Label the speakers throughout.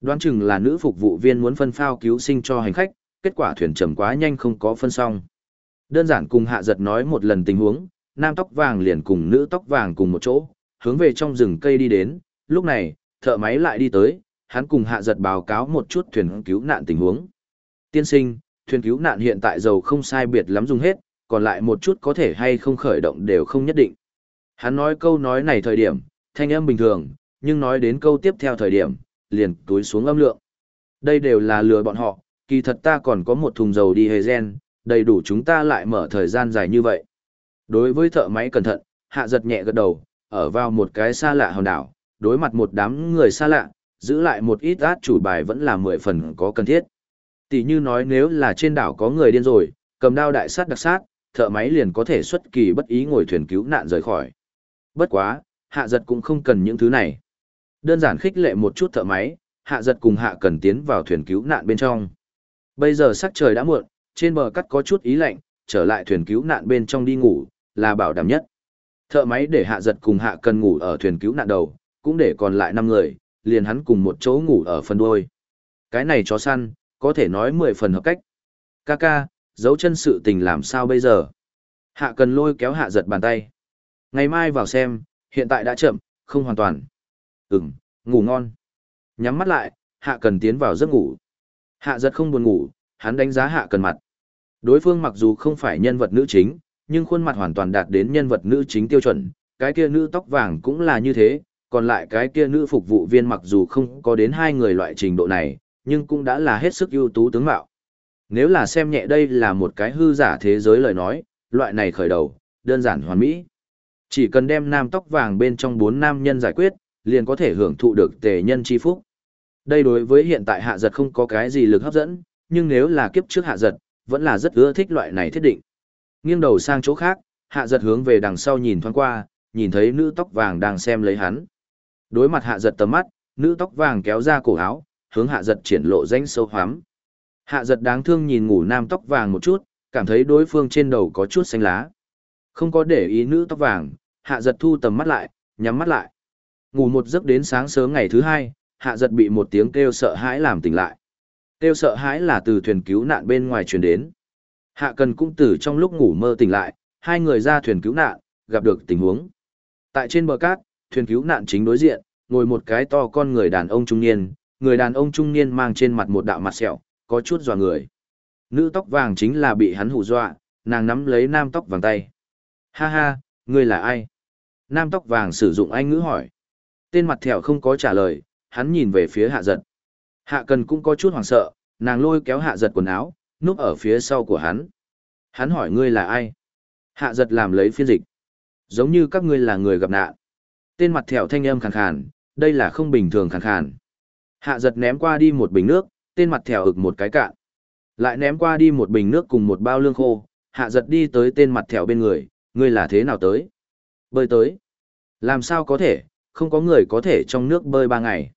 Speaker 1: Đoán chừng là nữ phục vụ viên muốn phân phao cứu sinh cho hành khách, kết quả thuyền chầm quá nhanh không có phân xong. Đơn giản cùng hạ giật nói một lần tình huống, nam tóc vàng liền cùng nữ tóc vàng cùng một chỗ, hướng về trong rừng cây đi đến, lúc này, thợ máy lại đi tới, hắn cùng hạ giật báo cáo một chút thuyền cứu nạn tình huống. Tiên sinh, thuyền cứu nạn hiện tại dầu không sai biệt lắm dùng hết, còn lại một chút có thể hay không khởi động đều không nhất định. Hắn nói câu nói này thời điểm, thanh âm bình thường, nhưng nói đến câu tiếp theo thời điểm, liền túi xuống âm lượng. Đây đều là lừa bọn họ, kỳ thật ta còn có một thùng dầu đi hề gen, đầy đủ chúng ta lại mở thời gian dài như vậy. Đối với thợ máy cẩn thận, hạ giật nhẹ gật đầu, ở vào một cái xa lạ hòn đảo, đối mặt một đám người xa lạ, giữ lại một ít át chủ bài vẫn là mười phần có cần thiết. Tỷ như nói nếu là trên đảo có người điên rồi, cầm đao đại sát đặc sát, thợ máy liền có thể xuất kỳ bất ý ngồi thuyền cứu nạn rời khỏi. Bất quá, hạ giật cũng không cần những thứ này. Đơn giản khích lệ một chút thợ máy, hạ giật cùng hạ cần tiến vào thuyền cứu nạn bên trong. Bây giờ sắc trời đã muộn, trên bờ cắt có chút ý lạnh, trở lại thuyền cứu nạn bên trong đi ngủ, là bảo đảm nhất. Thợ máy để hạ giật cùng hạ cần ngủ ở thuyền cứu nạn đầu, cũng để còn lại 5 người, liền hắn cùng một chỗ ngủ ở phần đuôi. Cái này chó săn, có thể nói 10 phần hợp cách. Kaka, dấu chân sự tình làm sao bây giờ? Hạ cần lôi kéo hạ giật bàn tay. Ngày mai vào xem, hiện tại đã chậm, không hoàn toàn. Ừm, ngủ ngon. Nhắm mắt lại, hạ cần tiến vào giấc ngủ. Hạ giật không buồn ngủ, hắn đánh giá hạ cần mặt. Đối phương mặc dù không phải nhân vật nữ chính, nhưng khuôn mặt hoàn toàn đạt đến nhân vật nữ chính tiêu chuẩn, cái kia nữ tóc vàng cũng là như thế, còn lại cái kia nữ phục vụ viên mặc dù không có đến hai người loại trình độ này, nhưng cũng đã là hết sức ưu tú tướng mạo. Nếu là xem nhẹ đây là một cái hư giả thế giới lời nói, loại này khởi đầu, đơn giản hoàn mỹ. Chỉ cần đem nam tóc vàng bên trong bốn nam nhân giải quyết, liền có thể hưởng thụ được tề nhân chi phúc. Đây đối với hiện tại hạ giật không có cái gì lực hấp dẫn, nhưng nếu là kiếp trước hạ giật, vẫn là rất ưa thích loại này thiết định. Nghiêng đầu sang chỗ khác, hạ giật hướng về đằng sau nhìn thoáng qua, nhìn thấy nữ tóc vàng đang xem lấy hắn. Đối mặt hạ giật tầm mắt, nữ tóc vàng kéo ra cổ áo, hướng hạ giật triển lộ danh sâu hoắm. Hạ giật đáng thương nhìn ngủ nam tóc vàng một chút, cảm thấy đối phương trên đầu có chút xanh lá. Không có để ý nữ tóc vàng, hạ giật thu tầm mắt lại, nhắm mắt lại. Ngủ một giấc đến sáng sớm ngày thứ hai, hạ giật bị một tiếng kêu sợ hãi làm tỉnh lại. Kêu sợ hãi là từ thuyền cứu nạn bên ngoài truyền đến. Hạ cần cũng từ trong lúc ngủ mơ tỉnh lại, hai người ra thuyền cứu nạn, gặp được tình huống. Tại trên bờ cát, thuyền cứu nạn chính đối diện, ngồi một cái to con người đàn ông trung niên, người đàn ông trung niên mang trên mặt một đạo mặt sẹo, có chút dọa người. Nữ tóc vàng chính là bị hắn hù dọa, nàng nắm lấy nam tóc vàng tay. Ha ha, ngươi là ai? Nam tóc vàng sử dụng anh ngữ hỏi. Tên mặt thẹo không có trả lời, hắn nhìn về phía hạ giật. Hạ cần cũng có chút hoảng sợ, nàng lôi kéo hạ giật quần áo, núp ở phía sau của hắn. Hắn hỏi ngươi là ai? Hạ giật làm lấy phiên dịch. Giống như các ngươi là người gặp nạn. Tên mặt thẹo thanh âm khàn khàn, đây là không bình thường khàn khàn. Hạ giật ném qua đi một bình nước, tên mặt thẹo ực một cái cạn. Lại ném qua đi một bình nước cùng một bao lương khô, hạ giật đi tới tên mặt thẹo bên người, ngươi là thế nào tới? Bơi tới. Làm sao có thể, không có người có thể trong nước bơi ba ngày.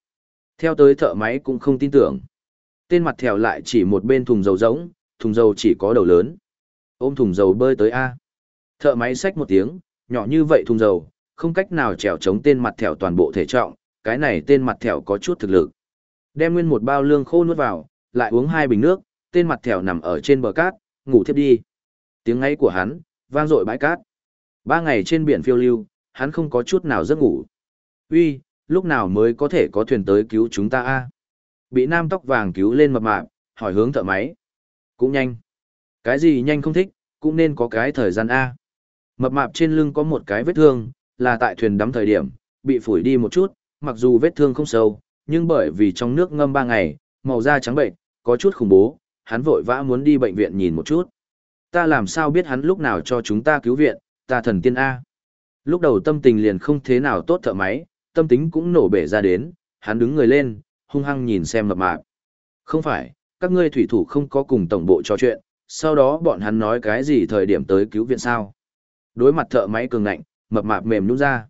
Speaker 1: Theo tới thợ máy cũng không tin tưởng. Tên mặt thèo lại chỉ một bên thùng dầu rỗng, thùng dầu chỉ có đầu lớn. Ôm thùng dầu bơi tới A. Thợ máy xách một tiếng, nhỏ như vậy thùng dầu, không cách nào trèo chống tên mặt thèo toàn bộ thể trọng, cái này tên mặt thèo có chút thực lực. Đem nguyên một bao lương khô nuốt vào, lại uống hai bình nước, tên mặt thèo nằm ở trên bờ cát, ngủ thiếp đi. Tiếng ngáy của hắn, vang dội bãi cát. Ba ngày trên biển phiêu lưu, hắn không có chút nào giấc ngủ. Uy, lúc nào mới có thể có thuyền tới cứu chúng ta a? Bị nam tóc vàng cứu lên mập mạp, hỏi hướng thợ máy. Cũng nhanh. Cái gì nhanh không thích, cũng nên có cái thời gian a. Mập mạp trên lưng có một cái vết thương, là tại thuyền đắm thời điểm, bị phủi đi một chút, mặc dù vết thương không sâu, nhưng bởi vì trong nước ngâm ba ngày, màu da trắng bệnh, có chút khủng bố, hắn vội vã muốn đi bệnh viện nhìn một chút. Ta làm sao biết hắn lúc nào cho chúng ta cứu viện, ta thần tiên A. Lúc đầu tâm tình liền không thế nào tốt thợ máy, tâm tính cũng nổ bể ra đến, hắn đứng người lên, hung hăng nhìn xem mập mạp. Không phải, các ngươi thủy thủ không có cùng tổng bộ trò chuyện, sau đó bọn hắn nói cái gì thời điểm tới cứu viện sao. Đối mặt thợ máy cường ngạnh, mập mạp mềm nhũn ra.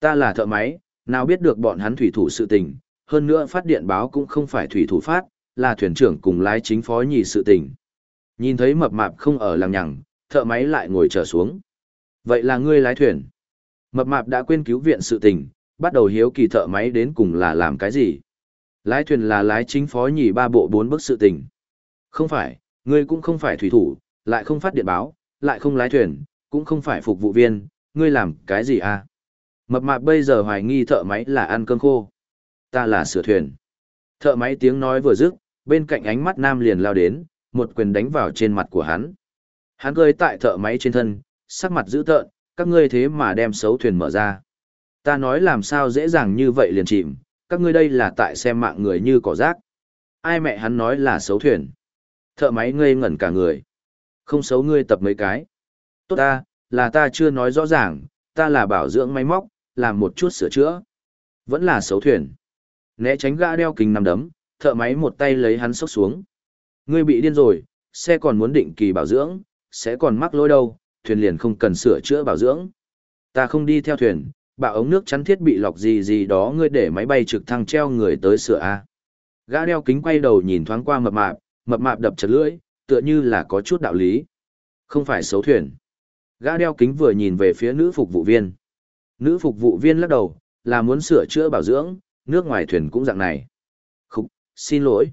Speaker 1: Ta là thợ máy, nào biết được bọn hắn thủy thủ sự tình, hơn nữa phát điện báo cũng không phải thủy thủ phát, là thuyền trưởng cùng lái chính phó nhì sự tình. Nhìn thấy mập mạp không ở lằng nhằng, thợ máy lại ngồi trở xuống. Vậy là ngươi lái thuyền. Mập mạp đã quên cứu viện sự tình, bắt đầu hiếu kỳ thợ máy đến cùng là làm cái gì. Lái thuyền là lái chính phó nhì ba bộ bốn bức sự tình. Không phải, ngươi cũng không phải thủy thủ, lại không phát điện báo, lại không lái thuyền, cũng không phải phục vụ viên, ngươi làm cái gì à? Mập mạp bây giờ hoài nghi thợ máy là ăn cơm khô. Ta là sửa thuyền. Thợ máy tiếng nói vừa dứt, bên cạnh ánh mắt nam liền lao đến, một quyền đánh vào trên mặt của hắn. Hắn cười tại thợ máy trên thân, sắc mặt dữ tợn, các ngươi thế mà đem xấu thuyền mở ra. Ta nói làm sao dễ dàng như vậy liền chìm, các ngươi đây là tại xem mạng người như cỏ rác. Ai mẹ hắn nói là xấu thuyền. Thợ máy ngây ngẩn cả người. Không xấu ngươi tập mấy cái. Tốt ta, là ta chưa nói rõ ràng, ta là bảo dưỡng máy móc, làm một chút sửa chữa. Vẫn là xấu thuyền. Né tránh gã đeo kính nằm đấm, thợ máy một tay lấy hắn sốc xuống. Ngươi bị điên rồi, xe còn muốn định kỳ bảo dưỡng, sẽ còn mắc lỗi đâu, thuyền liền không cần sửa chữa bảo dưỡng. Ta không đi theo thuyền, bà ống nước chắn thiết bị lọc gì gì đó ngươi để máy bay trực thăng treo người tới sửa A. Gã đeo kính quay đầu nhìn thoáng qua mập mạp, mập mạp đập chật lưỡi, tựa như là có chút đạo lý. Không phải xấu thuyền. Gã đeo kính vừa nhìn về phía nữ phục vụ viên. Nữ phục vụ viên lắc đầu, là muốn sửa chữa bảo dưỡng, nước ngoài thuyền cũng dạng này. Khúc, xin lỗi.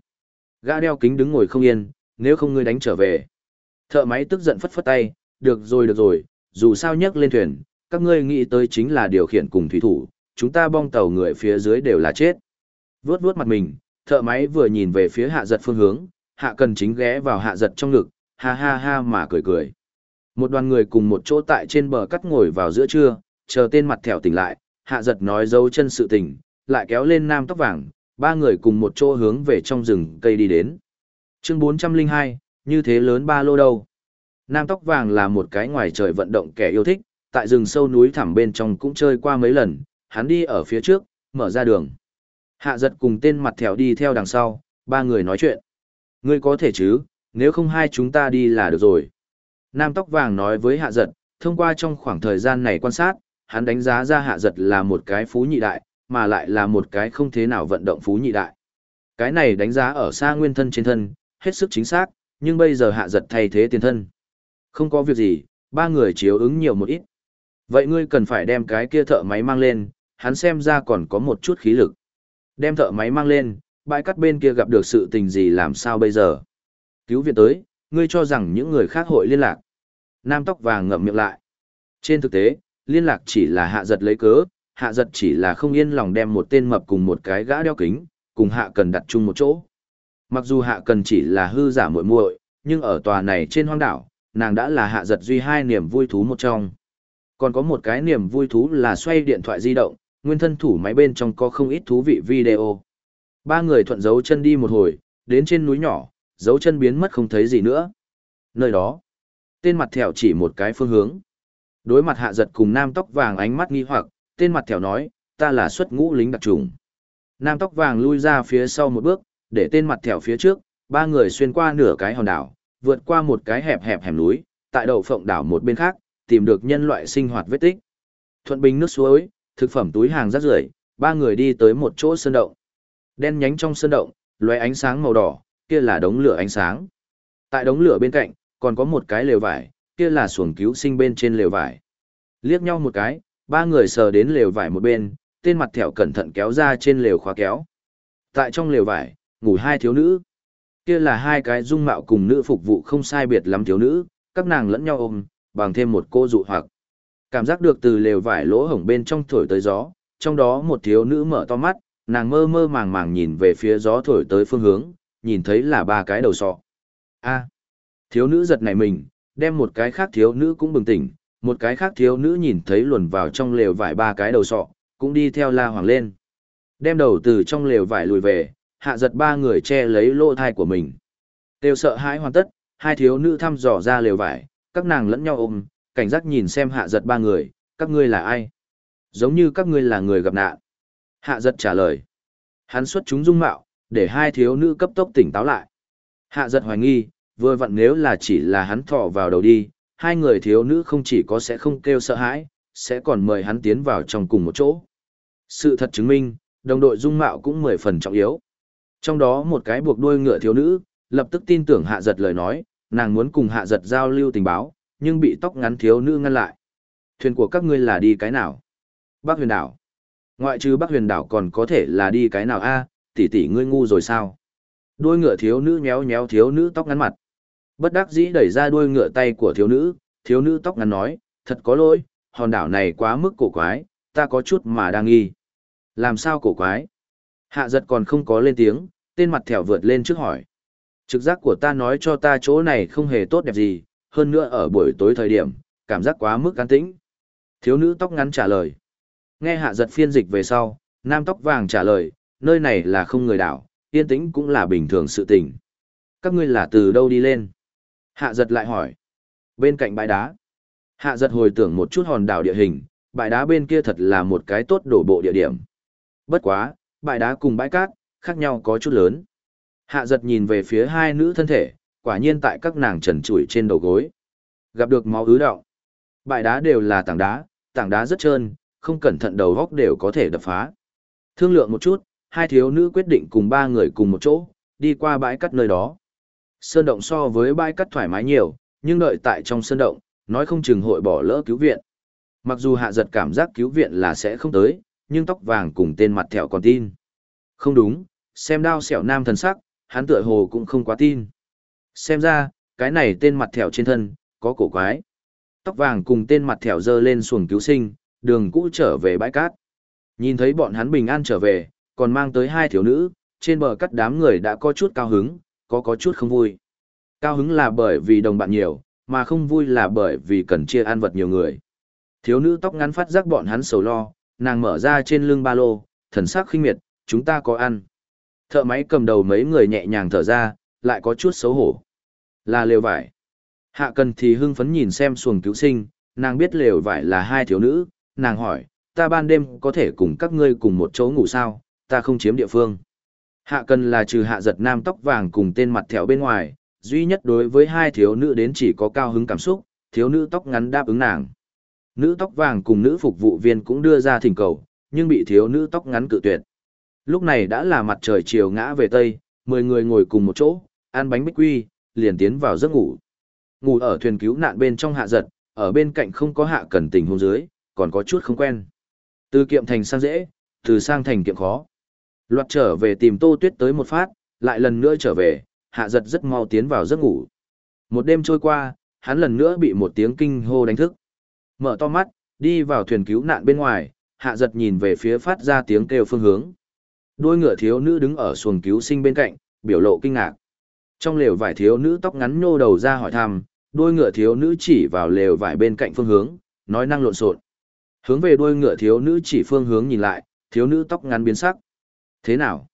Speaker 1: Gã đeo kính đứng ngồi không yên, nếu không ngươi đánh trở về. Thợ máy tức giận phất phất tay, được rồi được rồi, dù sao nhấc lên thuyền, các ngươi nghĩ tới chính là điều khiển cùng thủy thủ, chúng ta bong tàu người phía dưới đều là chết. Vướt vướt mặt mình, thợ máy vừa nhìn về phía hạ giật phương hướng, hạ cần chính ghé vào hạ giật trong ngực, ha ha ha mà cười cười. Một đoàn người cùng một chỗ tại trên bờ cắt ngồi vào giữa trưa, chờ tên mặt thẻo tỉnh lại, hạ giật nói dấu chân sự tỉnh, lại kéo lên nam tóc vàng, ba người cùng một chỗ hướng về trong rừng cây đi đến. Chương 402, như thế lớn ba lô đâu. Nam tóc vàng là một cái ngoài trời vận động kẻ yêu thích, tại rừng sâu núi thẳm bên trong cũng chơi qua mấy lần, hắn đi ở phía trước, mở ra đường. Hạ giật cùng tên mặt thèo đi theo đằng sau, ba người nói chuyện. Ngươi có thể chứ, nếu không hai chúng ta đi là được rồi. Nam tóc vàng nói với hạ giật, thông qua trong khoảng thời gian này quan sát, hắn đánh giá ra hạ giật là một cái phú nhị đại, mà lại là một cái không thế nào vận động phú nhị đại. Cái này đánh giá ở xa nguyên thân trên thân, hết sức chính xác, nhưng bây giờ hạ giật thay thế tiền thân. Không có việc gì, ba người chiếu ứng nhiều một ít. Vậy ngươi cần phải đem cái kia thợ máy mang lên, hắn xem ra còn có một chút khí lực. Đem thợ máy mang lên, bãi cắt bên kia gặp được sự tình gì làm sao bây giờ. Cứu viện tới, ngươi cho rằng những người khác hội liên lạc. Nam tóc vàng ngậm miệng lại. Trên thực tế, liên lạc chỉ là hạ giật lấy cớ, hạ giật chỉ là không yên lòng đem một tên mập cùng một cái gã đeo kính, cùng hạ cần đặt chung một chỗ. Mặc dù hạ cần chỉ là hư giả muội muội, nhưng ở tòa này trên hoang đảo, nàng đã là hạ giật duy hai niềm vui thú một trong. Còn có một cái niềm vui thú là xoay điện thoại di động, nguyên thân thủ máy bên trong có không ít thú vị video. Ba người thuận dấu chân đi một hồi, đến trên núi nhỏ, dấu chân biến mất không thấy gì nữa. Nơi đó, tên mặt thẻo chỉ một cái phương hướng. Đối mặt hạ giật cùng nam tóc vàng ánh mắt nghi hoặc, tên mặt thẻo nói, ta là xuất ngũ lính đặc trùng. Nam tóc vàng lui ra phía sau một bước, để tên mặt thẻo phía trước, ba người xuyên qua nửa cái hòn đảo, vượt qua một cái hẹp hẹp hẻm núi, tại đầu phộng đảo một bên khác, tìm được nhân loại sinh hoạt vết tích. Thuận bình nước suối, thực phẩm túi hàng rác rưởi, ba người đi tới một chỗ sơn động. Đen nhánh trong sơn động, lóe ánh sáng màu đỏ, kia là đống lửa ánh sáng. Tại đống lửa bên cạnh, còn có một cái lều vải, kia là xuồng cứu sinh bên trên lều vải. Liếc nhau một cái, ba người sờ đến lều vải một bên, tên mặt thẻo cẩn thận kéo ra trên lều khóa kéo. Tại trong lều vải, ngủ hai thiếu nữ. Kia là hai cái dung mạo cùng nữ phục vụ không sai biệt lắm thiếu nữ, các nàng lẫn nhau ôm, bằng thêm một cô dụ hoặc. Cảm giác được từ lều vải lỗ hổng bên trong thổi tới gió, trong đó một thiếu nữ mở to mắt, nàng mơ mơ màng màng nhìn về phía gió thổi tới phương hướng, nhìn thấy là ba cái đầu sọ. A. thiếu nữ giật nảy mình, đem một cái khác thiếu nữ cũng bừng tỉnh, một cái khác thiếu nữ nhìn thấy luồn vào trong lều vải ba cái đầu sọ, cũng đi theo la hoàng lên. Đem đầu từ trong lều vải lùi về, hạ giật ba người che lấy lỗ thai của mình. Đều sợ hãi hoàn tất, hai thiếu nữ thăm dò ra lều vải, các nàng lẫn nhau ôm, cảnh giác nhìn xem hạ giật ba người, các ngươi là ai? Giống như các ngươi là người gặp nạn. Hạ giật trả lời. Hắn xuất chúng dung mạo, để hai thiếu nữ cấp tốc tỉnh táo lại. Hạ giật hoài nghi, vừa vặn nếu là chỉ là hắn thọ vào đầu đi, hai người thiếu nữ không chỉ có sẽ không kêu sợ hãi, sẽ còn mời hắn tiến vào trong cùng một chỗ. Sự thật chứng minh, đồng đội dung mạo cũng mười phần trọng yếu. Trong đó một cái buộc đuôi ngựa thiếu nữ, lập tức tin tưởng hạ giật lời nói, nàng muốn cùng hạ giật giao lưu tình báo, nhưng bị tóc ngắn thiếu nữ ngăn lại. Thuyền của các ngươi là đi cái nào? Bắc huyền đảo. Ngoại trừ Bắc huyền đảo còn có thể là đi cái nào a tỷ tỷ ngươi ngu rồi sao? Đuôi ngựa thiếu nữ nhéo nhéo thiếu nữ tóc ngắn mặt. Bất đắc dĩ đẩy ra đuôi ngựa tay của thiếu nữ, thiếu nữ tóc ngắn nói, thật có lỗi, hòn đảo này quá mức cổ quái, ta có chút mà đang nghi. Làm sao cổ quái? Hạ giật còn không có lên tiếng, tên mặt thẻo vượt lên trước hỏi. Trực giác của ta nói cho ta chỗ này không hề tốt đẹp gì, hơn nữa ở buổi tối thời điểm, cảm giác quá mức an tĩnh. Thiếu nữ tóc ngắn trả lời. Nghe hạ giật phiên dịch về sau, nam tóc vàng trả lời, nơi này là không người đảo, yên tĩnh cũng là bình thường sự tình. Các ngươi là từ đâu đi lên? Hạ giật lại hỏi. Bên cạnh bãi đá. Hạ giật hồi tưởng một chút hòn đảo địa hình, bãi đá bên kia thật là một cái tốt đổ bộ địa điểm. Bất quá, bãi đá cùng bãi cát, khác nhau có chút lớn. Hạ giật nhìn về phía hai nữ thân thể, quả nhiên tại các nàng trần trụi trên đầu gối. Gặp được máu ứ động. Bãi đá đều là tảng đá, tảng đá rất trơn, không cẩn thận đầu góc đều có thể đập phá. Thương lượng một chút, hai thiếu nữ quyết định cùng ba người cùng một chỗ, đi qua bãi cắt nơi đó. Sơn động so với bãi cắt thoải mái nhiều, nhưng đợi tại trong sơn động, nói không chừng hội bỏ lỡ cứu viện. Mặc dù hạ giật cảm giác cứu viện là sẽ không tới, nhưng tóc vàng cùng tên mặt thẹo còn tin. Không đúng, xem đao xẻo nam thần sắc, hắn tựa hồ cũng không quá tin. Xem ra, cái này tên mặt thẻo trên thân, có cổ quái. Tóc vàng cùng tên mặt thẻo dơ lên xuồng cứu sinh, đường cũ trở về bãi cát. Nhìn thấy bọn hắn bình an trở về, còn mang tới hai thiếu nữ, trên bờ cắt đám người đã có chút cao hứng, có có chút không vui. Cao hứng là bởi vì đồng bạn nhiều, mà không vui là bởi vì cần chia ăn vật nhiều người. Thiếu nữ tóc ngắn phát giác bọn hắn sầu lo, nàng mở ra trên lưng ba lô, thần sắc khinh miệt, chúng ta có ăn. Thợ máy cầm đầu mấy người nhẹ nhàng thở ra, lại có chút xấu hổ. Là lều vải. Hạ cần thì hưng phấn nhìn xem xuồng cứu sinh, nàng biết lều vải là hai thiếu nữ, nàng hỏi, ta ban đêm có thể cùng các ngươi cùng một chỗ ngủ sao, ta không chiếm địa phương. Hạ cần là trừ hạ giật nam tóc vàng cùng tên mặt thẹo bên ngoài, duy nhất đối với hai thiếu nữ đến chỉ có cao hứng cảm xúc, thiếu nữ tóc ngắn đáp ứng nàng. Nữ tóc vàng cùng nữ phục vụ viên cũng đưa ra thỉnh cầu, nhưng bị thiếu nữ tóc ngắn cự tuyệt. Lúc này đã là mặt trời chiều ngã về tây, mười người ngồi cùng một chỗ, ăn bánh bích quy, liền tiến vào giấc ngủ. Ngủ ở thuyền cứu nạn bên trong hạ giật, ở bên cạnh không có hạ cần tình hôn dưới, còn có chút không quen. Từ kiệm thành sang dễ, từ sang thành kiệm khó. Loạt trở về tìm tô tuyết tới một phát, lại lần nữa trở về, hạ giật rất mau tiến vào giấc ngủ. Một đêm trôi qua, hắn lần nữa bị một tiếng kinh hô đánh thức. Mở to mắt, đi vào thuyền cứu nạn bên ngoài, hạ giật nhìn về phía phát ra tiếng kêu phương hướng. Đôi ngựa thiếu nữ đứng ở xuồng cứu sinh bên cạnh, biểu lộ kinh ngạc. Trong lều vải thiếu nữ tóc ngắn nhô đầu ra hỏi thăm, đôi ngựa thiếu nữ chỉ vào lều vải bên cạnh phương hướng, nói năng lộn xộn. Hướng về đôi ngựa thiếu nữ chỉ phương hướng nhìn lại, thiếu nữ tóc ngắn biến sắc. Thế nào?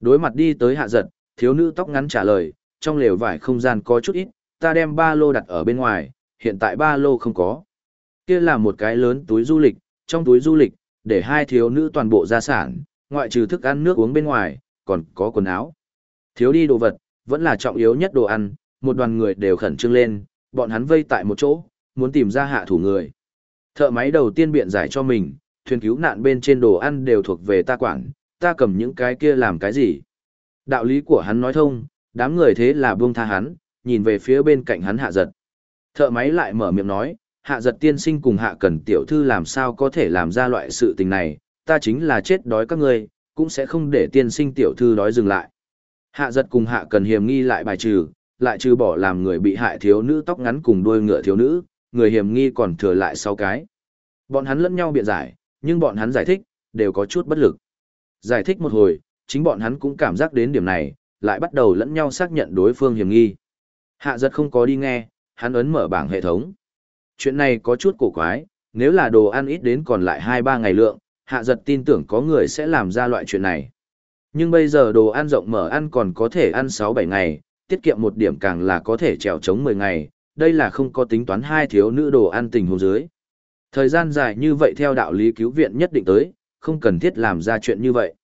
Speaker 1: Đối mặt đi tới hạ giật, thiếu nữ tóc ngắn trả lời, trong lều vải không gian có chút ít, ta đem ba lô đặt ở bên ngoài, hiện tại ba lô không có. Kia là một cái lớn túi du lịch, trong túi du lịch, để hai thiếu nữ toàn bộ gia sản, ngoại trừ thức ăn nước uống bên ngoài, còn có quần áo. Thiếu đi đồ vật, vẫn là trọng yếu nhất đồ ăn, một đoàn người đều khẩn trương lên, bọn hắn vây tại một chỗ, muốn tìm ra hạ thủ người. Thợ máy đầu tiên biện giải cho mình, thuyền cứu nạn bên trên đồ ăn đều thuộc về ta quản, ta cầm những cái kia làm cái gì. Đạo lý của hắn nói thông, đám người thế là buông tha hắn, nhìn về phía bên cạnh hắn hạ giật. Thợ máy lại mở miệng nói, hạ giật tiên sinh cùng hạ cần tiểu thư làm sao có thể làm ra loại sự tình này, ta chính là chết đói các ngươi, cũng sẽ không để tiên sinh tiểu thư đói dừng lại. Hạ giật cùng hạ cần hiểm nghi lại bài trừ, lại trừ bỏ làm người bị hại thiếu nữ tóc ngắn cùng đuôi ngựa thiếu nữ, người hiểm nghi còn thừa lại sau cái. Bọn hắn lẫn nhau biện giải, nhưng bọn hắn giải thích, đều có chút bất lực. Giải thích một hồi, chính bọn hắn cũng cảm giác đến điểm này, lại bắt đầu lẫn nhau xác nhận đối phương hiểm nghi. Hạ giật không có đi nghe, hắn ấn mở bảng hệ thống. Chuyện này có chút cổ quái, nếu là đồ ăn ít đến còn lại 2-3 ngày lượng, hạ giật tin tưởng có người sẽ làm ra loại chuyện này. Nhưng bây giờ đồ ăn rộng mở ăn còn có thể ăn 6-7 ngày, tiết kiệm một điểm càng là có thể trèo chống 10 ngày, đây là không có tính toán hai thiếu nữ đồ ăn tình huống dưới. Thời gian dài như vậy theo đạo lý cứu viện nhất định tới, không cần thiết làm ra chuyện như vậy.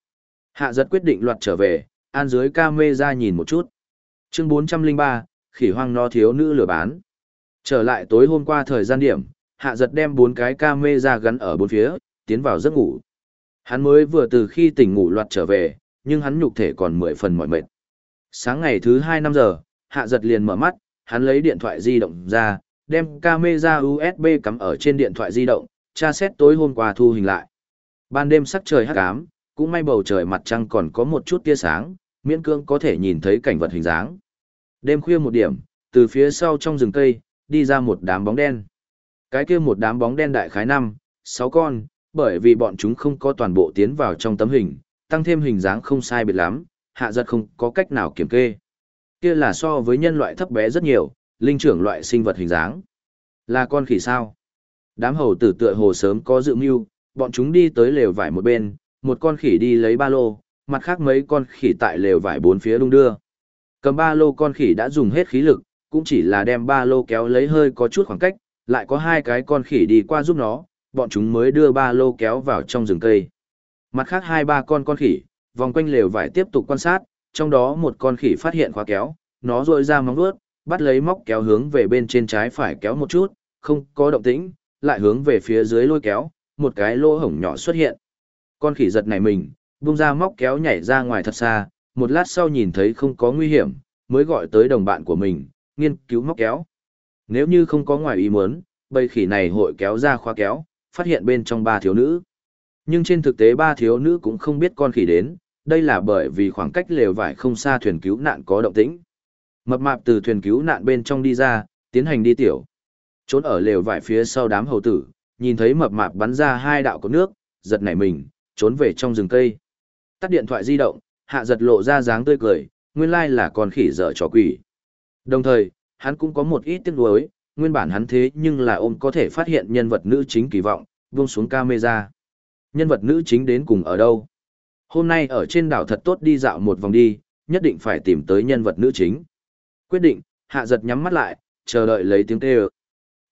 Speaker 1: Hạ giật quyết định loạt trở về, an dưới ca mê ra nhìn một chút. Chương 403, khỉ hoang no thiếu nữ lừa bán. Trở lại tối hôm qua thời gian điểm, hạ giật đem bốn cái ca mê ra gắn ở bốn phía, tiến vào giấc ngủ. Hắn mới vừa từ khi tỉnh ngủ loạt trở về, nhưng hắn nhục thể còn mười phần mỏi mệt. Sáng ngày thứ hai năm giờ, hạ giật liền mở mắt, hắn lấy điện thoại di động ra, đem camera USB cắm ở trên điện thoại di động, tra xét tối hôm qua thu hình lại. Ban đêm sắc trời hắc ám, cũng may bầu trời mặt trăng còn có một chút tia sáng, miễn cương có thể nhìn thấy cảnh vật hình dáng. Đêm khuya một điểm, từ phía sau trong rừng cây, đi ra một đám bóng đen. Cái kia một đám bóng đen đại khái năm, sáu con, bởi vì bọn chúng không có toàn bộ tiến vào trong tấm hình, tăng thêm hình dáng không sai biệt lắm, hạ giật không có cách nào kiểm kê. Kia là so với nhân loại thấp bé rất nhiều, linh trưởng loại sinh vật hình dáng. Là con khỉ sao? Đám hầu tử tựa hồ sớm có dự mưu, bọn chúng đi tới lều vải một bên, một con khỉ đi lấy ba lô, mặt khác mấy con khỉ tại lều vải bốn phía đung đưa. Cầm ba lô con khỉ đã dùng hết khí lực, cũng chỉ là đem ba lô kéo lấy hơi có chút khoảng cách, lại có hai cái con khỉ đi qua giúp nó, bọn chúng mới đưa ba lô kéo vào trong rừng cây. Mặt khác hai ba con con khỉ, vòng quanh lều vải tiếp tục quan sát, trong đó một con khỉ phát hiện khóa kéo, nó rội ra móng vuốt, bắt lấy móc kéo hướng về bên trên trái phải kéo một chút, không có động tĩnh, lại hướng về phía dưới lôi kéo, một cái lỗ hổng nhỏ xuất hiện. Con khỉ giật này mình, bung ra móc kéo nhảy ra ngoài thật xa, một lát sau nhìn thấy không có nguy hiểm, mới gọi tới đồng bạn của mình, nghiên cứu móc kéo. Nếu như không có ngoài ý muốn, bầy khỉ này hội kéo ra khóa kéo, phát hiện bên trong ba thiếu nữ. Nhưng trên thực tế ba thiếu nữ cũng không biết con khỉ đến, đây là bởi vì khoảng cách lều vải không xa thuyền cứu nạn có động tĩnh. Mập mạp từ thuyền cứu nạn bên trong đi ra, tiến hành đi tiểu. Trốn ở lều vải phía sau đám hầu tử, nhìn thấy mập mạp bắn ra hai đạo có nước, giật nảy mình, trốn về trong rừng cây. Tắt điện thoại di động, hạ giật lộ ra dáng tươi cười, nguyên lai là con khỉ dở trò quỷ. Đồng thời, hắn cũng có một ít tiếc nuối, nguyên bản hắn thế nhưng là ôm có thể phát hiện nhân vật nữ chính kỳ vọng, buông xuống camera. Nhân vật nữ chính đến cùng ở đâu? Hôm nay ở trên đảo thật tốt đi dạo một vòng đi, nhất định phải tìm tới nhân vật nữ chính. Quyết định, hạ giật nhắm mắt lại, chờ đợi lấy tiếng kêu.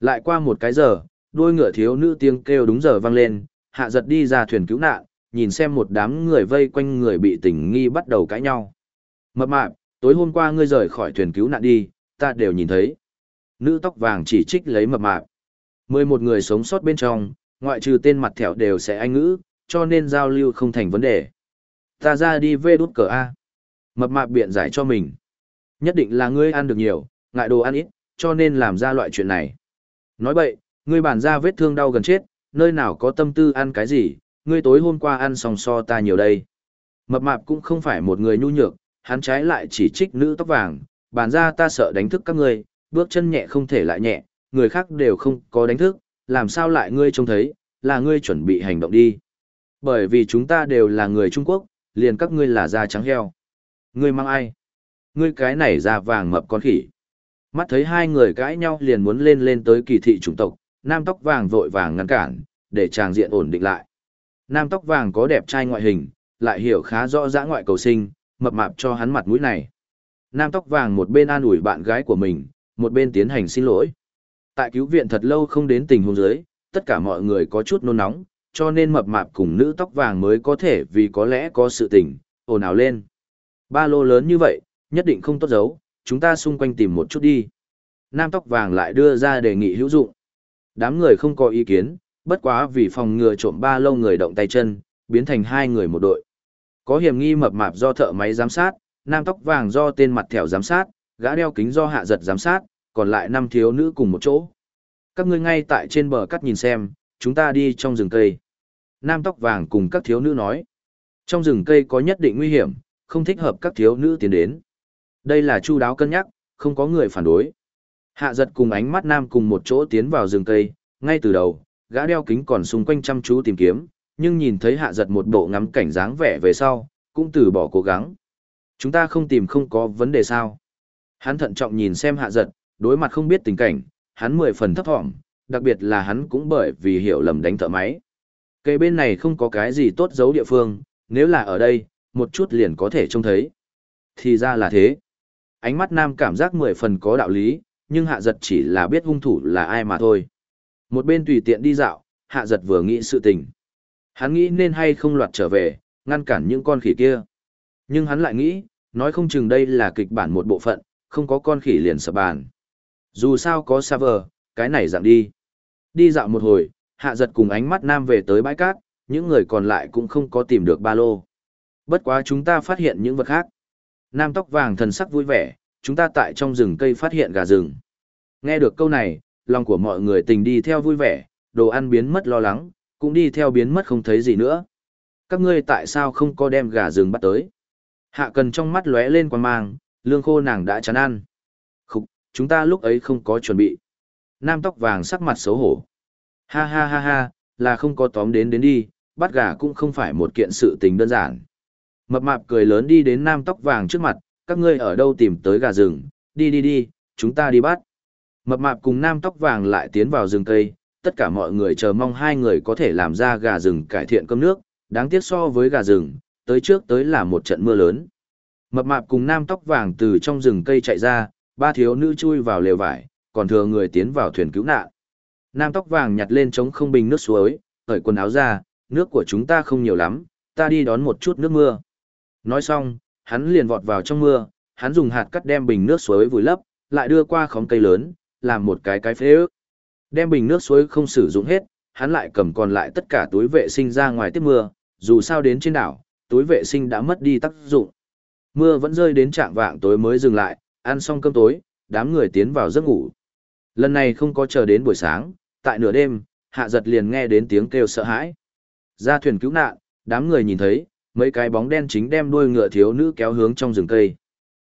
Speaker 1: Lại qua một cái giờ, đôi ngựa thiếu nữ tiếng kêu đúng giờ vang lên, hạ giật đi ra thuyền cứu nạn, nhìn xem một đám người vây quanh người bị tình nghi bắt đầu cãi nhau. Mập mạp, tối hôm qua ngươi rời khỏi thuyền cứu nạn đi, ta đều nhìn thấy. Nữ tóc vàng chỉ trích lấy mập mạp. Mười một người sống sót bên trong, ngoại trừ tên mặt thẻo đều sẽ anh ngữ, cho nên giao lưu không thành vấn đề. Ta ra đi vê đút cờ A. Mập mạp biện giải cho mình. Nhất định là ngươi ăn được nhiều, ngại đồ ăn ít, cho nên làm ra loại chuyện này. Nói bậy, ngươi bản ra vết thương đau gần chết, nơi nào có tâm tư ăn cái gì, ngươi tối hôm qua ăn sòng so ta nhiều đây. Mập mạp cũng không phải một người nhu nhược, hắn trái lại chỉ trích nữ tóc vàng, bản ra ta sợ đánh thức các ngươi, bước chân nhẹ không thể lại nhẹ, người khác đều không có đánh thức, làm sao lại ngươi trông thấy, là ngươi chuẩn bị hành động đi. Bởi vì chúng ta đều là người Trung Quốc, liền các ngươi là da trắng heo. Ngươi mang ai? Ngươi cái này da vàng mập con khỉ. Mắt thấy hai người cãi nhau liền muốn lên lên tới kỳ thị chủng tộc, nam tóc vàng vội vàng ngăn cản, để chàng diện ổn định lại. Nam tóc vàng có đẹp trai ngoại hình, lại hiểu khá rõ dã ngoại cầu sinh, mập mạp cho hắn mặt mũi này. Nam tóc vàng một bên an ủi bạn gái của mình, một bên tiến hành xin lỗi. Tại cứu viện thật lâu không đến tình huống dưới, tất cả mọi người có chút nôn nóng, cho nên mập mạp cùng nữ tóc vàng mới có thể vì có lẽ có sự tình, ồn ào lên. Ba lô lớn như vậy, nhất định không tốt giấu, chúng ta xung quanh tìm một chút đi. Nam tóc vàng lại đưa ra đề nghị hữu dụng. Đám người không có ý kiến, bất quá vì phòng ngừa trộm ba lô người động tay chân, biến thành hai người một đội. Có hiểm nghi mập mạp do thợ máy giám sát, nam tóc vàng do tên mặt thẻo giám sát, gã đeo kính do hạ giật giám sát, còn lại năm thiếu nữ cùng một chỗ. Các ngươi ngay tại trên bờ cắt nhìn xem, chúng ta đi trong rừng cây. Nam tóc vàng cùng các thiếu nữ nói. Trong rừng cây có nhất định nguy hiểm, không thích hợp các thiếu nữ tiến đến. Đây là chu đáo cân nhắc, không có người phản đối. Hạ giật cùng ánh mắt nam cùng một chỗ tiến vào rừng cây, ngay từ đầu, gã đeo kính còn xung quanh chăm chú tìm kiếm, nhưng nhìn thấy hạ giật một bộ ngắm cảnh dáng vẻ về sau, cũng từ bỏ cố gắng. Chúng ta không tìm không có vấn đề sao. Hắn thận trọng nhìn xem hạ giật, đối mặt không biết tình cảnh, hắn mười phần thấp thỏm, đặc biệt là hắn cũng bởi vì hiểu lầm đánh thợ máy. Cây bên này không có cái gì tốt giấu địa phương, nếu là ở đây, một chút liền có thể trông thấy. Thì ra là thế. Ánh mắt nam cảm giác mười phần có đạo lý, nhưng hạ giật chỉ là biết hung thủ là ai mà thôi. Một bên tùy tiện đi dạo, hạ giật vừa nghĩ sự tình. Hắn nghĩ nên hay không loạt trở về, ngăn cản những con khỉ kia. Nhưng hắn lại nghĩ, nói không chừng đây là kịch bản một bộ phận, không có con khỉ liền sập bàn. Dù sao có server, cái này dạng đi. Đi dạo một hồi, hạ giật cùng ánh mắt nam về tới bãi cát, những người còn lại cũng không có tìm được ba lô. Bất quá chúng ta phát hiện những vật khác. Nam tóc vàng thần sắc vui vẻ, chúng ta tại trong rừng cây phát hiện gà rừng. Nghe được câu này, lòng của mọi người tình đi theo vui vẻ, đồ ăn biến mất lo lắng, cũng đi theo biến mất không thấy gì nữa. Các ngươi tại sao không có đem gà rừng bắt tới? Hạ cần trong mắt lóe lên quan mang, lương khô nàng đã chán ăn. Khúc, chúng ta lúc ấy không có chuẩn bị. Nam tóc vàng sắc mặt xấu hổ. Ha ha ha ha, là không có tóm đến đến đi, bắt gà cũng không phải một kiện sự tình đơn giản. Mập mạp cười lớn đi đến nam tóc vàng trước mặt, các ngươi ở đâu tìm tới gà rừng, đi đi đi, chúng ta đi bắt. Mập mạp cùng nam tóc vàng lại tiến vào rừng cây, tất cả mọi người chờ mong hai người có thể làm ra gà rừng cải thiện cơm nước, đáng tiếc so với gà rừng, tới trước tới là một trận mưa lớn. Mập mạp cùng nam tóc vàng từ trong rừng cây chạy ra, ba thiếu nữ chui vào lều vải, còn thừa người tiến vào thuyền cứu nạn. Nam tóc vàng nhặt lên trống không bình nước suối, cởi quần áo ra, nước của chúng ta không nhiều lắm, ta đi đón một chút nước mưa. Nói xong, hắn liền vọt vào trong mưa, hắn dùng hạt cắt đem bình nước suối vùi lấp, lại đưa qua khóm cây lớn, làm một cái cái phế ước. Đem bình nước suối không sử dụng hết, hắn lại cầm còn lại tất cả túi vệ sinh ra ngoài tiếp mưa, dù sao đến trên đảo, túi vệ sinh đã mất đi tác dụng. Mưa vẫn rơi đến trạng vạng tối mới dừng lại, ăn xong cơm tối, đám người tiến vào giấc ngủ. Lần này không có chờ đến buổi sáng, tại nửa đêm, hạ giật liền nghe đến tiếng kêu sợ hãi. Ra thuyền cứu nạn, đám người nhìn thấy, mấy cái bóng đen chính đem đuôi ngựa thiếu nữ kéo hướng trong rừng cây.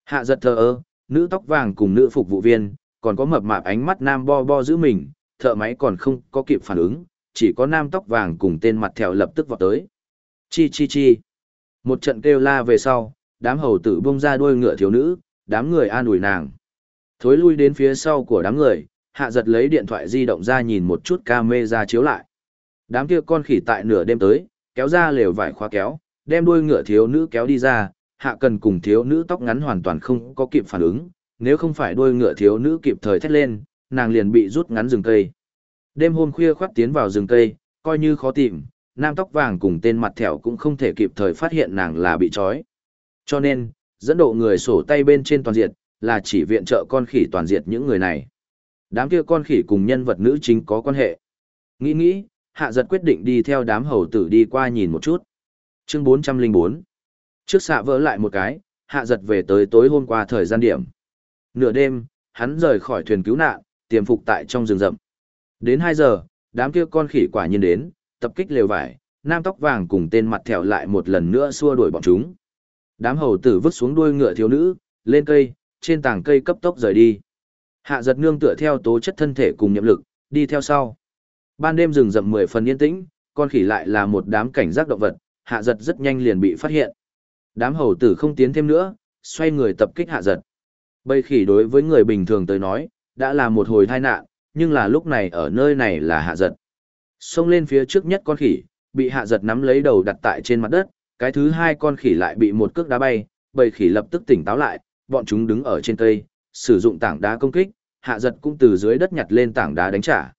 Speaker 1: Hạ giật thờ ơ, nữ tóc vàng cùng nữ phục vụ viên, còn có mập mạp ánh mắt nam bo bo giữ mình, thợ máy còn không có kịp phản ứng, chỉ có nam tóc vàng cùng tên mặt thèo lập tức vọt tới. Chi chi chi. Một trận kêu la về sau, đám hầu tử bông ra đuôi ngựa thiếu nữ, đám người an ủi nàng. Thối lui đến phía sau của đám người, hạ giật lấy điện thoại di động ra nhìn một chút ca mê ra chiếu lại. Đám kia con khỉ tại nửa đêm tới, kéo ra lều vải khóa kéo, đem đuôi ngựa thiếu nữ kéo đi ra, hạ cần cùng thiếu nữ tóc ngắn hoàn toàn không có kịp phản ứng, nếu không phải đuôi ngựa thiếu nữ kịp thời thét lên, nàng liền bị rút ngắn rừng cây. Đêm hôm khuya khoắt tiến vào rừng cây, coi như khó tìm, nam tóc vàng cùng tên mặt thẻo cũng không thể kịp thời phát hiện nàng là bị trói. Cho nên, dẫn độ người sổ tay bên trên toàn diện, là chỉ viện trợ con khỉ toàn diệt những người này. Đám kia con khỉ cùng nhân vật nữ chính có quan hệ. Nghĩ nghĩ, hạ giật quyết định đi theo đám hầu tử đi qua nhìn một chút. Chương 404 Trước xạ vỡ lại một cái, hạ giật về tới tối hôm qua thời gian điểm. Nửa đêm, hắn rời khỏi thuyền cứu nạn, tiềm phục tại trong rừng rậm. Đến 2 giờ, đám kia con khỉ quả nhiên đến, tập kích lều vải, nam tóc vàng cùng tên mặt thẹo lại một lần nữa xua đuổi bọn chúng. Đám hầu tử vứt xuống đuôi ngựa thiếu nữ, lên cây, trên tảng cây cấp tốc rời đi. Hạ giật nương tựa theo tố chất thân thể cùng nhiệm lực, đi theo sau. Ban đêm rừng rậm mười phần yên tĩnh, con khỉ lại là một đám cảnh giác động vật, hạ giật rất nhanh liền bị phát hiện. Đám hầu tử không tiến thêm nữa, xoay người tập kích hạ giật. Bầy khỉ đối với người bình thường tới nói, đã là một hồi tai nạn, nhưng là lúc này ở nơi này là hạ giật. Xông lên phía trước nhất con khỉ, bị hạ giật nắm lấy đầu đặt tại trên mặt đất, cái thứ hai con khỉ lại bị một cước đá bay, bầy khỉ lập tức tỉnh táo lại, bọn chúng đứng ở trên cây, sử dụng tảng đá công kích, hạ giật cũng từ dưới đất nhặt lên tảng đá đánh trả.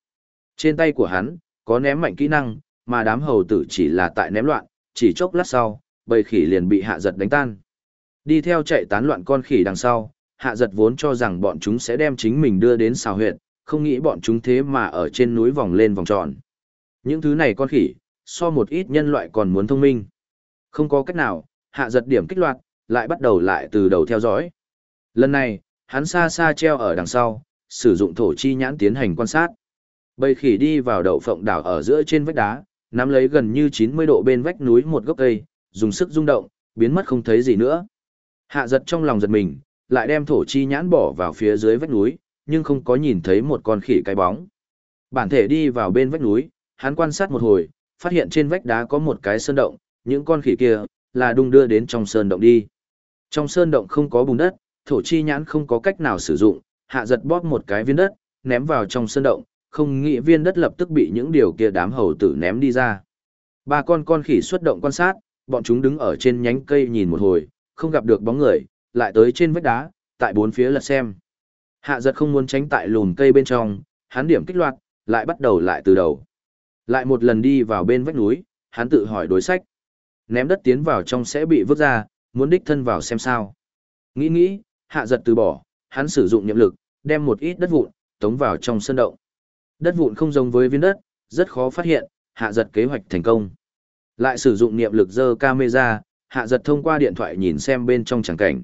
Speaker 1: Trên tay của hắn, có ném mạnh kỹ năng, mà đám hầu tử chỉ là tại ném loạn, chỉ chốc lát sau, bầy khỉ liền bị hạ giật đánh tan. Đi theo chạy tán loạn con khỉ đằng sau, hạ giật vốn cho rằng bọn chúng sẽ đem chính mình đưa đến xào huyệt, không nghĩ bọn chúng thế mà ở trên núi vòng lên vòng tròn. Những thứ này con khỉ, so một ít nhân loại còn muốn thông minh. Không có cách nào, hạ giật điểm kích loạt, lại bắt đầu lại từ đầu theo dõi. Lần này, hắn xa xa treo ở đằng sau, sử dụng thổ chi nhãn tiến hành quan sát. Bầy khỉ đi vào đậu phộng đảo ở giữa trên vách đá, nắm lấy gần như 90 độ bên vách núi một gốc cây, dùng sức rung động, biến mất không thấy gì nữa. Hạ giật trong lòng giật mình, lại đem thổ chi nhãn bỏ vào phía dưới vách núi, nhưng không có nhìn thấy một con khỉ cái bóng. Bản thể đi vào bên vách núi, hắn quan sát một hồi, phát hiện trên vách đá có một cái sơn động, những con khỉ kia là đung đưa đến trong sơn động đi. Trong sơn động không có bùn đất, thổ chi nhãn không có cách nào sử dụng, hạ giật bóp một cái viên đất, ném vào trong sơn động, không nghĩ viên đất lập tức bị những điều kia đám hầu tử ném đi ra. Ba con con khỉ xuất động quan sát, bọn chúng đứng ở trên nhánh cây nhìn một hồi, không gặp được bóng người, lại tới trên vách đá, tại bốn phía lật xem. Hạ giật không muốn tránh tại lùn cây bên trong, hắn điểm kích loạt, lại bắt đầu lại từ đầu. Lại một lần đi vào bên vách núi, hắn tự hỏi đối sách. Ném đất tiến vào trong sẽ bị vứt ra, muốn đích thân vào xem sao. Nghĩ nghĩ, hạ giật từ bỏ, hắn sử dụng nhiệm lực, đem một ít đất vụn, tống vào trong sân động. Đất vụn không giống với viên đất, rất khó phát hiện, hạ giật kế hoạch thành công. Lại sử dụng niệm lực dơ camera, hạ giật thông qua điện thoại nhìn xem bên trong chẳng cảnh.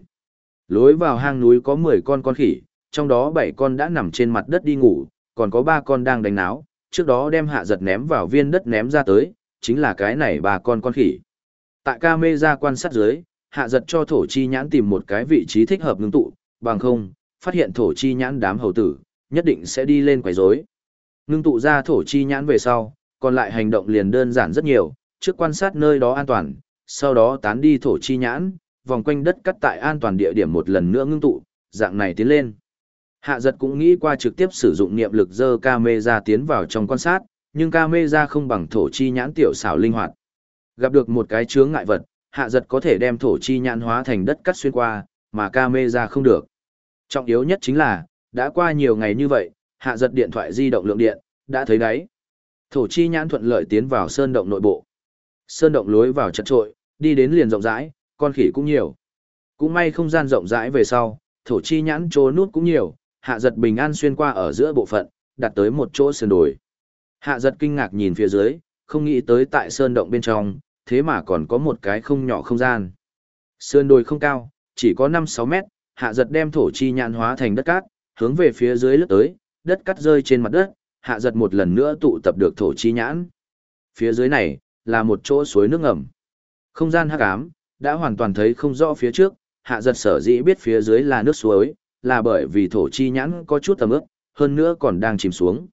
Speaker 1: Lối vào hang núi có 10 con con khỉ, trong đó 7 con đã nằm trên mặt đất đi ngủ, còn có 3 con đang đánh náo, trước đó đem hạ giật ném vào viên đất ném ra tới, chính là cái này ba con con khỉ. Tại camera quan sát dưới, hạ giật cho thổ chi nhãn tìm một cái vị trí thích hợp ngưng tụ, bằng không, phát hiện thổ chi nhãn đám hầu tử, nhất định sẽ đi lên quấy rối. Ngưng tụ ra thổ chi nhãn về sau, còn lại hành động liền đơn giản rất nhiều, trước quan sát nơi đó an toàn, sau đó tán đi thổ chi nhãn, vòng quanh đất cắt tại an toàn địa điểm một lần nữa ngưng tụ, dạng này tiến lên. Hạ giật cũng nghĩ qua trực tiếp sử dụng niệm lực dơ camera tiến vào trong quan sát, nhưng camera không bằng thổ chi nhãn tiểu xảo linh hoạt. Gặp được một cái chướng ngại vật, hạ giật có thể đem thổ chi nhãn hóa thành đất cắt xuyên qua, mà camera không được. Trọng yếu nhất chính là, đã qua nhiều ngày như vậy, hạ giật điện thoại di động lượng điện, đã thấy đáy. Thổ chi nhãn thuận lợi tiến vào sơn động nội bộ. Sơn động lối vào chật trội, đi đến liền rộng rãi, con khỉ cũng nhiều. Cũng may không gian rộng rãi về sau, thổ chi nhãn chỗ nút cũng nhiều, hạ giật bình an xuyên qua ở giữa bộ phận, đặt tới một chỗ sườn đồi. Hạ giật kinh ngạc nhìn phía dưới, không nghĩ tới tại sơn động bên trong, thế mà còn có một cái không nhỏ không gian. Sơn đồi không cao, chỉ có 5-6 mét, hạ giật đem thổ chi nhãn hóa thành đất cát, hướng về phía dưới lướt tới, đất cát rơi trên mặt đất, hạ giật một lần nữa tụ tập được thổ chi nhãn. Phía dưới này, là một chỗ suối nước ngầm. Không gian hắc ám, đã hoàn toàn thấy không rõ phía trước, hạ giật sở dĩ biết phía dưới là nước suối, là bởi vì thổ chi nhãn có chút tầm ướp, hơn nữa còn đang chìm xuống.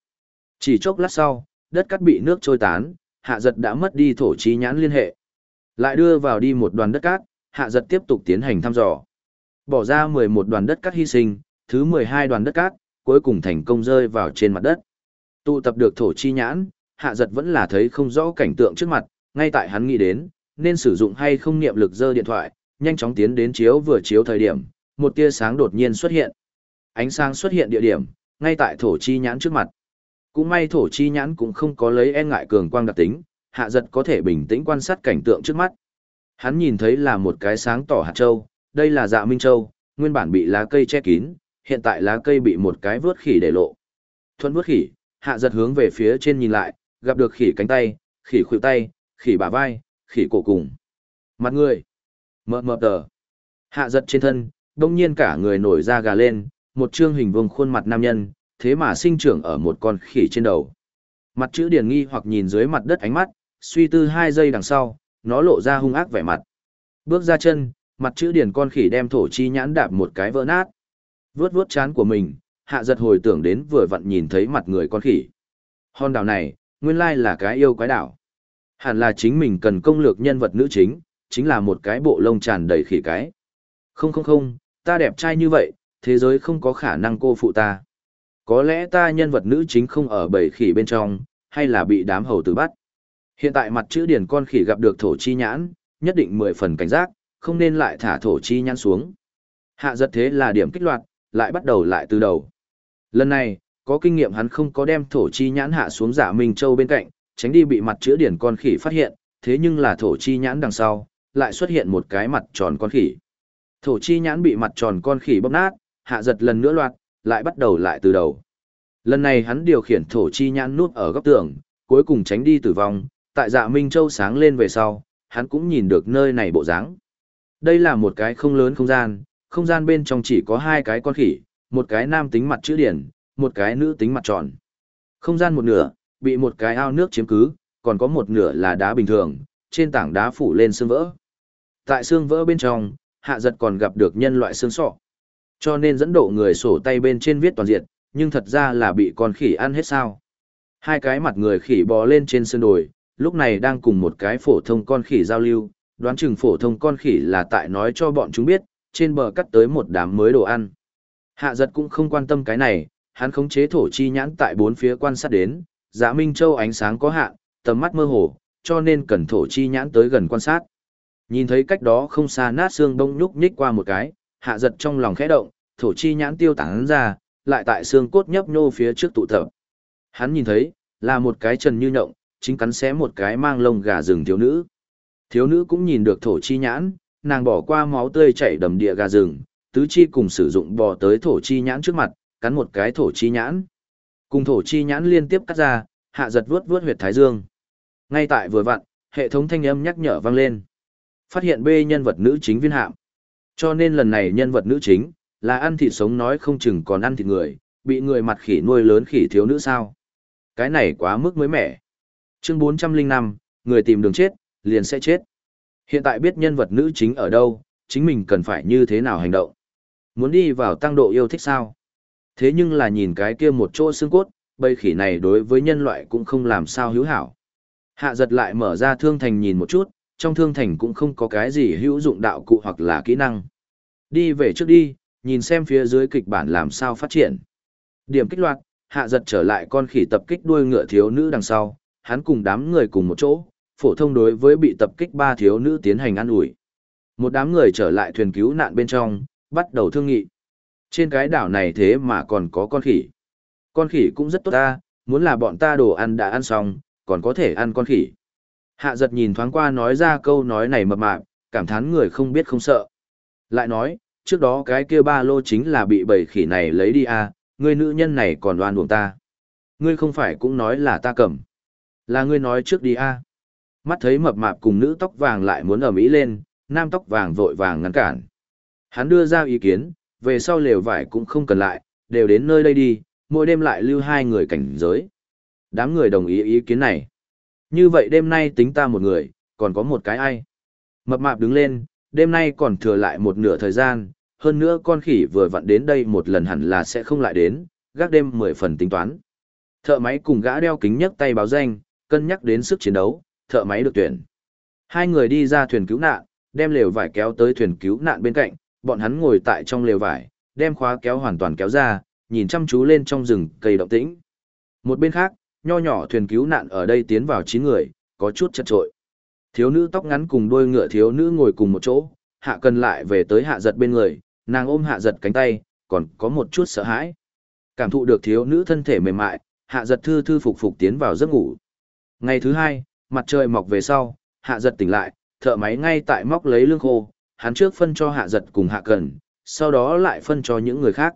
Speaker 1: Chỉ chốc lát sau, đất cát bị nước trôi tán, hạ giật đã mất đi thổ chi nhãn liên hệ. Lại đưa vào đi một đoàn đất cát, hạ giật tiếp tục tiến hành thăm dò. Bỏ ra 11 đoàn đất cát hy sinh, thứ 12 đoàn đất cát, cuối cùng thành công rơi vào trên mặt đất. Tụ tập được thổ chi nhãn, hạ giật vẫn là thấy không rõ cảnh tượng trước mặt, ngay tại hắn nghĩ đến, nên sử dụng hay không niệm lực dơ điện thoại, nhanh chóng tiến đến chiếu vừa chiếu thời điểm, một tia sáng đột nhiên xuất hiện. Ánh sáng xuất hiện địa điểm, ngay tại thổ chi nhãn trước mặt. Cũng may thổ chi nhãn cũng không có lấy e ngại cường quang đặc tính, hạ giật có thể bình tĩnh quan sát cảnh tượng trước mắt. Hắn nhìn thấy là một cái sáng tỏ hạt châu, đây là dạ minh châu, nguyên bản bị lá cây che kín, hiện tại lá cây bị một cái vớt khỉ để lộ. Thuận vớt khỉ, hạ giật hướng về phía trên nhìn lại, gặp được khỉ cánh tay, khỉ khuỷu tay, khỉ bả vai, khỉ cổ cùng. Mặt người. Mờ mờ tờ. Hạ giật trên thân, đông nhiên cả người nổi da gà lên, một trương hình vuông khuôn mặt nam nhân, thế mà sinh trưởng ở một con khỉ trên đầu. Mặt chữ điển nghi hoặc nhìn dưới mặt đất ánh mắt, suy tư hai giây đằng sau, nó lộ ra hung ác vẻ mặt. Bước ra chân, mặt chữ điển con khỉ đem thổ chi nhãn đạp một cái vỡ nát. Vướt vướt chán của mình, hạ giật hồi tưởng đến vừa vặn nhìn thấy mặt người con khỉ. Hòn đảo này, nguyên lai là cái yêu quái đảo. Hẳn là chính mình cần công lược nhân vật nữ chính, chính là một cái bộ lông tràn đầy khỉ cái. Không không không, ta đẹp trai như vậy, thế giới không có khả năng cô phụ ta. Có lẽ ta nhân vật nữ chính không ở bầy khỉ bên trong, hay là bị đám hầu tử bắt. Hiện tại mặt chữ điển con khỉ gặp được thổ chi nhãn, nhất định mười phần cảnh giác, không nên lại thả thổ chi nhãn xuống. Hạ giật thế là điểm kích loạt, lại bắt đầu lại từ đầu. Lần này, có kinh nghiệm hắn không có đem thổ chi nhãn hạ xuống giả Minh Châu bên cạnh, tránh đi bị mặt chữ điển con khỉ phát hiện, thế nhưng là thổ chi nhãn đằng sau, lại xuất hiện một cái mặt tròn con khỉ. Thổ chi nhãn bị mặt tròn con khỉ bóp nát, hạ giật lần nữa loạt, lại bắt đầu lại từ đầu. Lần này hắn điều khiển thổ chi nhãn nút ở góc tường, cuối cùng tránh đi tử vong, tại dạ Minh Châu sáng lên về sau, hắn cũng nhìn được nơi này bộ dáng. Đây là một cái không lớn không gian, không gian bên trong chỉ có hai cái con khỉ, một cái nam tính mặt chữ điển, một cái nữ tính mặt tròn. Không gian một nửa, bị một cái ao nước chiếm cứ, còn có một nửa là đá bình thường, trên tảng đá phủ lên xương vỡ. Tại xương vỡ bên trong, hạ giật còn gặp được nhân loại xương sọ. Cho nên dẫn độ người sổ tay bên trên viết toàn diện, nhưng thật ra là bị con khỉ ăn hết sao. Hai cái mặt người khỉ bò lên trên sân đồi, lúc này đang cùng một cái phổ thông con khỉ giao lưu, đoán chừng phổ thông con khỉ là tại nói cho bọn chúng biết, trên bờ cắt tới một đám mới đồ ăn. Hạ giật cũng không quan tâm cái này, hắn khống chế thổ chi nhãn tại bốn phía quan sát đến, Dạ Minh Châu ánh sáng có hạn, tầm mắt mơ hồ, cho nên cần thổ chi nhãn tới gần quan sát. Nhìn thấy cách đó không xa nát xương bông nhúc nhích qua một cái, hạ giật trong lòng khẽ động, thổ chi nhãn tiêu tán ra, lại tại xương cốt nhấp nhô phía trước tụ tập. Hắn nhìn thấy, là một cái trần như nhộng, chính cắn xé một cái mang lông gà rừng thiếu nữ. Thiếu nữ cũng nhìn được thổ chi nhãn, nàng bỏ qua máu tươi chảy đầm địa gà rừng, tứ chi cùng sử dụng bò tới thổ chi nhãn trước mặt, cắn một cái thổ chi nhãn. Cùng thổ chi nhãn liên tiếp cắt ra, hạ giật vuốt vuốt huyệt thái dương. Ngay tại vừa vặn, hệ thống thanh âm nhắc nhở vang lên. Phát hiện B nhân vật nữ chính viên hạm. Cho nên lần này nhân vật nữ chính, là ăn thịt sống nói không chừng còn ăn thịt người, bị người mặt khỉ nuôi lớn khỉ thiếu nữ sao. Cái này quá mức mới mẻ. Chương 405, người tìm đường chết, liền sẽ chết. Hiện tại biết nhân vật nữ chính ở đâu, chính mình cần phải như thế nào hành động. Muốn đi vào tăng độ yêu thích sao? Thế nhưng là nhìn cái kia một chỗ xương cốt, bầy khỉ này đối với nhân loại cũng không làm sao hữu hảo. Hạ giật lại mở ra thương thành nhìn một chút, trong thương thành cũng không có cái gì hữu dụng đạo cụ hoặc là kỹ năng. Đi về trước đi, nhìn xem phía dưới kịch bản làm sao phát triển. Điểm kích loạt, hạ giật trở lại con khỉ tập kích đuôi ngựa thiếu nữ đằng sau, hắn cùng đám người cùng một chỗ, phổ thông đối với bị tập kích ba thiếu nữ tiến hành ăn ủi Một đám người trở lại thuyền cứu nạn bên trong, bắt đầu thương nghị. Trên cái đảo này thế mà còn có con khỉ. Con khỉ cũng rất tốt ta, muốn là bọn ta đồ ăn đã ăn xong, còn có thể ăn con khỉ. Hạ giật nhìn thoáng qua nói ra câu nói này mập mạp, cảm thán người không biết không sợ. Lại nói, trước đó cái kia ba lô chính là bị bầy khỉ này lấy đi à, người nữ nhân này còn đoan buồng ta. Ngươi không phải cũng nói là ta cầm. Là ngươi nói trước đi à. Mắt thấy mập mạp cùng nữ tóc vàng lại muốn ở Mỹ lên, nam tóc vàng vội vàng ngăn cản. Hắn đưa ra ý kiến, về sau lều vải cũng không cần lại, đều đến nơi đây đi, mỗi đêm lại lưu hai người cảnh giới. Đám người đồng ý ý kiến này. Như vậy đêm nay tính ta một người, còn có một cái ai. Mập mạp đứng lên, đêm nay còn thừa lại một nửa thời gian, hơn nữa con khỉ vừa vặn đến đây một lần hẳn là sẽ không lại đến, gác đêm mười phần tính toán. Thợ máy cùng gã đeo kính nhấc tay báo danh, cân nhắc đến sức chiến đấu, thợ máy được tuyển. Hai người đi ra thuyền cứu nạn, đem lều vải kéo tới thuyền cứu nạn bên cạnh, bọn hắn ngồi tại trong lều vải, đem khóa kéo hoàn toàn kéo ra, nhìn chăm chú lên trong rừng cây động tĩnh. Một bên khác, nho nhỏ thuyền cứu nạn ở đây tiến vào 9 người, có chút chật trội. Thiếu nữ tóc ngắn cùng đôi ngựa thiếu nữ ngồi cùng một chỗ, hạ cần lại về tới hạ giật bên người, nàng ôm hạ giật cánh tay, còn có một chút sợ hãi. Cảm thụ được thiếu nữ thân thể mềm mại, hạ giật thư thư phục phục tiến vào giấc ngủ. Ngày thứ hai, mặt trời mọc về sau, hạ giật tỉnh lại, thợ máy ngay tại móc lấy lương khô, hắn trước phân cho hạ giật cùng hạ cần, sau đó lại phân cho những người khác.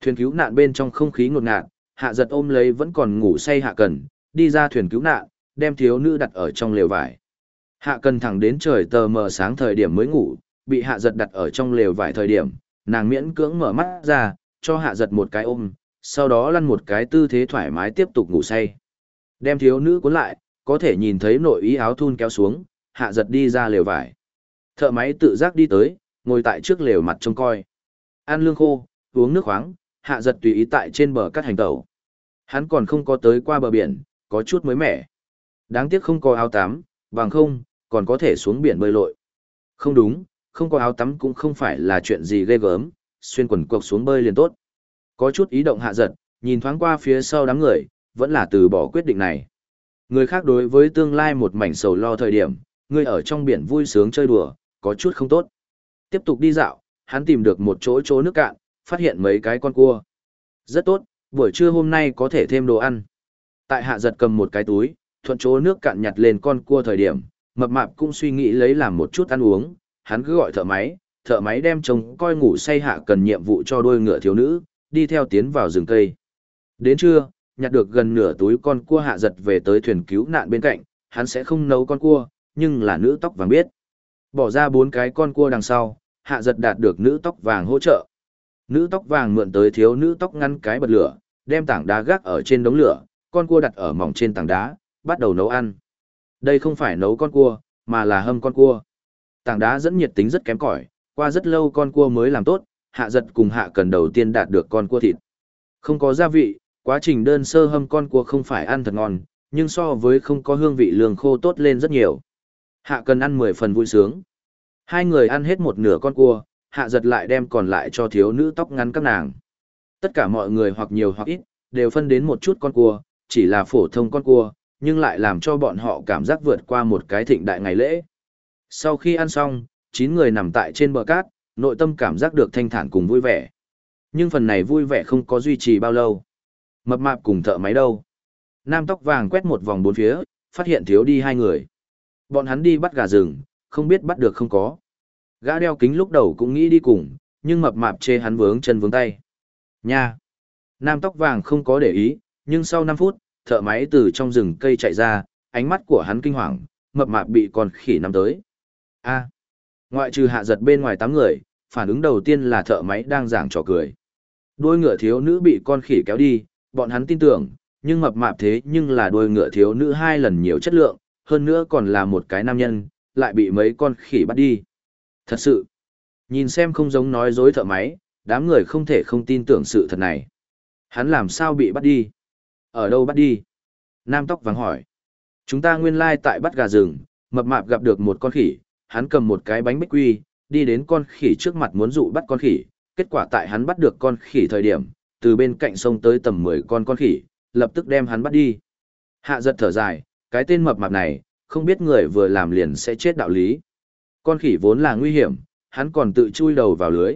Speaker 1: Thuyền cứu nạn bên trong không khí ngột ngạt, hạ giật ôm lấy vẫn còn ngủ say hạ cần, đi ra thuyền cứu nạn, đem thiếu nữ đặt ở trong lều vải. Hạ cần thẳng đến trời tờ mờ sáng thời điểm mới ngủ, bị hạ giật đặt ở trong lều vải thời điểm, nàng miễn cưỡng mở mắt ra, cho hạ giật một cái ôm, sau đó lăn một cái tư thế thoải mái tiếp tục ngủ say. Đem thiếu nữ cuốn lại, có thể nhìn thấy nội ý áo thun kéo xuống, hạ giật đi ra lều vải. Thợ máy tự giác đi tới, ngồi tại trước lều mặt trông coi. Ăn lương khô, uống nước khoáng, hạ giật tùy ý tại trên bờ cắt hành tẩu. Hắn còn không có tới qua bờ biển, có chút mới mẻ. Đáng tiếc không có áo tắm, bằng không, còn có thể xuống biển bơi lội. Không đúng, không có áo tắm cũng không phải là chuyện gì ghê gớm, xuyên quần cuộc xuống bơi liền tốt. Có chút ý động hạ giật, nhìn thoáng qua phía sau đám người, vẫn là từ bỏ quyết định này. Người khác đối với tương lai một mảnh sầu lo thời điểm, người ở trong biển vui sướng chơi đùa, có chút không tốt. Tiếp tục đi dạo, hắn tìm được một chỗ chỗ nước cạn, phát hiện mấy cái con cua. Rất tốt, buổi trưa hôm nay có thể thêm đồ ăn. Tại hạ giật cầm một cái túi, thuận chỗ nước cạn nhặt lên con cua thời điểm, mập mạp cũng suy nghĩ lấy làm một chút ăn uống, hắn cứ gọi thợ máy, thợ máy đem chồng coi ngủ say hạ cần nhiệm vụ cho đôi ngựa thiếu nữ, đi theo tiến vào rừng cây. Đến trưa, nhặt được gần nửa túi con cua hạ giật về tới thuyền cứu nạn bên cạnh, hắn sẽ không nấu con cua, nhưng là nữ tóc vàng biết. Bỏ ra bốn cái con cua đằng sau, hạ giật đạt được nữ tóc vàng hỗ trợ. Nữ tóc vàng mượn tới thiếu nữ tóc ngăn cái bật lửa, đem tảng đá gác ở trên đống lửa, con cua đặt ở mỏng trên tảng đá, bắt đầu nấu ăn. Đây không phải nấu con cua, mà là hâm con cua. Tảng đá dẫn nhiệt tính rất kém cỏi, qua rất lâu con cua mới làm tốt, hạ giật cùng hạ cần đầu tiên đạt được con cua thịt. Không có gia vị, quá trình đơn sơ hâm con cua không phải ăn thật ngon, nhưng so với không có hương vị lương khô tốt lên rất nhiều. Hạ cần ăn 10 phần vui sướng. Hai người ăn hết một nửa con cua, hạ giật lại đem còn lại cho thiếu nữ tóc ngắn các nàng. Tất cả mọi người hoặc nhiều hoặc ít, đều phân đến một chút con cua, chỉ là phổ thông con cua, nhưng lại làm cho bọn họ cảm giác vượt qua một cái thịnh đại ngày lễ. Sau khi ăn xong, 9 người nằm tại trên bờ cát, nội tâm cảm giác được thanh thản cùng vui vẻ. Nhưng phần này vui vẻ không có duy trì bao lâu. Mập mạp cùng thợ máy đâu. Nam tóc vàng quét một vòng bốn phía, phát hiện thiếu đi hai người. Bọn hắn đi bắt gà rừng, không biết bắt được không có. Gã đeo kính lúc đầu cũng nghĩ đi cùng, nhưng mập mạp chê hắn vướng chân vướng tay. Nha! Nam tóc vàng không có để ý, nhưng sau 5 phút, thợ máy từ trong rừng cây chạy ra, ánh mắt của hắn kinh hoàng, mập mạp bị con khỉ nắm tới. A! À. Ngoại trừ hạ giật bên ngoài tám người, phản ứng đầu tiên là thợ máy đang giảng trò cười. Đôi ngựa thiếu nữ bị con khỉ kéo đi, bọn hắn tin tưởng, nhưng mập mạp thế nhưng là đôi ngựa thiếu nữ hai lần nhiều chất lượng, hơn nữa còn là một cái nam nhân, lại bị mấy con khỉ bắt đi. Thật sự, nhìn xem không giống nói dối thợ máy, đám người không thể không tin tưởng sự thật này. Hắn làm sao bị bắt đi? Ở đâu bắt đi? Nam tóc vàng hỏi. Chúng ta nguyên lai tại bắt gà rừng, mập mạp gặp được một con khỉ, hắn cầm một cái bánh bích quy, đi đến con khỉ trước mặt muốn dụ bắt con khỉ, kết quả tại hắn bắt được con khỉ thời điểm, từ bên cạnh sông tới tầm 10 con con khỉ, lập tức đem hắn bắt đi. Hạ giật thở dài, cái tên mập mạp này, không biết người vừa làm liền sẽ chết đạo lý. Con khỉ vốn là nguy hiểm, hắn còn tự chui đầu vào lưới.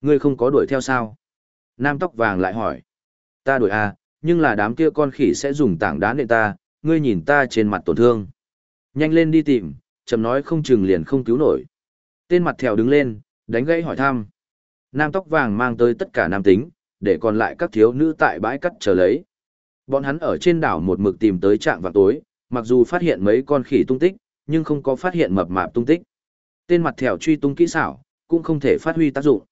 Speaker 1: Ngươi không có đuổi theo sao? Nam tóc vàng lại hỏi. Ta đuổi à, nhưng là đám kia con khỉ sẽ dùng tảng đá nện ta, ngươi nhìn ta trên mặt tổn thương. Nhanh lên đi tìm, chầm nói không chừng liền không cứu nổi. Tên mặt thèo đứng lên, đánh gãy hỏi thăm. Nam tóc vàng mang tới tất cả nam tính, để còn lại các thiếu nữ tại bãi cắt chờ lấy. Bọn hắn ở trên đảo một mực tìm tới trạm vào tối, mặc dù phát hiện mấy con khỉ tung tích, nhưng không có phát hiện mập mạp tung tích. Tên mặt thèo truy tung kỹ xảo, cũng không thể phát huy tác dụng.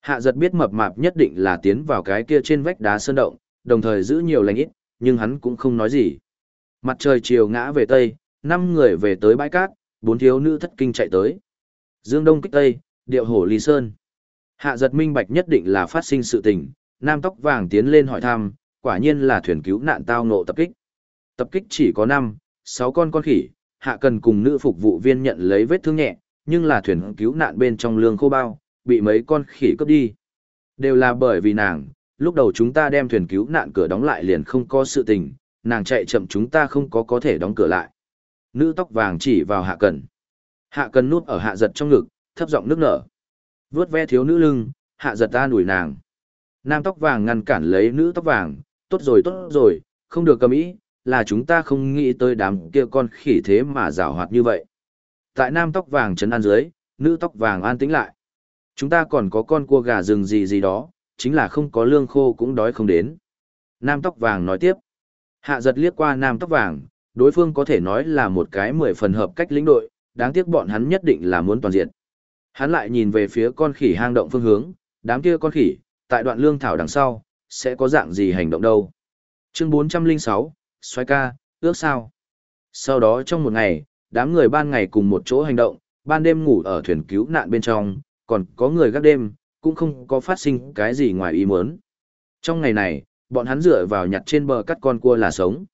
Speaker 1: Hạ giật biết mập mạp nhất định là tiến vào cái kia trên vách đá sơn động, đồng thời giữ nhiều lành ít, nhưng hắn cũng không nói gì. Mặt trời chiều ngã về tây, năm người về tới bãi cát, bốn thiếu nữ thất kinh chạy tới. Dương Đông kích Tây, điệu hổ Lý Sơn. Hạ giật minh bạch nhất định là phát sinh sự tình, nam tóc vàng tiến lên hỏi thăm, quả nhiên là thuyền cứu nạn tao ngộ tập kích. Tập kích chỉ có 5, 6 con con khỉ, hạ cần cùng nữ phục vụ viên nhận lấy vết thương nhẹ, nhưng là thuyền cứu nạn bên trong lương khô bao, bị mấy con khỉ cướp đi. Đều là bởi vì nàng, lúc đầu chúng ta đem thuyền cứu nạn cửa đóng lại liền không có sự tình, nàng chạy chậm chúng ta không có có thể đóng cửa lại. Nữ tóc vàng chỉ vào hạ cần. Hạ cần nuốt ở hạ giật trong ngực, thấp giọng nước nở. Vướt ve thiếu nữ lưng, hạ giật ta đuổi nàng. Nam tóc vàng ngăn cản lấy nữ tóc vàng, tốt rồi tốt rồi, không được cầm ý, là chúng ta không nghĩ tới đám kia con khỉ thế mà rào hoạt như vậy. Tại nam tóc vàng trấn an dưới, nữ tóc vàng an tĩnh lại. Chúng ta còn có con cua gà rừng gì gì đó, chính là không có lương khô cũng đói không đến. Nam tóc vàng nói tiếp. Hạ giật liếc qua nam tóc vàng, đối phương có thể nói là một cái mười phần hợp cách lĩnh đội, đáng tiếc bọn hắn nhất định là muốn toàn diện. Hắn lại nhìn về phía con khỉ hang động phương hướng, đám kia con khỉ, tại đoạn lương thảo đằng sau, sẽ có dạng gì hành động đâu. Chương 406, xoay ca, ước sao. Sau đó trong một ngày, đám người ban ngày cùng một chỗ hành động, ban đêm ngủ ở thuyền cứu nạn bên trong, còn có người gác đêm, cũng không có phát sinh cái gì ngoài ý muốn. Trong ngày này, bọn hắn dựa vào nhặt trên bờ cắt con cua là sống.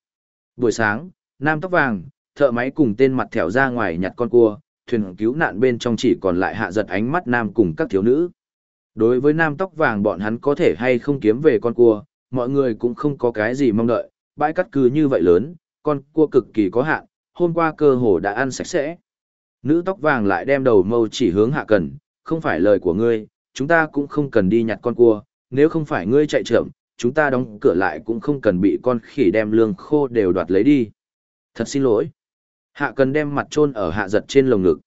Speaker 1: Buổi sáng, nam tóc vàng, thợ máy cùng tên mặt thẻo ra ngoài nhặt con cua, thuyền cứu nạn bên trong chỉ còn lại hạ giật ánh mắt nam cùng các thiếu nữ. Đối với nam tóc vàng bọn hắn có thể hay không kiếm về con cua, mọi người cũng không có cái gì mong đợi, bãi cắt cứ như vậy lớn, con cua cực kỳ có hạn, hôm qua cơ hồ đã ăn sạch sẽ. Nữ tóc vàng lại đem đầu mâu chỉ hướng hạ cần, không phải lời của ngươi, chúng ta cũng không cần đi nhặt con cua, nếu không phải ngươi chạy trưởng, chúng ta đóng cửa lại cũng không cần bị con khỉ đem lương khô đều đoạt lấy đi. Thật xin lỗi. Hạ cần đem mặt trôn ở hạ giật trên lồng ngực.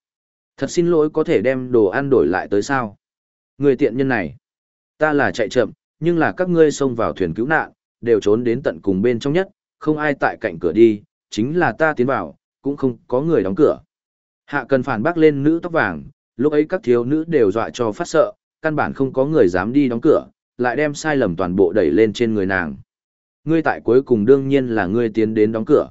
Speaker 1: Thật xin lỗi có thể đem đồ ăn đổi lại tới sao. Người tiện nhân này. Ta là chạy chậm, nhưng là các ngươi xông vào thuyền cứu nạn, đều trốn đến tận cùng bên trong nhất, không ai tại cạnh cửa đi, chính là ta tiến vào, cũng không có người đóng cửa. Hạ cần phản bác lên nữ tóc vàng, lúc ấy các thiếu nữ đều dọa cho phát sợ, căn bản không có người dám đi đóng cửa, lại đem sai lầm toàn bộ đẩy lên trên người nàng. Ngươi tại cuối cùng đương nhiên là ngươi tiến đến đóng cửa.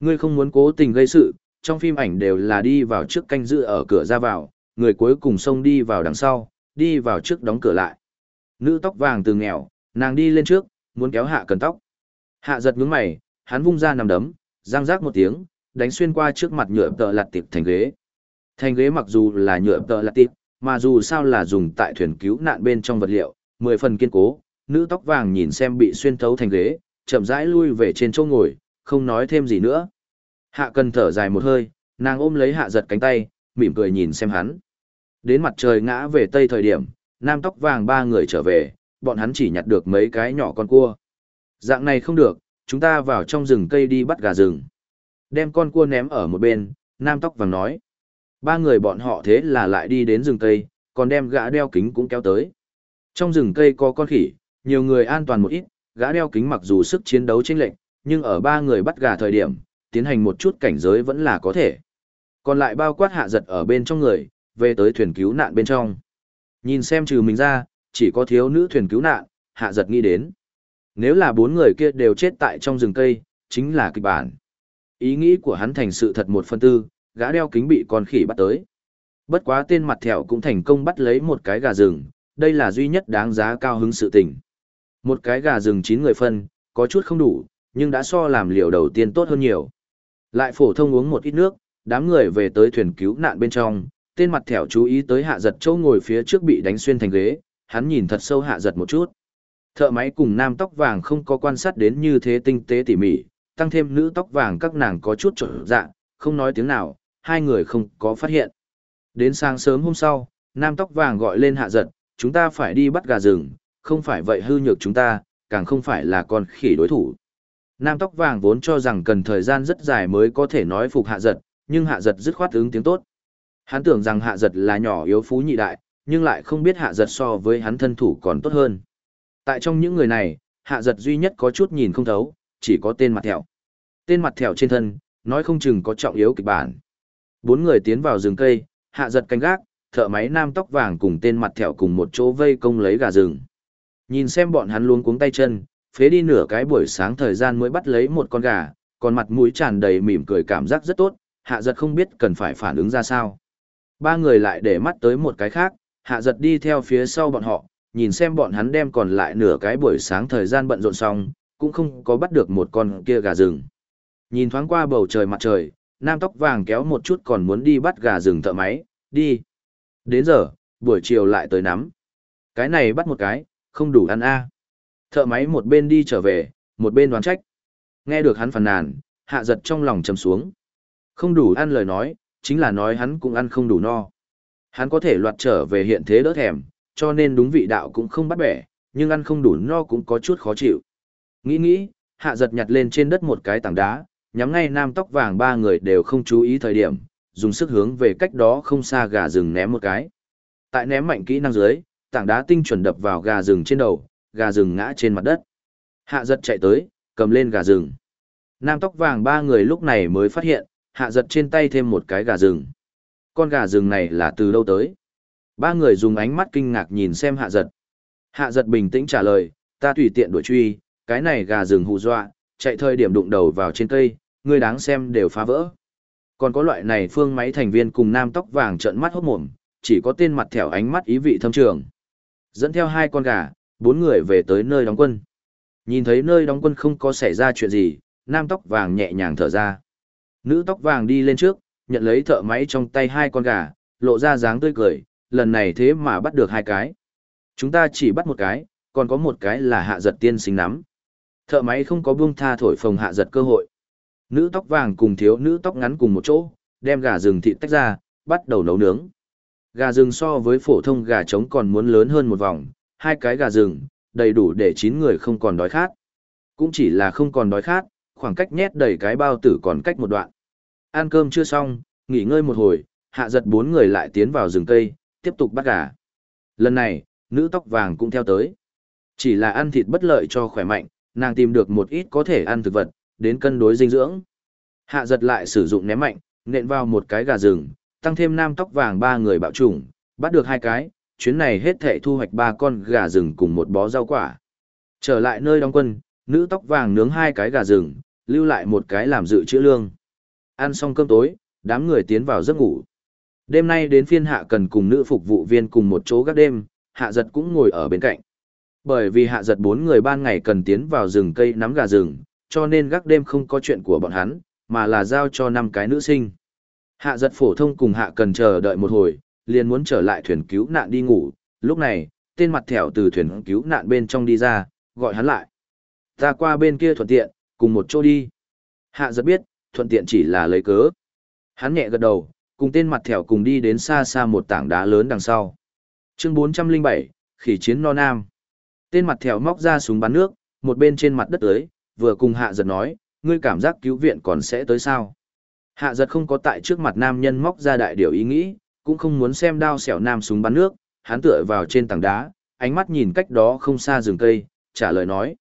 Speaker 1: Ngươi không muốn cố tình gây sự, trong phim ảnh đều là đi vào trước canh giữ ở cửa ra vào, người cuối cùng xông đi vào đằng sau, đi vào trước đóng cửa lại. Nữ tóc vàng từ nghèo, nàng đi lên trước, muốn kéo hạ cần tóc. Hạ giật nhướng mày, hắn vung ra nằm đấm, răng rác một tiếng, đánh xuyên qua trước mặt nhựa tợ lặt tiệp thành ghế. Thành ghế mặc dù là nhựa tợ lặt tiệp, mà dù sao là dùng tại thuyền cứu nạn bên trong vật liệu, mười phần kiên cố, nữ tóc vàng nhìn xem bị xuyên thấu thành ghế, chậm rãi lui về trên chỗ ngồi, không nói thêm gì nữa. Hạ cần thở dài một hơi, nàng ôm lấy hạ giật cánh tay, mỉm cười nhìn xem hắn. Đến mặt trời ngã về tây thời điểm, nam tóc vàng ba người trở về, bọn hắn chỉ nhặt được mấy cái nhỏ con cua. Dạng này không được, chúng ta vào trong rừng cây đi bắt gà rừng. Đem con cua ném ở một bên, nam tóc vàng nói. Ba người bọn họ thế là lại đi đến rừng cây, còn đem gã đeo kính cũng kéo tới. Trong rừng cây có con khỉ, nhiều người an toàn một ít, gã đeo kính mặc dù sức chiến đấu chênh lệch, nhưng ở ba người bắt gà thời điểm, tiến hành một chút cảnh giới vẫn là có thể. Còn lại bao quát hạ giật ở bên trong người, về tới thuyền cứu nạn bên trong. Nhìn xem trừ mình ra, chỉ có thiếu nữ thuyền cứu nạn, hạ giật nghĩ đến. Nếu là bốn người kia đều chết tại trong rừng cây, chính là kịch bản. Ý nghĩ của hắn thành sự thật một phân tư, gã đeo kính bị con khỉ bắt tới. Bất quá tên mặt thẹo cũng thành công bắt lấy một cái gà rừng, đây là duy nhất đáng giá cao hứng sự tình. Một cái gà rừng chín người phân, có chút không đủ, nhưng đã so làm liều đầu tiên tốt hơn nhiều. Lại phổ thông uống một ít nước, đám người về tới thuyền cứu nạn bên trong, tên mặt thẻo chú ý tới hạ giật châu ngồi phía trước bị đánh xuyên thành ghế, hắn nhìn thật sâu hạ giật một chút. Thợ máy cùng nam tóc vàng không có quan sát đến như thế tinh tế tỉ mỉ, tăng thêm nữ tóc vàng các nàng có chút trở dạ, không nói tiếng nào, hai người không có phát hiện. Đến sáng sớm hôm sau, nam tóc vàng gọi lên hạ giật, chúng ta phải đi bắt gà rừng, không phải vậy hư nhược chúng ta, càng không phải là con khỉ đối thủ. Nam tóc vàng vốn cho rằng cần thời gian rất dài mới có thể nói phục hạ giật, nhưng hạ giật dứt khoát ứng tiếng tốt. Hắn tưởng rằng hạ giật là nhỏ yếu phú nhị đại, nhưng lại không biết hạ giật so với hắn thân thủ còn tốt hơn. Tại trong những người này, hạ giật duy nhất có chút nhìn không thấu, chỉ có tên mặt thẹo. Tên mặt thẹo trên thân, nói không chừng có trọng yếu kịch bản. Bốn người tiến vào rừng cây, hạ giật canh gác, thợ máy nam tóc vàng cùng tên mặt thẹo cùng một chỗ vây công lấy gà rừng. Nhìn xem bọn hắn luôn cuống tay chân, phế đi nửa cái buổi sáng thời gian mới bắt lấy một con gà, còn mặt mũi tràn đầy mỉm cười cảm giác rất tốt, hạ giật không biết cần phải phản ứng ra sao. Ba người lại để mắt tới một cái khác, hạ giật đi theo phía sau bọn họ, nhìn xem bọn hắn đem còn lại nửa cái buổi sáng thời gian bận rộn xong, cũng không có bắt được một con kia gà rừng. Nhìn thoáng qua bầu trời mặt trời, nam tóc vàng kéo một chút còn muốn đi bắt gà rừng thợ máy, đi. Đến giờ, buổi chiều lại tới nắm. Cái này bắt một cái, không đủ ăn a. Thợ máy một bên đi trở về, một bên đoán trách. Nghe được hắn phàn nàn, hạ giật trong lòng trầm xuống. Không đủ ăn lời nói, chính là nói hắn cũng ăn không đủ no. Hắn có thể loạt trở về hiện thế đỡ thèm, cho nên đúng vị đạo cũng không bắt bẻ, nhưng ăn không đủ no cũng có chút khó chịu. Nghĩ nghĩ, hạ giật nhặt lên trên đất một cái tảng đá, nhắm ngay nam tóc vàng ba người đều không chú ý thời điểm, dùng sức hướng về cách đó không xa gà rừng ném một cái. Tại ném mạnh kỹ năng dưới, tảng đá tinh chuẩn đập vào gà rừng trên đầu, gà rừng ngã trên mặt đất. Hạ giật chạy tới, cầm lên gà rừng. Nam tóc vàng ba người lúc này mới phát hiện, hạ giật trên tay thêm một cái gà rừng. Con gà rừng này là từ đâu tới? Ba người dùng ánh mắt kinh ngạc nhìn xem hạ giật. Hạ giật bình tĩnh trả lời, ta tùy tiện đuổi truy, cái này gà rừng hù dọa, chạy thời điểm đụng đầu vào trên cây, người đáng xem đều phá vỡ. Còn có loại này phương máy thành viên cùng nam tóc vàng trợn mắt hốt mồm, chỉ có tên mặt thẻo ánh mắt ý vị thâm trường. Dẫn theo hai con gà, bốn người về tới nơi đóng quân. Nhìn thấy nơi đóng quân không có xảy ra chuyện gì, nam tóc vàng nhẹ nhàng thở ra. Nữ tóc vàng đi lên trước, nhận lấy thợ máy trong tay hai con gà, lộ ra dáng tươi cười, lần này thế mà bắt được hai cái. Chúng ta chỉ bắt một cái, còn có một cái là hạ giật tiên sinh nắm. Thợ máy không có buông tha thổi phồng hạ giật cơ hội. Nữ tóc vàng cùng thiếu nữ tóc ngắn cùng một chỗ, đem gà rừng thịt tách ra, bắt đầu nấu nướng. Gà rừng so với phổ thông gà trống còn muốn lớn hơn một vòng, hai cái gà rừng, đầy đủ để chín người không còn đói khát. Cũng chỉ là không còn đói khát, khoảng cách nhét đầy cái bao tử còn cách một đoạn. Ăn cơm chưa xong, nghỉ ngơi một hồi, hạ giật bốn người lại tiến vào rừng cây, tiếp tục bắt gà. Lần này, nữ tóc vàng cũng theo tới. Chỉ là ăn thịt bất lợi cho khỏe mạnh, nàng tìm được một ít có thể ăn thực vật, đến cân đối dinh dưỡng. Hạ giật lại sử dụng ném mạnh, nện vào một cái gà rừng, tăng thêm nam tóc vàng ba người bạo chủng, bắt được hai cái, chuyến này hết thệ thu hoạch ba con gà rừng cùng một bó rau quả. Trở lại nơi đóng quân, nữ tóc vàng nướng hai cái gà rừng, lưu lại một cái làm dự trữ lương. Ăn xong cơm tối, đám người tiến vào giấc ngủ. Đêm nay đến phiên hạ cần cùng nữ phục vụ viên cùng một chỗ gác đêm, hạ giật cũng ngồi ở bên cạnh. Bởi vì hạ giật bốn người ban ngày cần tiến vào rừng cây nắm gà rừng, cho nên gác đêm không có chuyện của bọn hắn, mà là giao cho năm cái nữ sinh. Hạ giật phổ thông cùng hạ cần chờ đợi một hồi, liền muốn trở lại thuyền cứu nạn đi ngủ, lúc này, tên mặt thẻo từ thuyền cứu nạn bên trong đi ra, gọi hắn lại. Ta qua bên kia thuận tiện, cùng một chỗ đi. Hạ giật biết, thuận tiện chỉ là lấy cớ. Hắn nhẹ gật đầu, cùng tên mặt thẻo cùng đi đến xa xa một tảng đá lớn đằng sau. Chương 407, Khỉ chiến no nam. Tên mặt thèo móc ra súng bắn nước, một bên trên mặt đất tới, vừa cùng hạ giật nói, ngươi cảm giác cứu viện còn sẽ tới sao. Hạ giật không có tại trước mặt nam nhân móc ra đại điều ý nghĩ, cũng không muốn xem đao xẻo nam súng bắn nước, hắn tựa vào trên tảng đá, ánh mắt nhìn cách đó không xa rừng cây, trả lời nói.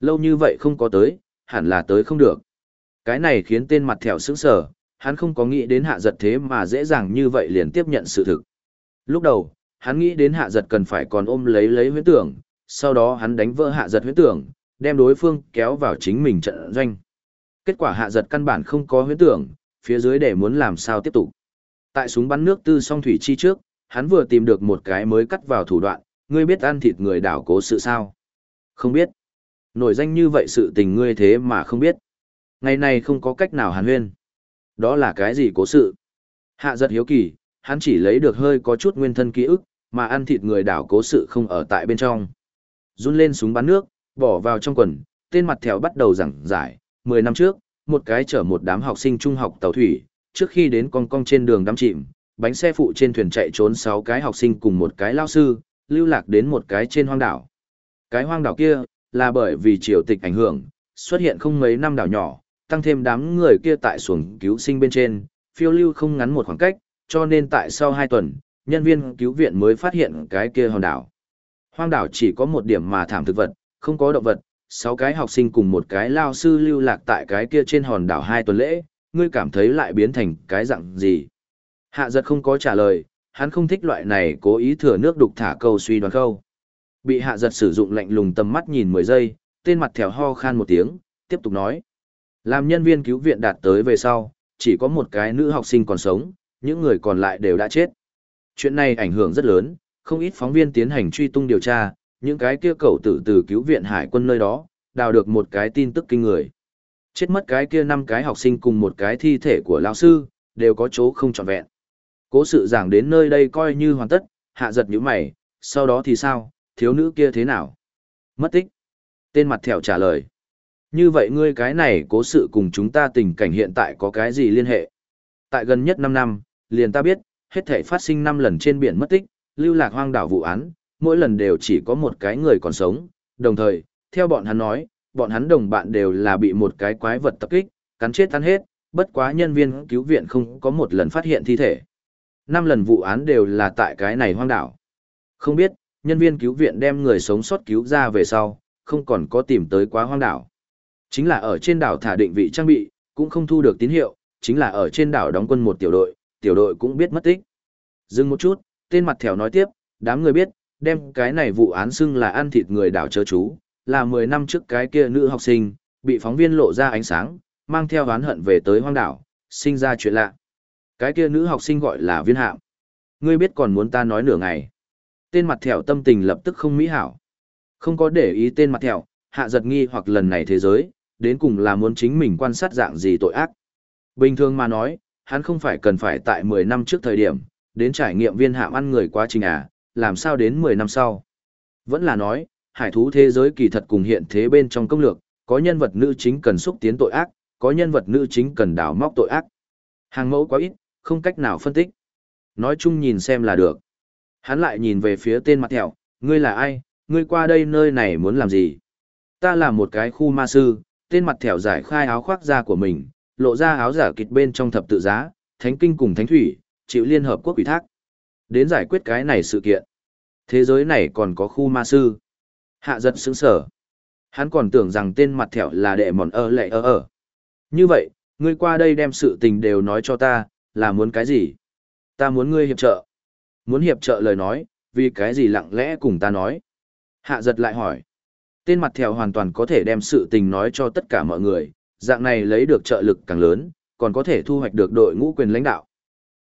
Speaker 1: Lâu như vậy không có tới, hẳn là tới không được. Cái này khiến tên mặt thẻo sững sờ, hắn không có nghĩ đến hạ giật thế mà dễ dàng như vậy liền tiếp nhận sự thực. Lúc đầu, hắn nghĩ đến hạ giật cần phải còn ôm lấy lấy huyễn tưởng, sau đó hắn đánh vỡ hạ giật huyễn tưởng, đem đối phương kéo vào chính mình trận doanh. Kết quả hạ giật căn bản không có huyễn tưởng, phía dưới để muốn làm sao tiếp tục. Tại súng bắn nước tư song thủy chi trước, hắn vừa tìm được một cái mới cắt vào thủ đoạn, ngươi biết ăn thịt người đảo cố sự sao? Không biết. Nổi danh như vậy sự tình ngươi thế mà không biết. Ngày này không có cách nào hàn huyên. Đó là cái gì cố sự? Hạ giật hiếu kỳ, hắn chỉ lấy được hơi có chút nguyên thân ký ức, mà ăn thịt người đảo cố sự không ở tại bên trong. Run lên súng bắn nước, bỏ vào trong quần, tên mặt thèo bắt đầu giảng giải. Mười năm trước, một cái chở một đám học sinh trung học tàu thủy, trước khi đến con cong trên đường đắm chìm, bánh xe phụ trên thuyền chạy trốn sáu cái học sinh cùng một cái lao sư, lưu lạc đến một cái trên hoang đảo. Cái hoang đảo kia, là bởi vì triều tịch ảnh hưởng, xuất hiện không mấy năm đảo nhỏ, tăng thêm đám người kia tại xuồng cứu sinh bên trên, phiêu lưu không ngắn một khoảng cách, cho nên tại sau hai tuần, nhân viên cứu viện mới phát hiện cái kia hòn đảo. Hoang đảo chỉ có một điểm mà thảm thực vật, không có động vật, sáu cái học sinh cùng một cái lao sư lưu lạc tại cái kia trên hòn đảo hai tuần lễ, ngươi cảm thấy lại biến thành cái dạng gì? Hạ giật không có trả lời, hắn không thích loại này cố ý thừa nước đục thả câu suy đoán câu. Bị hạ giật sử dụng lạnh lùng tầm mắt nhìn 10 giây, tên mặt thèo ho khan một tiếng, tiếp tục nói. Làm nhân viên cứu viện đạt tới về sau, chỉ có một cái nữ học sinh còn sống, những người còn lại đều đã chết. Chuyện này ảnh hưởng rất lớn, không ít phóng viên tiến hành truy tung điều tra, những cái kia cầu tử từ cứu viện hải quân nơi đó, đào được một cái tin tức kinh người. Chết mất cái kia năm cái học sinh cùng một cái thi thể của lão sư, đều có chỗ không trọn vẹn. Cố sự giảng đến nơi đây coi như hoàn tất, hạ giật như mày, sau đó thì sao, thiếu nữ kia thế nào? Mất tích. Tên mặt thẻo trả lời. Như vậy ngươi cái này cố sự cùng chúng ta tình cảnh hiện tại có cái gì liên hệ? Tại gần nhất 5 năm, liền ta biết, hết thể phát sinh 5 lần trên biển mất tích, lưu lạc hoang đảo vụ án, mỗi lần đều chỉ có một cái người còn sống, đồng thời, theo bọn hắn nói, bọn hắn đồng bạn đều là bị một cái quái vật tập kích, cắn chết tan hết, bất quá nhân viên cứu viện không có một lần phát hiện thi thể. Năm lần vụ án đều là tại cái này hoang đảo. Không biết, nhân viên cứu viện đem người sống sót cứu ra về sau, không còn có tìm tới quá hoang đảo. Chính là ở trên đảo thả định vị trang bị, cũng không thu được tín hiệu, chính là ở trên đảo đóng quân một tiểu đội, tiểu đội cũng biết mất tích. Dừng một chút, tên mặt thèo nói tiếp, đám người biết, đem cái này vụ án xưng là ăn thịt người đảo chớ chú, là 10 năm trước cái kia nữ học sinh, bị phóng viên lộ ra ánh sáng, mang theo oán hận về tới hoang đảo, sinh ra chuyện lạ. Cái kia nữ học sinh gọi là viên hạm. Ngươi biết còn muốn ta nói nửa ngày. Tên mặt thẻo tâm tình lập tức không mỹ hảo. Không có để ý tên mặt thẻo, hạ giật nghi hoặc lần này thế giới, đến cùng là muốn chính mình quan sát dạng gì tội ác. Bình thường mà nói, hắn không phải cần phải tại 10 năm trước thời điểm, đến trải nghiệm viên hạm ăn người quá trình à, làm sao đến 10 năm sau. Vẫn là nói, hải thú thế giới kỳ thật cùng hiện thế bên trong công lược, có nhân vật nữ chính cần xúc tiến tội ác, có nhân vật nữ chính cần đào móc tội ác. Hàng mẫu quá ít, không cách nào phân tích. Nói chung nhìn xem là được. Hắn lại nhìn về phía tên mặt thẹo, ngươi là ai, ngươi qua đây nơi này muốn làm gì? Ta là một cái khu ma sư, tên mặt thẹo giải khai áo khoác da của mình, lộ ra áo giả kịch bên trong thập tự giá, thánh kinh cùng thánh thủy, chịu liên hợp quốc ủy thác. Đến giải quyết cái này sự kiện. Thế giới này còn có khu ma sư. Hạ giật sững sở. Hắn còn tưởng rằng tên mặt thẻo là đệ mòn ơ lệ ơ ở. Như vậy, ngươi qua đây đem sự tình đều nói cho ta, là muốn cái gì? Ta muốn ngươi hiệp trợ. Muốn hiệp trợ lời nói, vì cái gì lặng lẽ cùng ta nói? Hạ giật lại hỏi. Tên mặt thèo hoàn toàn có thể đem sự tình nói cho tất cả mọi người, dạng này lấy được trợ lực càng lớn, còn có thể thu hoạch được đội ngũ quyền lãnh đạo.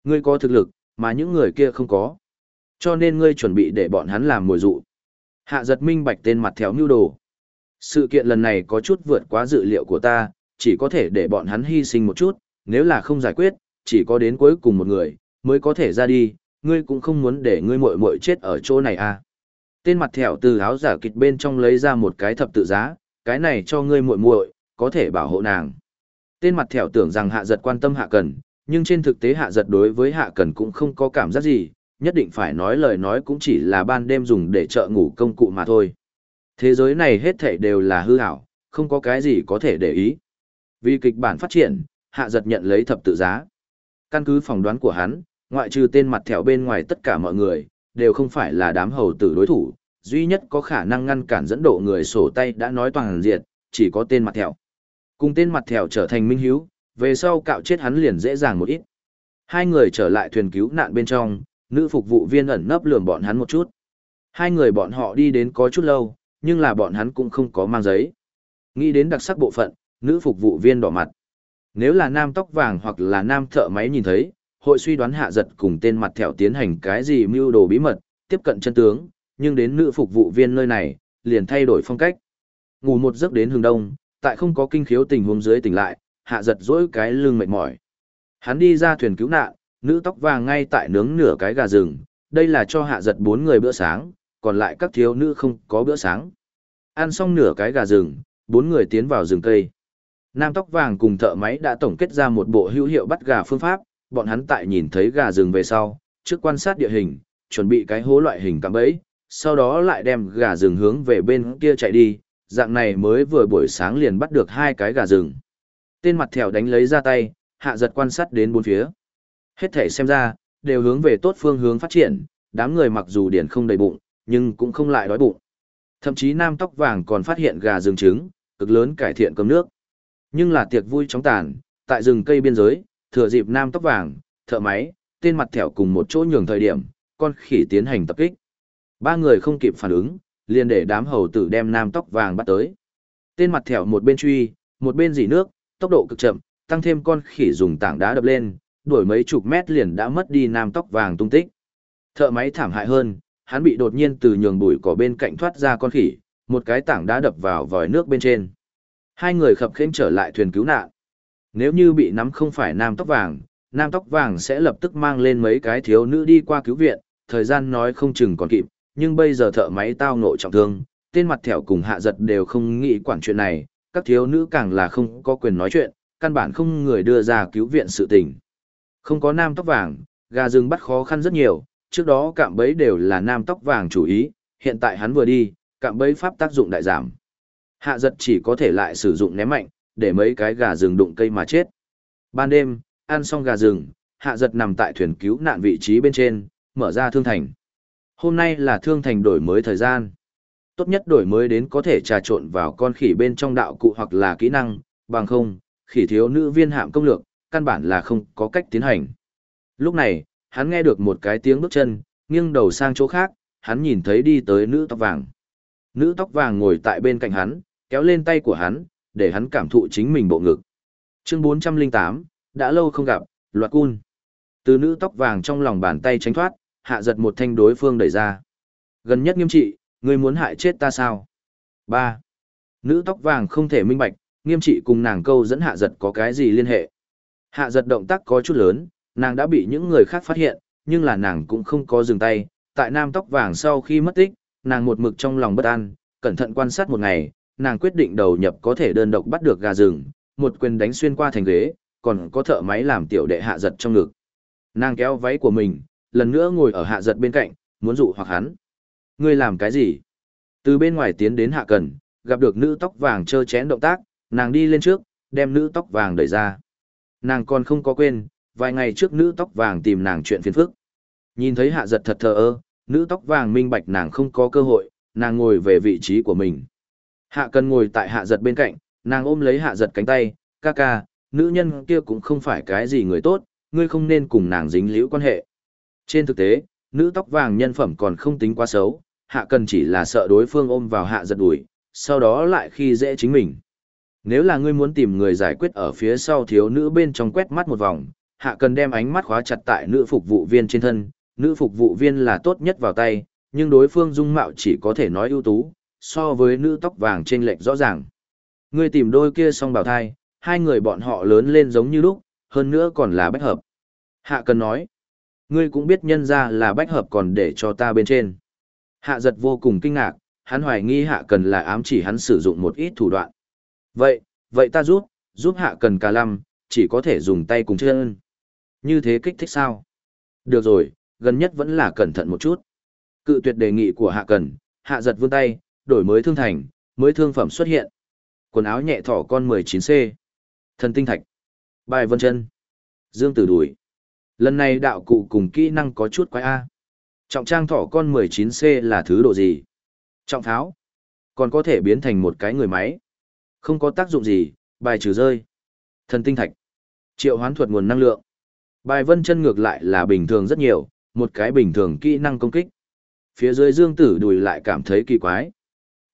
Speaker 1: Ngươi có thực lực, mà những người kia không có. Cho nên ngươi chuẩn bị để bọn hắn làm mồi dụ. Hạ giật minh bạch tên mặt theo mưu đồ. Sự kiện lần này có chút vượt quá dự liệu của ta, chỉ có thể để bọn hắn hy sinh một chút, nếu là không giải quyết, chỉ có đến cuối cùng một người, mới có thể ra đi, ngươi cũng không muốn để ngươi muội muội chết ở chỗ này à. Tên mặt thẻo từ áo giả kịch bên trong lấy ra một cái thập tự giá, cái này cho ngươi muội muội, có thể bảo hộ nàng. Tên mặt thẻo tưởng rằng hạ giật quan tâm hạ cần, nhưng trên thực tế hạ giật đối với hạ cần cũng không có cảm giác gì, nhất định phải nói lời nói cũng chỉ là ban đêm dùng để trợ ngủ công cụ mà thôi. Thế giới này hết thảy đều là hư ảo, không có cái gì có thể để ý. Vì kịch bản phát triển, hạ giật nhận lấy thập tự giá. Căn cứ phỏng đoán của hắn, ngoại trừ tên mặt thẻo bên ngoài tất cả mọi người, đều không phải là đám hầu tử đối thủ, duy nhất có khả năng ngăn cản dẫn độ người sổ tay đã nói toàn diệt, chỉ có tên mặt thẻo. Cùng tên mặt thẻo trở thành minh hiếu, về sau cạo chết hắn liền dễ dàng một ít. Hai người trở lại thuyền cứu nạn bên trong, nữ phục vụ viên ẩn nấp lườm bọn hắn một chút. Hai người bọn họ đi đến có chút lâu, nhưng là bọn hắn cũng không có mang giấy. Nghĩ đến đặc sắc bộ phận, nữ phục vụ viên đỏ mặt. Nếu là nam tóc vàng hoặc là nam thợ máy nhìn thấy, hội suy đoán hạ giật cùng tên mặt thẹo tiến hành cái gì mưu đồ bí mật, tiếp cận chân tướng, nhưng đến nữ phục vụ viên nơi này, liền thay đổi phong cách. Ngủ một giấc đến hướng đông, tại không có kinh khiếu tình huống dưới tỉnh lại, hạ giật dỗi cái lưng mệt mỏi. Hắn đi ra thuyền cứu nạn, nữ tóc vàng ngay tại nướng nửa cái gà rừng, đây là cho hạ giật bốn người bữa sáng, còn lại các thiếu nữ không có bữa sáng. Ăn xong nửa cái gà rừng, bốn người tiến vào rừng cây. Nam tóc vàng cùng thợ máy đã tổng kết ra một bộ hữu hiệu bắt gà phương pháp, bọn hắn tại nhìn thấy gà rừng về sau, trước quan sát địa hình, chuẩn bị cái hố loại hình cắm bẫy, sau đó lại đem gà rừng hướng về bên kia chạy đi, dạng này mới vừa buổi sáng liền bắt được hai cái gà rừng. Tên mặt thèo đánh lấy ra tay, hạ giật quan sát đến bốn phía. Hết thể xem ra, đều hướng về tốt phương hướng phát triển, đám người mặc dù điển không đầy bụng, nhưng cũng không lại đói bụng. Thậm chí nam tóc vàng còn phát hiện gà rừng trứng, cực lớn cải thiện cơm nước. Nhưng là tiệc vui chóng tàn, tại rừng cây biên giới, thừa dịp nam tóc vàng, thợ máy, tên mặt thẻo cùng một chỗ nhường thời điểm, con khỉ tiến hành tập kích. Ba người không kịp phản ứng, liền để đám hầu tử đem nam tóc vàng bắt tới. Tên mặt thẻo một bên truy, một bên dỉ nước, tốc độ cực chậm, tăng thêm con khỉ dùng tảng đá đập lên, đuổi mấy chục mét liền đã mất đi nam tóc vàng tung tích. Thợ máy thảm hại hơn, hắn bị đột nhiên từ nhường bụi cỏ bên cạnh thoát ra con khỉ, một cái tảng đá đập vào vòi nước bên trên. Hai người khập khiễng trở lại thuyền cứu nạn. Nếu như bị nắm không phải nam tóc vàng, nam tóc vàng sẽ lập tức mang lên mấy cái thiếu nữ đi qua cứu viện, thời gian nói không chừng còn kịp, nhưng bây giờ thợ máy tao ngộ trọng thương, tên mặt thẻo cùng hạ giật đều không nghĩ quản chuyện này, các thiếu nữ càng là không có quyền nói chuyện, căn bản không người đưa ra cứu viện sự tình. Không có nam tóc vàng, gà rừng bắt khó khăn rất nhiều, trước đó cạm bẫy đều là nam tóc vàng chủ ý, hiện tại hắn vừa đi, cạm bẫy pháp tác dụng đại giảm. Hạ giật chỉ có thể lại sử dụng ném mạnh, để mấy cái gà rừng đụng cây mà chết. Ban đêm, ăn xong gà rừng, hạ giật nằm tại thuyền cứu nạn vị trí bên trên, mở ra thương thành. Hôm nay là thương thành đổi mới thời gian. Tốt nhất đổi mới đến có thể trà trộn vào con khỉ bên trong đạo cụ hoặc là kỹ năng, bằng không, khỉ thiếu nữ viên hạm công lược, căn bản là không có cách tiến hành. Lúc này, hắn nghe được một cái tiếng bước chân, nghiêng đầu sang chỗ khác, hắn nhìn thấy đi tới nữ tóc vàng. Nữ tóc vàng ngồi tại bên cạnh hắn, kéo lên tay của hắn, để hắn cảm thụ chính mình bộ ngực. Chương 408, đã lâu không gặp, loạt cun. Từ nữ tóc vàng trong lòng bàn tay tránh thoát, hạ giật một thanh đối phương đẩy ra. Gần nhất nghiêm trị, ngươi muốn hại chết ta sao? 3. Nữ tóc vàng không thể minh bạch, nghiêm trị cùng nàng câu dẫn hạ giật có cái gì liên hệ. Hạ giật động tác có chút lớn, nàng đã bị những người khác phát hiện, nhưng là nàng cũng không có dừng tay. Tại nam tóc vàng sau khi mất tích, nàng một mực trong lòng bất an, cẩn thận quan sát một ngày, nàng quyết định đầu nhập có thể đơn độc bắt được gà rừng, một quyền đánh xuyên qua thành ghế, còn có thợ máy làm tiểu đệ hạ giật trong ngực. Nàng kéo váy của mình, lần nữa ngồi ở hạ giật bên cạnh, muốn dụ hoặc hắn. Ngươi làm cái gì? Từ bên ngoài tiến đến hạ cần, gặp được nữ tóc vàng chơ chén động tác, nàng đi lên trước, đem nữ tóc vàng đẩy ra. Nàng còn không có quên, vài ngày trước nữ tóc vàng tìm nàng chuyện phiền phức. Nhìn thấy hạ giật thật thờ ơ, nữ tóc vàng minh bạch nàng không có cơ hội, nàng ngồi về vị trí của mình. Hạ cần ngồi tại hạ giật bên cạnh, nàng ôm lấy hạ giật cánh tay, ca ca, nữ nhân kia cũng không phải cái gì người tốt, ngươi không nên cùng nàng dính liễu quan hệ. Trên thực tế, nữ tóc vàng nhân phẩm còn không tính quá xấu, hạ cần chỉ là sợ đối phương ôm vào hạ giật đuổi, sau đó lại khi dễ chính mình. Nếu là ngươi muốn tìm người giải quyết ở phía sau thiếu nữ bên trong quét mắt một vòng, hạ cần đem ánh mắt khóa chặt tại nữ phục vụ viên trên thân, nữ phục vụ viên là tốt nhất vào tay, nhưng đối phương dung mạo chỉ có thể nói ưu tú, so với nữ tóc vàng trên lệch rõ ràng. Ngươi tìm đôi kia xong bảo thai, hai người bọn họ lớn lên giống như lúc, hơn nữa còn là bách hợp. Hạ cần nói, ngươi cũng biết nhân ra là bách hợp còn để cho ta bên trên. Hạ giật vô cùng kinh ngạc, hắn hoài nghi hạ cần là ám chỉ hắn sử dụng một ít thủ đoạn. Vậy, vậy ta giúp, giúp hạ cần cả lăm, chỉ có thể dùng tay cùng chân. Như thế kích thích sao? Được rồi, gần nhất vẫn là cẩn thận một chút. Cự tuyệt đề nghị của hạ cần, hạ giật vươn tay, đổi mới thương thành, mới thương phẩm xuất hiện. Quần áo nhẹ thỏ con 19C. Thần tinh thạch. Bài vân chân. Dương tử đuổi. Lần này đạo cụ cùng kỹ năng có chút quái A. Trọng trang thỏ con 19C là thứ độ gì? Trọng tháo. Còn có thể biến thành một cái người máy. Không có tác dụng gì, bài trừ rơi. Thần tinh thạch. Triệu hoán thuật nguồn năng lượng. Bài vân chân ngược lại là bình thường rất nhiều, một cái bình thường kỹ năng công kích. Phía dưới Dương Tử Đùi lại cảm thấy kỳ quái.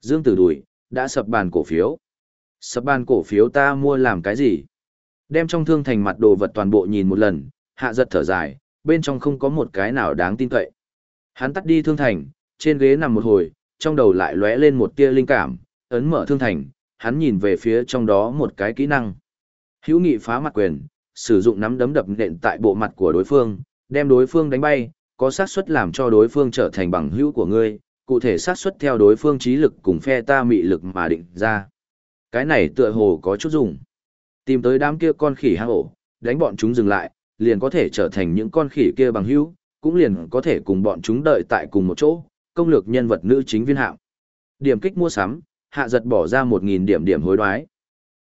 Speaker 1: Dương Tử Đùi, đã sập bàn cổ phiếu. Sập bàn cổ phiếu ta mua làm cái gì? Đem trong thương thành mặt đồ vật toàn bộ nhìn một lần, hạ giật thở dài, bên trong không có một cái nào đáng tin cậy. Hắn tắt đi thương thành, trên ghế nằm một hồi, trong đầu lại lóe lên một tia linh cảm, ấn mở thương thành, hắn nhìn về phía trong đó một cái kỹ năng. Hữu nghị phá mặt quyền, sử dụng nắm đấm đập nện tại bộ mặt của đối phương, đem đối phương đánh bay, có xác suất làm cho đối phương trở thành bằng hữu của ngươi, cụ thể xác suất theo đối phương trí lực cùng phe ta mị lực mà định ra. Cái này tựa hồ có chút dùng. Tìm tới đám kia con khỉ hang ổ, đánh bọn chúng dừng lại, liền có thể trở thành những con khỉ kia bằng hữu, cũng liền có thể cùng bọn chúng đợi tại cùng một chỗ, công lược nhân vật nữ chính viên hạng. Điểm kích mua sắm, hạ giật bỏ ra 1.000 điểm điểm hối đoái.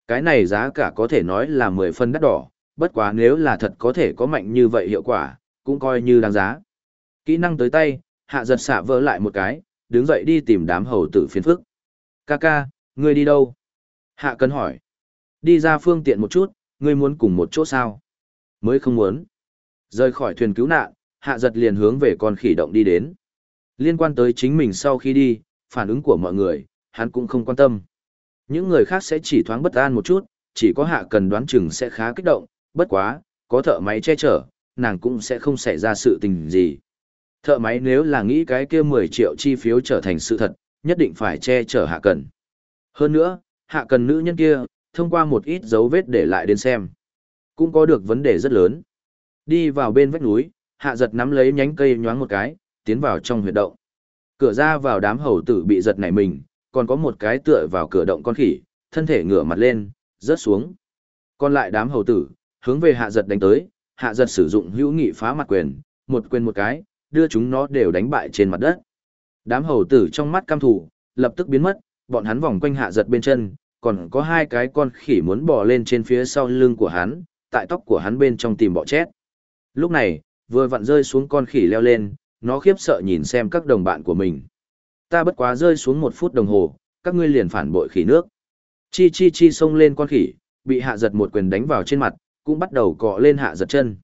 Speaker 1: Cái này giá cả có thể nói là 10 phân đắt đỏ, bất quá nếu là thật có thể có mạnh như vậy hiệu quả, cũng coi như đáng giá. Kỹ năng tới tay, hạ giật xạ vỡ lại một cái, đứng dậy đi tìm đám hầu tử phiền phức. Kaka, ngươi đi đâu? Hạ cần hỏi. Đi ra phương tiện một chút, ngươi muốn cùng một chỗ sao? Mới không muốn. Rời khỏi thuyền cứu nạn, hạ giật liền hướng về con khỉ động đi đến. Liên quan tới chính mình sau khi đi, phản ứng của mọi người, hắn cũng không quan tâm. Những người khác sẽ chỉ thoáng bất an một chút, chỉ có hạ cần đoán chừng sẽ khá kích động, bất quá, có thợ máy che chở, nàng cũng sẽ không xảy ra sự tình gì. Thợ máy nếu là nghĩ cái kia 10 triệu chi phiếu trở thành sự thật, nhất định phải che chở hạ cần. Hơn nữa, hạ cần nữ nhân kia, thông qua một ít dấu vết để lại đến xem. Cũng có được vấn đề rất lớn. Đi vào bên vách núi, hạ giật nắm lấy nhánh cây nhoáng một cái, tiến vào trong huyệt động. Cửa ra vào đám hầu tử bị giật nảy mình, còn có một cái tựa vào cửa động con khỉ, thân thể ngửa mặt lên, rớt xuống. Còn lại đám hầu tử, hướng về hạ giật đánh tới, hạ giật sử dụng hữu nghị phá mặt quyền, một quyền một cái, đưa chúng nó đều đánh bại trên mặt đất. Đám hầu tử trong mắt cam thủ, lập tức biến mất, bọn hắn vòng quanh hạ giật bên chân, còn có hai cái con khỉ muốn bò lên trên phía sau lưng của hắn, tại tóc của hắn bên trong tìm bọ chết. Lúc này, vừa vặn rơi xuống con khỉ leo lên, nó khiếp sợ nhìn xem các đồng bạn của mình. Ta bất quá rơi xuống một phút đồng hồ, các ngươi liền phản bội khỉ nước. Chi chi chi xông lên con khỉ, bị hạ giật một quyền đánh vào trên mặt, cũng bắt đầu cọ lên hạ giật chân.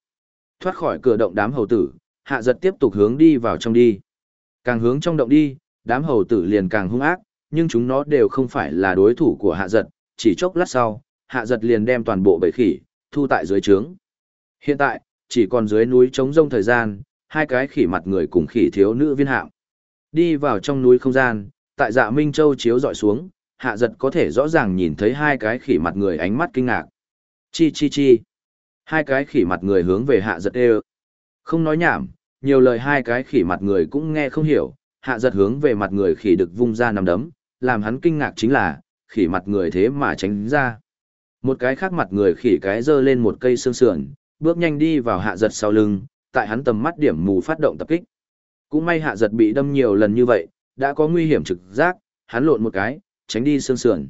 Speaker 1: Thoát khỏi cửa động đám hầu tử, hạ giật tiếp tục hướng đi vào trong đi. Càng hướng trong động đi, đám hầu tử liền càng hung ác, nhưng chúng nó đều không phải là đối thủ của hạ giật, chỉ chốc lát sau, hạ giật liền đem toàn bộ bầy khỉ, thu tại dưới trướng. Hiện tại, chỉ còn dưới núi trống rông thời gian, hai cái khỉ mặt người cùng khỉ thiếu nữ viên hạng. Đi vào trong núi không gian, tại dạ Minh Châu chiếu dọi xuống, hạ giật có thể rõ ràng nhìn thấy hai cái khỉ mặt người ánh mắt kinh ngạc. Chi chi chi. Hai cái khỉ mặt người hướng về hạ giật đều. Không nói nhảm, nhiều lời hai cái khỉ mặt người cũng nghe không hiểu, hạ giật hướng về mặt người khỉ được vung ra nằm đấm, làm hắn kinh ngạc chính là, khỉ mặt người thế mà tránh ra. Một cái khác mặt người khỉ cái dơ lên một cây xương sườn, bước nhanh đi vào hạ giật sau lưng, tại hắn tầm mắt điểm mù phát động tập kích. Cũng may hạ giật bị đâm nhiều lần như vậy, đã có nguy hiểm trực giác, hắn lộn một cái, tránh đi xương sườn.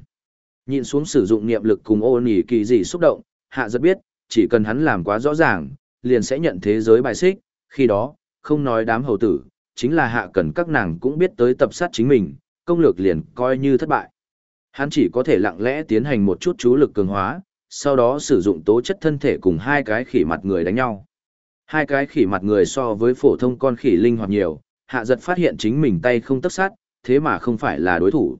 Speaker 1: Nhìn xuống sử dụng niệm lực cùng ô nỉ kỳ dị xúc động, hạ giật biết, chỉ cần hắn làm quá rõ ràng, liền sẽ nhận thế giới bài xích, khi đó, không nói đám hầu tử, chính là hạ cần các nàng cũng biết tới tập sát chính mình, công lược liền coi như thất bại. Hắn chỉ có thể lặng lẽ tiến hành một chút chú lực cường hóa, sau đó sử dụng tố chất thân thể cùng hai cái khỉ mặt người đánh nhau. Hai cái khỉ mặt người so với phổ thông con khỉ linh hoạt nhiều, hạ giật phát hiện chính mình tay không tất sát, thế mà không phải là đối thủ.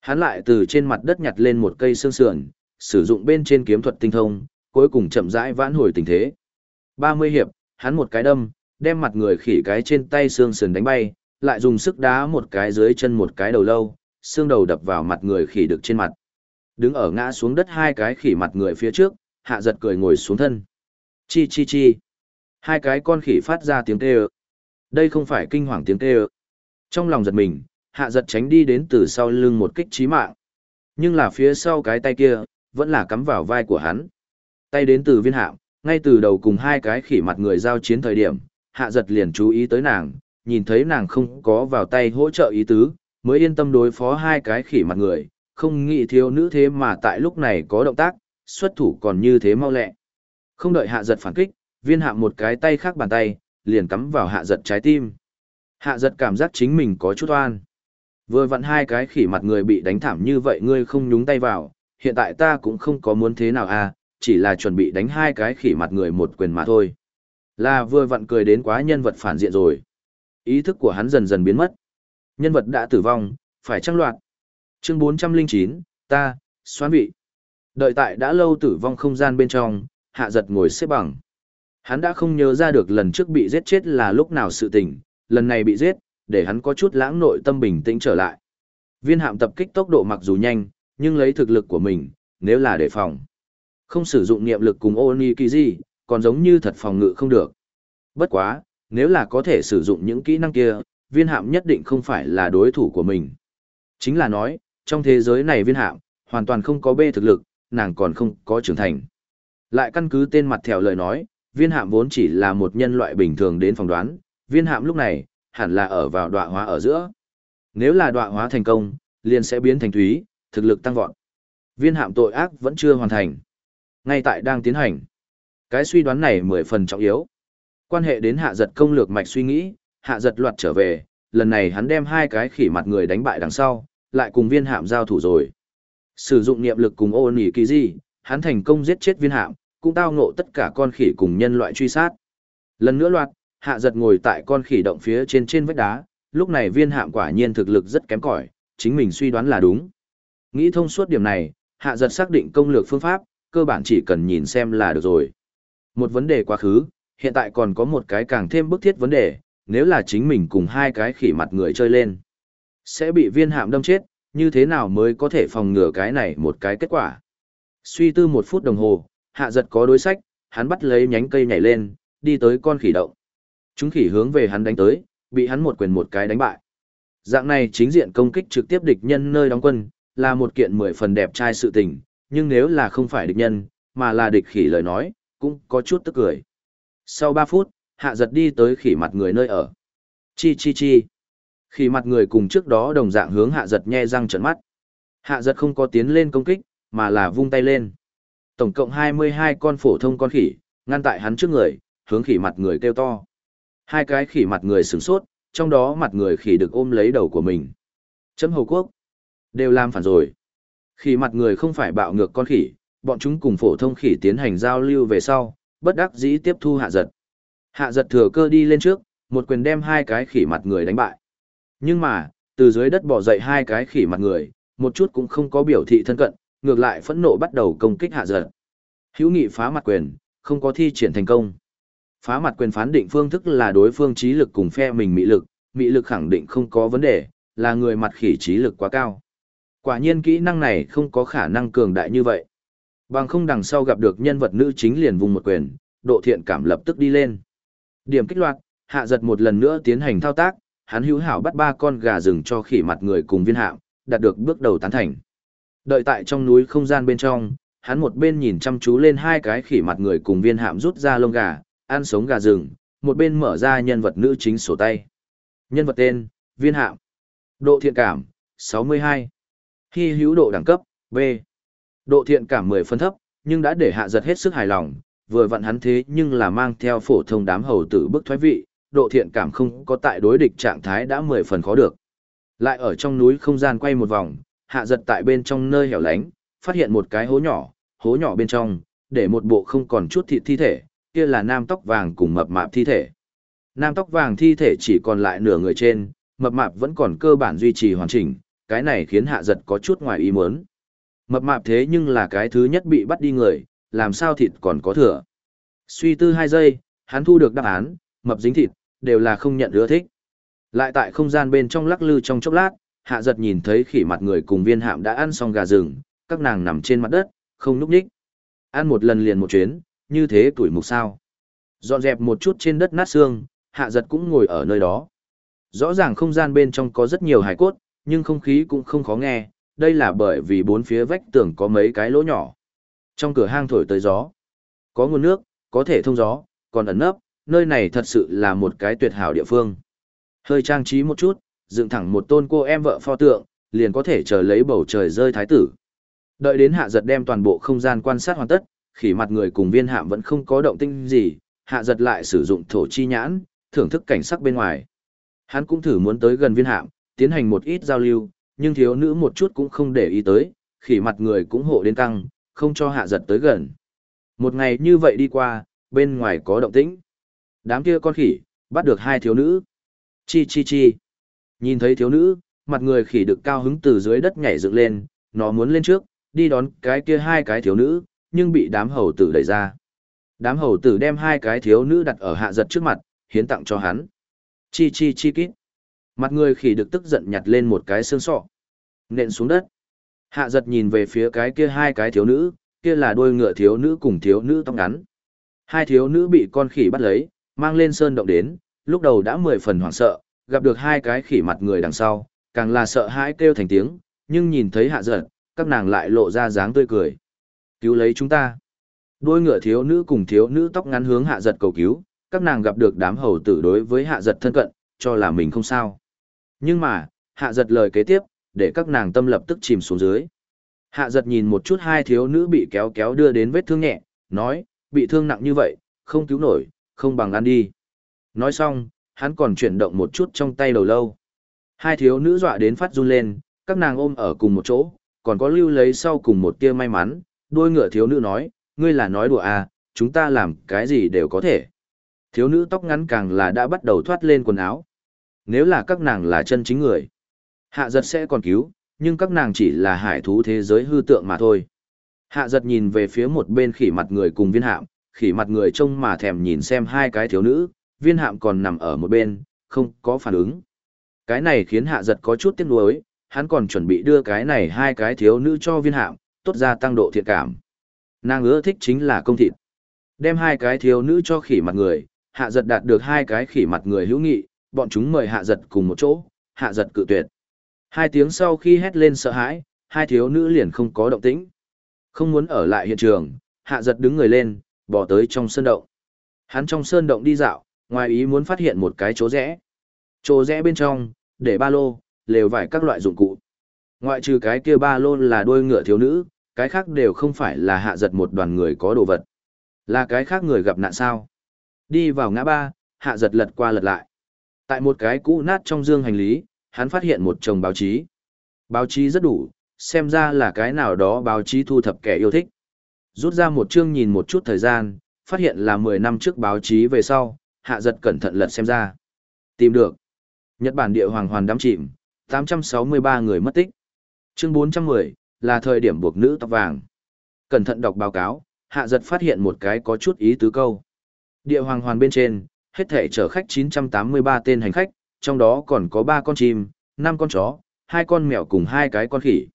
Speaker 1: Hắn lại từ trên mặt đất nhặt lên một cây xương sườn, sử dụng bên trên kiếm thuật tinh thông, cuối cùng chậm rãi vãn hồi tình thế. 30 hiệp, hắn một cái đâm, đem mặt người khỉ cái trên tay xương sườn đánh bay, lại dùng sức đá một cái dưới chân một cái đầu lâu, xương đầu đập vào mặt người khỉ được trên mặt. Đứng ở ngã xuống đất hai cái khỉ mặt người phía trước, hạ giật cười ngồi xuống thân. Chi chi chi. Hai cái con khỉ phát ra tiếng kêu. Đây không phải kinh hoàng tiếng kêu. Trong lòng giật mình, hạ giật tránh đi đến từ sau lưng một kích trí mạng. Nhưng là phía sau cái tay kia, vẫn là cắm vào vai của hắn. Tay đến từ viên hạm, ngay từ đầu cùng hai cái khỉ mặt người giao chiến thời điểm, hạ giật liền chú ý tới nàng, nhìn thấy nàng không có vào tay hỗ trợ ý tứ, mới yên tâm đối phó hai cái khỉ mặt người, không nghĩ thiếu nữ thế mà tại lúc này có động tác, xuất thủ còn như thế mau lẹ. Không đợi hạ giật phản kích, viên hạ một cái tay khác bàn tay, liền cắm vào hạ giật trái tim. Hạ giật cảm giác chính mình có chút oan. Vừa vặn hai cái khỉ mặt người bị đánh thảm như vậy ngươi không nhúng tay vào, hiện tại ta cũng không có muốn thế nào à, chỉ là chuẩn bị đánh hai cái khỉ mặt người một quyền mà thôi. Là vừa vặn cười đến quá nhân vật phản diện rồi. Ý thức của hắn dần dần biến mất. Nhân vật đã tử vong, phải trăng loạt. Chương 409, ta, xoán vị. Đợi tại đã lâu tử vong không gian bên trong, hạ giật ngồi xếp bằng. Hắn đã không nhớ ra được lần trước bị giết chết là lúc nào sự tình, lần này bị giết, để hắn có chút lãng nội tâm bình tĩnh trở lại. Viên hạm tập kích tốc độ mặc dù nhanh, nhưng lấy thực lực của mình, nếu là đề phòng. Không sử dụng niệm lực cùng Onikiji, còn giống như thật phòng ngự không được. Bất quá, nếu là có thể sử dụng những kỹ năng kia, viên hạm nhất định không phải là đối thủ của mình. Chính là nói, trong thế giới này viên hạm, hoàn toàn không có bê thực lực, nàng còn không có trưởng thành. Lại căn cứ tên mặt theo lời nói, viên hạm vốn chỉ là một nhân loại bình thường đến phỏng đoán, viên hạm lúc này, hẳn là ở vào đọa hóa ở giữa. Nếu là đọa hóa thành công, liền sẽ biến thành thúy, thực lực tăng vọt. Viên hạm tội ác vẫn chưa hoàn thành. Ngay tại đang tiến hành. Cái suy đoán này mười phần trọng yếu. Quan hệ đến hạ giật công lược mạch suy nghĩ, hạ giật loạt trở về, lần này hắn đem hai cái khỉ mặt người đánh bại đằng sau, lại cùng viên hạm giao thủ rồi. Sử dụng niệm lực cùng ô nỉ kỳ gì, hắn thành công giết chết viên hạm, cũng tao ngộ tất cả con khỉ cùng nhân loại truy sát. Lần nữa loạt, hạ giật ngồi tại con khỉ động phía trên trên vách đá, lúc này viên hạm quả nhiên thực lực rất kém cỏi, chính mình suy đoán là đúng. Nghĩ thông suốt điểm này, hạ giật xác định công lược phương pháp, cơ bản chỉ cần nhìn xem là được rồi. Một vấn đề quá khứ, hiện tại còn có một cái càng thêm bức thiết vấn đề, nếu là chính mình cùng hai cái khỉ mặt người chơi lên. Sẽ bị viên hạm đâm chết, như thế nào mới có thể phòng ngừa cái này một cái kết quả. Suy tư một phút đồng hồ, hạ giật có đối sách, hắn bắt lấy nhánh cây nhảy lên, đi tới con khỉ động. Chúng khỉ hướng về hắn đánh tới, bị hắn một quyền một cái đánh bại. Dạng này chính diện công kích trực tiếp địch nhân nơi đóng quân, là một kiện mười phần đẹp trai sự tình, nhưng nếu là không phải địch nhân, mà là địch khỉ lời nói, cũng có chút tức cười. Sau 3 phút, hạ giật đi tới khỉ mặt người nơi ở. Chi chi chi. Khi mặt người cùng trước đó đồng dạng hướng hạ giật nhe răng trận mắt. Hạ giật không có tiến lên công kích, mà là vung tay lên. Tổng cộng 22 con phổ thông con khỉ, ngăn tại hắn trước người, hướng khỉ mặt người kêu to. Hai cái khỉ mặt người sửng sốt, trong đó mặt người khỉ được ôm lấy đầu của mình. Chấm hầu quốc. Đều làm phản rồi. Khỉ mặt người không phải bạo ngược con khỉ, bọn chúng cùng phổ thông khỉ tiến hành giao lưu về sau, bất đắc dĩ tiếp thu hạ giật. Hạ giật thừa cơ đi lên trước, một quyền đem hai cái khỉ mặt người đánh bại. Nhưng mà, từ dưới đất bỏ dậy hai cái khỉ mặt người, một chút cũng không có biểu thị thân cận, ngược lại phẫn nộ bắt đầu công kích hạ giật. Hữu nghị phá mặt quyền, không có thi triển thành công. Phá mặt quyền phán định phương thức là đối phương trí lực cùng phe mình mị lực, mị lực khẳng định không có vấn đề, là người mặt khỉ trí lực quá cao. Quả nhiên kỹ năng này không có khả năng cường đại như vậy. Bằng không đằng sau gặp được nhân vật nữ chính liền vùng một quyền, độ thiện cảm lập tức đi lên. Điểm kích loạt, hạ giật một lần nữa tiến hành thao tác, hắn hữu hảo bắt ba con gà rừng cho khỉ mặt người cùng viên hạm, đạt được bước đầu tán thành. Đợi tại trong núi không gian bên trong, hắn một bên nhìn chăm chú lên hai cái khỉ mặt người cùng viên hạm rút ra lông gà, ăn sống gà rừng, một bên mở ra nhân vật nữ chính sổ tay. Nhân vật tên, viên hạm. Độ thiện cảm, 62. Hy hữu độ đẳng cấp, B. Độ thiện cảm 10 phân thấp, nhưng đã để hạ giật hết sức hài lòng, vừa vặn hắn thế nhưng là mang theo phổ thông đám hầu tử bức thoái vị, độ thiện cảm không có tại đối địch trạng thái đã 10 phần khó được. Lại ở trong núi không gian quay một vòng, hạ giật tại bên trong nơi hẻo lánh, phát hiện một cái hố nhỏ, hố nhỏ bên trong, để một bộ không còn chút thịt thi thể, kia là nam tóc vàng cùng mập mạp thi thể. Nam tóc vàng thi thể chỉ còn lại nửa người trên, mập mạp vẫn còn cơ bản duy trì hoàn chỉnh, cái này khiến hạ giật có chút ngoài ý muốn. Mập mạp thế nhưng là cái thứ nhất bị bắt đi người, làm sao thịt còn có thừa. Suy tư hai giây, hắn thu được đáp án, mập dính thịt, đều là không nhận ưa thích. Lại tại không gian bên trong lắc lư trong chốc lát, hạ giật nhìn thấy khỉ mặt người cùng viên hạm đã ăn xong gà rừng, các nàng nằm trên mặt đất, không núp nhích. Ăn một lần liền một chuyến, như thế tuổi mục sao. Dọn dẹp một chút trên đất nát xương, hạ giật cũng ngồi ở nơi đó. Rõ ràng không gian bên trong có rất nhiều hải cốt, nhưng không khí cũng không khó nghe, đây là bởi vì bốn phía vách tường có mấy cái lỗ nhỏ. Trong cửa hang thổi tới gió, có nguồn nước, có thể thông gió, còn ẩn nấp, nơi này thật sự là một cái tuyệt hảo địa phương. Hơi trang trí một chút, dựng thẳng một tôn cô em vợ pho tượng, liền có thể chờ lấy bầu trời rơi thái tử. Đợi đến hạ giật đem toàn bộ không gian quan sát hoàn tất, khỉ mặt người cùng viên hạm vẫn không có động tinh gì, hạ giật lại sử dụng thổ chi nhãn, thưởng thức cảnh sắc bên ngoài. Hắn cũng thử muốn tới gần viên hạm, tiến hành một ít giao lưu, nhưng thiếu nữ một chút cũng không để ý tới, khỉ mặt người cũng hộ đến tăng, không cho hạ giật tới gần. Một ngày như vậy đi qua, bên ngoài có động tĩnh. Đám kia con khỉ, bắt được hai thiếu nữ. Chi chi chi. Nhìn thấy thiếu nữ, mặt người khỉ được cao hứng từ dưới đất nhảy dựng lên, nó muốn lên trước, đi đón cái kia hai cái thiếu nữ, nhưng bị đám hầu tử đẩy ra. Đám hầu tử đem hai cái thiếu nữ đặt ở hạ giật trước mặt, hiến tặng cho hắn. Chi chi chi kít. Mặt người khỉ được tức giận nhặt lên một cái xương sọ. Nện xuống đất. Hạ giật nhìn về phía cái kia hai cái thiếu nữ, kia là đôi ngựa thiếu nữ cùng thiếu nữ tóc ngắn. Hai thiếu nữ bị con khỉ bắt lấy, mang lên sơn động đến, lúc đầu đã mười phần hoảng sợ, gặp được hai cái khỉ mặt người đằng sau, càng là sợ hãi kêu thành tiếng, nhưng nhìn thấy hạ giật, các nàng lại lộ ra dáng tươi cười. Cứu lấy chúng ta. Đôi ngựa thiếu nữ cùng thiếu nữ tóc ngắn hướng hạ giật cầu cứu, các nàng gặp được đám hầu tử đối với hạ giật thân cận, cho là mình không sao. Nhưng mà, hạ giật lời kế tiếp, để các nàng tâm lập tức chìm xuống dưới. Hạ giật nhìn một chút hai thiếu nữ bị kéo kéo đưa đến vết thương nhẹ, nói, bị thương nặng như vậy, không cứu nổi, không bằng ăn đi. Nói xong, hắn còn chuyển động một chút trong tay đầu lâu. Hai thiếu nữ dọa đến phát run lên, các nàng ôm ở cùng một chỗ, còn có lưu lấy sau cùng một tia may mắn, đôi ngựa thiếu nữ nói, ngươi là nói đùa à, chúng ta làm cái gì đều có thể. Thiếu nữ tóc ngắn càng là đã bắt đầu thoát lên quần áo. Nếu là các nàng là chân chính người, hạ giật sẽ còn cứu, nhưng các nàng chỉ là hải thú thế giới hư tượng mà thôi. Hạ giật nhìn về phía một bên khỉ mặt người cùng viên hạm, khỉ mặt người trông mà thèm nhìn xem hai cái thiếu nữ, viên hạm còn nằm ở một bên, không có phản ứng. Cái này khiến hạ giật có chút tiếc nuối, hắn còn chuẩn bị đưa cái này hai cái thiếu nữ cho viên hạm, tốt ra tăng độ thiện cảm. Nàng ưa thích chính là công thịt. Đem hai cái thiếu nữ cho khỉ mặt người, hạ giật đạt được hai cái khỉ mặt người hữu nghị, bọn chúng mời hạ giật cùng một chỗ, hạ giật cự tuyệt. Hai tiếng sau khi hét lên sợ hãi, hai thiếu nữ liền không có động tĩnh. Không muốn ở lại hiện trường, hạ giật đứng người lên, bỏ tới trong sơn động. Hắn trong sơn động đi dạo, ngoài ý muốn phát hiện một cái chỗ rẽ. Chỗ rẽ bên trong, để ba lô, lều vải các loại dụng cụ. Ngoại trừ cái kia ba lô là đôi ngựa thiếu nữ, cái khác đều không phải là hạ giật một đoàn người có đồ vật. Là cái khác người gặp nạn sao. Đi vào ngã ba, hạ giật lật qua lật lại. Tại một cái cũ nát trong dương hành lý, hắn phát hiện một chồng báo chí. Báo chí rất đủ, xem ra là cái nào đó báo chí thu thập kẻ yêu thích. Rút ra một chương nhìn một chút thời gian, phát hiện là 10 năm trước báo chí về sau, hạ giật cẩn thận lật xem ra. Tìm được. Nhật Bản địa hoàng hoàn đám chìm, 863 người mất tích. Chương 410, là thời điểm buộc nữ tóc vàng. Cẩn thận đọc báo cáo, hạ giật phát hiện một cái có chút ý tứ câu. Địa hoàng hoàn bên trên, hết thể chở khách 983 tên hành khách, trong đó còn có 3 con chim, 5 con chó, 2 con mèo cùng 2 cái con khỉ.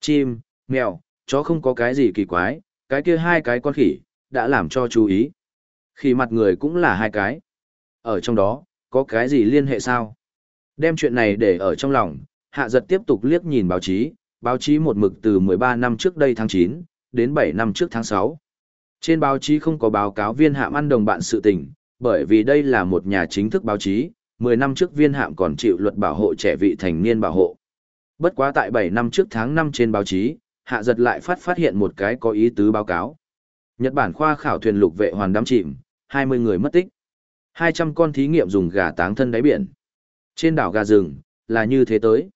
Speaker 1: Chim, mèo, chó không có cái gì kỳ quái, cái kia hai cái con khỉ, đã làm cho chú ý. Khỉ mặt người cũng là hai cái. Ở trong đó, có cái gì liên hệ sao? Đem chuyện này để ở trong lòng, hạ giật tiếp tục liếc nhìn báo chí, báo chí một mực từ 13 năm trước đây tháng 9, đến 7 năm trước tháng 6. Trên báo chí không có báo cáo viên hạm ăn đồng bạn sự tình, bởi vì đây là một nhà chính thức báo chí, 10 năm trước viên hạm còn chịu luật bảo hộ trẻ vị thành niên bảo hộ. Bất quá tại 7 năm trước tháng 5 trên báo chí, hạ giật lại phát phát hiện một cái có ý tứ báo cáo. Nhật Bản khoa khảo thuyền lục vệ hoàn đám chìm, 20 người mất tích. 200 con thí nghiệm dùng gà táng thân đáy biển. Trên đảo gà rừng, là như thế tới.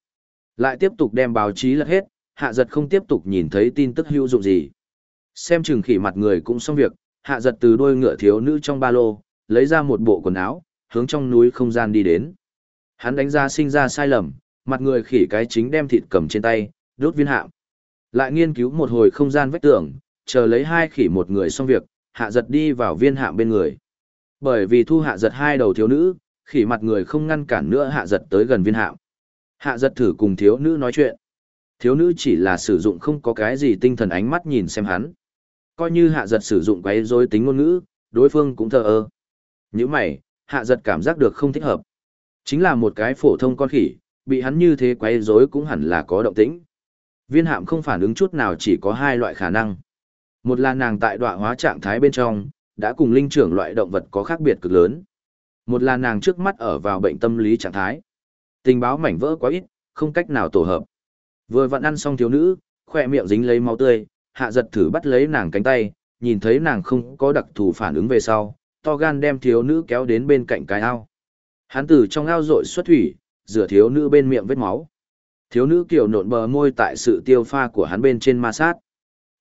Speaker 1: Lại tiếp tục đem báo chí lật hết, hạ giật không tiếp tục nhìn thấy tin tức hữu dụng gì. Xem chừng khỉ mặt người cũng xong việc, hạ giật từ đôi ngựa thiếu nữ trong ba lô, lấy ra một bộ quần áo, hướng trong núi không gian đi đến. Hắn đánh ra sinh ra sai lầm, mặt người khỉ cái chính đem thịt cầm trên tay, đốt viên hạm. Lại nghiên cứu một hồi không gian vách tường, chờ lấy hai khỉ một người xong việc, hạ giật đi vào viên hạm bên người. Bởi vì thu hạ giật hai đầu thiếu nữ, khỉ mặt người không ngăn cản nữa hạ giật tới gần viên hạm. Hạ giật thử cùng thiếu nữ nói chuyện. Thiếu nữ chỉ là sử dụng không có cái gì tinh thần ánh mắt nhìn xem hắn. Coi như hạ giật sử dụng quấy rối tính ngôn ngữ, đối phương cũng thờ ơ. Như mày, hạ giật cảm giác được không thích hợp. Chính là một cái phổ thông con khỉ, bị hắn như thế quấy rối cũng hẳn là có động tĩnh. Viên hạm không phản ứng chút nào chỉ có hai loại khả năng. Một là nàng tại đọa hóa trạng thái bên trong, đã cùng linh trưởng loại động vật có khác biệt cực lớn. Một là nàng trước mắt ở vào bệnh tâm lý trạng thái. Tình báo mảnh vỡ quá ít, không cách nào tổ hợp. Vừa vặn ăn xong thiếu nữ, khỏe miệng dính lấy máu tươi, hạ giật thử bắt lấy nàng cánh tay, nhìn thấy nàng không có đặc thù phản ứng về sau, to gan đem thiếu nữ kéo đến bên cạnh cái ao. Hắn từ trong ao rội xuất thủy, rửa thiếu nữ bên miệng vết máu. Thiếu nữ kiểu nộn bờ môi tại sự tiêu pha của hắn bên trên ma sát.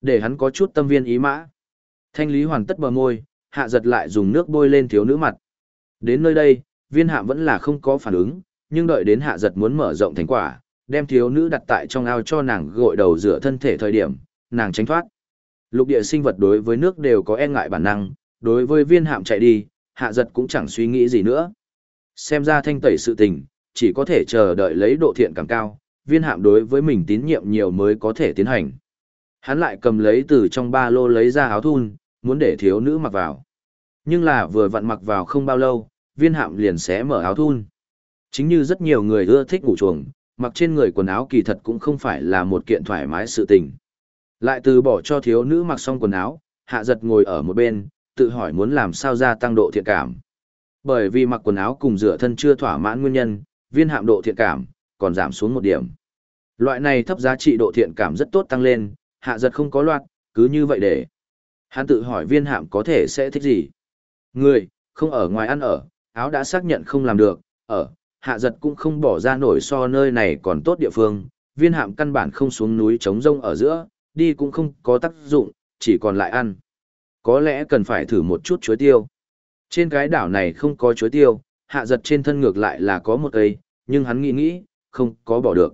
Speaker 1: Để hắn có chút tâm viên ý mã. Thanh lý hoàn tất bờ môi, hạ giật lại dùng nước bôi lên thiếu nữ mặt. Đến nơi đây, viên hạ vẫn là không có phản ứng, nhưng đợi đến hạ giật muốn mở rộng thành quả, đem thiếu nữ đặt tại trong ao cho nàng gội đầu rửa thân thể thời điểm, nàng tránh thoát. Lục địa sinh vật đối với nước đều có e ngại bản năng, đối với viên hạm chạy đi, hạ giật cũng chẳng suy nghĩ gì nữa. Xem ra thanh tẩy sự tình, chỉ có thể chờ đợi lấy độ thiện càng cao, viên hạm đối với mình tín nhiệm nhiều mới có thể tiến hành. Hắn lại cầm lấy từ trong ba lô lấy ra áo thun, muốn để thiếu nữ mặc vào. Nhưng là vừa vặn mặc vào không bao lâu, viên hạm liền sẽ mở áo thun. Chính như rất nhiều người ưa thích ngủ chuồng, mặc trên người quần áo kỳ thật cũng không phải là một kiện thoải mái sự tình. Lại từ bỏ cho thiếu nữ mặc xong quần áo, hạ giật ngồi ở một bên, tự hỏi muốn làm sao gia tăng độ thiện cảm. Bởi vì mặc quần áo cùng rửa thân chưa thỏa mãn nguyên nhân, viên hạm độ thiện cảm, còn giảm xuống một điểm. Loại này thấp giá trị độ thiện cảm rất tốt tăng lên, hạ giật không có loạt, cứ như vậy để. Hắn tự hỏi viên hạm có thể sẽ thích gì. Người, không ở ngoài ăn ở, áo đã xác nhận không làm được, ở, hạ giật cũng không bỏ ra nổi so nơi này còn tốt địa phương, viên hạm căn bản không xuống núi trống rông ở giữa, đi cũng không có tác dụng, chỉ còn lại ăn. Có lẽ cần phải thử một chút chuối tiêu. Trên cái đảo này không có chuối tiêu, hạ giật trên thân ngược lại là có một cây, nhưng hắn nghĩ nghĩ, không có bỏ được.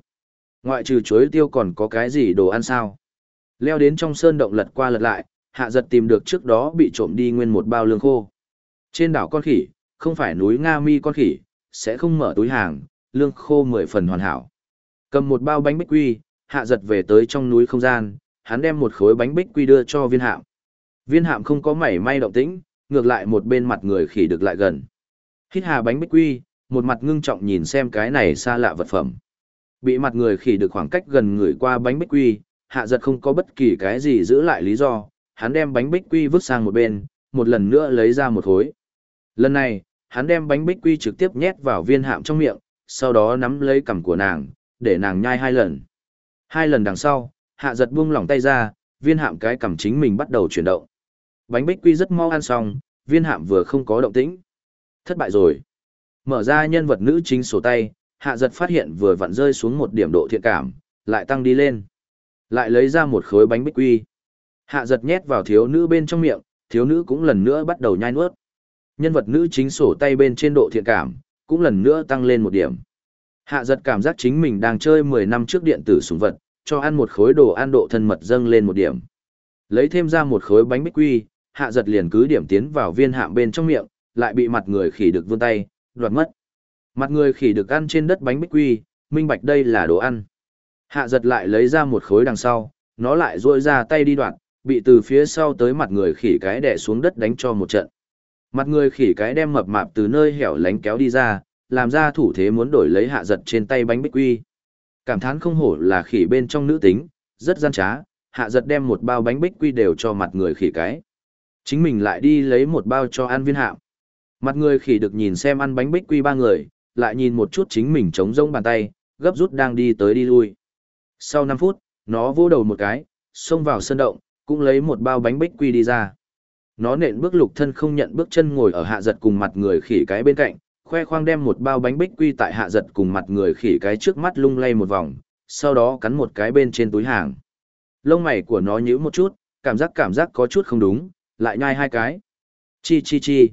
Speaker 1: Ngoại trừ chuối tiêu còn có cái gì đồ ăn sao? Leo đến trong sơn động lật qua lật lại, hạ giật tìm được trước đó bị trộm đi nguyên một bao lương khô. Trên đảo con khỉ, không phải núi Nga mi con khỉ, sẽ không mở túi hàng, lương khô mười phần hoàn hảo. Cầm một bao bánh bích quy, hạ giật về tới trong núi không gian, hắn đem một khối bánh bích quy đưa cho viên hạm. Viên hạm không có mảy may động tĩnh, ngược lại một bên mặt người khỉ được lại gần. Hít hà bánh bích quy, một mặt ngưng trọng nhìn xem cái này xa lạ vật phẩm. Bị mặt người khỉ được khoảng cách gần người qua bánh bích quy, hạ giật không có bất kỳ cái gì giữ lại lý do, hắn đem bánh bích quy vứt sang một bên, một lần nữa lấy ra một khối. Lần này, hắn đem bánh bích quy trực tiếp nhét vào viên hạm trong miệng, sau đó nắm lấy cằm của nàng, để nàng nhai hai lần. Hai lần đằng sau, hạ giật buông lỏng tay ra, viên hạm cái cằm chính mình bắt đầu chuyển động. Bánh bích quy rất mau ăn xong, viên hạm vừa không có động tĩnh. Thất bại rồi. Mở ra nhân vật nữ chính sổ tay, hạ giật phát hiện vừa vặn rơi xuống một điểm độ thiện cảm, lại tăng đi lên. Lại lấy ra một khối bánh bích quy. Hạ giật nhét vào thiếu nữ bên trong miệng, thiếu nữ cũng lần nữa bắt đầu nhai nuốt. Nhân vật nữ chính sổ tay bên trên độ thiện cảm, cũng lần nữa tăng lên một điểm. Hạ giật cảm giác chính mình đang chơi 10 năm trước điện tử súng vật, cho ăn một khối đồ ăn độ thân mật dâng lên một điểm. Lấy thêm ra một khối bánh bích quy, hạ giật liền cứ điểm tiến vào viên hạm bên trong miệng, lại bị mặt người khỉ được vươn tay, đoạt mất. Mặt người khỉ được ăn trên đất bánh bích quy, minh bạch đây là đồ ăn. Hạ giật lại lấy ra một khối đằng sau, nó lại ruôi ra tay đi đoạn, bị từ phía sau tới mặt người khỉ cái đè xuống đất đánh cho một trận. Mặt người khỉ cái đem mập mạp từ nơi hẻo lánh kéo đi ra, làm ra thủ thế muốn đổi lấy hạ giật trên tay bánh bích quy. Cảm thán không hổ là khỉ bên trong nữ tính, rất gian trá, hạ giật đem một bao bánh bích quy đều cho mặt người khỉ cái. Chính mình lại đi lấy một bao cho ăn viên hạm. Mặt người khỉ được nhìn xem ăn bánh bích quy ba người, lại nhìn một chút chính mình trống rông bàn tay, gấp rút đang đi tới đi lui. Sau 5 phút, nó vô đầu một cái, xông vào sân động, cũng lấy một bao bánh bích quy đi ra. Nó nện bước lục thân không nhận bước chân ngồi ở hạ giật cùng mặt người khỉ cái bên cạnh, khoe khoang đem một bao bánh bích quy tại hạ giật cùng mặt người khỉ cái trước mắt lung lay một vòng, sau đó cắn một cái bên trên túi hàng. Lông mày của nó nhíu một chút, cảm giác cảm giác có chút không đúng, lại nhai hai cái. Chi chi chi.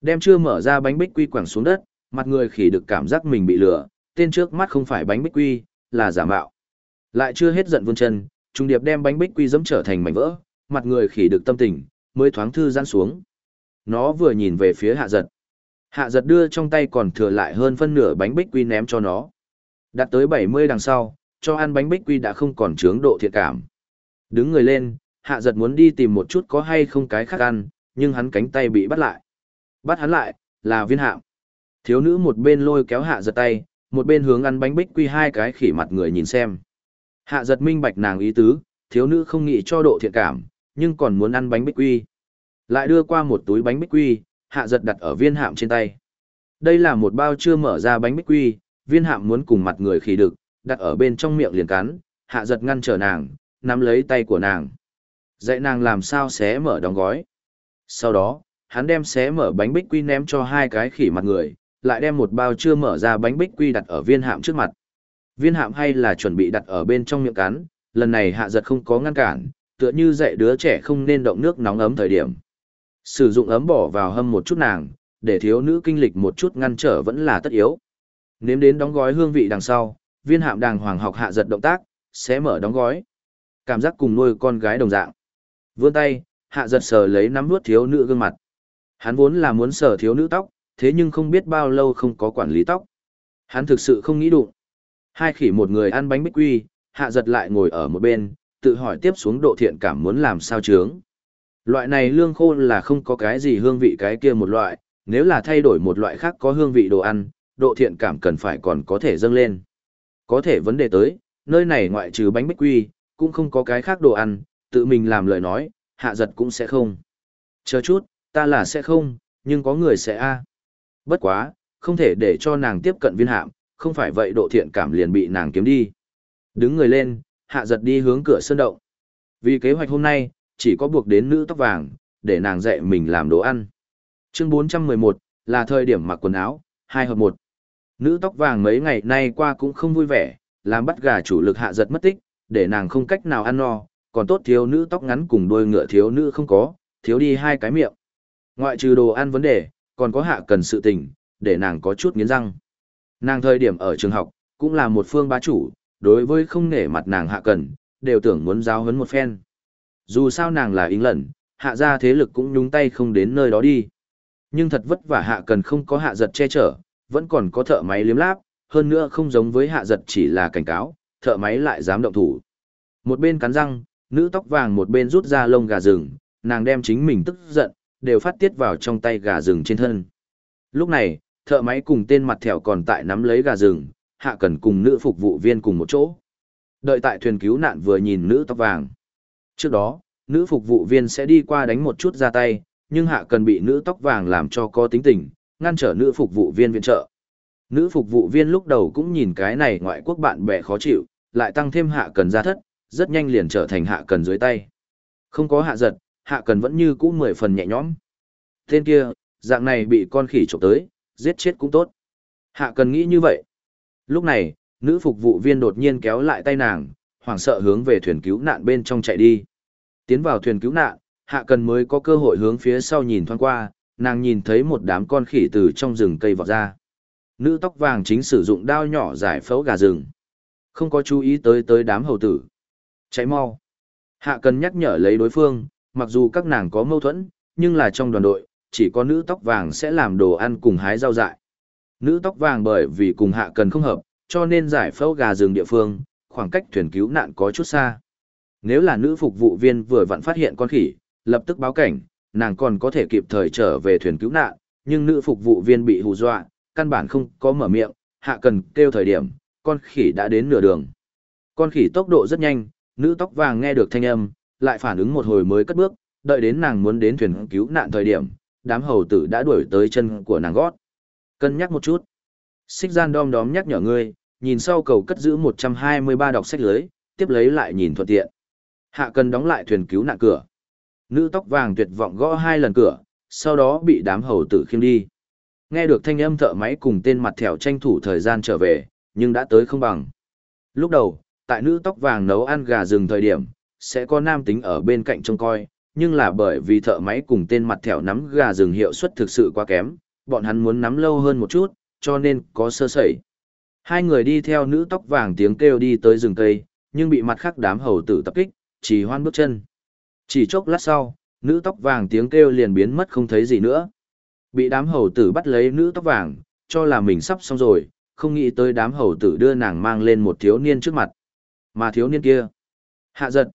Speaker 1: Đem chưa mở ra bánh bích quy quẳng xuống đất, mặt người khỉ được cảm giác mình bị lừa, tên trước mắt không phải bánh bích quy, là giả mạo. Lại chưa hết giận vươn chân, trung điệp đem bánh bích quy dẫm trở thành mảnh vỡ, mặt người khỉ được tâm tình, mới thoáng thư giãn xuống. Nó vừa nhìn về phía hạ giật. Hạ giật đưa trong tay còn thừa lại hơn phân nửa bánh bích quy ném cho nó. Đặt tới 70 đằng sau, cho ăn bánh bích quy đã không còn chướng độ thiện cảm. Đứng người lên, hạ giật muốn đi tìm một chút có hay không cái khác ăn, nhưng hắn cánh tay bị bắt lại. Bắt hắn lại, là viên hạm. Thiếu nữ một bên lôi kéo hạ giật tay, một bên hướng ăn bánh bích quy hai cái khỉ mặt người nhìn xem. Hạ giật minh bạch nàng ý tứ, thiếu nữ không nghĩ cho độ thiện cảm, nhưng còn muốn ăn bánh bích quy. Lại đưa qua một túi bánh bích quy, hạ giật đặt ở viên hạm trên tay. Đây là một bao chưa mở ra bánh bích quy, viên hạm muốn cùng mặt người khỉ đực, đặt ở bên trong miệng liền cắn, hạ giật ngăn trở nàng, nắm lấy tay của nàng. Dạy nàng làm sao xé mở đóng gói. Sau đó, hắn đem xé mở bánh bích quy ném cho hai cái khỉ mặt người, lại đem một bao chưa mở ra bánh bích quy đặt ở viên hạm trước mặt. Viên hạm hay là chuẩn bị đặt ở bên trong miệng cắn, lần này hạ giật không có ngăn cản, tựa như dạy đứa trẻ không nên động nước nóng ấm thời điểm. Sử dụng ấm bỏ vào hâm một chút nàng, để thiếu nữ kinh lịch một chút ngăn trở vẫn là tất yếu. Nếm đến đóng gói hương vị đằng sau, viên hạm đàng hoàng học hạ giật động tác, sẽ mở đóng gói. Cảm giác cùng nuôi con gái đồng dạng. Vươn tay, hạ giật sờ lấy nắm nuốt thiếu nữ gương mặt. Hắn vốn là muốn sờ thiếu nữ tóc, thế nhưng không biết bao lâu không có quản lý tóc. Hắn thực sự không nghĩ đụng. Hai khỉ một người ăn bánh bích quy, hạ giật lại ngồi ở một bên, tự hỏi tiếp xuống độ thiện cảm muốn làm sao chướng. Loại này lương khô là không có cái gì hương vị cái kia một loại, nếu là thay đổi một loại khác có hương vị đồ ăn, độ thiện cảm cần phải còn có thể dâng lên. Có thể vấn đề tới, nơi này ngoại trừ bánh bích quy, cũng không có cái khác đồ ăn, tự mình làm lời nói, hạ giật cũng sẽ không. Chờ chút, ta là sẽ không, nhưng có người sẽ a Bất quá, không thể để cho nàng tiếp cận viên hạm, không phải vậy độ thiện cảm liền bị nàng kiếm đi. Đứng người lên, hạ giật đi hướng cửa sân động. Vì kế hoạch hôm nay, chỉ có buộc đến nữ tóc vàng, để nàng dạy mình làm đồ ăn. Chương 411, là thời điểm mặc quần áo, 2 hợp 1. Nữ tóc vàng mấy ngày nay qua cũng không vui vẻ, làm bắt gà chủ lực hạ giật mất tích, để nàng không cách nào ăn no, còn tốt thiếu nữ tóc ngắn cùng đôi ngựa thiếu nữ không có, thiếu đi hai cái miệng. Ngoại trừ đồ ăn vấn đề, còn có hạ cần sự tình, để nàng có chút nghiến răng. Nàng thời điểm ở trường học, cũng là một phương bá chủ, đối với không nể mặt nàng hạ cần, đều tưởng muốn giáo huấn một phen. Dù sao nàng là ính lần hạ ra thế lực cũng nhúng tay không đến nơi đó đi. Nhưng thật vất vả hạ cần không có hạ giật che chở, vẫn còn có thợ máy liếm láp, hơn nữa không giống với hạ giật chỉ là cảnh cáo, thợ máy lại dám động thủ. Một bên cắn răng, nữ tóc vàng một bên rút ra lông gà rừng, nàng đem chính mình tức giận, đều phát tiết vào trong tay gà rừng trên thân. Lúc này, thợ máy cùng tên mặt thẻo còn tại nắm lấy gà rừng, hạ cần cùng nữ phục vụ viên cùng một chỗ. Đợi tại thuyền cứu nạn vừa nhìn nữ tóc vàng. Trước đó, nữ phục vụ viên sẽ đi qua đánh một chút ra tay, nhưng hạ cần bị nữ tóc vàng làm cho có tính tình, ngăn trở nữ phục vụ viên viện trợ. Nữ phục vụ viên lúc đầu cũng nhìn cái này ngoại quốc bạn bè khó chịu, lại tăng thêm hạ cần ra thất, rất nhanh liền trở thành hạ cần dưới tay. Không có hạ giật, hạ cần vẫn như cũ mười phần nhẹ nhõm. Tên kia, dạng này bị con khỉ trộm tới, giết chết cũng tốt. Hạ cần nghĩ như vậy. Lúc này, nữ phục vụ viên đột nhiên kéo lại tay nàng, hoảng sợ hướng về thuyền cứu nạn bên trong chạy đi. Tiến vào thuyền cứu nạn, hạ cần mới có cơ hội hướng phía sau nhìn thoáng qua, nàng nhìn thấy một đám con khỉ từ trong rừng cây vọt ra. Nữ tóc vàng chính sử dụng đao nhỏ giải phẫu gà rừng. Không có chú ý tới tới đám hầu tử. Cháy mau. Hạ cần nhắc nhở lấy đối phương, mặc dù các nàng có mâu thuẫn, nhưng là trong đoàn đội, chỉ có nữ tóc vàng sẽ làm đồ ăn cùng hái rau dại. Nữ tóc vàng bởi vì cùng hạ cần không hợp, cho nên giải phẫu gà rừng địa phương, khoảng cách thuyền cứu nạn có chút xa. Nếu là nữ phục vụ viên vừa vặn phát hiện con khỉ, lập tức báo cảnh, nàng còn có thể kịp thời trở về thuyền cứu nạn, nhưng nữ phục vụ viên bị hù dọa, căn bản không có mở miệng, hạ cần kêu thời điểm, con khỉ đã đến nửa đường. Con khỉ tốc độ rất nhanh, nữ tóc vàng nghe được thanh âm, lại phản ứng một hồi mới cất bước, đợi đến nàng muốn đến thuyền cứu nạn thời điểm, đám hầu tử đã đuổi tới chân của nàng gót. Cân nhắc một chút. Xích gian đom đóm nhắc nhở ngươi, nhìn sau cầu cất giữ 123 đọc sách lưới, tiếp lấy lại nhìn thuận tiện. Hạ cần đóng lại thuyền cứu nạn cửa. Nữ tóc vàng tuyệt vọng gõ hai lần cửa, sau đó bị đám hầu tử khiêng đi. Nghe được thanh âm thợ máy cùng tên mặt thẻo tranh thủ thời gian trở về, nhưng đã tới không bằng. Lúc đầu, tại nữ tóc vàng nấu ăn gà rừng thời điểm, sẽ có nam tính ở bên cạnh trông coi, nhưng là bởi vì thợ máy cùng tên mặt thẻo nắm gà rừng hiệu suất thực sự quá kém, bọn hắn muốn nắm lâu hơn một chút, cho nên có sơ sẩy. Hai người đi theo nữ tóc vàng tiếng kêu đi tới rừng cây, nhưng bị mặt khác đám hầu tử tập kích, chỉ hoan bước chân. Chỉ chốc lát sau, nữ tóc vàng tiếng kêu liền biến mất không thấy gì nữa. Bị đám hầu tử bắt lấy nữ tóc vàng, cho là mình sắp xong rồi, không nghĩ tới đám hầu tử đưa nàng mang lên một thiếu niên trước mặt. Mà thiếu niên kia. Hạ giật.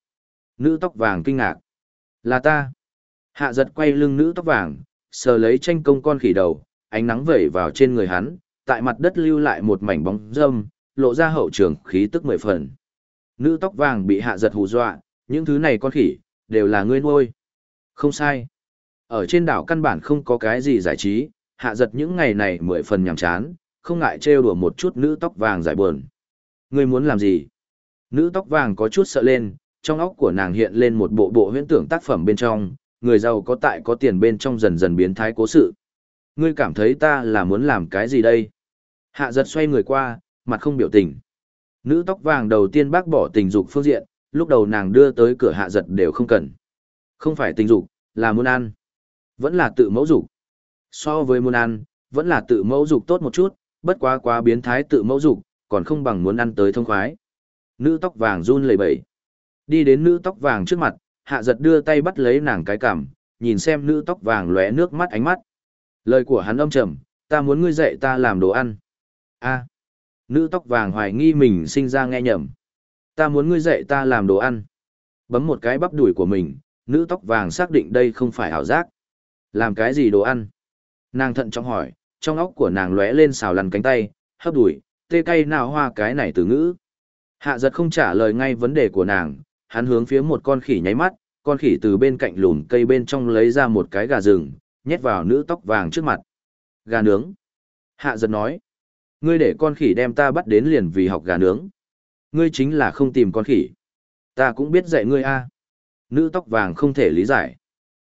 Speaker 1: Nữ tóc vàng kinh ngạc. Là ta. Hạ giật quay lưng nữ tóc vàng, sờ lấy tranh công con khỉ đầu, ánh nắng vẩy vào trên người hắn, tại mặt đất lưu lại một mảnh bóng râm, lộ ra hậu trường khí tức mười phần. Nữ tóc vàng bị hạ giật hù dọa, những thứ này con khỉ, đều là ngươi nuôi. Không sai. Ở trên đảo căn bản không có cái gì giải trí, hạ giật những ngày này mười phần nhàm chán, không ngại trêu đùa một chút nữ tóc vàng giải buồn. Ngươi muốn làm gì? Nữ tóc vàng có chút sợ lên, trong óc của nàng hiện lên một bộ bộ huyễn tưởng tác phẩm bên trong, người giàu có tại có tiền bên trong dần dần biến thái cố sự. Ngươi cảm thấy ta là muốn làm cái gì đây? Hạ giật xoay người qua, mặt không biểu tình. Nữ tóc vàng đầu tiên bác bỏ tình dục phương diện, lúc đầu nàng đưa tới cửa hạ giật đều không cần. Không phải tình dục, là muốn ăn. Vẫn là tự mẫu dục. So với muốn ăn, vẫn là tự mẫu dục tốt một chút, bất quá quá biến thái tự mẫu dục, còn không bằng muốn ăn tới thông khoái. Nữ tóc vàng run lẩy bẩy. Đi đến nữ tóc vàng trước mặt, hạ giật đưa tay bắt lấy nàng cái cằm, nhìn xem nữ tóc vàng lóe nước mắt ánh mắt. Lời của hắn âm trầm, ta muốn ngươi dạy ta làm đồ ăn. a nữ tóc vàng hoài nghi mình sinh ra nghe nhầm. Ta muốn ngươi dạy ta làm đồ ăn. Bấm một cái bắp đùi của mình, nữ tóc vàng xác định đây không phải ảo giác. Làm cái gì đồ ăn? Nàng thận trọng hỏi, trong óc của nàng lóe lên xào lăn cánh tay, hấp đùi, tê cay nào hoa cái này từ ngữ. Hạ giật không trả lời ngay vấn đề của nàng, hắn hướng phía một con khỉ nháy mắt, con khỉ từ bên cạnh lùn cây bên trong lấy ra một cái gà rừng, nhét vào nữ tóc vàng trước mặt. Gà nướng. Hạ giật nói, ngươi để con khỉ đem ta bắt đến liền vì học gà nướng. Ngươi chính là không tìm con khỉ. Ta cũng biết dạy ngươi a. Nữ tóc vàng không thể lý giải.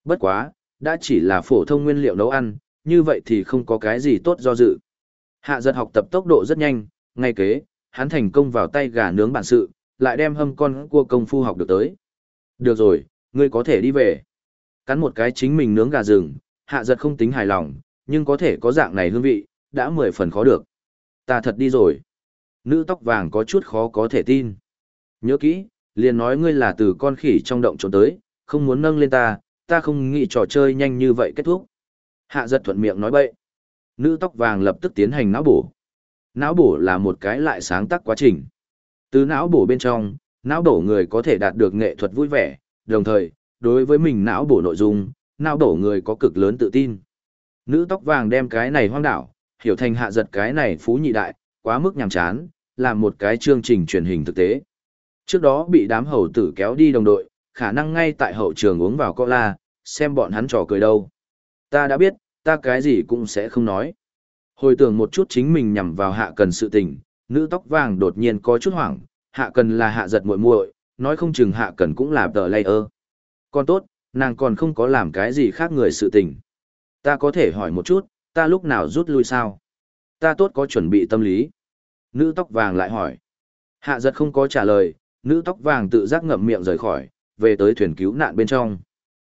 Speaker 1: Bất quá, đã chỉ là phổ thông nguyên liệu nấu ăn, như vậy thì không có cái gì tốt do dự. Hạ giật học tập tốc độ rất nhanh, ngay kế, hắn thành công vào tay gà nướng bản sự, lại đem hâm con cua công phu học được tới. Được rồi, ngươi có thể đi về. Cắn một cái chính mình nướng gà rừng, hạ giật không tính hài lòng, nhưng có thể có dạng này hương vị, đã mười phần khó được. Ta thật đi rồi. Nữ tóc vàng có chút khó có thể tin. Nhớ kỹ, liền nói ngươi là từ con khỉ trong động trốn tới, không muốn nâng lên ta, ta không nghĩ trò chơi nhanh như vậy kết thúc. Hạ giật thuận miệng nói bậy. Nữ tóc vàng lập tức tiến hành não bổ. Não bổ là một cái lại sáng tác quá trình. Từ não bổ bên trong, não bổ người có thể đạt được nghệ thuật vui vẻ, đồng thời, đối với mình não bổ nội dung, não bổ người có cực lớn tự tin. Nữ tóc vàng đem cái này hoang đảo, hiểu thành hạ giật cái này phú nhị đại, quá mức nhàm chán, làm một cái chương trình truyền hình thực tế. Trước đó bị đám hầu tử kéo đi đồng đội, khả năng ngay tại hậu trường uống vào cola, xem bọn hắn trò cười đâu. Ta đã biết, ta cái gì cũng sẽ không nói. Hồi tưởng một chút chính mình nhằm vào hạ cần sự tình, nữ tóc vàng đột nhiên có chút hoảng, hạ cần là hạ giật muội muội, nói không chừng hạ cần cũng là tờ ơ Còn tốt, nàng còn không có làm cái gì khác người sự tình. Ta có thể hỏi một chút, ta lúc nào rút lui sao? Ta tốt có chuẩn bị tâm lý. Nữ tóc vàng lại hỏi. Hạ giật không có trả lời, nữ tóc vàng tự giác ngậm miệng rời khỏi, về tới thuyền cứu nạn bên trong.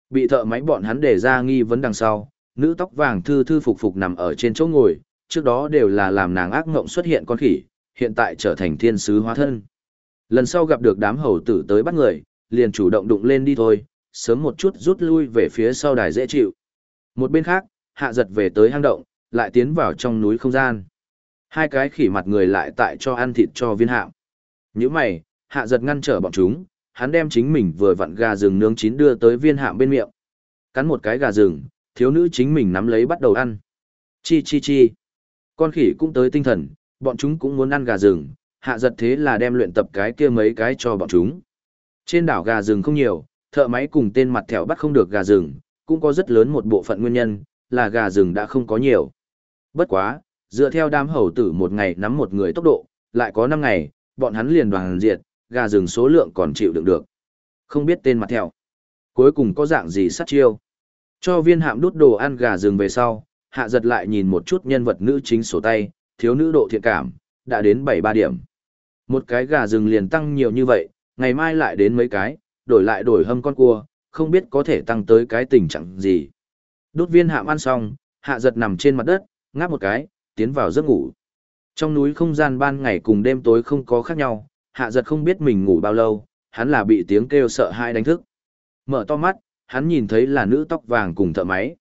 Speaker 1: Bị thợ máy bọn hắn để ra nghi vấn đằng sau, nữ tóc vàng thư thư phục phục nằm ở trên chỗ ngồi, trước đó đều là làm nàng ác ngộng xuất hiện con khỉ, hiện tại trở thành thiên sứ hóa thân. Lần sau gặp được đám hầu tử tới bắt người, liền chủ động đụng lên đi thôi, sớm một chút rút lui về phía sau đài dễ chịu. Một bên khác, hạ giật về tới hang động, lại tiến vào trong núi không gian. Hai cái khỉ mặt người lại tại cho ăn thịt cho viên hạm. Những mày, hạ giật ngăn trở bọn chúng, hắn đem chính mình vừa vặn gà rừng nướng chín đưa tới viên hạm bên miệng. Cắn một cái gà rừng, thiếu nữ chính mình nắm lấy bắt đầu ăn. Chi chi chi. Con khỉ cũng tới tinh thần, bọn chúng cũng muốn ăn gà rừng, hạ giật thế là đem luyện tập cái kia mấy cái cho bọn chúng. Trên đảo gà rừng không nhiều, thợ máy cùng tên mặt thẻo bắt không được gà rừng, cũng có rất lớn một bộ phận nguyên nhân, là gà rừng đã không có nhiều. Bất quá, dựa theo đám hầu tử một ngày nắm một người tốc độ, lại có 5 ngày, bọn hắn liền đoàn diệt, gà rừng số lượng còn chịu đựng được. Không biết tên mặt thẻo. Cuối cùng có dạng gì sát chiêu. Cho viên hạm đút đồ ăn gà rừng về sau, hạ giật lại nhìn một chút nhân vật nữ chính sổ tay, thiếu nữ độ thiện cảm, đã đến 7-3 điểm. Một cái gà rừng liền tăng nhiều như vậy, ngày mai lại đến mấy cái, đổi lại đổi hâm con cua, không biết có thể tăng tới cái tình trạng gì. Đốt viên hạm ăn xong, hạ giật nằm trên mặt đất, ngáp một cái, tiến vào giấc ngủ. Trong núi không gian ban ngày cùng đêm tối không có khác nhau, hạ giật không biết mình ngủ bao lâu, hắn là bị tiếng kêu sợ hãi đánh thức. Mở to mắt, hắn nhìn thấy là nữ tóc vàng cùng thợ máy.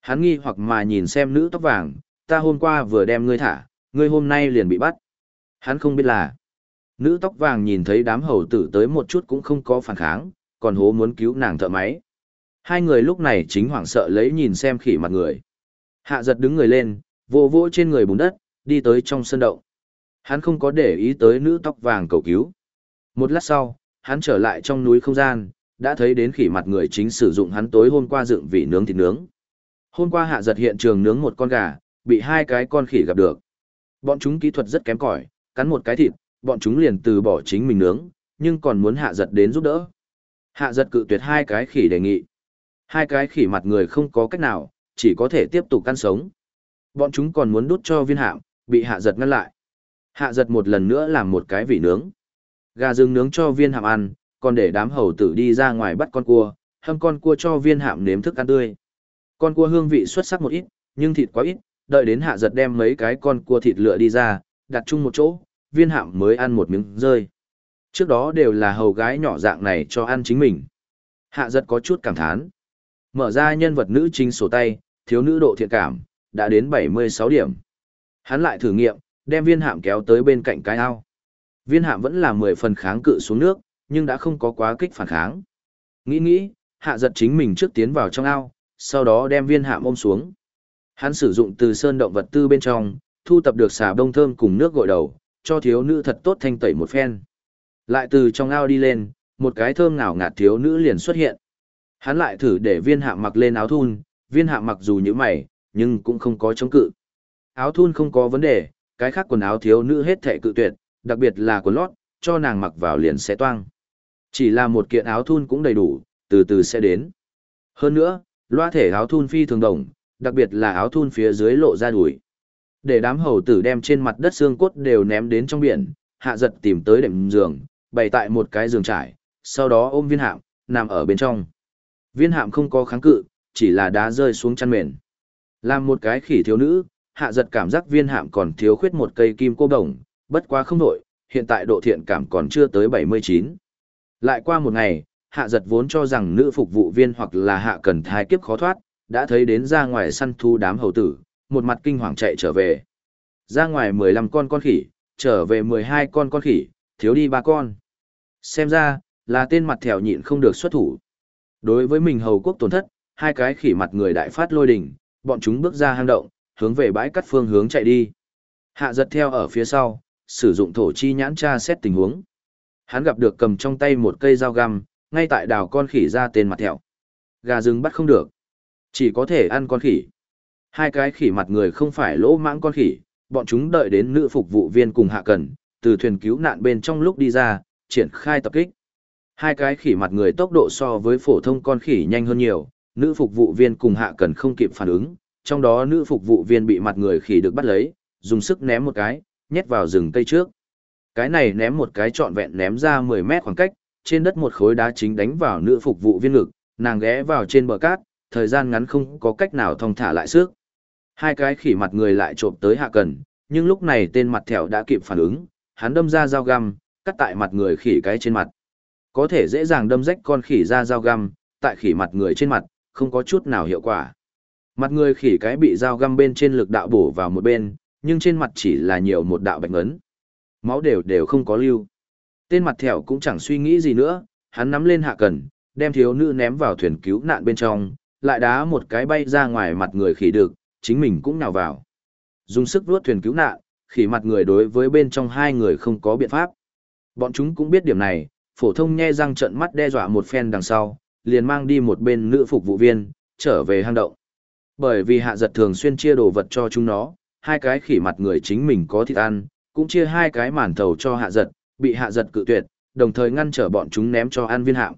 Speaker 1: Hắn nghi hoặc mà nhìn xem nữ tóc vàng, ta hôm qua vừa đem ngươi thả, ngươi hôm nay liền bị bắt. Hắn không biết là, nữ tóc vàng nhìn thấy đám hầu tử tới một chút cũng không có phản kháng, còn hố muốn cứu nàng thợ máy. Hai người lúc này chính hoảng sợ lấy nhìn xem khỉ mặt người. Hạ giật đứng người lên, vô vỗ trên người bùn đất, đi tới trong sân động. Hắn không có để ý tới nữ tóc vàng cầu cứu. Một lát sau, hắn trở lại trong núi không gian, đã thấy đến khỉ mặt người chính sử dụng hắn tối hôm qua dựng vị nướng thịt nướng. Hôm qua hạ giật hiện trường nướng một con gà, bị hai cái con khỉ gặp được. Bọn chúng kỹ thuật rất kém cỏi, cắn một cái thịt, bọn chúng liền từ bỏ chính mình nướng, nhưng còn muốn hạ giật đến giúp đỡ. Hạ giật cự tuyệt hai cái khỉ đề nghị. Hai cái khỉ mặt người không có cách nào, chỉ có thể tiếp tục căn sống. Bọn chúng còn muốn đút cho viên hạm, bị hạ giật ngăn lại. Hạ giật một lần nữa làm một cái vị nướng. Gà rừng nướng cho viên hạm ăn, còn để đám hầu tử đi ra ngoài bắt con cua, hâm con cua cho viên hạm nếm thức ăn tươi. Con cua hương vị xuất sắc một ít, nhưng thịt quá ít, đợi đến hạ giật đem mấy cái con cua thịt lựa đi ra, đặt chung một chỗ, viên hạm mới ăn một miếng rơi. Trước đó đều là hầu gái nhỏ dạng này cho ăn chính mình. Hạ giật có chút cảm thán. Mở ra nhân vật nữ chính sổ tay, thiếu nữ độ thiện cảm, đã đến 76 điểm. Hắn lại thử nghiệm, đem viên hạm kéo tới bên cạnh cái ao. Viên hạm vẫn là 10 phần kháng cự xuống nước, nhưng đã không có quá kích phản kháng. Nghĩ nghĩ, hạ giật chính mình trước tiến vào trong ao, sau đó đem viên hạm ôm xuống. Hắn sử dụng từ sơn động vật tư bên trong, thu tập được xà bông thơm cùng nước gội đầu, cho thiếu nữ thật tốt thanh tẩy một phen. Lại từ trong ao đi lên, một cái thơm ngào ngạt thiếu nữ liền xuất hiện. Hắn lại thử để viên hạ mặc lên áo thun, viên hạ mặc dù như mày, nhưng cũng không có chống cự. Áo thun không có vấn đề, cái khác quần áo thiếu nữ hết thệ cự tuyệt, đặc biệt là quần lót, cho nàng mặc vào liền sẽ toang. Chỉ là một kiện áo thun cũng đầy đủ, từ từ sẽ đến. Hơn nữa, loa thể áo thun phi thường đồng, đặc biệt là áo thun phía dưới lộ ra đùi. Để đám hầu tử đem trên mặt đất xương cốt đều ném đến trong biển, hạ giật tìm tới đệm giường, bày tại một cái giường trải, sau đó ôm viên hạm, nằm ở bên trong. Viên hạm không có kháng cự, chỉ là đá rơi xuống chăn mền. Làm một cái khỉ thiếu nữ, hạ giật cảm giác viên hạm còn thiếu khuyết một cây kim cô đồng, bất quá không nổi, hiện tại độ thiện cảm còn chưa tới 79. Lại qua một ngày, hạ giật vốn cho rằng nữ phục vụ viên hoặc là hạ cần thai kiếp khó thoát, đã thấy đến ra ngoài săn thu đám hầu tử, một mặt kinh hoàng chạy trở về. Ra ngoài 15 con con khỉ, trở về 12 con con khỉ, thiếu đi ba con. Xem ra, là tên mặt thèo nhịn không được xuất thủ. Đối với mình hầu quốc tổn thất, hai cái khỉ mặt người đại phát lôi đỉnh, bọn chúng bước ra hang động, hướng về bãi cắt phương hướng chạy đi. Hạ giật theo ở phía sau, sử dụng thổ chi nhãn tra xét tình huống. Hắn gặp được cầm trong tay một cây dao găm, ngay tại đào con khỉ ra tên mặt thẹo. Gà rừng bắt không được. Chỉ có thể ăn con khỉ. Hai cái khỉ mặt người không phải lỗ mãng con khỉ, bọn chúng đợi đến nữ phục vụ viên cùng hạ cần, từ thuyền cứu nạn bên trong lúc đi ra, triển khai tập kích. Hai cái khỉ mặt người tốc độ so với phổ thông con khỉ nhanh hơn nhiều, nữ phục vụ viên cùng hạ cần không kịp phản ứng, trong đó nữ phục vụ viên bị mặt người khỉ được bắt lấy, dùng sức ném một cái, nhét vào rừng cây trước. Cái này ném một cái trọn vẹn ném ra 10 mét khoảng cách, trên đất một khối đá chính đánh vào nữ phục vụ viên ngực, nàng ghé vào trên bờ cát, thời gian ngắn không có cách nào thong thả lại sức. Hai cái khỉ mặt người lại trộm tới hạ cần, nhưng lúc này tên mặt thẻo đã kịp phản ứng, hắn đâm ra dao găm, cắt tại mặt người khỉ cái trên mặt. Có thể dễ dàng đâm rách con khỉ ra dao găm, tại khỉ mặt người trên mặt, không có chút nào hiệu quả. Mặt người khỉ cái bị dao găm bên trên lực đạo bổ vào một bên, nhưng trên mặt chỉ là nhiều một đạo bạch ấn. Máu đều đều không có lưu. Tên mặt thẻo cũng chẳng suy nghĩ gì nữa, hắn nắm lên hạ cần, đem thiếu nữ ném vào thuyền cứu nạn bên trong, lại đá một cái bay ra ngoài mặt người khỉ được, chính mình cũng nhào vào. Dùng sức vuốt thuyền cứu nạn, khỉ mặt người đối với bên trong hai người không có biện pháp. Bọn chúng cũng biết điểm này, phổ thông nhe răng trận mắt đe dọa một phen đằng sau, liền mang đi một bên nữ phục vụ viên, trở về hang động. Bởi vì hạ giật thường xuyên chia đồ vật cho chúng nó, hai cái khỉ mặt người chính mình có thịt ăn, cũng chia hai cái màn thầu cho hạ giật, bị hạ giật cự tuyệt, đồng thời ngăn trở bọn chúng ném cho ăn viên hạm.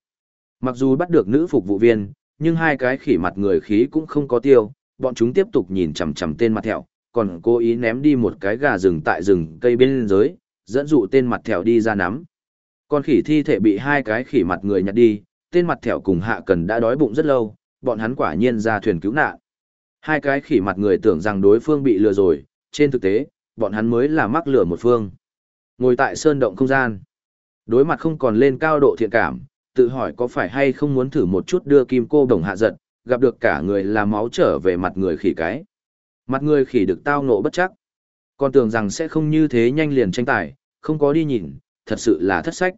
Speaker 1: Mặc dù bắt được nữ phục vụ viên, nhưng hai cái khỉ mặt người khí cũng không có tiêu, bọn chúng tiếp tục nhìn chằm chằm tên mặt thẹo, còn cố ý ném đi một cái gà rừng tại rừng cây bên dưới, dẫn dụ tên mặt thẹo đi ra nắm. Con khỉ thi thể bị hai cái khỉ mặt người nhặt đi, tên mặt thẹo cùng hạ cần đã đói bụng rất lâu, bọn hắn quả nhiên ra thuyền cứu nạn. Hai cái khỉ mặt người tưởng rằng đối phương bị lừa rồi, trên thực tế, bọn hắn mới là mắc lừa một phương. Ngồi tại sơn động không gian, đối mặt không còn lên cao độ thiện cảm, tự hỏi có phải hay không muốn thử một chút đưa kim cô đồng hạ giật, gặp được cả người là máu trở về mặt người khỉ cái. Mặt người khỉ được tao nộ bất chắc. Còn tưởng rằng sẽ không như thế nhanh liền tranh tài, không có đi nhìn, thật sự là thất sách.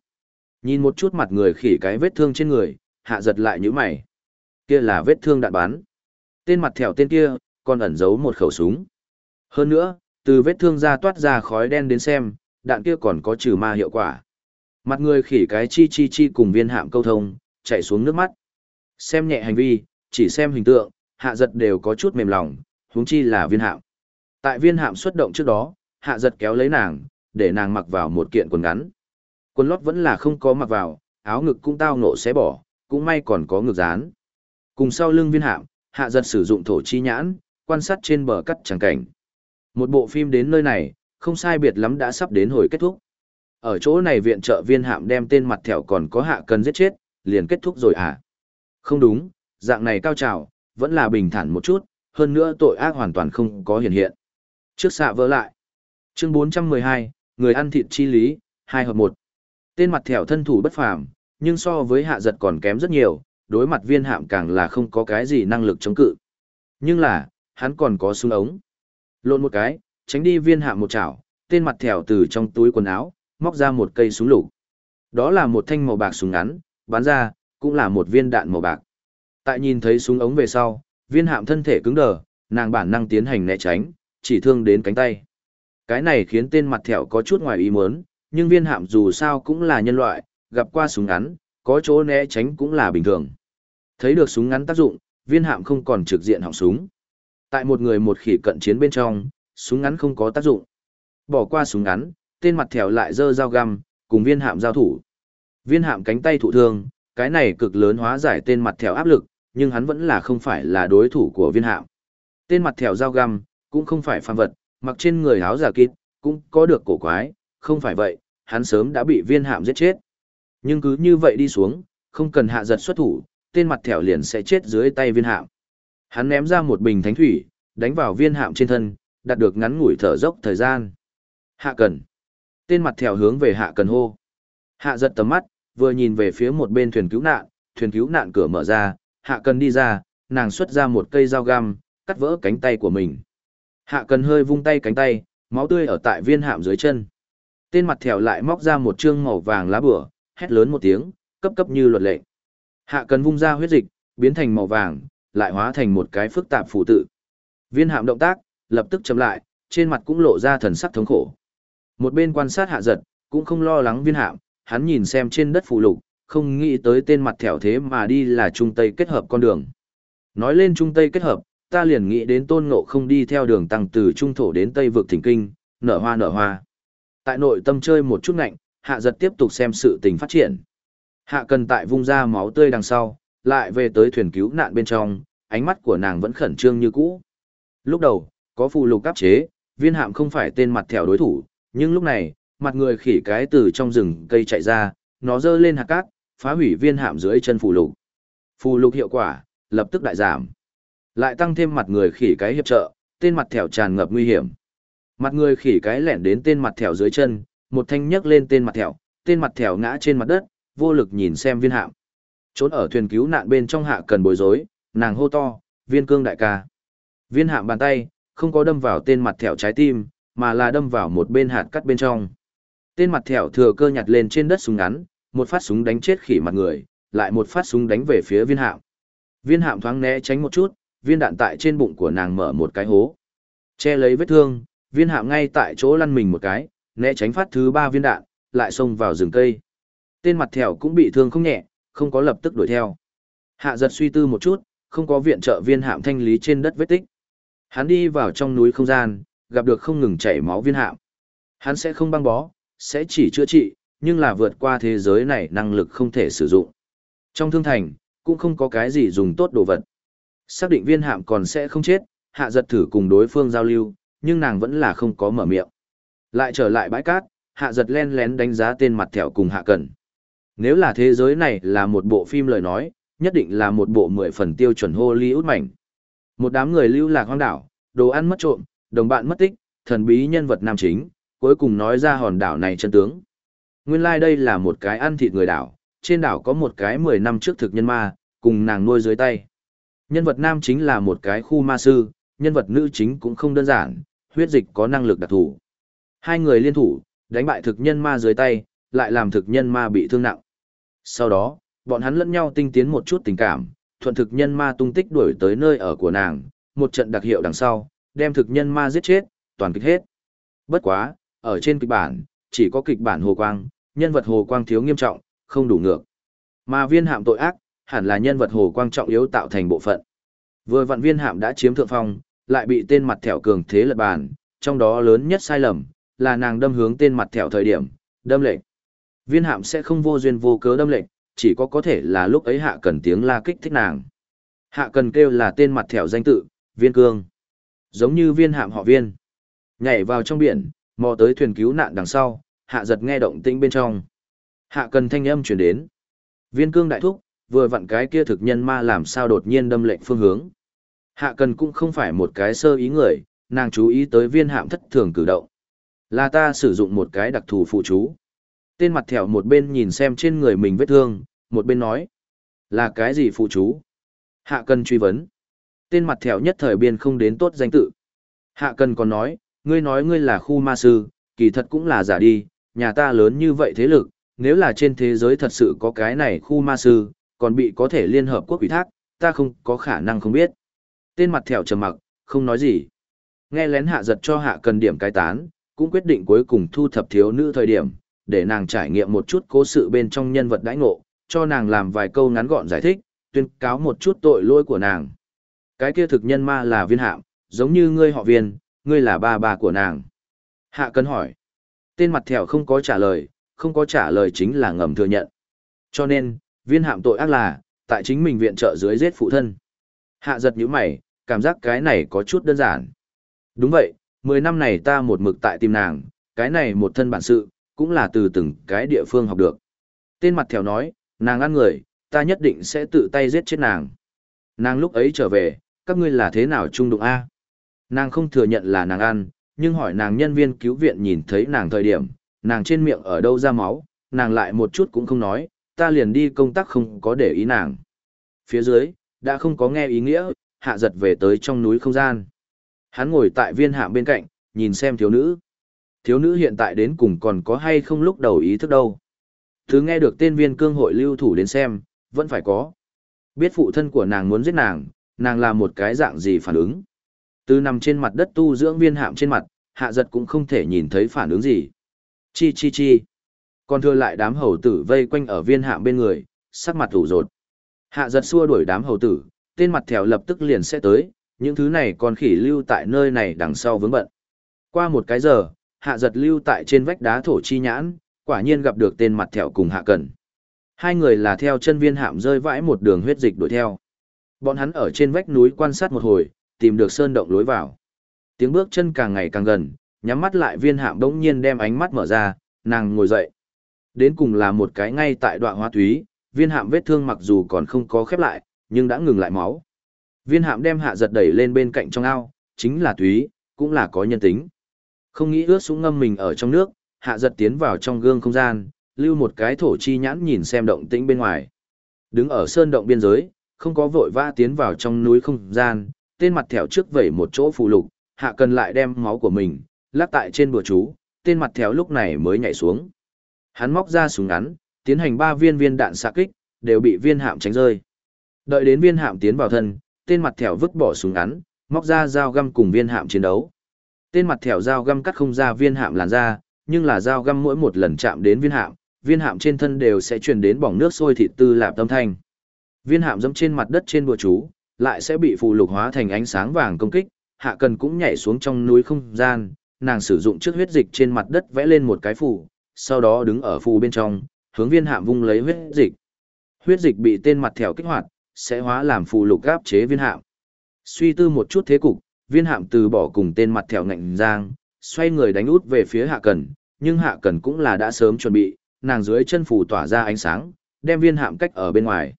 Speaker 1: Nhìn một chút mặt người khỉ cái vết thương trên người, hạ giật lại như mày. Kia là vết thương đạn bắn. Tên mặt thẻo tên kia, còn ẩn giấu một khẩu súng. Hơn nữa, từ vết thương ra toát ra khói đen đến xem, đạn kia còn có trừ ma hiệu quả. Mặt người khỉ cái chi chi chi cùng viên hạm câu thông, chạy xuống nước mắt. Xem nhẹ hành vi, chỉ xem hình tượng, hạ giật đều có chút mềm lòng, huống chi là viên hạm. Tại viên hạm xuất động trước đó, hạ giật kéo lấy nàng, để nàng mặc vào một kiện quần ngắn. Quần lót vẫn là không có mặc vào, áo ngực cũng tao nộ xé bỏ, cũng may còn có ngực dán. Cùng sau lưng viên hạm, hạ giật sử dụng thổ chi nhãn, quan sát trên bờ cắt tràng cảnh. Một bộ phim đến nơi này, không sai biệt lắm đã sắp đến hồi kết thúc. Ở chỗ này viện trợ viên hạm đem tên mặt thẻo còn có hạ cần giết chết, liền kết thúc rồi à? Không đúng, dạng này cao trào, vẫn là bình thản một chút, hơn nữa tội ác hoàn toàn không có hiện hiện. Trước xạ vỡ lại. Chương 412, người ăn thịt chi lý, 2 hợp 1. Tên mặt thẻo thân thủ bất phàm, nhưng so với hạ giật còn kém rất nhiều, đối mặt viên hạm càng là không có cái gì năng lực chống cự. Nhưng là, hắn còn có súng ống. Lộn một cái, tránh đi viên hạm một chảo, tên mặt thẻo từ trong túi quần áo, móc ra một cây súng lục. Đó là một thanh màu bạc súng ngắn, bắn ra, cũng là một viên đạn màu bạc. Tại nhìn thấy súng ống về sau, viên hạm thân thể cứng đờ, nàng bản năng tiến hành né tránh, chỉ thương đến cánh tay. Cái này khiến tên mặt thẹo có chút ngoài ý muốn, nhưng viên hạm dù sao cũng là nhân loại, gặp qua súng ngắn, có chỗ né tránh cũng là bình thường. Thấy được súng ngắn tác dụng, viên hạm không còn trực diện họng súng. Tại một người một khỉ cận chiến bên trong, súng ngắn không có tác dụng. Bỏ qua súng ngắn, tên mặt thèo lại dơ dao găm, cùng viên hạm giao thủ. Viên hạm cánh tay thụ thương, cái này cực lớn hóa giải tên mặt thèo áp lực, nhưng hắn vẫn là không phải là đối thủ của viên hạm. Tên mặt thèo dao găm, cũng không phải phàm vật, mặc trên người áo giả kít, cũng có được cổ quái, không phải vậy, hắn sớm đã bị viên hạm giết chết. Nhưng cứ như vậy đi xuống, không cần hạ giật xuất thủ, tên mặt thẻo liền sẽ chết dưới tay viên hạm. Hắn ném ra một bình thánh thủy, đánh vào viên hạm trên thân, đạt được ngắn ngủi thở dốc thời gian. Hạ cần. Tên mặt thèo hướng về hạ cần hô. Hạ giật tầm mắt, vừa nhìn về phía một bên thuyền cứu nạn, thuyền cứu nạn cửa mở ra, hạ cần đi ra, nàng xuất ra một cây dao găm, cắt vỡ cánh tay của mình. Hạ cần hơi vung tay cánh tay, máu tươi ở tại viên hạm dưới chân. Tên mặt thèo lại móc ra một trương màu vàng lá bửa, hét lớn một tiếng, cấp cấp như luật lệ. Hạ cần vung ra huyết dịch, biến thành màu vàng, lại hóa thành một cái phức tạp phù tự. Viên hạm động tác, lập tức chậm lại, trên mặt cũng lộ ra thần sắc thống khổ. Một bên quan sát hạ giật, cũng không lo lắng viên hạm, hắn nhìn xem trên đất phù lục, không nghĩ tới tên mặt thẻo thế mà đi là trung tây kết hợp con đường. Nói lên trung tây kết hợp, ta liền nghĩ đến tôn ngộ không đi theo đường tăng từ trung thổ đến tây vực thỉnh kinh, nở hoa nở hoa. Tại nội tâm chơi một chút ngạnh, hạ giật tiếp tục xem sự tình phát triển. Hạ cần tại vung ra máu tươi đằng sau, lại về tới thuyền cứu nạn bên trong, ánh mắt của nàng vẫn khẩn trương như cũ. Lúc đầu, có phù lục áp chế, viên hạm không phải tên mặt thẻo đối thủ, nhưng lúc này, mặt người khỉ cái từ trong rừng cây chạy ra, nó giơ lên hạt cát, phá hủy viên hạm dưới chân phù lục. Phù lục hiệu quả, lập tức đại giảm. Lại tăng thêm mặt người khỉ cái hiệp trợ, tên mặt thẻo tràn ngập nguy hiểm. Mặt người khỉ cái lẻn đến tên mặt thẻo dưới chân, một thanh nhấc lên tên mặt thẻo, tên mặt thẻo ngã trên mặt đất, vô lực nhìn xem viên hạm. Trốn ở thuyền cứu nạn bên trong hạ cần bối rối, nàng hô to, viên cương đại ca. Viên hạm bàn tay, không có đâm vào tên mặt thẻo trái tim, mà là đâm vào một bên hạt cắt bên trong. Tên mặt thẻo thừa cơ nhặt lên trên đất súng ngắn, một phát súng đánh chết khỉ mặt người, lại một phát súng đánh về phía viên hạm. Viên hạm thoáng né tránh một chút, viên đạn tại trên bụng của nàng mở một cái hố. Che lấy vết thương, viên hạm ngay tại chỗ lăn mình một cái, né tránh phát thứ ba viên đạn, lại xông vào rừng cây. Tên mặt thẻo cũng bị thương không nhẹ, không có lập tức đuổi theo. Hạ giật suy tư một chút, không có viện trợ viên hạm thanh lý trên đất vết tích. Hắn đi vào trong núi không gian, gặp được không ngừng chảy máu viên hạm. Hắn sẽ không băng bó, sẽ chỉ chữa trị, nhưng là vượt qua thế giới này năng lực không thể sử dụng. Trong thương thành, cũng không có cái gì dùng tốt đồ vật. Xác định viên hạm còn sẽ không chết, hạ giật thử cùng đối phương giao lưu, nhưng nàng vẫn là không có mở miệng. Lại trở lại bãi cát, hạ giật len lén đánh giá tên mặt thẻo cùng hạ cần. Nếu là thế giới này là một bộ phim lời nói, nhất định là một bộ mười phần tiêu chuẩn Hollywood mảnh. Một đám người lưu lạc hoang đảo, đồ ăn mất trộm, đồng bạn mất tích, thần bí nhân vật nam chính, cuối cùng nói ra hòn đảo này chân tướng. Nguyên lai like đây là một cái ăn thịt người đảo, trên đảo có một cái 10 năm trước thực nhân ma, cùng nàng nuôi dưới tay. Nhân vật nam chính là một cái khu ma sư, nhân vật nữ chính cũng không đơn giản, huyết dịch có năng lực đặc thù. Hai người liên thủ, đánh bại thực nhân ma dưới tay, lại làm thực nhân ma bị thương nặng. Sau đó, bọn hắn lẫn nhau tinh tiến một chút tình cảm, thuận thực nhân ma tung tích đuổi tới nơi ở của nàng, một trận đặc hiệu đằng sau, đem thực nhân ma giết chết, toàn kịch hết. Bất quá, ở trên kịch bản, chỉ có kịch bản Hồ Quang, nhân vật Hồ Quang thiếu nghiêm trọng, không đủ ngược. Mà viên hạm tội ác, hẳn là nhân vật Hồ Quang trọng yếu tạo thành bộ phận. Vừa vạn viên hạm đã chiếm thượng phong, lại bị tên mặt thẻo cường thế lật bàn, trong đó lớn nhất sai lầm, là nàng đâm hướng tên mặt thẻo thời điểm, đâm lệnh. Viên hạm sẽ không vô duyên vô cớ đâm lệnh, chỉ có có thể là lúc ấy hạ cần tiếng la kích thích nàng. Hạ cần kêu là tên mặt thẻo danh tự, viên cương. Giống như viên hạm họ viên. Nhảy vào trong biển, mò tới thuyền cứu nạn đằng sau, hạ giật nghe động tĩnh bên trong. Hạ cần thanh âm chuyển đến. Viên cương đại thúc, vừa vặn cái kia thực nhân ma làm sao đột nhiên đâm lệnh phương hướng. Hạ cần cũng không phải một cái sơ ý người, nàng chú ý tới viên hạm thất thường cử động. Là ta sử dụng một cái đặc thù phụ chú. Tên mặt thẻo một bên nhìn xem trên người mình vết thương, một bên nói. Là cái gì phụ chú? Hạ cần truy vấn. Tên mặt thẹo nhất thời biên không đến tốt danh tự. Hạ cần còn nói, ngươi nói ngươi là khu ma sư, kỳ thật cũng là giả đi, nhà ta lớn như vậy thế lực, nếu là trên thế giới thật sự có cái này khu ma sư, còn bị có thể liên hợp quốc ủy thác, ta không có khả năng không biết. Tên mặt thẹo trầm mặc, không nói gì. Nghe lén hạ giật cho hạ cần điểm cái tán, cũng quyết định cuối cùng thu thập thiếu nữ thời điểm, để nàng trải nghiệm một chút cố sự bên trong nhân vật đãi ngộ, cho nàng làm vài câu ngắn gọn giải thích, tuyên cáo một chút tội lỗi của nàng. Cái kia thực nhân ma là viên hạm, giống như ngươi họ viên, ngươi là ba bà của nàng. Hạ cân hỏi. Tên mặt thẻo không có trả lời, không có trả lời chính là ngầm thừa nhận. Cho nên, viên hạm tội ác là, tại chính mình viện trợ dưới giết phụ thân. Hạ giật những mày, cảm giác cái này có chút đơn giản. Đúng vậy, 10 năm này ta một mực tại tìm nàng, cái này một thân bản sự, cũng là từ từng cái địa phương học được. Tên mặt thèo nói, nàng ăn người, ta nhất định sẽ tự tay giết chết nàng. Nàng lúc ấy trở về, các ngươi là thế nào trung đụng A? Nàng không thừa nhận là nàng ăn, nhưng hỏi nàng nhân viên cứu viện nhìn thấy nàng thời điểm, nàng trên miệng ở đâu ra máu, nàng lại một chút cũng không nói, ta liền đi công tác không có để ý nàng. Phía dưới, đã không có nghe ý nghĩa, hạ giật về tới trong núi không gian. Hắn ngồi tại viên hạm bên cạnh, nhìn xem thiếu nữ. Thiếu nữ hiện tại đến cùng còn có hay không lúc đầu ý thức đâu. Thứ nghe được tên viên cương hội lưu thủ đến xem, vẫn phải có. Biết phụ thân của nàng muốn giết nàng, nàng là một cái dạng gì phản ứng. Từ nằm trên mặt đất tu dưỡng viên hạm trên mặt, hạ giật cũng không thể nhìn thấy phản ứng gì. Chi chi chi. Còn thưa lại đám hầu tử vây quanh ở viên hạm bên người, sắc mặt thủ rột. Hạ giật xua đuổi đám hầu tử, tên mặt thèo lập tức liền sẽ tới, những thứ này còn khỉ lưu tại nơi này đằng sau vướng bận. Qua một cái giờ, hạ giật lưu tại trên vách đá thổ chi nhãn, quả nhiên gặp được tên mặt thèo cùng hạ cần. Hai người là theo chân viên hạm rơi vãi một đường huyết dịch đuổi theo. Bọn hắn ở trên vách núi quan sát một hồi, tìm được sơn động lối vào. Tiếng bước chân càng ngày càng gần, nhắm mắt lại viên hạm đống nhiên đem ánh mắt mở ra, nàng ngồi dậy. Đến cùng là một cái ngay tại đoạn hoa túy, viên hạm vết thương mặc dù còn không có khép lại, nhưng đã ngừng lại máu. Viên hạm đem hạ giật đẩy lên bên cạnh trong ao, chính là túy, cũng là có nhân tính. Không nghĩ ướt súng ngâm mình ở trong nước, hạ giật tiến vào trong gương không gian, lưu một cái thổ chi nhãn nhìn xem động tĩnh bên ngoài. Đứng ở sơn động biên giới, không có vội vã tiến vào trong núi không gian, tên mặt thẻo trước vẩy một chỗ phù lục, hạ cần lại đem máu của mình, lắc tại trên bùa chú, tên mặt thẻo lúc này mới nhảy xuống. Hắn móc ra súng ngắn, tiến hành ba viên viên đạn xạ kích, đều bị viên hạm tránh rơi. Đợi đến viên hạm tiến vào thân, tên mặt thẻo vứt bỏ súng ngắn, móc ra dao găm cùng viên hạm chiến đấu. Tên mặt thẻo dao găm cắt không ra viên hạm làn ra, nhưng là dao găm mỗi một lần chạm đến viên hạm, viên hạm trên thân đều sẽ truyền đến bỏng nước sôi thịt tư lạp tâm thanh. Viên hạm dẫm trên mặt đất trên bùa chú, lại sẽ bị phù lục hóa thành ánh sáng vàng công kích, hạ cần cũng nhảy xuống trong núi không gian, nàng sử dụng trước huyết dịch trên mặt đất vẽ lên một cái phù, sau đó đứng ở phù bên trong, hướng viên hạm vung lấy huyết dịch. Huyết dịch bị tên mặt thẻo kích hoạt, sẽ hóa làm phù lục gáp chế viên hạm. Suy tư một chút thế cục, viên hạm từ bỏ cùng tên mặt thẻo ngạnh giang, xoay người đánh út về phía hạ cần, nhưng hạ cần cũng là đã sớm chuẩn bị, nàng dưới chân phù tỏa ra ánh sáng, đem viên hạm cách ở bên ngoài.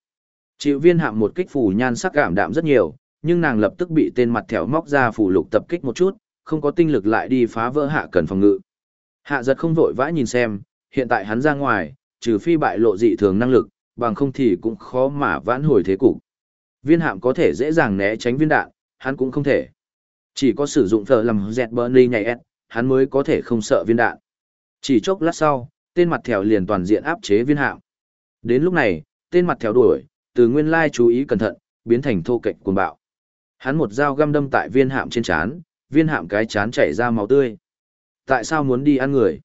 Speaker 1: Chịu viên hạm một kích phù nhan sắc cảm đạm rất nhiều, nhưng nàng lập tức bị tên mặt thẻo móc ra phù lục tập kích một chút, không có tinh lực lại đi phá vỡ hạ cần phòng ngự. Hạ giật không vội vã nhìn xem, hiện tại hắn ra ngoài, trừ phi bại lộ dị thường năng lực, bằng không thì cũng khó mà vãn hồi thế cục. Viên hạm có thể dễ dàng né tránh viên đạn, hắn cũng không thể. Chỉ có sử dụng thờ làm dẹt Burnley nhảy ép, hắn mới có thể không sợ viên đạn. Chỉ chốc lát sau, tên mặt thèo liền toàn diện áp chế viên hạm. Đến lúc này, tên mặt thèo đuổi, từ nguyên lai chú ý cẩn thận, biến thành thô kệch cuồng bạo. Hắn một dao găm đâm tại viên hạm trên chán viên hạm cái chán chảy ra máu tươi. Tại sao muốn đi ăn người?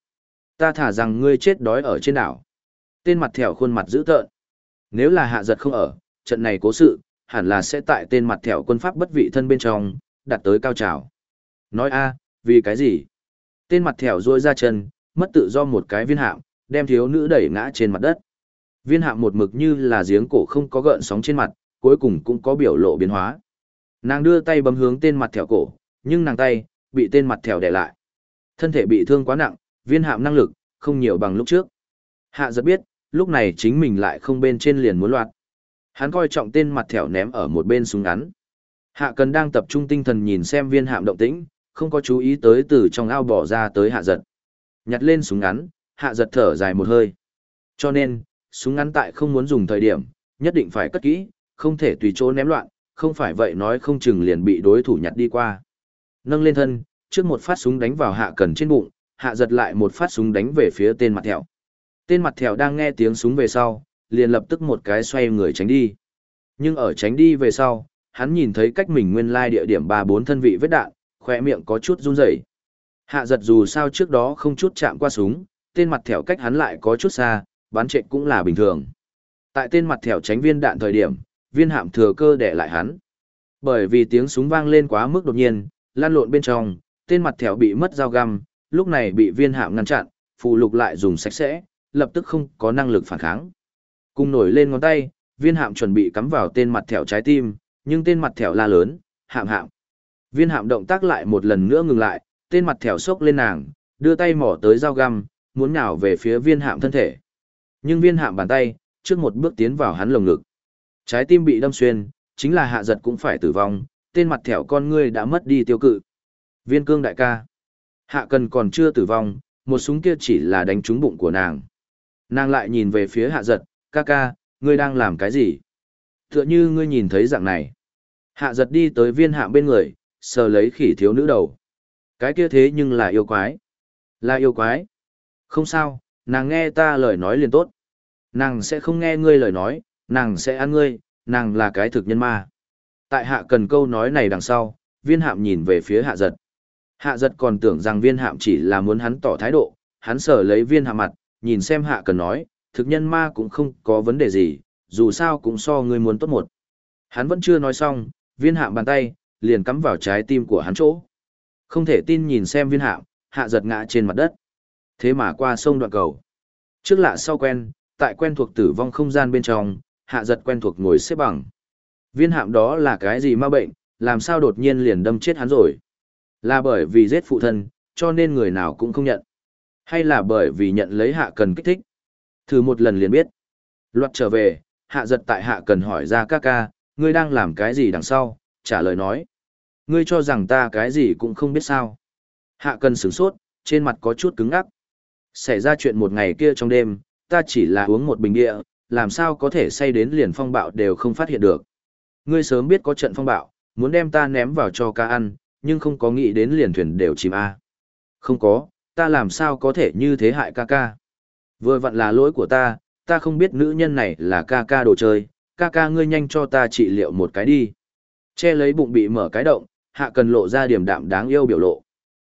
Speaker 1: Ta thả rằng ngươi chết đói ở trên đảo. Tên mặt thèo khuôn mặt dữ tợn. Nếu là hạ giật không ở, trận này cố sự, hẳn là sẽ tại tên mặt thẻo quân pháp bất vị thân bên trong, đặt tới cao trào. Nói a, vì cái gì? Tên mặt thẻo ruôi ra chân, mất tự do một cái viên hạm, đem thiếu nữ đẩy ngã trên mặt đất. Viên hạm một mực như là giếng cổ không có gợn sóng trên mặt, cuối cùng cũng có biểu lộ biến hóa. Nàng đưa tay bấm hướng tên mặt thẻo cổ, nhưng nàng tay, bị tên mặt thẻo đè lại. Thân thể bị thương quá nặng, viên hạm năng lực, không nhiều bằng lúc trước. Hạ giật biết, lúc này chính mình lại không bên trên liền muốn loạt. Hắn coi trọng tên mặt thẻo ném ở một bên súng ngắn. Hạ cần đang tập trung tinh thần nhìn xem viên hạm động tĩnh, không có chú ý tới từ trong ao bỏ ra tới hạ giật. Nhặt lên súng ngắn, hạ giật thở dài một hơi. Cho nên, súng ngắn tại không muốn dùng thời điểm, nhất định phải cất kỹ, không thể tùy chỗ ném loạn, không phải vậy nói không chừng liền bị đối thủ nhặt đi qua. Nâng lên thân, trước một phát súng đánh vào hạ cần trên bụng, hạ giật lại một phát súng đánh về phía tên mặt thẹo. Tên mặt thẹo đang nghe tiếng súng về sau, liền lập tức một cái xoay người tránh đi. Nhưng ở tránh đi về sau, hắn nhìn thấy cách mình nguyên lai địa điểm ba bốn thân vị vết đạn, khỏe miệng có chút run rẩy. Hạ giật dù sao trước đó không chút chạm qua súng, tên mặt thẻo cách hắn lại có chút xa, bắn trệ cũng là bình thường. Tại tên mặt thẻo tránh viên đạn thời điểm, viên hạm thừa cơ để lại hắn. Bởi vì tiếng súng vang lên quá mức đột nhiên, lan lộn bên trong, tên mặt thẻo bị mất dao găm, lúc này bị viên hạm ngăn chặn, phụ lục lại dùng sạch sẽ, lập tức không có năng lực phản kháng. Cùng nổi lên ngón tay, viên hạm chuẩn bị cắm vào tên mặt thẻo trái tim, nhưng tên mặt thẻo la lớn, hạm hạm. Viên hạm động tác lại một lần nữa ngừng lại, tên mặt thẻo sốc lên nàng, đưa tay mỏ tới dao găm, muốn nhào về phía viên hạm thân thể. Nhưng viên hạm bàn tay, trước một bước tiến vào hắn lồng ngực. Trái tim bị đâm xuyên, chính là hạ giật cũng phải tử vong, tên mặt thẻo con ngươi đã mất đi tiêu cự. Viên cương đại ca. Hạ cần còn chưa tử vong, một súng kia chỉ là đánh trúng bụng của nàng. Nàng lại nhìn về phía hạ giật, ca ca, ngươi đang làm cái gì? Tựa như ngươi nhìn thấy dạng này. Hạ giật đi tới viên hạm bên người, sờ lấy khỉ thiếu nữ đầu. Cái kia thế nhưng là yêu quái. Là yêu quái. Không sao, nàng nghe ta lời nói liền tốt. Nàng sẽ không nghe ngươi lời nói, nàng sẽ ăn ngươi, nàng là cái thực nhân ma. Tại hạ cần câu nói này đằng sau, viên hạm nhìn về phía hạ giật. Hạ giật còn tưởng rằng viên hạm chỉ là muốn hắn tỏ thái độ, hắn sở lấy viên hạm mặt, nhìn xem hạ cần nói, thực nhân ma cũng không có vấn đề gì, dù sao cũng so ngươi muốn tốt một. Hắn vẫn chưa nói xong, viên hạm bàn tay, liền cắm vào trái tim của hắn chỗ. Không thể tin nhìn xem viên hạm, hạ giật ngã trên mặt đất. Thế mà qua sông đoạn cầu. Trước lạ sau quen, tại quen thuộc tử vong không gian bên trong, hạ giật quen thuộc ngồi xếp bằng. Viên hạm đó là cái gì ma bệnh, làm sao đột nhiên liền đâm chết hắn rồi. Là bởi vì giết phụ thân, cho nên người nào cũng không nhận. Hay là bởi vì nhận lấy hạ cần kích thích. Thử một lần liền biết. luật trở về, hạ giật tại hạ cần hỏi ra ca ca, ngươi đang làm cái gì đằng sau, trả lời nói. Ngươi cho rằng ta cái gì cũng không biết sao. Hạ cần sửng sốt, trên mặt có chút cứng ngắc. Xảy ra chuyện một ngày kia trong đêm, ta chỉ là uống một bình địa, làm sao có thể say đến liền phong bạo đều không phát hiện được. Ngươi sớm biết có trận phong bạo, muốn đem ta ném vào cho ca ăn, nhưng không có nghĩ đến liền thuyền đều chìm a. Không có, ta làm sao có thể như thế hại ca ca. Vừa vặn là lỗi của ta, ta không biết nữ nhân này là ca ca đồ chơi, ca ca ngươi nhanh cho ta trị liệu một cái đi. Che lấy bụng bị mở cái động, hạ cần lộ ra điểm đạm đáng yêu biểu lộ.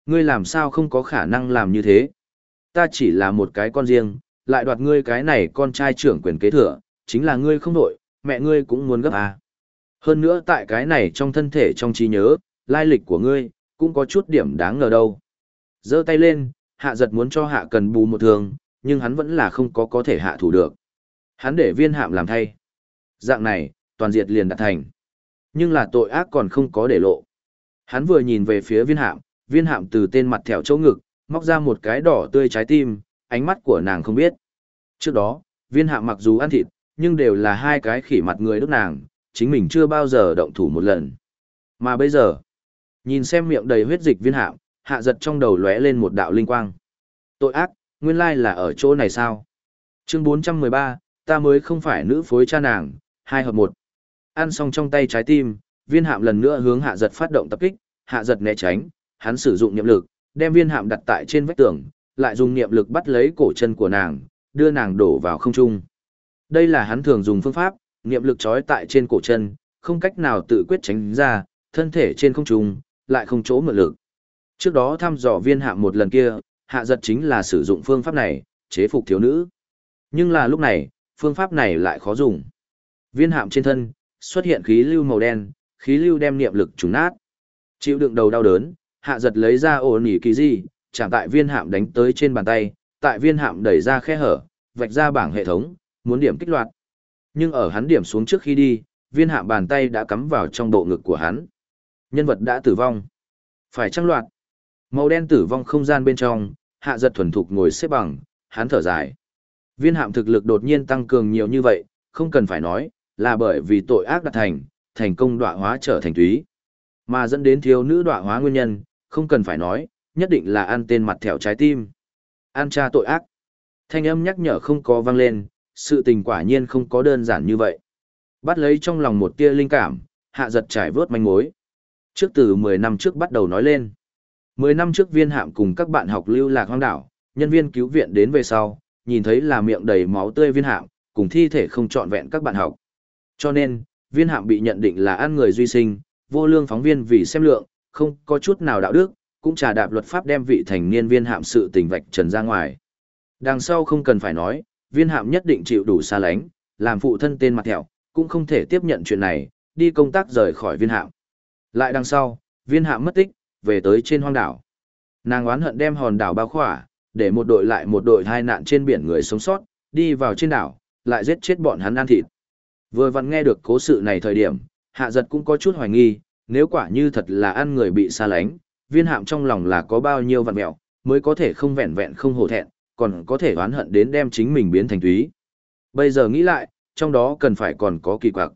Speaker 1: Ngươi làm sao không có khả năng làm như thế? Ta chỉ là một cái con riêng, lại đoạt ngươi cái này con trai trưởng quyền kế thừa, chính là ngươi không đổi, mẹ ngươi cũng muốn gấp à. Hơn nữa tại cái này trong thân thể trong trí nhớ, lai lịch của ngươi, cũng có chút điểm đáng ngờ đâu. giơ tay lên, hạ giật muốn cho hạ cần bù một thường, nhưng hắn vẫn là không có có thể hạ thủ được. Hắn để viên hạm làm thay. Dạng này, toàn diệt liền đạt thành. Nhưng là tội ác còn không có để lộ. Hắn vừa nhìn về phía viên hạm, viên hạm từ tên mặt thẻo chỗ ngực, móc ra một cái đỏ tươi trái tim, ánh mắt của nàng không biết. Trước đó, viên hạ mặc dù ăn thịt, nhưng đều là hai cái khỉ mặt người đốt nàng, chính mình chưa bao giờ động thủ một lần. Mà bây giờ, nhìn xem miệng đầy huyết dịch viên hạ, hạ giật trong đầu lóe lên một đạo linh quang. Tội ác, nguyên lai là ở chỗ này sao? Chương 413, ta mới không phải nữ phối cha nàng, hai hợp một. Ăn xong trong tay trái tim, viên hạm lần nữa hướng hạ giật phát động tập kích, hạ giật né tránh, hắn sử dụng niệm lực, đem viên hạm đặt tại trên vách tường, lại dùng niệm lực bắt lấy cổ chân của nàng, đưa nàng đổ vào không trung. Đây là hắn thường dùng phương pháp, niệm lực trói tại trên cổ chân, không cách nào tự quyết tránh ra, thân thể trên không trung, lại không chỗ mượn lực. Trước đó thăm dò viên hạm một lần kia, hạ giật chính là sử dụng phương pháp này, chế phục thiếu nữ. Nhưng là lúc này, phương pháp này lại khó dùng. Viên hạm trên thân, xuất hiện khí lưu màu đen, khí lưu đem niệm lực trùng nát. Chịu đựng đầu đau đớn, hạ giật lấy ra ổ nỉ kỳ gì, chạm tại viên hạm đánh tới trên bàn tay, tại viên hạm đẩy ra khe hở, vạch ra bảng hệ thống, muốn điểm kích loạt. Nhưng ở hắn điểm xuống trước khi đi, viên hạm bàn tay đã cắm vào trong bộ ngực của hắn. Nhân vật đã tử vong. Phải trăng loạt. Màu đen tử vong không gian bên trong, hạ giật thuần thục ngồi xếp bằng, hắn thở dài. Viên hạm thực lực đột nhiên tăng cường nhiều như vậy, không cần phải nói, là bởi vì tội ác đạt thành, thành công đọa hóa trở thành túy. Mà dẫn đến thiếu nữ đọa hóa nguyên nhân, không cần phải nói, nhất định là ăn tên mặt thẻo trái tim. an cha tội ác. Thanh âm nhắc nhở không có vang lên, sự tình quả nhiên không có đơn giản như vậy. Bắt lấy trong lòng một tia linh cảm, hạ giật trải vớt manh mối. Trước từ 10 năm trước bắt đầu nói lên. 10 năm trước viên hạm cùng các bạn học lưu lạc hoang đảo, nhân viên cứu viện đến về sau, nhìn thấy là miệng đầy máu tươi viên hạm, cùng thi thể không trọn vẹn các bạn học. Cho nên, viên hạm bị nhận định là ăn người duy sinh, vô lương phóng viên vì xem lượng, không có chút nào đạo đức, cũng trà đạp luật pháp đem vị thành niên viên hạm sự tình vạch trần ra ngoài. Đằng sau không cần phải nói, viên hạm nhất định chịu đủ xa lánh, làm phụ thân tên mặt thẹo, cũng không thể tiếp nhận chuyện này, đi công tác rời khỏi viên hạm. Lại đằng sau, viên hạm mất tích, về tới trên hoang đảo. Nàng oán hận đem hòn đảo bao khỏa, để một đội lại một đội hai nạn trên biển người sống sót, đi vào trên đảo, lại giết chết bọn hắn ăn thịt. Vừa vặn nghe được cố sự này thời điểm, hạ giật cũng có chút hoài nghi, nếu quả như thật là ăn người bị xa lánh, viên hạm trong lòng là có bao nhiêu vạn mẹo, mới có thể không vẹn vẹn không hổ thẹn, còn có thể oán hận đến đem chính mình biến thành túy. Bây giờ nghĩ lại, trong đó cần phải còn có kỳ quặc.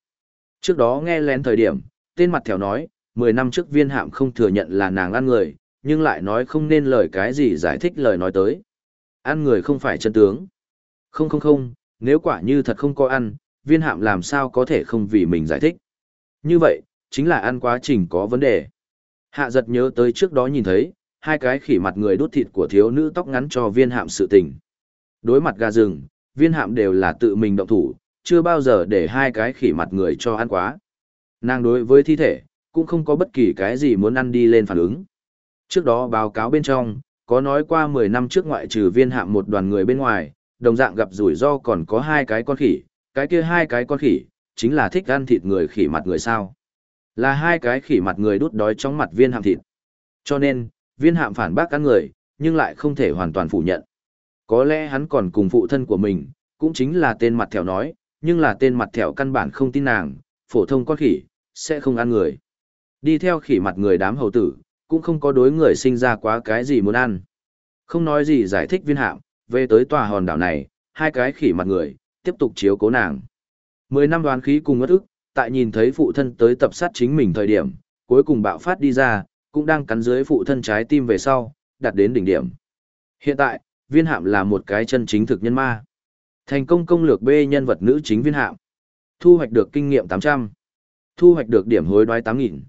Speaker 1: Trước đó nghe lén thời điểm, tên mặt theo nói, 10 năm trước viên hạm không thừa nhận là nàng ăn người, nhưng lại nói không nên lời cái gì giải thích lời nói tới. Ăn người không phải chân tướng. Không không không, nếu quả như thật không có ăn, viên hạm làm sao có thể không vì mình giải thích. Như vậy, chính là ăn quá trình có vấn đề. Hạ giật nhớ tới trước đó nhìn thấy, hai cái khỉ mặt người đốt thịt của thiếu nữ tóc ngắn cho viên hạm sự tình. Đối mặt gà rừng, viên hạm đều là tự mình động thủ, chưa bao giờ để hai cái khỉ mặt người cho ăn quá. Nàng đối với thi thể, cũng không có bất kỳ cái gì muốn ăn đi lên phản ứng. Trước đó báo cáo bên trong, có nói qua 10 năm trước ngoại trừ viên hạm một đoàn người bên ngoài, đồng dạng gặp rủi ro còn có hai cái con khỉ, cái kia hai cái con khỉ, chính là thích ăn thịt người khỉ mặt người sao. Là hai cái khỉ mặt người đút đói trong mặt viên hạm thịt. Cho nên, viên hạm phản bác các người, nhưng lại không thể hoàn toàn phủ nhận. Có lẽ hắn còn cùng phụ thân của mình, cũng chính là tên mặt thẻo nói, nhưng là tên mặt thẻo căn bản không tin nàng, phổ thông con khỉ, sẽ không ăn người. Đi theo khỉ mặt người đám hầu tử, cũng không có đối người sinh ra quá cái gì muốn ăn. Không nói gì giải thích viên hạm, về tới tòa hòn đảo này, hai cái khỉ mặt người, tiếp tục chiếu cố nàng. Mười năm đoán khí cùng ngất ức, tại nhìn thấy phụ thân tới tập sát chính mình thời điểm, cuối cùng bạo phát đi ra, cũng đang cắn dưới phụ thân trái tim về sau, đạt đến đỉnh điểm. Hiện tại, viên hạm là một cái chân chính thực nhân ma. Thành công công lược B nhân vật nữ chính viên hạm. Thu hoạch được kinh nghiệm 800. Thu hoạch được điểm hối đoái 8.000.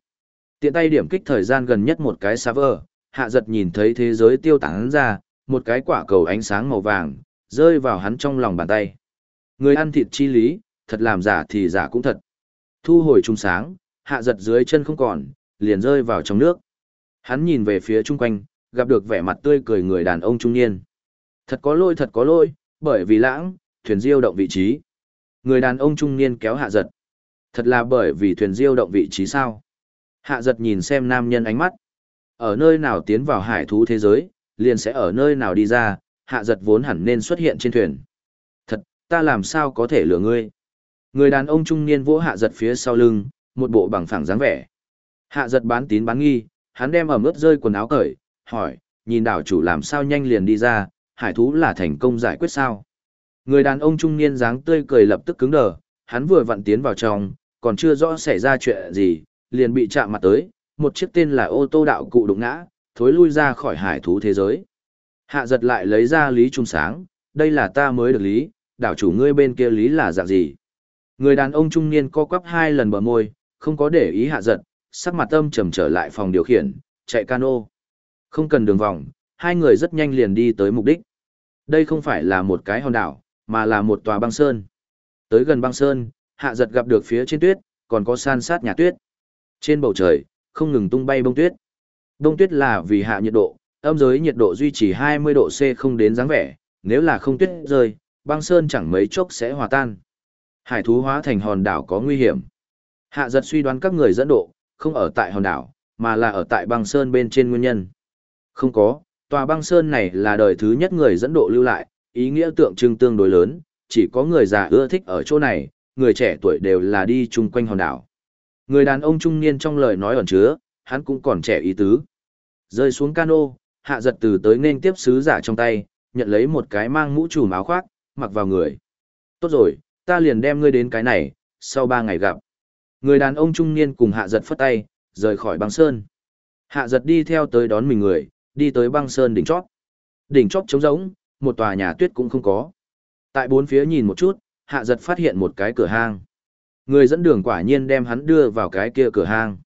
Speaker 1: Tiện tay điểm kích thời gian gần nhất một cái server, hạ giật nhìn thấy thế giới tiêu tán ra, một cái quả cầu ánh sáng màu vàng, rơi vào hắn trong lòng bàn tay. Người ăn thịt chi lý, thật làm giả thì giả cũng thật. Thu hồi trung sáng, hạ giật dưới chân không còn, liền rơi vào trong nước. Hắn nhìn về phía chung quanh, gặp được vẻ mặt tươi cười người đàn ông trung niên. Thật có lỗi thật có lỗi, bởi vì lãng, thuyền diêu động vị trí. Người đàn ông trung niên kéo hạ giật. Thật là bởi vì thuyền diêu động vị trí sao? Hạ giật nhìn xem nam nhân ánh mắt. Ở nơi nào tiến vào hải thú thế giới, liền sẽ ở nơi nào đi ra, hạ giật vốn hẳn nên xuất hiện trên thuyền. Thật, ta làm sao có thể lừa ngươi? Người đàn ông trung niên vỗ hạ giật phía sau lưng, một bộ bằng phẳng dáng vẻ. Hạ giật bán tín bán nghi, hắn đem ẩm ướt rơi quần áo cởi, hỏi, nhìn đảo chủ làm sao nhanh liền đi ra, hải thú là thành công giải quyết sao? Người đàn ông trung niên dáng tươi cười lập tức cứng đờ, hắn vừa vặn tiến vào trong, còn chưa rõ xảy ra chuyện gì, liền bị chạm mặt tới, một chiếc tên là ô tô đạo cụ đụng ngã, thối lui ra khỏi hải thú thế giới. Hạ giật lại lấy ra lý trung sáng, đây là ta mới được lý, đảo chủ ngươi bên kia lý là dạng gì? Người đàn ông trung niên co quắp hai lần bờ môi, không có để ý hạ giật, sắc mặt âm trầm trở lại phòng điều khiển, chạy cano. Không cần đường vòng, hai người rất nhanh liền đi tới mục đích. Đây không phải là một cái hòn đảo, mà là một tòa băng sơn. Tới gần băng sơn, hạ giật gặp được phía trên tuyết, còn có san sát nhà tuyết. Trên bầu trời, không ngừng tung bay bông tuyết. Bông tuyết là vì hạ nhiệt độ, âm giới nhiệt độ duy trì 20 độ C không đến dáng vẻ, nếu là không tuyết rơi, băng sơn chẳng mấy chốc sẽ hòa tan. Hải thú hóa thành hòn đảo có nguy hiểm. Hạ giật suy đoán các người dẫn độ, không ở tại hòn đảo, mà là ở tại băng sơn bên trên nguyên nhân. Không có, tòa băng sơn này là đời thứ nhất người dẫn độ lưu lại, ý nghĩa tượng trưng tương đối lớn, chỉ có người già ưa thích ở chỗ này, người trẻ tuổi đều là đi chung quanh hòn đảo. Người đàn ông trung niên trong lời nói ẩn chứa, hắn cũng còn trẻ ý tứ. Rơi xuống cano, hạ giật từ tới nên tiếp sứ giả trong tay, nhận lấy một cái mang mũ trùm áo khoác, mặc vào người. Tốt rồi, ta liền đem ngươi đến cái này, sau ba ngày gặp. Người đàn ông trung niên cùng hạ giật phất tay, rời khỏi băng sơn. Hạ giật đi theo tới đón mình người, đi tới băng sơn đỉnh chót. Đỉnh chót trống rỗng, một tòa nhà tuyết cũng không có. Tại bốn phía nhìn một chút, hạ giật phát hiện một cái cửa hang. Người dẫn đường quả nhiên đem hắn đưa vào cái kia cửa hang.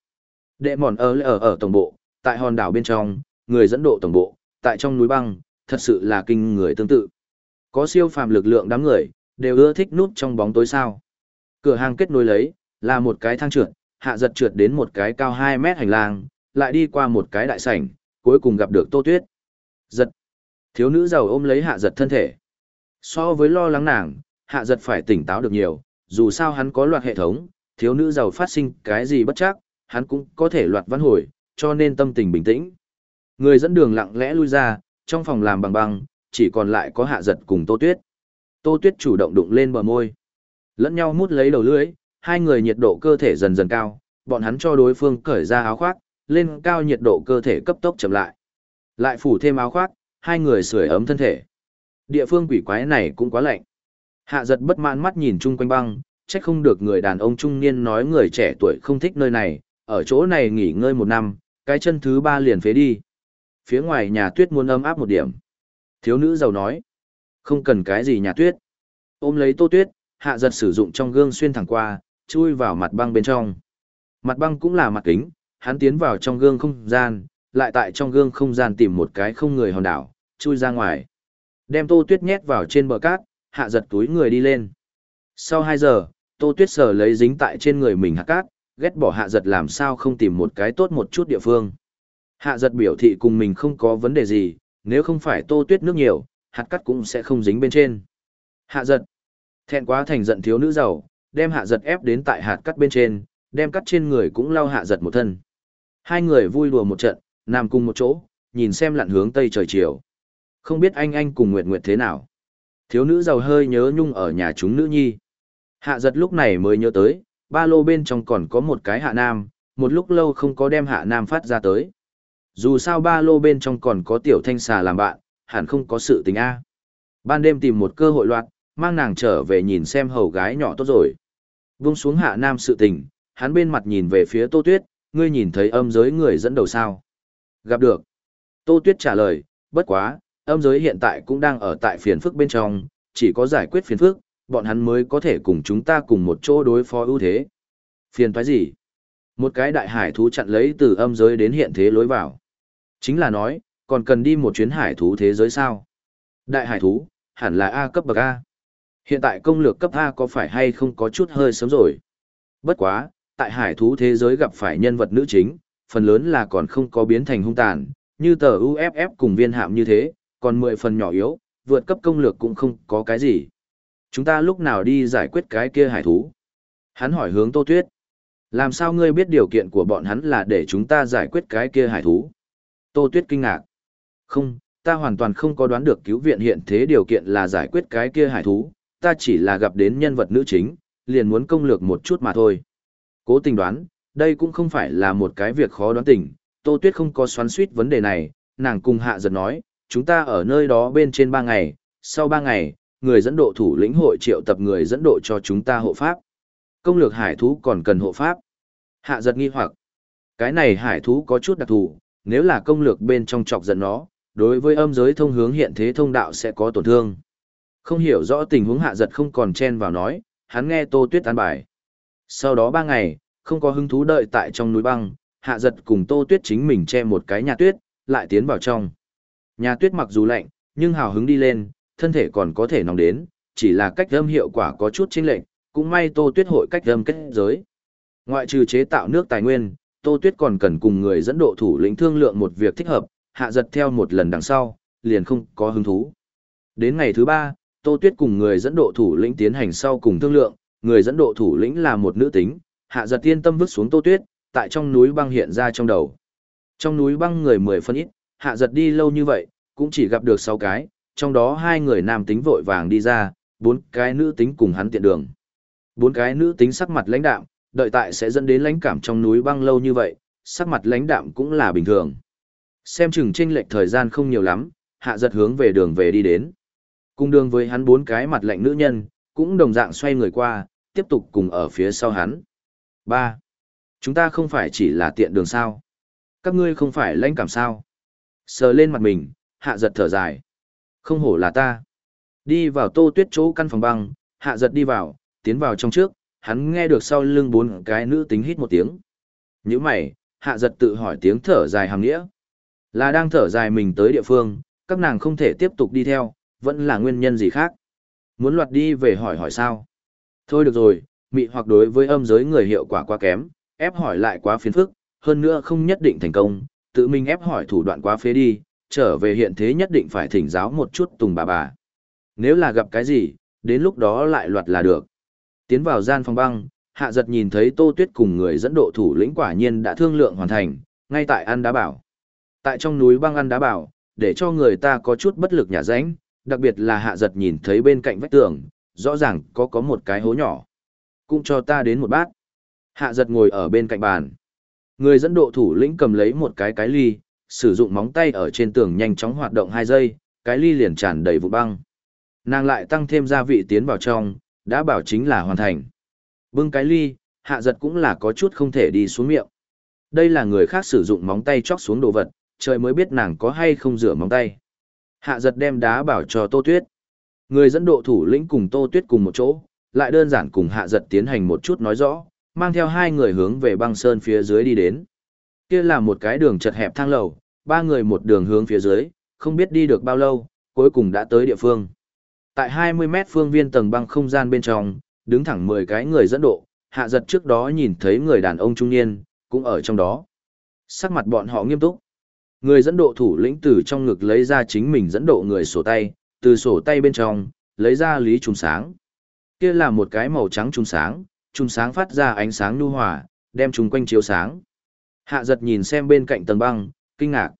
Speaker 1: Đệ mòn ở ở ở tổng bộ, tại hòn đảo bên trong, người dẫn độ tổng bộ, tại trong núi băng, thật sự là kinh người tương tự. Có siêu phàm lực lượng đám người, đều ưa thích núp trong bóng tối sao. Cửa hàng kết nối lấy, là một cái thang trượt, hạ giật trượt đến một cái cao 2 mét hành lang, lại đi qua một cái đại sảnh, cuối cùng gặp được Tô Tuyết. Giật. Thiếu nữ giàu ôm lấy hạ giật thân thể. So với lo lắng nàng, hạ giật phải tỉnh táo được nhiều, dù sao hắn có loạt hệ thống, thiếu nữ giàu phát sinh cái gì bất chắc, hắn cũng có thể loạt văn hồi, cho nên tâm tình bình tĩnh. Người dẫn đường lặng lẽ lui ra, trong phòng làm bằng băng, chỉ còn lại có hạ giật cùng Tô Tuyết. Tô Tuyết chủ động đụng lên bờ môi. Lẫn nhau mút lấy đầu lưỡi, hai người nhiệt độ cơ thể dần dần cao, bọn hắn cho đối phương cởi ra áo khoác, lên cao nhiệt độ cơ thể cấp tốc chậm lại. Lại phủ thêm áo khoác, hai người sưởi ấm thân thể. Địa phương quỷ quái này cũng quá lạnh. Hạ giật bất mãn mắt nhìn chung quanh băng, trách không được người đàn ông trung niên nói người trẻ tuổi không thích nơi này, ở chỗ này nghỉ ngơi một năm, cái chân thứ ba liền phế đi. Phía ngoài nhà tuyết muốn ấm áp một điểm. Thiếu nữ giàu nói, không cần cái gì nhà tuyết. Ôm lấy tô tuyết, hạ giật sử dụng trong gương xuyên thẳng qua, chui vào mặt băng bên trong. Mặt băng cũng là mặt kính, hắn tiến vào trong gương không gian, lại tại trong gương không gian tìm một cái không người hòn đảo, chui ra ngoài. Đem tô tuyết nhét vào trên bờ cát, hạ giật túi người đi lên. Sau 2 giờ, tô tuyết sờ lấy dính tại trên người mình hạ cát, ghét bỏ hạ giật làm sao không tìm một cái tốt một chút địa phương. Hạ giật biểu thị cùng mình không có vấn đề gì, nếu không phải tô tuyết nước nhiều, hạt cắt cũng sẽ không dính bên trên. Hạ giật. Thẹn quá thành giận thiếu nữ giàu, đem hạ giật ép đến tại hạt cắt bên trên, đem cắt trên người cũng lau hạ giật một thân. Hai người vui đùa một trận, nằm cùng một chỗ, nhìn xem lặn hướng tây trời chiều. Không biết anh anh cùng Nguyệt Nguyệt thế nào. Thiếu nữ giàu hơi nhớ nhung ở nhà chúng nữ nhi. Hạ giật lúc này mới nhớ tới, ba lô bên trong còn có một cái hạ nam, một lúc lâu không có đem hạ nam phát ra tới. Dù sao ba lô bên trong còn có tiểu thanh xà làm bạn, hẳn không có sự tình A. Ban đêm tìm một cơ hội loạt, mang nàng trở về nhìn xem hầu gái nhỏ tốt rồi. Vung xuống hạ nam sự tình, hắn bên mặt nhìn về phía tô tuyết, ngươi nhìn thấy âm giới người dẫn đầu sao. Gặp được. Tô tuyết trả lời, bất quá, âm giới hiện tại cũng đang ở tại phiền phức bên trong, chỉ có giải quyết phiền phức, bọn hắn mới có thể cùng chúng ta cùng một chỗ đối phó ưu thế. Phiền toái gì? Một cái đại hải thú chặn lấy từ âm giới đến hiện thế lối vào. Chính là nói, còn cần đi một chuyến hải thú thế giới sao? Đại hải thú, hẳn là A cấp bậc A. Hiện tại công lược cấp A có phải hay không có chút hơi sớm rồi? Bất quá, tại hải thú thế giới gặp phải nhân vật nữ chính, phần lớn là còn không có biến thành hung tàn, như tờ UFF cùng viên hạm như thế, còn 10 phần nhỏ yếu, vượt cấp công lược cũng không có cái gì. Chúng ta lúc nào đi giải quyết cái kia hải thú? Hắn hỏi hướng Tô Tuyết. Làm sao ngươi biết điều kiện của bọn hắn là để chúng ta giải quyết cái kia hải thú? Tô Tuyết kinh ngạc. Không, ta hoàn toàn không có đoán được cứu viện hiện thế điều kiện là giải quyết cái kia hải thú, ta chỉ là gặp đến nhân vật nữ chính, liền muốn công lược một chút mà thôi. Cố tình đoán, đây cũng không phải là một cái việc khó đoán tình, Tô Tuyết không có xoắn suýt vấn đề này, nàng cùng hạ giật nói, chúng ta ở nơi đó bên trên 3 ngày, sau 3 ngày, người dẫn độ thủ lĩnh hội triệu tập người dẫn độ cho chúng ta hộ pháp. Công lược hải thú còn cần hộ pháp. Hạ giật nghi hoặc, cái này hải thú có chút đặc thù, nếu là công lược bên trong chọc giận nó, đối với âm giới thông hướng hiện thế thông đạo sẽ có tổn thương. Không hiểu rõ tình huống hạ giật không còn chen vào nói, hắn nghe Tô Tuyết tán bài. Sau đó ba ngày, không có hứng thú đợi tại trong núi băng, hạ giật cùng Tô Tuyết chính mình che một cái nhà tuyết, lại tiến vào trong. Nhà tuyết mặc dù lạnh, nhưng hào hứng đi lên, thân thể còn có thể nóng đến, chỉ là cách âm hiệu quả có chút chênh lệch, cũng may Tô Tuyết hội cách âm kết giới. Ngoại trừ chế tạo nước tài nguyên, Tô Tuyết còn cần cùng người dẫn độ thủ lĩnh thương lượng một việc thích hợp, hạ giật theo một lần đằng sau, liền không có hứng thú. Đến ngày thứ ba, Tô Tuyết cùng người dẫn độ thủ lĩnh tiến hành sau cùng thương lượng, người dẫn độ thủ lĩnh là một nữ tính, hạ giật tiên tâm vứt xuống Tô Tuyết, tại trong núi băng hiện ra trong đầu. Trong núi băng người mười phân ít, hạ giật đi lâu như vậy, cũng chỉ gặp được sáu cái, trong đó hai người nam tính vội vàng đi ra, bốn cái nữ tính cùng hắn tiện đường. Bốn cái nữ tính sắc mặt lãnh đạm, đợi tại sẽ dẫn đến lãnh cảm trong núi băng lâu như vậy, sắc mặt lãnh đạm cũng là bình thường. Xem chừng chênh lệch thời gian không nhiều lắm, hạ giật hướng về đường về đi đến. Cùng đường với hắn bốn cái mặt lạnh nữ nhân, cũng đồng dạng xoay người qua, tiếp tục cùng ở phía sau hắn. ba Chúng ta không phải chỉ là tiện đường sao. Các ngươi không phải lãnh cảm sao. Sờ lên mặt mình, hạ giật thở dài. Không hổ là ta. Đi vào tô tuyết chỗ căn phòng băng, hạ giật đi vào, tiến vào trong trước, hắn nghe được sau lưng bốn cái nữ tính hít một tiếng. Như mày, hạ giật tự hỏi tiếng thở dài hàng nghĩa. Là đang thở dài mình tới địa phương, các nàng không thể tiếp tục đi theo, vẫn là nguyên nhân gì khác. Muốn loạt đi về hỏi hỏi sao? Thôi được rồi, mị hoặc đối với âm giới người hiệu quả quá kém, ép hỏi lại quá phiền phức, hơn nữa không nhất định thành công, tự mình ép hỏi thủ đoạn quá phế đi, trở về hiện thế nhất định phải thỉnh giáo một chút tùng bà bà. Nếu là gặp cái gì, đến lúc đó lại loạt là được. Tiến vào gian phòng băng, hạ giật nhìn thấy tô tuyết cùng người dẫn độ thủ lĩnh quả nhiên đã thương lượng hoàn thành, ngay tại ăn đá bảo. Tại trong núi băng ăn đá bảo, để cho người ta có chút bất lực nhả ránh, đặc biệt là hạ giật nhìn thấy bên cạnh vách tường, rõ ràng có có một cái hố nhỏ. Cũng cho ta đến một bát. Hạ giật ngồi ở bên cạnh bàn. Người dẫn độ thủ lĩnh cầm lấy một cái cái ly, sử dụng móng tay ở trên tường nhanh chóng hoạt động 2 giây, cái ly liền tràn đầy vụ băng. Nàng lại tăng thêm gia vị tiến vào trong, đã bảo chính là hoàn thành. Bưng cái ly, hạ giật cũng là có chút không thể đi xuống miệng. Đây là người khác sử dụng móng tay chóc xuống đồ vật, trời mới biết nàng có hay không rửa móng tay. Hạ giật đem đá bảo cho Tô Tuyết. Người dẫn độ thủ lĩnh cùng Tô Tuyết cùng một chỗ, lại đơn giản cùng hạ giật tiến hành một chút nói rõ, mang theo hai người hướng về băng sơn phía dưới đi đến. Kia là một cái đường chật hẹp thang lầu, ba người một đường hướng phía dưới, không biết đi được bao lâu, cuối cùng đã tới địa phương. Tại 20 mét phương viên tầng băng không gian bên trong, đứng thẳng 10 cái người dẫn độ, hạ giật trước đó nhìn thấy người đàn ông trung niên, cũng ở trong đó. Sắc mặt bọn họ nghiêm túc. Người dẫn độ thủ lĩnh từ trong ngực lấy ra chính mình dẫn độ người sổ tay, từ sổ tay bên trong, lấy ra lý trùng sáng. Kia là một cái màu trắng trùng sáng, trùng sáng phát ra ánh sáng nhu hòa, đem trùng quanh chiếu sáng. Hạ giật nhìn xem bên cạnh tầng băng, kinh ngạc.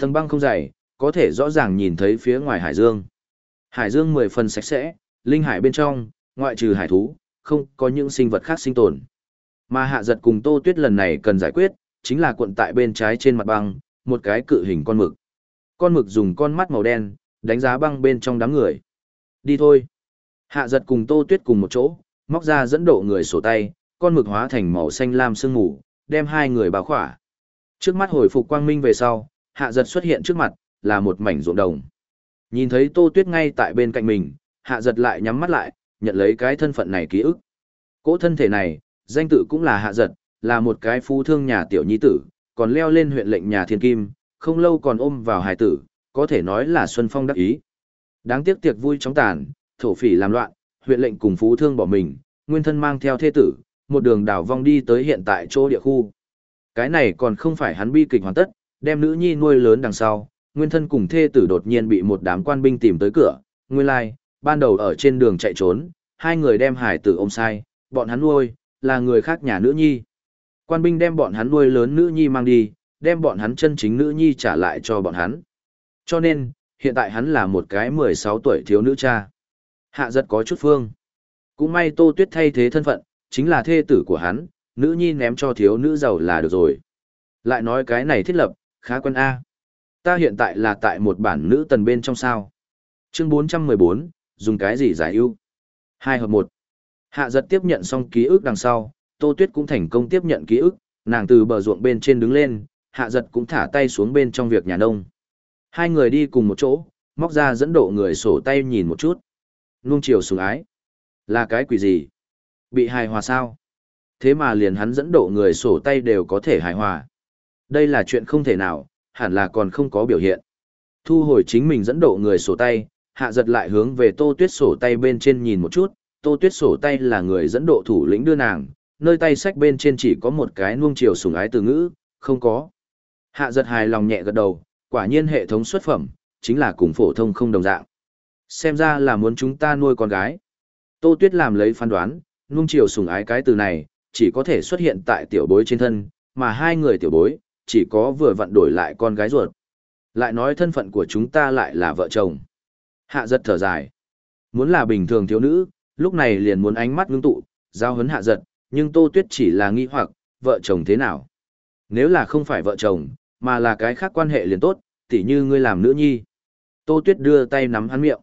Speaker 1: Tầng băng không dày, có thể rõ ràng nhìn thấy phía ngoài hải dương. Hải dương mười phần sạch sẽ, linh hải bên trong, ngoại trừ hải thú, không có những sinh vật khác sinh tồn. Mà hạ giật cùng tô tuyết lần này cần giải quyết, chính là cuộn tại bên trái trên mặt băng, một cái cự hình con mực. Con mực dùng con mắt màu đen, đánh giá băng bên trong đám người. Đi thôi. Hạ giật cùng tô tuyết cùng một chỗ, móc ra dẫn độ người sổ tay, con mực hóa thành màu xanh lam sương mù, đem hai người bao khỏa. Trước mắt hồi phục quang minh về sau, hạ giật xuất hiện trước mặt, là một mảnh ruộng đồng. Nhìn thấy tô tuyết ngay tại bên cạnh mình, hạ giật lại nhắm mắt lại, nhận lấy cái thân phận này ký ức. Cỗ thân thể này, danh tự cũng là hạ giật, là một cái phú thương nhà tiểu nhi tử, còn leo lên huyện lệnh nhà thiên kim, không lâu còn ôm vào hài tử, có thể nói là Xuân Phong đắc ý. Đáng tiếc tiệc vui chóng tàn, thổ phỉ làm loạn, huyện lệnh cùng phú thương bỏ mình, nguyên thân mang theo thê tử, một đường đảo vong đi tới hiện tại chỗ địa khu. Cái này còn không phải hắn bi kịch hoàn tất, đem nữ nhi nuôi lớn đằng sau, nguyên thân cùng thê tử đột nhiên bị một đám quan binh tìm tới cửa, nguyên lai, like, ban đầu ở trên đường chạy trốn, hai người đem hải tử ôm sai, bọn hắn nuôi, là người khác nhà nữ nhi. Quan binh đem bọn hắn nuôi lớn nữ nhi mang đi, đem bọn hắn chân chính nữ nhi trả lại cho bọn hắn. Cho nên, hiện tại hắn là một cái 16 tuổi thiếu nữ cha. Hạ giật có chút phương. Cũng may Tô Tuyết thay thế thân phận, chính là thê tử của hắn, nữ nhi ném cho thiếu nữ giàu là được rồi. Lại nói cái này thiết lập, khá quân A. Ta hiện tại là tại một bản nữ tần bên trong sao. Chương 414, dùng cái gì giải ưu? Hai hợp một. Hạ giật tiếp nhận xong ký ức đằng sau, Tô Tuyết cũng thành công tiếp nhận ký ức, nàng từ bờ ruộng bên trên đứng lên, hạ giật cũng thả tay xuống bên trong việc nhà nông. Hai người đi cùng một chỗ, móc ra dẫn độ người sổ tay nhìn một chút. Nuông chiều sùng ái. Là cái quỷ gì? Bị hài hòa sao? Thế mà liền hắn dẫn độ người sổ tay đều có thể hài hòa. Đây là chuyện không thể nào, hẳn là còn không có biểu hiện. Thu hồi chính mình dẫn độ người sổ tay, hạ giật lại hướng về tô tuyết sổ tay bên trên nhìn một chút, tô tuyết sổ tay là người dẫn độ thủ lĩnh đưa nàng, nơi tay sách bên trên chỉ có một cái nuông chiều sùng ái từ ngữ, không có. Hạ giật hài lòng nhẹ gật đầu, quả nhiên hệ thống xuất phẩm, chính là cùng phổ thông không đồng dạng. Xem ra là muốn chúng ta nuôi con gái. Tô Tuyết làm lấy phán đoán, nuông chiều sùng ái cái từ này, chỉ có thể xuất hiện tại tiểu bối trên thân, mà hai người tiểu bối, chỉ có vừa vặn đổi lại con gái ruột. Lại nói thân phận của chúng ta lại là vợ chồng. Hạ giật thở dài. Muốn là bình thường thiếu nữ, lúc này liền muốn ánh mắt ngưng tụ, giao hấn hạ giật, nhưng Tô Tuyết chỉ là nghi hoặc, vợ chồng thế nào? Nếu là không phải vợ chồng, mà là cái khác quan hệ liền tốt, tỉ như ngươi làm nữ nhi. Tô Tuyết đưa tay nắm hắn miệng.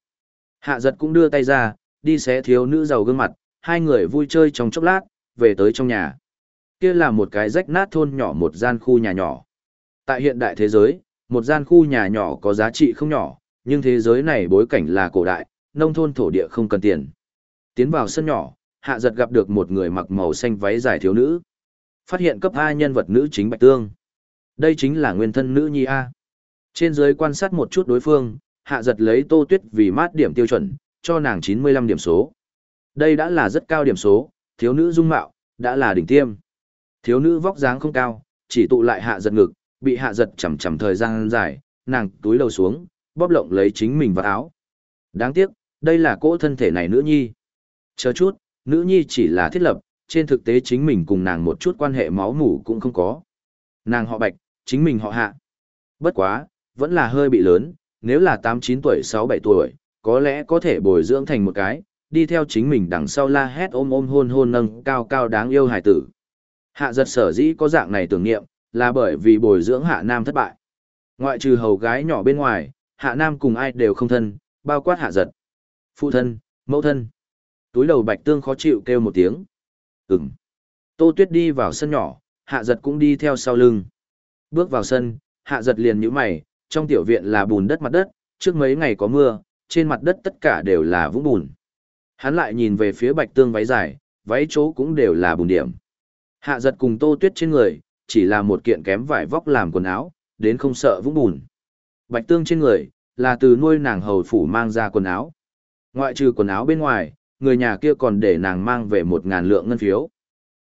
Speaker 1: Hạ giật cũng đưa tay ra, đi xé thiếu nữ giàu gương mặt, hai người vui chơi trong chốc lát, về tới trong nhà. Kia là một cái rách nát thôn nhỏ một gian khu nhà nhỏ. Tại hiện đại thế giới, một gian khu nhà nhỏ có giá trị không nhỏ, nhưng thế giới này bối cảnh là cổ đại, nông thôn thổ địa không cần tiền. Tiến vào sân nhỏ, hạ giật gặp được một người mặc màu xanh váy dài thiếu nữ. Phát hiện cấp A nhân vật nữ chính Bạch Tương. Đây chính là nguyên thân nữ nhi A. Trên dưới quan sát một chút đối phương, hạ giật lấy tô tuyết vì mát điểm tiêu chuẩn, cho nàng 95 điểm số. Đây đã là rất cao điểm số, thiếu nữ dung mạo, đã là đỉnh tiêm. Thiếu nữ vóc dáng không cao, chỉ tụ lại hạ giật ngực, bị hạ giật chầm chầm thời gian dài, nàng túi lầu xuống, bóp lộng lấy chính mình vào áo. Đáng tiếc, đây là cỗ thân thể này nữ nhi. Chờ chút, nữ nhi chỉ là thiết lập, trên thực tế chính mình cùng nàng một chút quan hệ máu mủ cũng không có. Nàng họ bạch, chính mình họ hạ. Bất quá, vẫn là hơi bị lớn, nếu là 8-9 tuổi 6-7 tuổi, có lẽ có thể bồi dưỡng thành một cái, đi theo chính mình đằng sau la hét ôm ôm hôn hôn nâng cao cao đáng yêu hài tử. Hạ giật sở dĩ có dạng này tưởng niệm, là bởi vì bồi dưỡng hạ nam thất bại. Ngoại trừ hầu gái nhỏ bên ngoài, hạ nam cùng ai đều không thân, bao quát hạ giật. Phụ thân, mẫu thân. Túi đầu bạch tương khó chịu kêu một tiếng. Ừm. Tô tuyết đi vào sân nhỏ, hạ giật cũng đi theo sau lưng. Bước vào sân, hạ giật liền nhíu mày, trong tiểu viện là bùn đất mặt đất, trước mấy ngày có mưa, trên mặt đất tất cả đều là vũng bùn. Hắn lại nhìn về phía bạch tương váy dài, váy chỗ cũng đều là bùn điểm. Hạ giật cùng tô tuyết trên người, chỉ là một kiện kém vải vóc làm quần áo, đến không sợ vũng bùn. Bạch tương trên người, là từ nuôi nàng hầu phủ mang ra quần áo. Ngoại trừ quần áo bên ngoài, người nhà kia còn để nàng mang về một ngàn lượng ngân phiếu.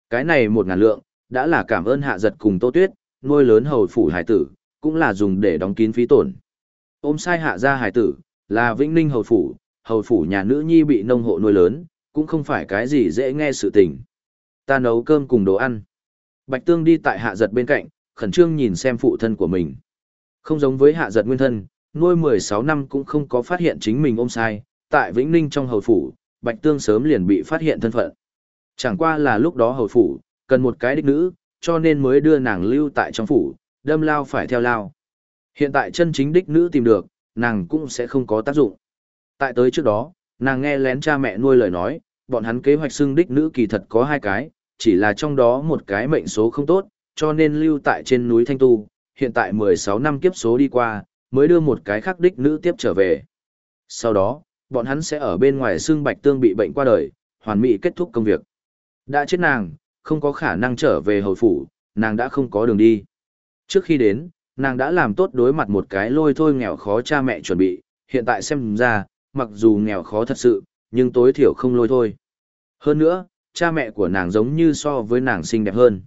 Speaker 1: Cái này một ngàn lượng, đã là cảm ơn hạ giật cùng tô tuyết, nuôi lớn hầu phủ hải tử, cũng là dùng để đóng kín phí tổn. Ôm sai hạ ra hải tử, là vĩnh ninh hầu phủ, hầu phủ nhà nữ nhi bị nông hộ nuôi lớn, cũng không phải cái gì dễ nghe sự tình. Ta nấu cơm cùng đồ ăn. Bạch Tương đi tại hạ giật bên cạnh, khẩn trương nhìn xem phụ thân của mình. Không giống với hạ giật nguyên thân, nuôi 16 năm cũng không có phát hiện chính mình ôm sai, tại Vĩnh Ninh trong hầu phủ, Bạch Tương sớm liền bị phát hiện thân phận. Chẳng qua là lúc đó hầu phủ, cần một cái đích nữ, cho nên mới đưa nàng lưu tại trong phủ, đâm lao phải theo lao. Hiện tại chân chính đích nữ tìm được, nàng cũng sẽ không có tác dụng. Tại tới trước đó, nàng nghe lén cha mẹ nuôi lời nói, bọn hắn kế hoạch xưng đích nữ kỳ thật có hai cái, chỉ là trong đó một cái mệnh số không tốt, cho nên lưu tại trên núi Thanh Tu, hiện tại 16 năm kiếp số đi qua, mới đưa một cái khác đích nữ tiếp trở về. Sau đó, bọn hắn sẽ ở bên ngoài xương bạch tương bị bệnh qua đời, hoàn mỹ kết thúc công việc. Đã chết nàng, không có khả năng trở về hồi phủ, nàng đã không có đường đi. Trước khi đến, nàng đã làm tốt đối mặt một cái lôi thôi nghèo khó cha mẹ chuẩn bị, hiện tại xem ra, mặc dù nghèo khó thật sự, nhưng tối thiểu không lôi thôi. Hơn nữa, cha mẹ của nàng giống như so với nàng xinh đẹp hơn.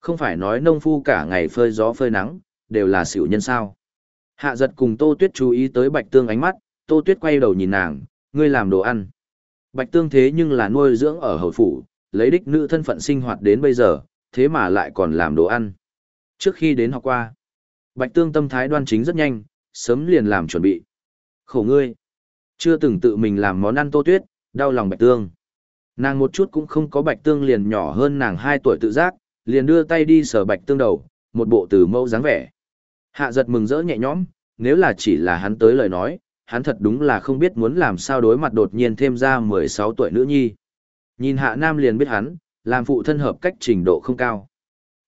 Speaker 1: Không phải nói nông phu cả ngày phơi gió phơi nắng, đều là xỉu nhân sao. Hạ giật cùng Tô Tuyết chú ý tới Bạch Tương ánh mắt, Tô Tuyết quay đầu nhìn nàng, ngươi làm đồ ăn. Bạch Tương thế nhưng là nuôi dưỡng ở hầu phủ, lấy đích nữ thân phận sinh hoạt đến bây giờ, thế mà lại còn làm đồ ăn. Trước khi đến học qua, Bạch Tương tâm thái đoan chính rất nhanh, sớm liền làm chuẩn bị. Khổ ngươi, chưa từng tự mình làm món ăn Tô Tuyết, đau lòng Bạch Tương. Nàng một chút cũng không có Bạch Tương liền nhỏ hơn nàng 2 tuổi tự giác, liền đưa tay đi sờ Bạch Tương đầu, một bộ từ mẫu dáng vẻ. Hạ giật mừng rỡ nhẹ nhõm, nếu là chỉ là hắn tới lời nói, hắn thật đúng là không biết muốn làm sao đối mặt đột nhiên thêm ra 16 tuổi nữ nhi. Nhìn hạ nam liền biết hắn, làm phụ thân hợp cách trình độ không cao.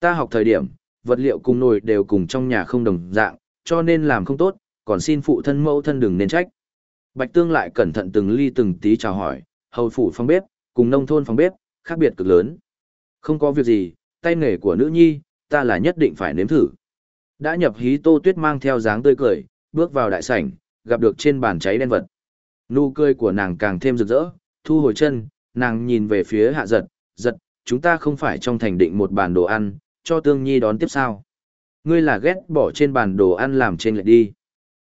Speaker 1: Ta học thời điểm, vật liệu cùng nồi đều cùng trong nhà không đồng dạng, cho nên làm không tốt, còn xin phụ thân mẫu thân đừng nên trách. Bạch Tương lại cẩn thận từng ly từng tí chào hỏi, hầu phủ phòng bếp, cùng nông thôn phòng bếp, khác biệt cực lớn. Không có việc gì, tay nghề của nữ nhi, ta là nhất định phải nếm thử. Đã nhập hí tô tuyết mang theo dáng tươi cười, bước vào đại sảnh, gặp được trên bàn cháy đen vật. Nụ cười của nàng càng thêm rực rỡ, thu hồi chân, nàng nhìn về phía hạ giật, giật, chúng ta không phải trong thành định một bàn đồ ăn, cho tương nhi đón tiếp sao. Ngươi là ghét bỏ trên bàn đồ ăn làm trên lại đi.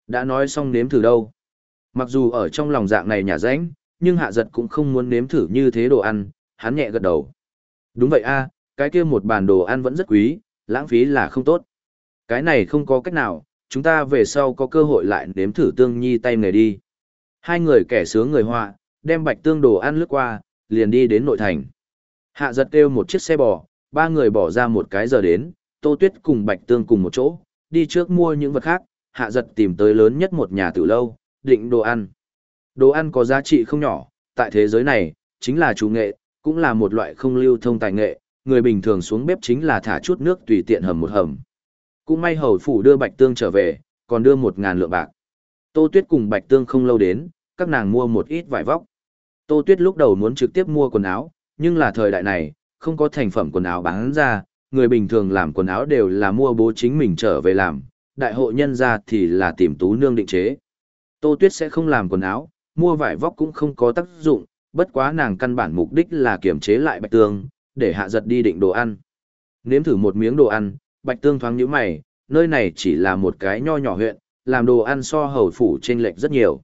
Speaker 1: Đã nói xong nếm thử đâu. Mặc dù ở trong lòng dạng này nhà ránh nhưng hạ giật cũng không muốn nếm thử như thế đồ ăn, hắn nhẹ gật đầu. Đúng vậy a cái kia một bàn đồ ăn vẫn rất quý, lãng phí là không tốt. Cái này không có cách nào, chúng ta về sau có cơ hội lại nếm thử tương nhi tay nghề đi. Hai người kẻ sướng người họa, đem bạch tương đồ ăn lướt qua, liền đi đến nội thành. Hạ giật kêu một chiếc xe bò, ba người bỏ ra một cái giờ đến, tô tuyết cùng bạch tương cùng một chỗ, đi trước mua những vật khác, hạ giật tìm tới lớn nhất một nhà tử lâu, định đồ ăn. Đồ ăn có giá trị không nhỏ, tại thế giới này, chính là chủ nghệ, cũng là một loại không lưu thông tài nghệ, người bình thường xuống bếp chính là thả chút nước tùy tiện hầm một hầm. Cũng may hầu phủ đưa bạch tương trở về, còn đưa một ngàn lượng bạc. Tô Tuyết cùng Bạch Tương không lâu đến, các nàng mua một ít vải vóc. Tô Tuyết lúc đầu muốn trực tiếp mua quần áo, nhưng là thời đại này, không có thành phẩm quần áo bán ra, người bình thường làm quần áo đều là mua bố chính mình trở về làm, đại hội nhân ra thì là tìm tú nương định chế. Tô Tuyết sẽ không làm quần áo, mua vải vóc cũng không có tác dụng, bất quá nàng căn bản mục đích là kiểm chế lại Bạch Tương, để hạ giật đi định đồ ăn. Nếm thử một miếng đồ ăn, Bạch Tương thoáng nhíu mày, nơi này chỉ là một cái nho nhỏ huyện, làm đồ ăn so hầu phủ trên lệch rất nhiều.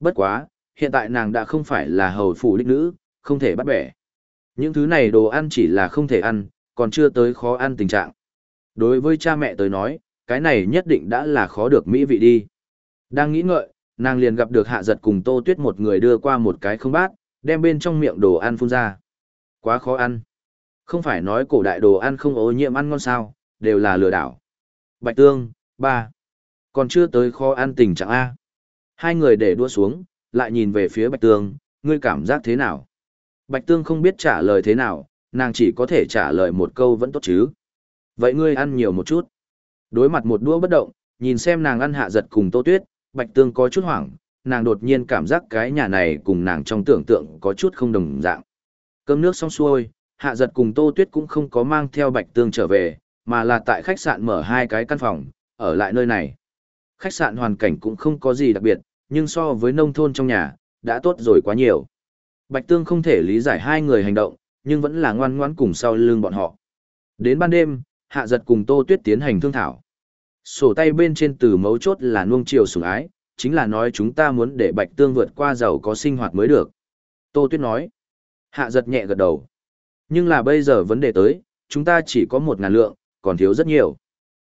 Speaker 1: Bất quá, hiện tại nàng đã không phải là hầu phủ đích nữ, không thể bắt bẻ. Những thứ này đồ ăn chỉ là không thể ăn, còn chưa tới khó ăn tình trạng. Đối với cha mẹ tới nói, cái này nhất định đã là khó được mỹ vị đi. Đang nghĩ ngợi, nàng liền gặp được hạ giật cùng tô tuyết một người đưa qua một cái không bát, đem bên trong miệng đồ ăn phun ra. Quá khó ăn. Không phải nói cổ đại đồ ăn không ô nhiễm ăn ngon sao, đều là lừa đảo. Bạch tương, ba. Còn chưa tới kho ăn tình trạng A. Hai người để đua xuống, lại nhìn về phía bạch tương, ngươi cảm giác thế nào? Bạch tương không biết trả lời thế nào, nàng chỉ có thể trả lời một câu vẫn tốt chứ. Vậy ngươi ăn nhiều một chút. Đối mặt một đũa bất động, nhìn xem nàng ăn hạ giật cùng tô tuyết, bạch tương có chút hoảng, nàng đột nhiên cảm giác cái nhà này cùng nàng trong tưởng tượng có chút không đồng dạng. Cơm nước xong xuôi, hạ giật cùng tô tuyết cũng không có mang theo bạch tương trở về, mà là tại khách sạn mở hai cái căn phòng, ở lại nơi này. Khách sạn hoàn cảnh cũng không có gì đặc biệt, nhưng so với nông thôn trong nhà, đã tốt rồi quá nhiều. Bạch Tương không thể lý giải hai người hành động, nhưng vẫn là ngoan ngoãn cùng sau lưng bọn họ. Đến ban đêm, Hạ Giật cùng Tô Tuyết tiến hành thương thảo. Sổ tay bên trên từ mấu chốt là nuông chiều sủng ái, chính là nói chúng ta muốn để Bạch Tương vượt qua giàu có sinh hoạt mới được. Tô Tuyết nói. Hạ Giật nhẹ gật đầu. Nhưng là bây giờ vấn đề tới, chúng ta chỉ có một ngàn lượng, còn thiếu rất nhiều.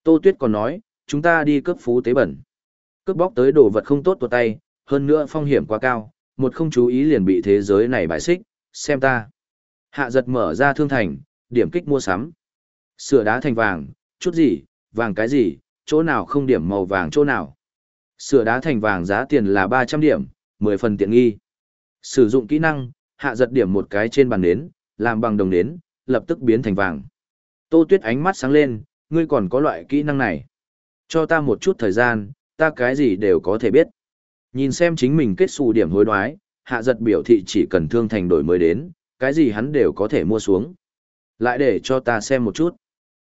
Speaker 1: Tô Tuyết còn nói, chúng ta đi cướp phú tế bẩn. Cướp bóc tới đồ vật không tốt tuột tay, hơn nữa phong hiểm quá cao, một không chú ý liền bị thế giới này bại xích, xem ta. Hạ giật mở ra thương thành, điểm kích mua sắm. Sửa đá thành vàng, chút gì, vàng cái gì, chỗ nào không điểm màu vàng chỗ nào. Sửa đá thành vàng giá tiền là 300 điểm, 10 phần tiện nghi. Sử dụng kỹ năng, hạ giật điểm một cái trên bàn nến, làm bằng đồng nến, lập tức biến thành vàng. Tô Tuyết ánh mắt sáng lên, ngươi còn có loại kỹ năng này. Cho ta một chút thời gian, ta cái gì đều có thể biết. Nhìn xem chính mình kết xù điểm hối đoái, hạ giật biểu thị chỉ cần thương thành đổi mới đến, cái gì hắn đều có thể mua xuống. Lại để cho ta xem một chút.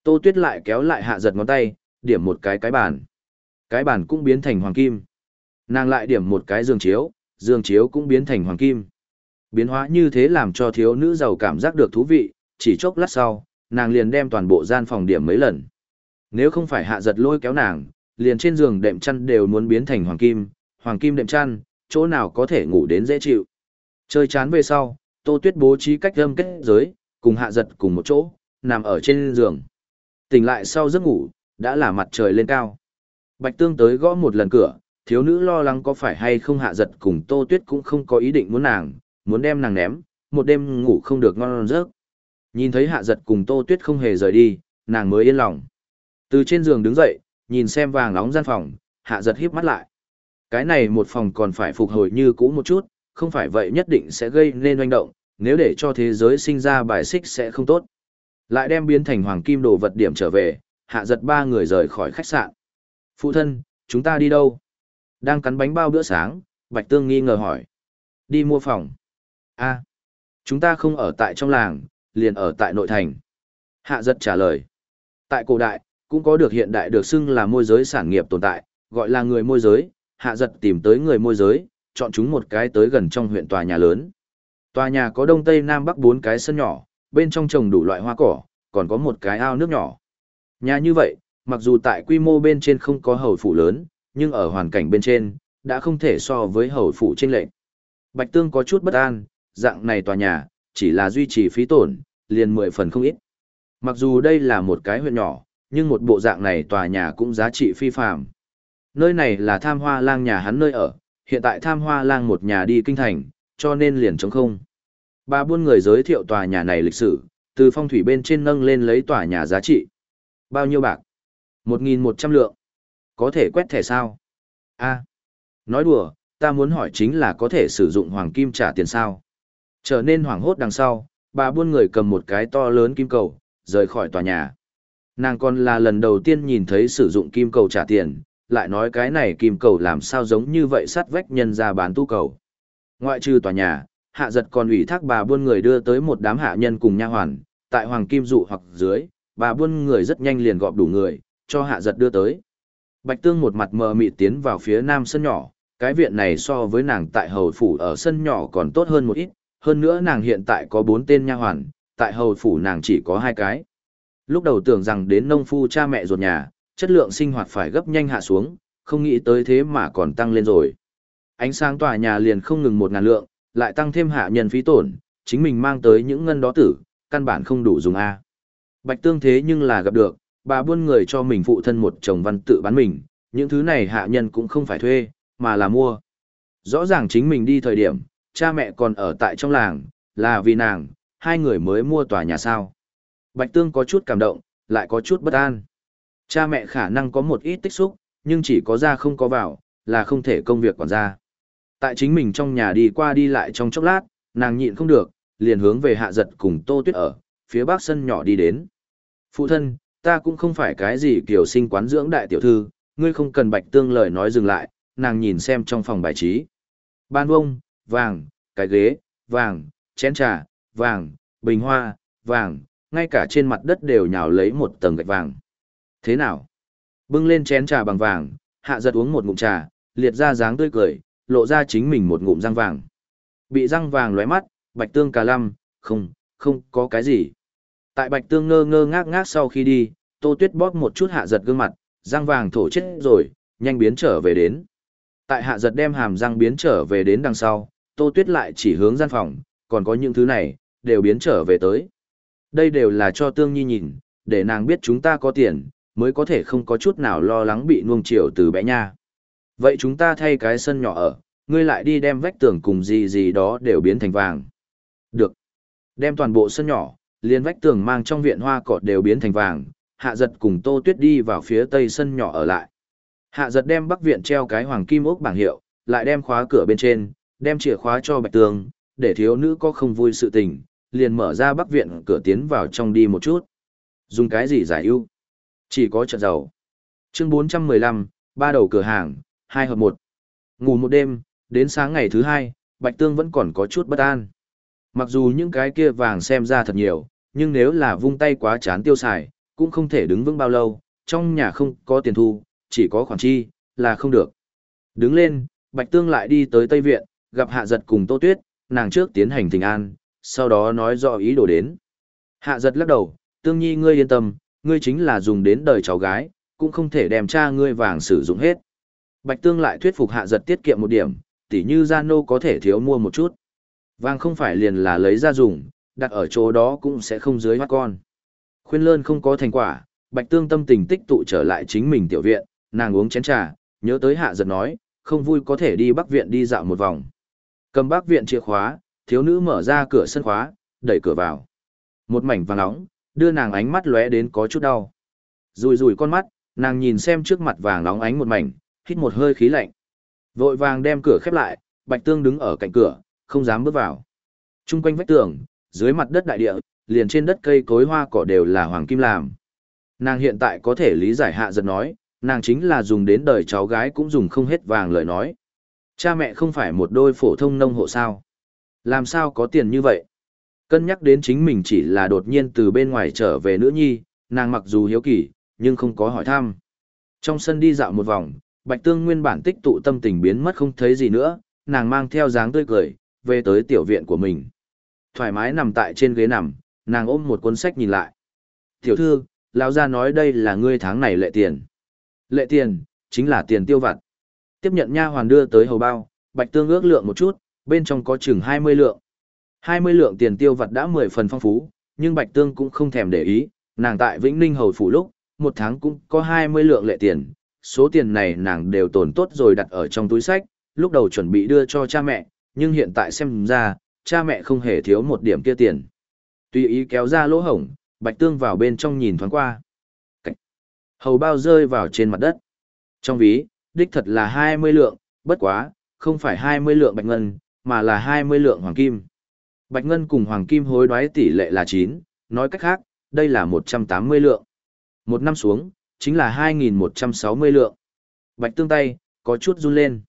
Speaker 1: Tô Tuyết lại kéo lại hạ giật ngón tay, điểm một cái cái bàn. Cái bàn cũng biến thành hoàng kim. Nàng lại điểm một cái giường chiếu, giường chiếu cũng biến thành hoàng kim. Biến hóa như thế làm cho thiếu nữ giàu cảm giác được thú vị, chỉ chốc lát sau, nàng liền đem toàn bộ gian phòng điểm mấy lần. Nếu không phải hạ giật lôi kéo nàng, liền trên giường đệm chăn đều muốn biến thành hoàng kim, hoàng kim đệm chăn, chỗ nào có thể ngủ đến dễ chịu. Chơi chán về sau, Tô Tuyết bố trí cách âm kết giới, cùng hạ giật cùng một chỗ, nằm ở trên giường. Tỉnh lại sau giấc ngủ, đã là mặt trời lên cao. Bạch Tương tới gõ một lần cửa, thiếu nữ lo lắng có phải hay không hạ giật cùng Tô Tuyết cũng không có ý định muốn nàng, muốn đem nàng ném, một đêm ngủ không được ngon giấc. Nhìn thấy hạ giật cùng Tô Tuyết không hề rời đi, nàng mới yên lòng. Từ trên giường đứng dậy, nhìn xem vàng nóng gian phòng, hạ giật híp mắt lại. Cái này một phòng còn phải phục hồi như cũ một chút, không phải vậy nhất định sẽ gây nên oanh động, nếu để cho thế giới sinh ra bài xích sẽ không tốt. Lại đem biến thành hoàng kim đồ vật điểm trở về, hạ giật ba người rời khỏi khách sạn. Phụ thân, chúng ta đi đâu? Đang cắn bánh bao bữa sáng, Bạch Tương nghi ngờ hỏi. Đi mua phòng. a chúng ta không ở tại trong làng, liền ở tại nội thành. Hạ giật trả lời. Tại cổ đại, cũng có được hiện đại được xưng là môi giới sản nghiệp tồn tại, gọi là người môi giới, hạ giật tìm tới người môi giới, chọn chúng một cái tới gần trong huyện tòa nhà lớn. Tòa nhà có đông tây nam bắc bốn cái sân nhỏ, bên trong trồng đủ loại hoa cỏ, còn có một cái ao nước nhỏ. Nhà như vậy, mặc dù tại quy mô bên trên không có hầu phủ lớn, nhưng ở hoàn cảnh bên trên, đã không thể so với hầu phủ trên lệnh. Bạch Tương có chút bất an, dạng này tòa nhà, chỉ là duy trì phí tổn, liền mười phần không ít. Mặc dù đây là một cái huyện nhỏ, nhưng một bộ dạng này tòa nhà cũng giá trị phi phàm. Nơi này là tham hoa lang nhà hắn nơi ở, hiện tại tham hoa lang một nhà đi kinh thành, cho nên liền trống không. Bà buôn người giới thiệu tòa nhà này lịch sử, từ phong thủy bên trên nâng lên lấy tòa nhà giá trị. Bao nhiêu bạc? 1.100 lượng. Có thể quét thẻ sao? a nói đùa, ta muốn hỏi chính là có thể sử dụng hoàng kim trả tiền sao? Trở nên hoảng hốt đằng sau, bà buôn người cầm một cái to lớn kim cầu, rời khỏi tòa nhà. Nàng còn là lần đầu tiên nhìn thấy sử dụng kim cầu trả tiền, lại nói cái này kim cầu làm sao giống như vậy sắt vách nhân ra bán tu cầu. Ngoại trừ tòa nhà, hạ giật còn ủy thác bà buôn người đưa tới một đám hạ nhân cùng nha hoàn, tại hoàng kim dụ hoặc dưới, bà buôn người rất nhanh liền gọp đủ người, cho hạ giật đưa tới. Bạch Tương một mặt mờ mịt tiến vào phía nam sân nhỏ, cái viện này so với nàng tại hầu phủ ở sân nhỏ còn tốt hơn một ít, hơn nữa nàng hiện tại có bốn tên nha hoàn, tại hầu phủ nàng chỉ có hai cái. Lúc đầu tưởng rằng đến nông phu cha mẹ ruột nhà, chất lượng sinh hoạt phải gấp nhanh hạ xuống, không nghĩ tới thế mà còn tăng lên rồi. Ánh sáng tòa nhà liền không ngừng một ngàn lượng, lại tăng thêm hạ nhân phí tổn, chính mình mang tới những ngân đó tử, căn bản không đủ dùng A. Bạch tương thế nhưng là gặp được, bà buôn người cho mình phụ thân một chồng văn tự bán mình, những thứ này hạ nhân cũng không phải thuê, mà là mua. Rõ ràng chính mình đi thời điểm, cha mẹ còn ở tại trong làng, là vì nàng, hai người mới mua tòa nhà sao. Bạch Tương có chút cảm động, lại có chút bất an. Cha mẹ khả năng có một ít tích xúc, nhưng chỉ có ra không có vào, là không thể công việc quản ra. Tại chính mình trong nhà đi qua đi lại trong chốc lát, nàng nhịn không được, liền hướng về hạ giật cùng tô tuyết ở, phía bắc sân nhỏ đi đến. Phụ thân, ta cũng không phải cái gì kiểu sinh quán dưỡng đại tiểu thư, ngươi không cần bạch tương lời nói dừng lại, nàng nhìn xem trong phòng bài trí. Ban vông, vàng, cái ghế, vàng, chén trà, vàng, bình hoa, vàng, ngay cả trên mặt đất đều nhào lấy một tầng gạch vàng. Thế nào? Bưng lên chén trà bằng vàng, hạ giật uống một ngụm trà, liệt ra dáng tươi cười, lộ ra chính mình một ngụm răng vàng. Bị răng vàng lóe mắt, bạch tương cà lăm, không, không có cái gì. Tại bạch tương ngơ ngơ ngác ngác sau khi đi, tô tuyết bóp một chút hạ giật gương mặt, răng vàng thổ chết rồi, nhanh biến trở về đến. Tại hạ giật đem hàm răng biến trở về đến đằng sau, tô tuyết lại chỉ hướng gian phòng, còn có những thứ này, đều biến trở về tới. Đây đều là cho tương nhi nhìn, để nàng biết chúng ta có tiền, mới có thể không có chút nào lo lắng bị nuông chiều từ bé nha. Vậy chúng ta thay cái sân nhỏ ở, ngươi lại đi đem vách tường cùng gì gì đó đều biến thành vàng. Được. Đem toàn bộ sân nhỏ, liền vách tường mang trong viện hoa cỏ đều biến thành vàng, hạ giật cùng tô tuyết đi vào phía tây sân nhỏ ở lại. Hạ giật đem bắc viện treo cái hoàng kim ốc bảng hiệu, lại đem khóa cửa bên trên, đem chìa khóa cho bạch tường, để thiếu nữ có không vui sự tình, liền mở ra bắc viện cửa tiến vào trong đi một chút. Dùng cái gì giải ưu? Chỉ có trận dầu Chương 415, ba đầu cửa hàng, hai hợp một. Ngủ một đêm, đến sáng ngày thứ hai, Bạch Tương vẫn còn có chút bất an. Mặc dù những cái kia vàng xem ra thật nhiều, nhưng nếu là vung tay quá chán tiêu xài, cũng không thể đứng vững bao lâu, trong nhà không có tiền thu, chỉ có khoản chi, là không được. Đứng lên, Bạch Tương lại đi tới Tây Viện, gặp Hạ Giật cùng Tô Tuyết, nàng trước tiến hành thỉnh an, sau đó nói rõ ý đồ đến. Hạ Giật lắc đầu, Tương Nhi ngươi yên tâm, ngươi chính là dùng đến đời cháu gái, cũng không thể đem cha ngươi vàng sử dụng hết. Bạch Tương lại thuyết phục Hạ Giật tiết kiệm một điểm, tỉ như Gia Nô có thể thiếu mua một chút. Vàng không phải liền là lấy ra dùng, đặt ở chỗ đó cũng sẽ không dưới mắt con. Khuyên lơn không có thành quả, Bạch Tương tâm tình tích tụ trở lại chính mình tiểu viện, nàng uống chén trà, nhớ tới Hạ Giật nói, không vui có thể đi Bắc Viện đi dạo một vòng. Cầm Bắc Viện chìa khóa, thiếu nữ mở ra cửa sân khóa, đẩy cửa vào. Một mảnh vàng nóng, đưa nàng ánh mắt lóe đến có chút đau. Rùi rùi con mắt, nàng nhìn xem trước mặt vàng nóng ánh một mảnh, hít một hơi khí lạnh. Vội vàng đem cửa khép lại, Bạch Tương đứng ở cạnh cửa, không dám bước vào. Trung quanh vách tường, dưới mặt đất đại địa, liền trên đất cây cối hoa cỏ đều là hoàng kim làm. Nàng hiện tại có thể lý giải hạ giật nói, nàng chính là dùng đến đời cháu gái cũng dùng không hết vàng lời nói. Cha mẹ không phải một đôi phổ thông nông hộ sao. Làm sao có tiền như vậy? Cân nhắc đến chính mình chỉ là đột nhiên từ bên ngoài trở về nữ nhi, nàng mặc dù hiếu kỳ, nhưng không có hỏi thăm. Trong sân đi dạo một vòng, Bạch Tương nguyên bản tích tụ tâm tình biến mất không thấy gì nữa, nàng mang theo dáng tươi cười, về tới tiểu viện của mình. Thoải mái nằm tại trên ghế nằm, nàng ôm một cuốn sách nhìn lại. Tiểu thư, lão gia nói đây là ngươi tháng này lệ tiền. Lệ tiền, chính là tiền tiêu vặt. Tiếp nhận nha hoàn đưa tới hầu bao, Bạch Tương ước lượng một chút, bên trong có chừng 20 lượng. 20 lượng tiền tiêu vặt đã 10 phần phong phú, nhưng Bạch Tương cũng không thèm để ý, nàng tại Vĩnh Ninh hầu phủ lúc, một tháng cũng có 20 lượng lệ tiền, số tiền này nàng đều tồn tốt rồi đặt ở trong túi sách, lúc đầu chuẩn bị đưa cho cha mẹ, nhưng hiện tại xem ra, cha mẹ không hề thiếu một điểm kia tiền. Tùy ý kéo ra lỗ hổng, Bạch Tương vào bên trong nhìn thoáng qua. Hầu bao rơi vào trên mặt đất. Trong ví, đích thật là 20 lượng, bất quá, không phải 20 lượng bạch ngân, mà là 20 lượng hoàng kim. Bạch ngân cùng hoàng kim hối đoái tỷ lệ là 9, nói cách khác, đây là 180 lượng. Một năm xuống, chính là 2.160 lượng. Bạch tương tay, có chút run lên.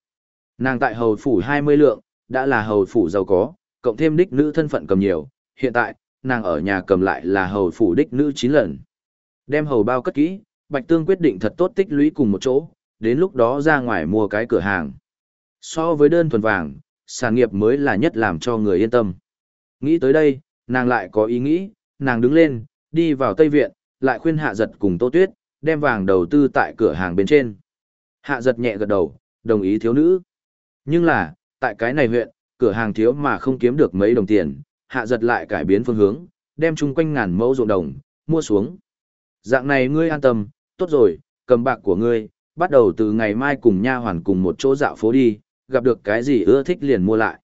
Speaker 1: Nàng tại hầu phủ 20 lượng, đã là hầu phủ giàu có, cộng thêm đích nữ thân phận cầm nhiều, hiện tại, nàng ở nhà cầm lại là hầu phủ đích nữ 9 lần. Đem hầu bao cất kỹ, Bạch Tương quyết định thật tốt tích lũy cùng một chỗ, đến lúc đó ra ngoài mua cái cửa hàng. So với đơn thuần vàng, sản nghiệp mới là nhất làm cho người yên tâm. Nghĩ tới đây, nàng lại có ý nghĩ, nàng đứng lên, đi vào Tây Viện, lại khuyên hạ giật cùng Tô Tuyết, đem vàng đầu tư tại cửa hàng bên trên. Hạ giật nhẹ gật đầu, đồng ý thiếu nữ. Nhưng là, tại cái này huyện, cửa hàng thiếu mà không kiếm được mấy đồng tiền, hạ giật lại cải biến phương hướng, đem chung quanh ngàn mẫu ruộng đồng, mua xuống. Dạng này ngươi an tâm, tốt rồi, cầm bạc của ngươi, bắt đầu từ ngày mai cùng nha hoàn cùng một chỗ dạo phố đi, gặp được cái gì ưa thích liền mua lại.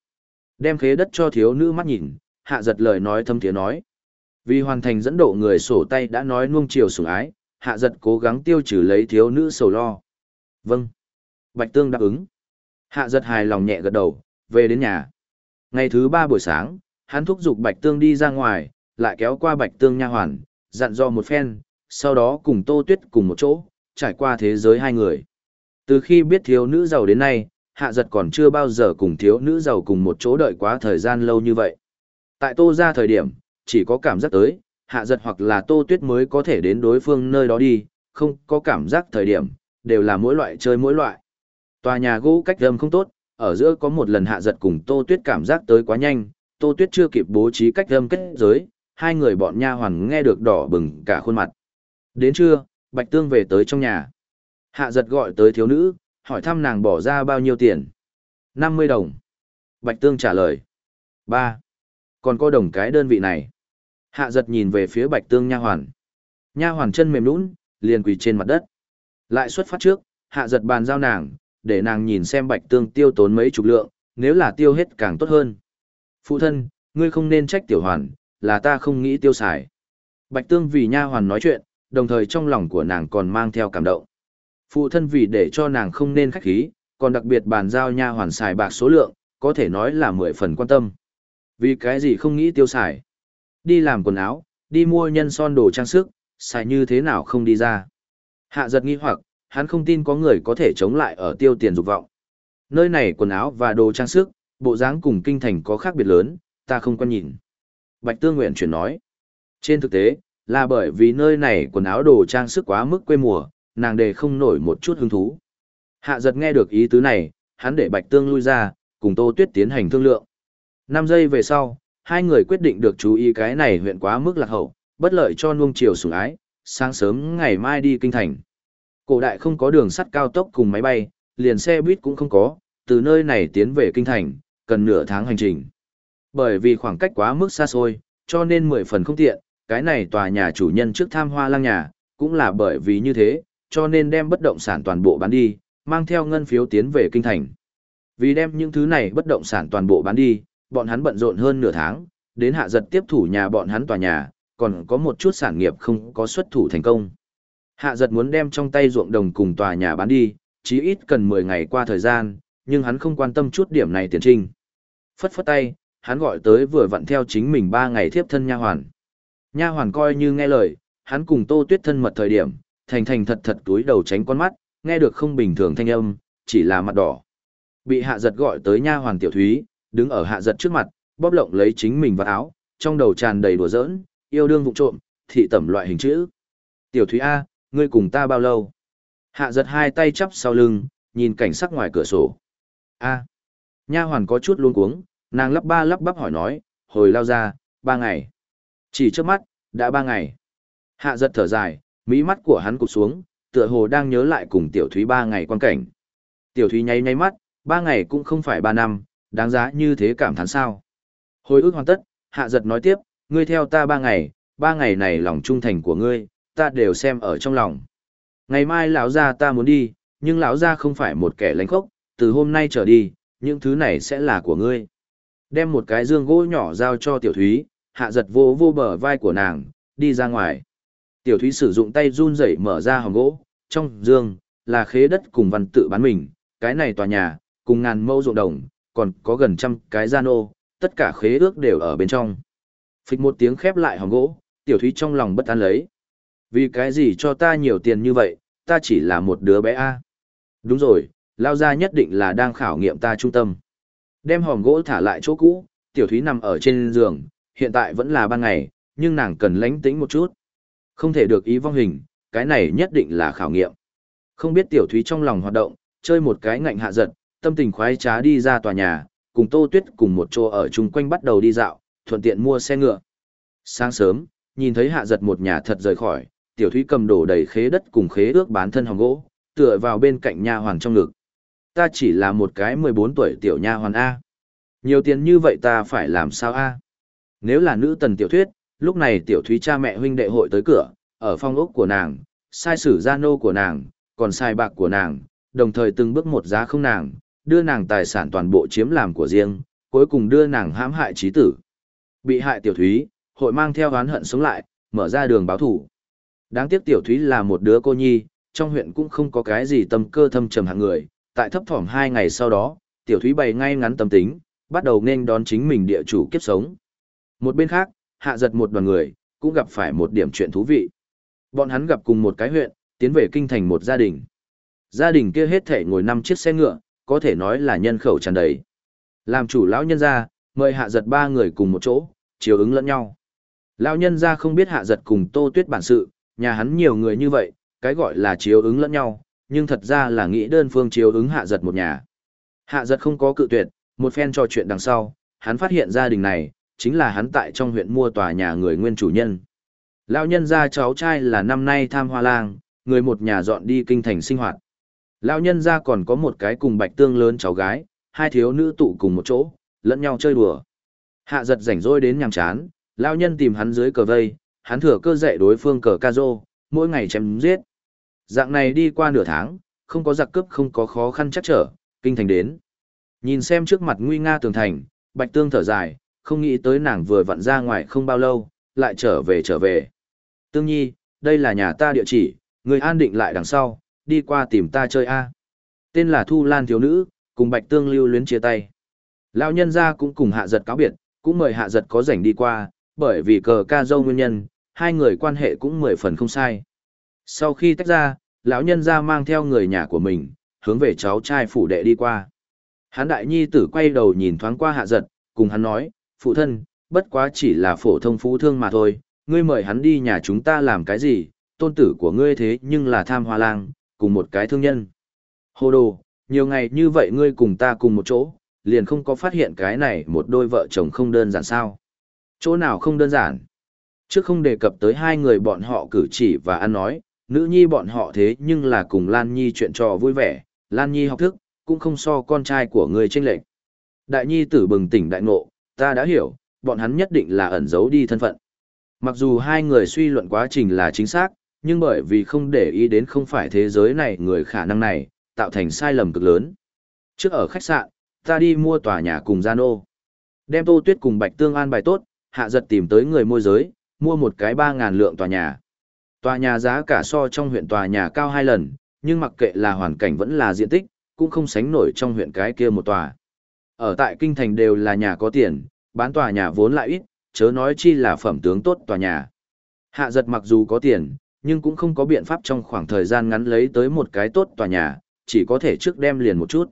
Speaker 1: Đem khế đất cho thiếu nữ mắt nhìn, hạ giật lời nói thâm tiếng nói. Vì hoàn thành dẫn độ người sổ tay đã nói nuông chiều sủng ái, hạ giật cố gắng tiêu trừ lấy thiếu nữ sầu lo. Vâng. Bạch Tương đáp ứng. Hạ giật hài lòng nhẹ gật đầu, về đến nhà. Ngày thứ ba buổi sáng, hắn thúc giục Bạch Tương đi ra ngoài, lại kéo qua Bạch Tương nha hoàn, dặn dò một phen, sau đó cùng Tô Tuyết cùng một chỗ, trải qua thế giới hai người. Từ khi biết thiếu nữ giàu đến nay, hạ giật còn chưa bao giờ cùng thiếu nữ giàu cùng một chỗ đợi quá thời gian lâu như vậy. Tại Tô ra thời điểm, chỉ có cảm giác tới, hạ giật hoặc là Tô Tuyết mới có thể đến đối phương nơi đó đi, không có cảm giác thời điểm, đều là mỗi loại chơi mỗi loại. Tòa nhà gỗ cách âm không tốt, ở giữa có một lần hạ giật cùng Tô Tuyết cảm giác tới quá nhanh, Tô Tuyết chưa kịp bố trí cách âm kết giới, hai người bọn nha hoàn nghe được đỏ bừng cả khuôn mặt. Đến trưa, Bạch Tương về tới trong nhà. Hạ giật gọi tới thiếu nữ, hỏi thăm nàng bỏ ra bao nhiêu tiền. 50 đồng. Bạch Tương trả lời. 3. Còn có đồng cái đơn vị này. Hạ giật nhìn về phía Bạch Tương nha hoàn. Nha hoàn chân mềm nũng, liền quỳ trên mặt đất. Lại xuất phát trước, hạ giật bàn giao nàng, để nàng nhìn xem Bạch Tương tiêu tốn mấy chục lượng, nếu là tiêu hết càng tốt hơn. Phụ thân, ngươi không nên trách tiểu hoàn, là ta không nghĩ tiêu xài. Bạch Tương vì nha hoàn nói chuyện, đồng thời trong lòng của nàng còn mang theo cảm động. Phụ thân vì để cho nàng không nên khách khí, còn đặc biệt bàn giao nha hoàn xài bạc số lượng, có thể nói là mười phần quan tâm. Vì cái gì không nghĩ tiêu xài? Đi làm quần áo, đi mua nhân son đồ trang sức, xài như thế nào không đi ra? Hạ giật nghi hoặc, hắn không tin có người có thể chống lại ở tiêu tiền dục vọng. Nơi này quần áo và đồ trang sức, bộ dáng cùng kinh thành có khác biệt lớn, ta không quan nhìn. Bạch Tương Nguyện chuyển nói. Trên thực tế, là bởi vì nơi này quần áo đồ trang sức quá mức quê mùa, nàng đề không nổi một chút hứng thú. Hạ giật nghe được ý tứ này, hắn để Bạch Tương lui ra, cùng Tô Tuyết tiến hành thương lượng. 5 giây về sau, hai người quyết định được chú ý cái này huyện quá mức lạc hậu, bất lợi cho nuông chiều sủng ái, sáng sớm ngày mai đi kinh thành. Cổ đại không có đường sắt cao tốc cùng máy bay, liền xe buýt cũng không có, từ nơi này tiến về kinh thành, cần nửa tháng hành trình. Bởi vì khoảng cách quá mức xa xôi, cho nên 10 phần không tiện, cái này tòa nhà chủ nhân trước tham hoa lang nhà, cũng là bởi vì như thế, cho nên đem bất động sản toàn bộ bán đi, mang theo ngân phiếu tiến về kinh thành. Vì đem những thứ này bất động sản toàn bộ bán đi, bọn hắn bận rộn hơn nửa tháng, đến hạ giật tiếp thủ nhà bọn hắn tòa nhà, còn có một chút sản nghiệp không có xuất thủ thành công. Hạ giật muốn đem trong tay ruộng đồng cùng tòa nhà bán đi, chí ít cần 10 ngày qua thời gian, nhưng hắn không quan tâm chút điểm này tiền trinh. Phất phất tay, hắn gọi tới vừa vặn theo chính mình 3 ngày thiếp thân nha hoàn. Nha hoàn coi như nghe lời, hắn cùng Tô Tuyết thân mật thời điểm, thành thành thật thật túi đầu tránh con mắt, nghe được không bình thường thanh âm, chỉ là mặt đỏ. Bị hạ giật gọi tới nha hoàn tiểu thúy, đứng ở hạ giật trước mặt, bóp lộng lấy chính mình vào áo, trong đầu tràn đầy đùa giỡn, yêu đương vụ trộm, thị tẩm loại hình chữ. Tiểu thúy A, ngươi cùng ta bao lâu? Hạ giật hai tay chắp sau lưng, nhìn cảnh sắc ngoài cửa sổ. A. Nha hoàn có chút luống cuống, nàng lắp ba lắp bắp hỏi nói, hồi lao ra, ba ngày. Chỉ trước mắt, đã ba ngày. Hạ giật thở dài, mỹ mắt của hắn cụp xuống, tựa hồ đang nhớ lại cùng tiểu thúy ba ngày quan cảnh. Tiểu thúy nháy nháy mắt, ba ngày cũng không phải ba năm, đáng giá như thế cảm thán sao. Hồi ức hoàn tất, hạ giật nói tiếp, ngươi theo ta ba ngày, ba ngày này lòng trung thành của ngươi, ta đều xem ở trong lòng. Ngày mai lão gia ta muốn đi, nhưng lão gia không phải một kẻ lánh khốc, từ hôm nay trở đi, những thứ này sẽ là của ngươi. Đem một cái dương gỗ nhỏ giao cho tiểu thúy, hạ giật vô vô bờ vai của nàng, đi ra ngoài. Tiểu thúy sử dụng tay run rẩy mở ra hòm gỗ, trong dương, là khế đất cùng văn tự bán mình, cái này tòa nhà, cùng ngàn mẫu ruộng đồng, còn có gần trăm cái gian ô, tất cả khế ước đều ở bên trong. Phịch một tiếng khép lại hòm gỗ, tiểu thúy trong lòng bất an lấy. Vì cái gì cho ta nhiều tiền như vậy, ta chỉ là một đứa bé A. Đúng rồi, lao ra nhất định là đang khảo nghiệm ta trung tâm. Đem hòm gỗ thả lại chỗ cũ, tiểu thúy nằm ở trên giường, hiện tại vẫn là ban ngày, nhưng nàng cần lánh tĩnh một chút. Không thể được ý vong hình, cái này nhất định là khảo nghiệm. Không biết tiểu thúy trong lòng hoạt động, chơi một cái ngạnh hạ giật, tâm tình khoái trá đi ra tòa nhà, cùng Tô Tuyết cùng một chỗ ở chung quanh bắt đầu đi dạo, thuận tiện mua xe ngựa. Sáng sớm, nhìn thấy hạ giật một nhà thật rời khỏi, tiểu thúy cầm đổ đầy khế đất cùng khế ước bán thân hồng gỗ, tựa vào bên cạnh nha hoàn trong ngực. Ta chỉ là một cái 14 tuổi tiểu nha hoàn A. Nhiều tiền như vậy ta phải làm sao A? Nếu là nữ tần tiểu thuyết, lúc này tiểu thúy cha mẹ huynh đệ hội tới cửa, ở phong ốc của nàng, sai sử gia nô của nàng, còn sai bạc của nàng, đồng thời từng bước một giá không nàng, đưa nàng tài sản toàn bộ chiếm làm của riêng, cuối cùng đưa nàng hãm hại trí tử. Bị hại tiểu thúy, hội mang theo oán hận sống lại, mở ra đường báo thủ. Đáng tiếc tiểu thúy là một đứa cô nhi, trong huyện cũng không có cái gì tâm cơ thâm trầm hạng người, tại thấp thỏm hai ngày sau đó, tiểu thúy bày ngay ngắn tâm tính, bắt đầu nên đón chính mình địa chủ kiếp sống. Một bên khác, hạ giật một đoàn người, cũng gặp phải một điểm chuyện thú vị. Bọn hắn gặp cùng một cái huyện, tiến về kinh thành một gia đình. Gia đình kia hết thể ngồi năm chiếc xe ngựa, có thể nói là nhân khẩu tràn đầy. Làm chủ lão nhân gia, mời hạ giật ba người cùng một chỗ, chiều ứng lẫn nhau. Lão nhân gia không biết hạ giật cùng tô tuyết bản sự, nhà hắn nhiều người như vậy, cái gọi là chiếu ứng lẫn nhau, nhưng thật ra là nghĩ đơn phương chiếu ứng hạ giật một nhà. Hạ giật không có cự tuyệt, một phen trò chuyện đằng sau, hắn phát hiện gia đình này, chính là hắn tại trong huyện mua tòa nhà người nguyên chủ nhân. Lão nhân gia cháu trai là năm nay tham hoa lang, người một nhà dọn đi kinh thành sinh hoạt. Lão nhân gia còn có một cái cùng bạch tương lớn cháu gái, hai thiếu nữ tụ cùng một chỗ, lẫn nhau chơi đùa. Hạ giật rảnh rỗi đến nhàm chán, lão nhân tìm hắn dưới cờ vây, hắn thừa cơ dạy đối phương cờ ca rô, mỗi ngày chém giết. Dạng này đi qua nửa tháng, không có giặc cướp không có khó khăn chắc trở, kinh thành đến. Nhìn xem trước mặt nguy nga tường thành, bạch tương thở dài, không nghĩ tới nàng vừa vặn ra ngoài không bao lâu, lại trở về trở về. Tương nhi, đây là nhà ta địa chỉ, người an định lại đằng sau, đi qua tìm ta chơi a. Tên là Thu Lan thiếu nữ, cùng Bạch Tương lưu luyến chia tay. Lão nhân gia cũng cùng hạ giật cáo biệt, cũng mời hạ giật có rảnh đi qua, bởi vì cờ ca dâu nguyên nhân, hai người quan hệ cũng mười phần không sai. Sau khi tách ra, lão nhân gia mang theo người nhà của mình, hướng về cháu trai phủ đệ đi qua. Hán đại nhi tử quay đầu nhìn thoáng qua hạ giật, cùng hắn nói, phụ thân, bất quá chỉ là phổ thông phú thương mà thôi, ngươi mời hắn đi nhà chúng ta làm cái gì, tôn tử của ngươi thế nhưng là tham hoa lang, cùng một cái thương nhân. Hồ đồ, nhiều ngày như vậy ngươi cùng ta cùng một chỗ, liền không có phát hiện cái này một đôi vợ chồng không đơn giản sao. Chỗ nào không đơn giản? Trước không đề cập tới hai người bọn họ cử chỉ và ăn nói, nữ nhi bọn họ thế nhưng là cùng Lan Nhi chuyện trò vui vẻ, Lan Nhi học thức, cũng không so con trai của người tranh lệch. Đại Nhi tử bừng tỉnh đại ngộ, ta đã hiểu, bọn hắn nhất định là ẩn giấu đi thân phận. Mặc dù hai người suy luận quá trình là chính xác, nhưng bởi vì không để ý đến không phải thế giới này người khả năng này, tạo thành sai lầm cực lớn. Trước ở khách sạn, ta đi mua tòa nhà cùng Gian ô. Đem Tô Tuyết cùng Bạch Tương an bài tốt, hạ giật tìm tới người môi giới, mua một cái 3.000 lượng tòa nhà. Tòa nhà giá cả so trong huyện tòa nhà cao hai lần, nhưng mặc kệ là hoàn cảnh vẫn là diện tích, cũng không sánh nổi trong huyện cái kia một tòa. Ở tại kinh thành đều là nhà có tiền, bán tòa nhà vốn lại ít, chớ nói chi là phẩm tướng tốt tòa nhà. Hạ giật mặc dù có tiền, nhưng cũng không có biện pháp trong khoảng thời gian ngắn lấy tới một cái tốt tòa nhà, chỉ có thể trước đem liền một chút.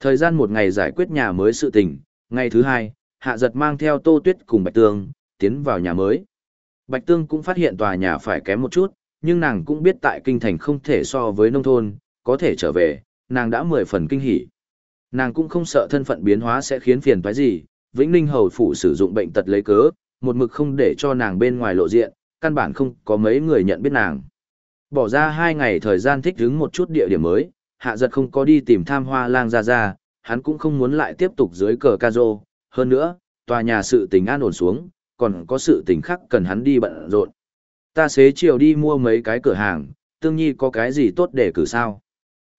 Speaker 1: Thời gian một ngày giải quyết nhà mới sự tình, ngày thứ hai, hạ giật mang theo tô tuyết cùng Bạch Tương, tiến vào nhà mới. Bạch Tương cũng phát hiện tòa nhà phải kém một chút, nhưng nàng cũng biết tại kinh thành không thể so với nông thôn, có thể trở về, nàng đã mười phần kinh hỉ. Nàng cũng không sợ thân phận biến hóa sẽ khiến phiền toái gì, Vĩnh Ninh hầu phụ sử dụng bệnh tật lấy cớ, một mực không để cho nàng bên ngoài lộ diện, căn bản không có mấy người nhận biết nàng. Bỏ ra hai ngày thời gian thích ứng một chút địa điểm mới, hạ giật không có đi tìm tham hoa lang ra ra, hắn cũng không muốn lại tiếp tục dưới cờ ca rô. Hơn nữa, tòa nhà sự tình an ổn xuống, còn có sự tình khác cần hắn đi bận rộn. Ta xế chiều đi mua mấy cái cửa hàng, tương nhi có cái gì tốt để cử sao?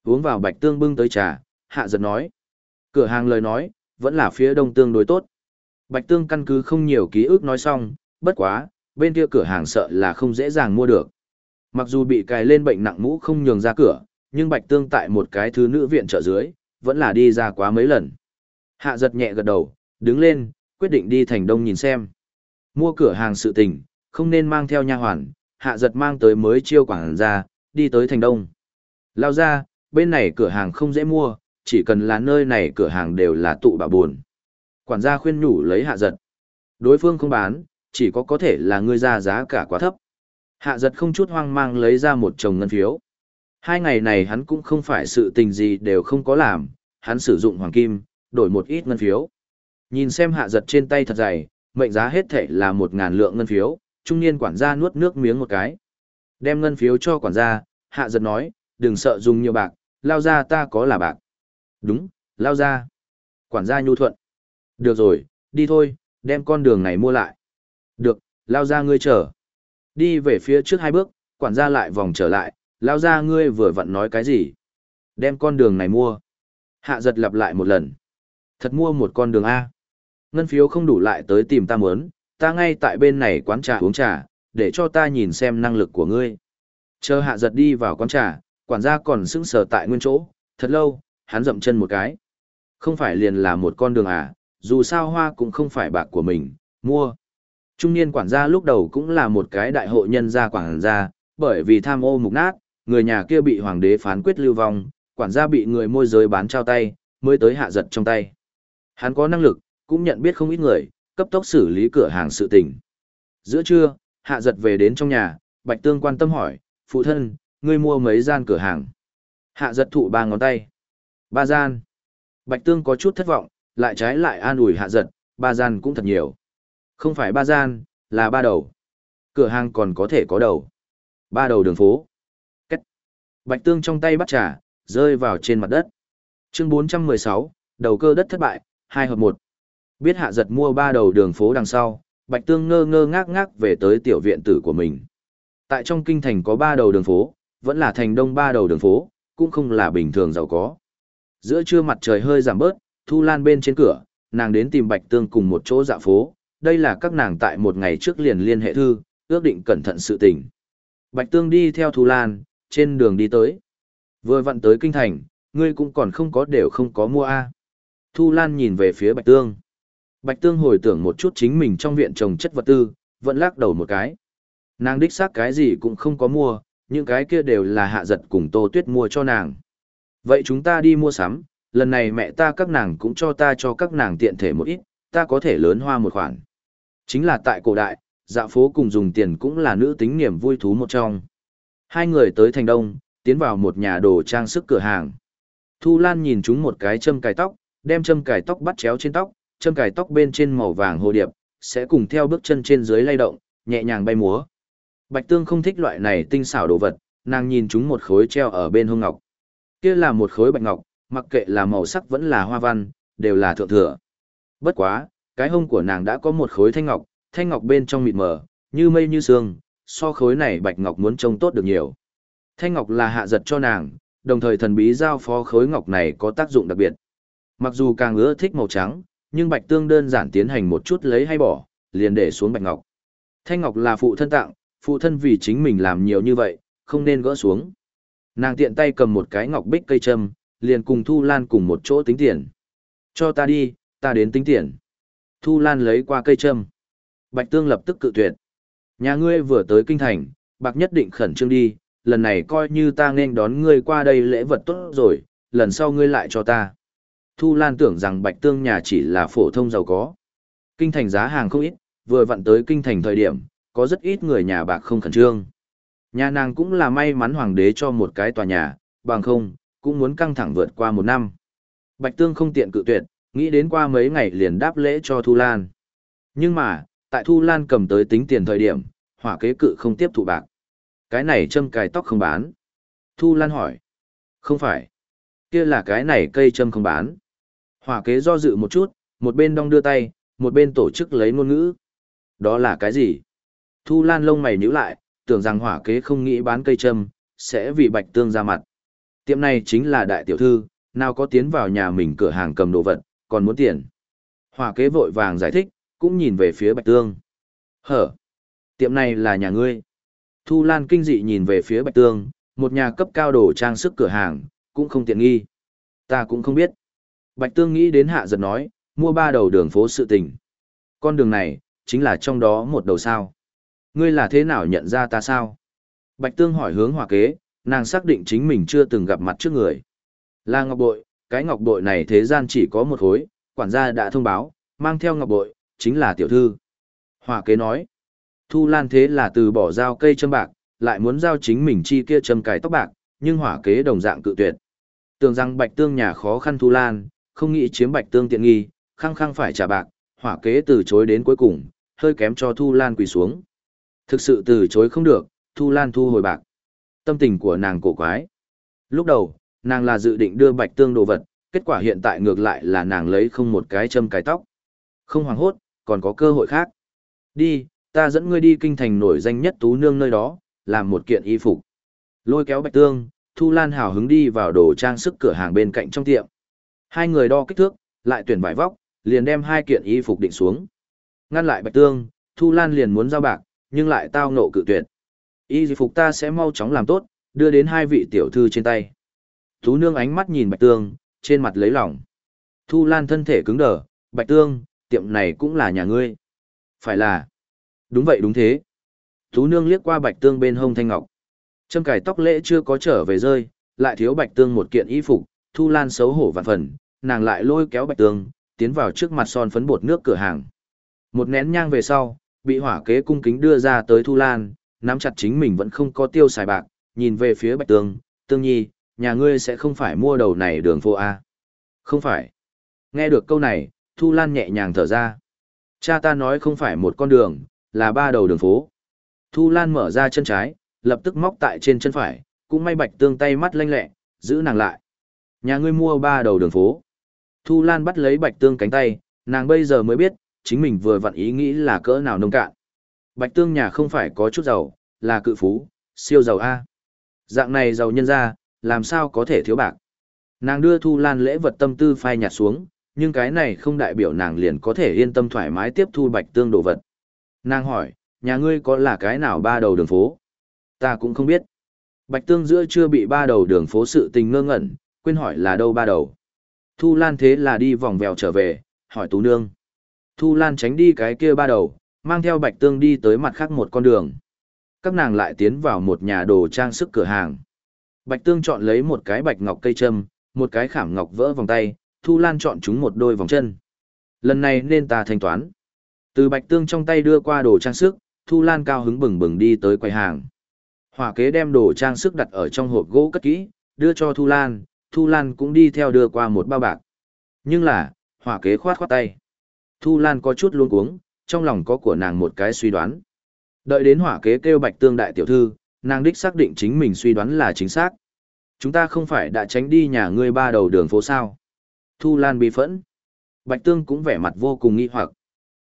Speaker 1: Uống vào bạch tương bưng tới trà, hạ giật nói. Cửa hàng lời nói, vẫn là phía đông tương đối tốt. Bạch tương căn cứ không nhiều ký ức nói xong, bất quá, bên kia cửa hàng sợ là không dễ dàng mua được. Mặc dù bị cài lên bệnh nặng mũ không nhường ra cửa, nhưng Bạch Tương tại một cái thứ nữ viện trợ dưới, vẫn là đi ra quá mấy lần. Hạ giật nhẹ gật đầu, đứng lên, quyết định đi thành đông nhìn xem. Mua cửa hàng sự tình, không nên mang theo nha hoàn, hạ giật mang tới mới chiêu quảng ra, đi tới thành đông. Lao ra, bên này cửa hàng không dễ mua, chỉ cần là nơi này cửa hàng đều là tụ bà buồn. Quản gia khuyên nhủ lấy hạ giật. Đối phương không bán, chỉ có có thể là ngươi ra giá cả quá thấp. Hạ giật không chút hoang mang lấy ra một chồng ngân phiếu. Hai ngày này hắn cũng không phải sự tình gì đều không có làm, hắn sử dụng hoàng kim, đổi một ít ngân phiếu. Nhìn xem hạ giật trên tay thật dày, mệnh giá hết thể là một ngàn lượng ngân phiếu, trung niên quản gia nuốt nước miếng một cái. Đem ngân phiếu cho quản gia, hạ giật nói, đừng sợ dùng nhiều bạc, lao ra ta có là bạc. Đúng, lao ra. Quản gia nhu thuận. Được rồi, đi thôi, đem con đường này mua lại. Được, lao ra ngươi chờ. Đi về phía trước hai bước, quản gia lại vòng trở lại, lao ra ngươi vừa vặn nói cái gì. Đem con đường này mua. Hạ giật lặp lại một lần. Thật mua một con đường A. Ngân phiếu không đủ lại tới tìm ta muốn, ta ngay tại bên này quán trà uống trà, để cho ta nhìn xem năng lực của ngươi. Chờ hạ giật đi vào quán trà, quản gia còn sững sờ tại nguyên chỗ, thật lâu, hắn dậm chân một cái. Không phải liền là một con đường à, dù sao hoa cũng không phải bạc của mình, mua. Trung niên quản gia lúc đầu cũng là một cái đại hộ nhân gia quản gia, bởi vì tham ô mục nát, người nhà kia bị hoàng đế phán quyết lưu vong, quản gia bị người môi giới bán trao tay, mới tới hạ giật trong tay. Hắn có năng lực, cũng nhận biết không ít người, cấp tốc xử lý cửa hàng sự tình. Giữa trưa, hạ giật về đến trong nhà, Bạch Tương quan tâm hỏi, phụ thân, ngươi mua mấy gian cửa hàng? Hạ giật thụ ba ngón tay. Ba gian. Bạch Tương có chút thất vọng, lại trái lại an ủi hạ giật, ba gian cũng thật nhiều. Không phải ba gian, là ba đầu. Cửa hàng còn có thể có đầu. Ba đầu đường phố. Cách. Bạch Tương trong tay bắt trà, rơi vào trên mặt đất. Chương 416, đầu cơ đất thất bại, hai hợp một. Biết hạ giật mua ba đầu đường phố đằng sau, Bạch Tương ngơ ngơ ngác ngác về tới tiểu viện tử của mình. Tại trong kinh thành có ba đầu đường phố, vẫn là thành đông ba đầu đường phố, cũng không là bình thường giàu có. Giữa trưa mặt trời hơi giảm bớt, Thu Lan bên trên cửa, nàng đến tìm Bạch Tương cùng một chỗ dạo phố, đây là các nàng tại một ngày trước liền liên hệ thư, ước định cẩn thận sự tình. Bạch Tương đi theo Thu Lan, trên đường đi tới. Vừa vặn tới kinh thành, ngươi cũng còn không có đều không có mua a. Thu Lan nhìn về phía Bạch Tương. Bạch Tương hồi tưởng một chút chính mình trong viện trồng chất vật tư, vẫn lắc đầu một cái. Nàng đích xác cái gì cũng không có mua, những cái kia đều là hạ giật cùng Tô Tuyết mua cho nàng. Vậy chúng ta đi mua sắm, lần này mẹ ta các nàng cũng cho ta cho các nàng tiện thể một ít, ta có thể lớn hoa một khoản. Chính là tại cổ đại, dạ phố cùng dùng tiền cũng là nữ tính niềm vui thú một trong. Hai người tới thành đông, tiến vào một nhà đồ trang sức cửa hàng. Thu Lan nhìn chúng một cái châm cài tóc, đem châm cài tóc bắt chéo trên tóc, châm cài tóc bên trên màu vàng hồ điệp, sẽ cùng theo bước chân trên dưới lay động, nhẹ nhàng bay múa. Bạch Tương không thích loại này tinh xảo đồ vật, nàng nhìn chúng một khối treo ở bên hông ngọc. Kia là một khối bạch ngọc, mặc kệ là màu sắc vẫn là hoa văn, đều là thượng thừa. Bất quá, cái hông của nàng đã có một khối thanh ngọc, thanh ngọc bên trong mịt mờ, như mây như sương, so khối này bạch ngọc muốn trông tốt được nhiều. Thanh ngọc là hạ giật cho nàng, đồng thời thần bí giao phó khối ngọc này có tác dụng đặc biệt. Mặc dù càng ưa thích màu trắng, nhưng bạch tương đơn giản tiến hành một chút lấy hay bỏ, liền để xuống bạch ngọc. Thanh ngọc là phụ thân tặng, phụ thân vì chính mình làm nhiều như vậy, không nên gỡ xuống. Nàng tiện tay cầm một cái ngọc bích cây châm, liền cùng Thu Lan cùng một chỗ tính tiền. Cho ta đi, ta đến tính tiền. Thu Lan lấy qua cây châm. Bạch Tương lập tức cự tuyệt. Nhà ngươi vừa tới kinh thành, bạc nhất định khẩn trương đi, lần này coi như ta nên đón ngươi qua đây lễ vật tốt rồi, lần sau ngươi lại cho ta. Thu Lan tưởng rằng Bạch Tương nhà chỉ là phổ thông giàu có. Kinh thành giá hàng không ít, vừa vặn tới kinh thành thời điểm, có rất ít người nhà bạc không khẩn trương. Nhà nàng cũng là may mắn hoàng đế cho một cái tòa nhà, bằng không, cũng muốn căng thẳng vượt qua một năm. Bạch Tương không tiện cự tuyệt, nghĩ đến qua mấy ngày liền đáp lễ cho Thu Lan. Nhưng mà, tại Thu Lan cầm tới tính tiền thời điểm, hỏa kế cự không tiếp thụ bạc. Cái này châm cài tóc không bán. Thu Lan hỏi. Không phải. kia là cái này cây châm không bán. Hỏa kế do dự một chút, một bên đong đưa tay, một bên tổ chức lấy ngôn ngữ. Đó là cái gì? Thu Lan lông mày nhíu lại, tưởng rằng hỏa kế không nghĩ bán cây châm, sẽ vì bạch tương ra mặt. Tiệm này chính là đại tiểu thư, nào có tiến vào nhà mình cửa hàng cầm đồ vật, còn muốn tiền. Hỏa kế vội vàng giải thích, cũng nhìn về phía bạch tương. Hở! Tiệm này là nhà ngươi. Thu Lan kinh dị nhìn về phía bạch tương, một nhà cấp cao đồ trang sức cửa hàng, cũng không tiện nghi. Ta cũng không biết. Bạch tương nghĩ đến hạ giật nói, mua ba đầu đường phố sự tình. Con đường này, chính là trong đó một đầu sao. Ngươi là thế nào nhận ra ta sao? Bạch tương hỏi hướng hòa kế, nàng xác định chính mình chưa từng gặp mặt trước người. Là ngọc bội, cái ngọc bội này thế gian chỉ có một khối, quản gia đã thông báo, mang theo ngọc bội, chính là tiểu thư. Hòa kế nói, Thu Lan thế là từ bỏ dao cây châm bạc, lại muốn giao chính mình chi kia châm cài tóc bạc, nhưng hỏa kế đồng dạng cự tuyệt. Tưởng rằng Bạch Tương nhà khó khăn Thu Lan, không nghĩ chiếm Bạch Tương tiện nghi, khăng khăng phải trả bạc, hỏa kế từ chối đến cuối cùng, hơi kém cho Thu Lan quỳ xuống. Thực sự từ chối không được, Thu Lan thu hồi bạc. Tâm tình của nàng cổ quái. Lúc đầu, nàng là dự định đưa Bạch Tương đồ vật, kết quả hiện tại ngược lại là nàng lấy không một cái châm cái tóc. Không hoảng hốt, còn có cơ hội khác. Đi, ta dẫn ngươi đi kinh thành nổi danh nhất tú nương nơi đó, làm một kiện y phục. Lôi kéo Bạch Tương, Thu Lan hào hứng đi vào đồ trang sức cửa hàng bên cạnh trong tiệm. Hai người đo kích thước, lại tuyển vải vóc, liền đem hai kiện y phục định xuống. Ngăn lại Bạch Tương, Thu Lan liền muốn giao bạc, nhưng lại tao nộ cự tuyệt. Y phục ta sẽ mau chóng làm tốt, đưa đến hai vị tiểu thư trên tay. Tú nương ánh mắt nhìn Bạch Tương, trên mặt lấy lòng. Thu Lan thân thể cứng đờ, Bạch Tương, tiệm này cũng là nhà ngươi. Phải là. Đúng vậy đúng thế. Tú nương liếc qua Bạch Tương bên hông thanh ngọc. Trâm cải tóc lễ chưa có trở về rơi, lại thiếu Bạch Tương một kiện y phục, Thu Lan xấu hổ vạn phần, nàng lại lôi kéo Bạch Tương, tiến vào trước mặt son phấn bột nước cửa hàng. Một nén nhang về sau, bị hỏa kế cung kính đưa ra tới Thu Lan, nắm chặt chính mình vẫn không có tiêu xài bạc, nhìn về phía Bạch Tương, Tương Nhi, nhà ngươi sẽ không phải mua đầu này đường phố A. Không phải. Nghe được câu này, Thu Lan nhẹ nhàng thở ra. Cha ta nói không phải một con đường, là ba đầu đường phố. Thu Lan mở ra chân trái, lập tức móc tại trên chân phải, cũng may Bạch Tương tay mắt lanh lẹ, giữ nàng lại. Nhà ngươi mua ba đầu đường phố. Thu Lan bắt lấy Bạch Tương cánh tay, nàng bây giờ mới biết, chính mình vừa vặn ý nghĩ là cỡ nào nông cạn. Bạch Tương nhà không phải có chút giàu, là cự phú, siêu giàu A. Dạng này giàu nhân ra, làm sao có thể thiếu bạc. Nàng đưa Thu Lan lễ vật tâm tư phai nhạt xuống, nhưng cái này không đại biểu nàng liền có thể yên tâm thoải mái tiếp thu Bạch Tương đồ vật. Nàng hỏi, nhà ngươi có là cái nào ba đầu đường phố? Ta cũng không biết. Bạch Tương giữa chưa bị ba đầu đường phố sự tình ngơ ngẩn, quên hỏi là đâu ba đầu. Thu Lan thế là đi vòng vèo trở về, hỏi Tú Nương. Thu Lan tránh đi cái kia ba đầu, mang theo Bạch Tương đi tới mặt khác một con đường. Các nàng lại tiến vào một nhà đồ trang sức cửa hàng. Bạch Tương chọn lấy một cái bạch ngọc cây châm, một cái khảm ngọc vỡ vòng tay, Thu Lan chọn chúng một đôi vòng chân. Lần này nên ta thanh toán. Từ Bạch Tương trong tay đưa qua đồ trang sức, Thu Lan cao hứng bừng bừng đi tới quầy hàng. Hỏa kế đem đồ trang sức đặt ở trong hộp gỗ cất kỹ, đưa cho Thu Lan, Thu Lan cũng đi theo đưa qua một bao bạc. Nhưng là, hỏa kế khoát khoát tay. Thu Lan có chút luống cuống, trong lòng có của nàng một cái suy đoán. Đợi đến hỏa kế kêu bạch tương đại tiểu thư, nàng đích xác định chính mình suy đoán là chính xác. Chúng ta không phải đã tránh đi nhà ngươi ba đầu đường phố sao. Thu Lan bị phẫn. Bạch tương cũng vẻ mặt vô cùng nghi hoặc.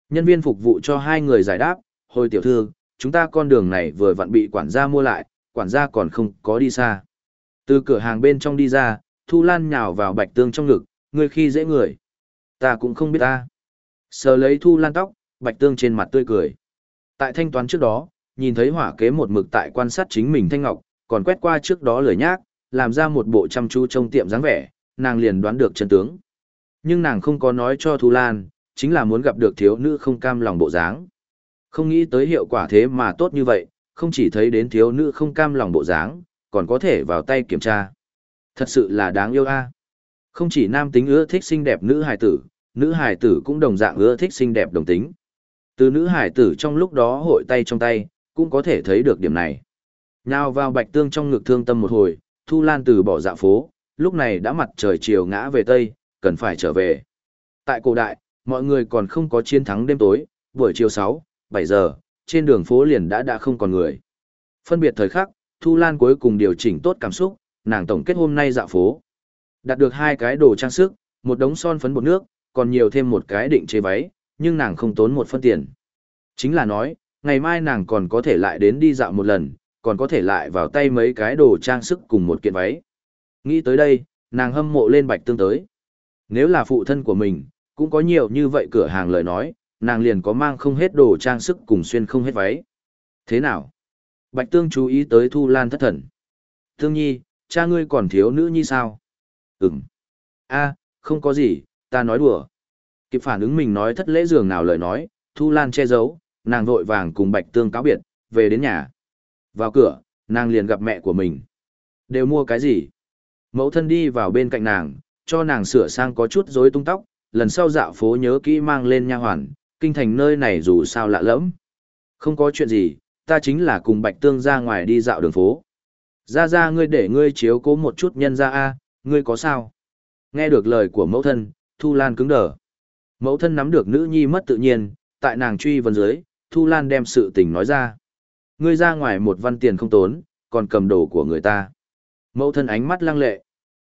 Speaker 1: Nhân viên phục vụ cho hai người giải đáp, hồi tiểu thư, chúng ta con đường này vừa vặn bị quản gia mua lại, quản gia còn không có đi xa. Từ cửa hàng bên trong đi ra, Thu Lan nhào vào bạch tương trong ngực, ngươi khi dễ người. Ta cũng không biết ta. Sờ lấy Thu Lan tóc, bạch tương trên mặt tươi cười. Tại thanh toán trước đó, nhìn thấy hỏa kế một mực tại quan sát chính mình thanh ngọc, còn quét qua trước đó lời nhác, làm ra một bộ chăm chú trong tiệm dáng vẻ, nàng liền đoán được chân tướng. Nhưng nàng không có nói cho Thu Lan, chính là muốn gặp được thiếu nữ không cam lòng bộ dáng. Không nghĩ tới hiệu quả thế mà tốt như vậy, không chỉ thấy đến thiếu nữ không cam lòng bộ dáng, còn có thể vào tay kiểm tra. Thật sự là đáng yêu a. Không chỉ nam tính ưa thích xinh đẹp nữ hài tử, nữ hài tử cũng đồng dạng ưa thích xinh đẹp đồng tính. Từ nữ hài tử trong lúc đó hội tay trong tay, cũng có thể thấy được điểm này. Nào vào bạch tương trong ngực thương tâm một hồi, Thu Lan từ bỏ dạ phố, lúc này đã mặt trời chiều ngã về Tây, cần phải trở về. Tại cổ đại, mọi người còn không có chiến thắng đêm tối, buổi chiều 6, 7 giờ, trên đường phố liền đã đã không còn người. Phân biệt thời khắc, Thu Lan cuối cùng điều chỉnh tốt cảm xúc, nàng tổng kết hôm nay dạ phố. Đạt được hai cái đồ trang sức, một đống son phấn bột nước, còn nhiều thêm một cái định chế váy, nhưng nàng không tốn một phân tiền. Chính là nói, ngày mai nàng còn có thể lại đến đi dạo một lần, còn có thể lại vào tay mấy cái đồ trang sức cùng một kiện váy. Nghĩ tới đây, nàng hâm mộ lên bạch tương tới. Nếu là phụ thân của mình, cũng có nhiều như vậy cửa hàng lời nói, nàng liền có mang không hết đồ trang sức cùng xuyên không hết váy. Thế nào? Bạch tương chú ý tới Thu Lan thất thần. Tương nhi, cha ngươi còn thiếu nữ nhi sao? Ừm. a không có gì, ta nói đùa. Kịp phản ứng mình nói thất lễ dường nào lời nói, Thu Lan che giấu, nàng vội vàng cùng Bạch Tương cáo biệt, về đến nhà. Vào cửa, nàng liền gặp mẹ của mình. Đều mua cái gì? Mẫu thân đi vào bên cạnh nàng, cho nàng sửa sang có chút rối tung tóc, lần sau dạo phố nhớ kỹ mang lên nha hoàn, kinh thành nơi này dù sao lạ lẫm. Không có chuyện gì, ta chính là cùng Bạch Tương ra ngoài đi dạo đường phố. Ra ra ngươi để ngươi chiếu cố một chút nhân ra a, ngươi có sao? Nghe được lời của mẫu thân, Thu Lan cứng đờ. Mẫu thân nắm được nữ nhi mất tự nhiên, tại nàng truy vấn dưới, Thu Lan đem sự tình nói ra. Ngươi ra ngoài một văn tiền không tốn, còn cầm đồ của người ta. Mẫu thân ánh mắt lăng lệ.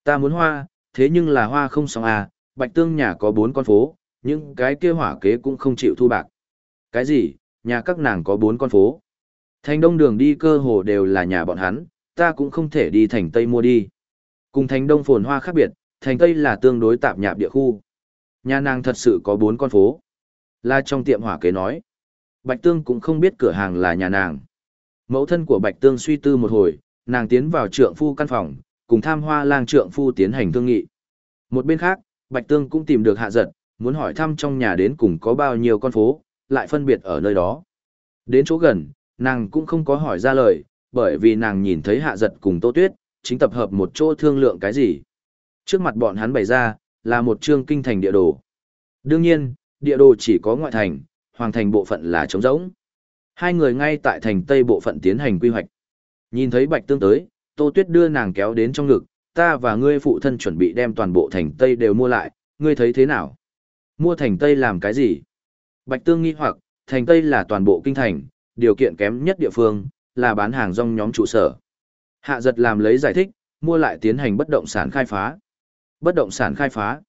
Speaker 1: Ta muốn hoa, thế nhưng là hoa không xong à, bạch tương nhà có bốn con phố, nhưng cái kia hỏa kế cũng không chịu thu bạc. Cái gì, nhà các nàng có bốn con phố. Thành đông đường đi cơ hồ đều là nhà bọn hắn, ta cũng không thể đi thành tây mua đi. Cùng thành đông phồn hoa khác biệt, thành tây là tương đối tạp nhạp địa khu. Nhà nàng thật sự có bốn con phố. la trong tiệm hỏa kế nói. Bạch Tương cũng không biết cửa hàng là nhà nàng. Mẫu thân của Bạch Tương suy tư một hồi, nàng tiến vào trượng phu căn phòng, cùng tham hoa lang trượng phu tiến hành thương nghị. Một bên khác, Bạch Tương cũng tìm được hạ giật, muốn hỏi thăm trong nhà đến cùng có bao nhiêu con phố, lại phân biệt ở nơi đó. Đến chỗ gần, nàng cũng không có hỏi ra lời, bởi vì nàng nhìn thấy hạ giật cùng Tô Tuyết, chính tập hợp một chỗ thương lượng cái gì. Trước mặt bọn hắn bày ra, là một chương kinh thành địa đồ. Đương nhiên, địa đồ chỉ có ngoại thành, hoàng thành bộ phận là trống rỗng. Hai người ngay tại thành tây bộ phận tiến hành quy hoạch. Nhìn thấy Bạch Tương tới, Tô Tuyết đưa nàng kéo đến trong ngực, ta và ngươi phụ thân chuẩn bị đem toàn bộ thành tây đều mua lại, ngươi thấy thế nào? Mua thành tây làm cái gì? Bạch Tương nghi hoặc, thành tây là toàn bộ kinh thành, điều kiện kém nhất địa phương, là bán hàng rong nhóm trụ sở. Hạ giật làm lấy giải thích, mua lại tiến hành bất động sản khai phá. Bất động sản khai phá.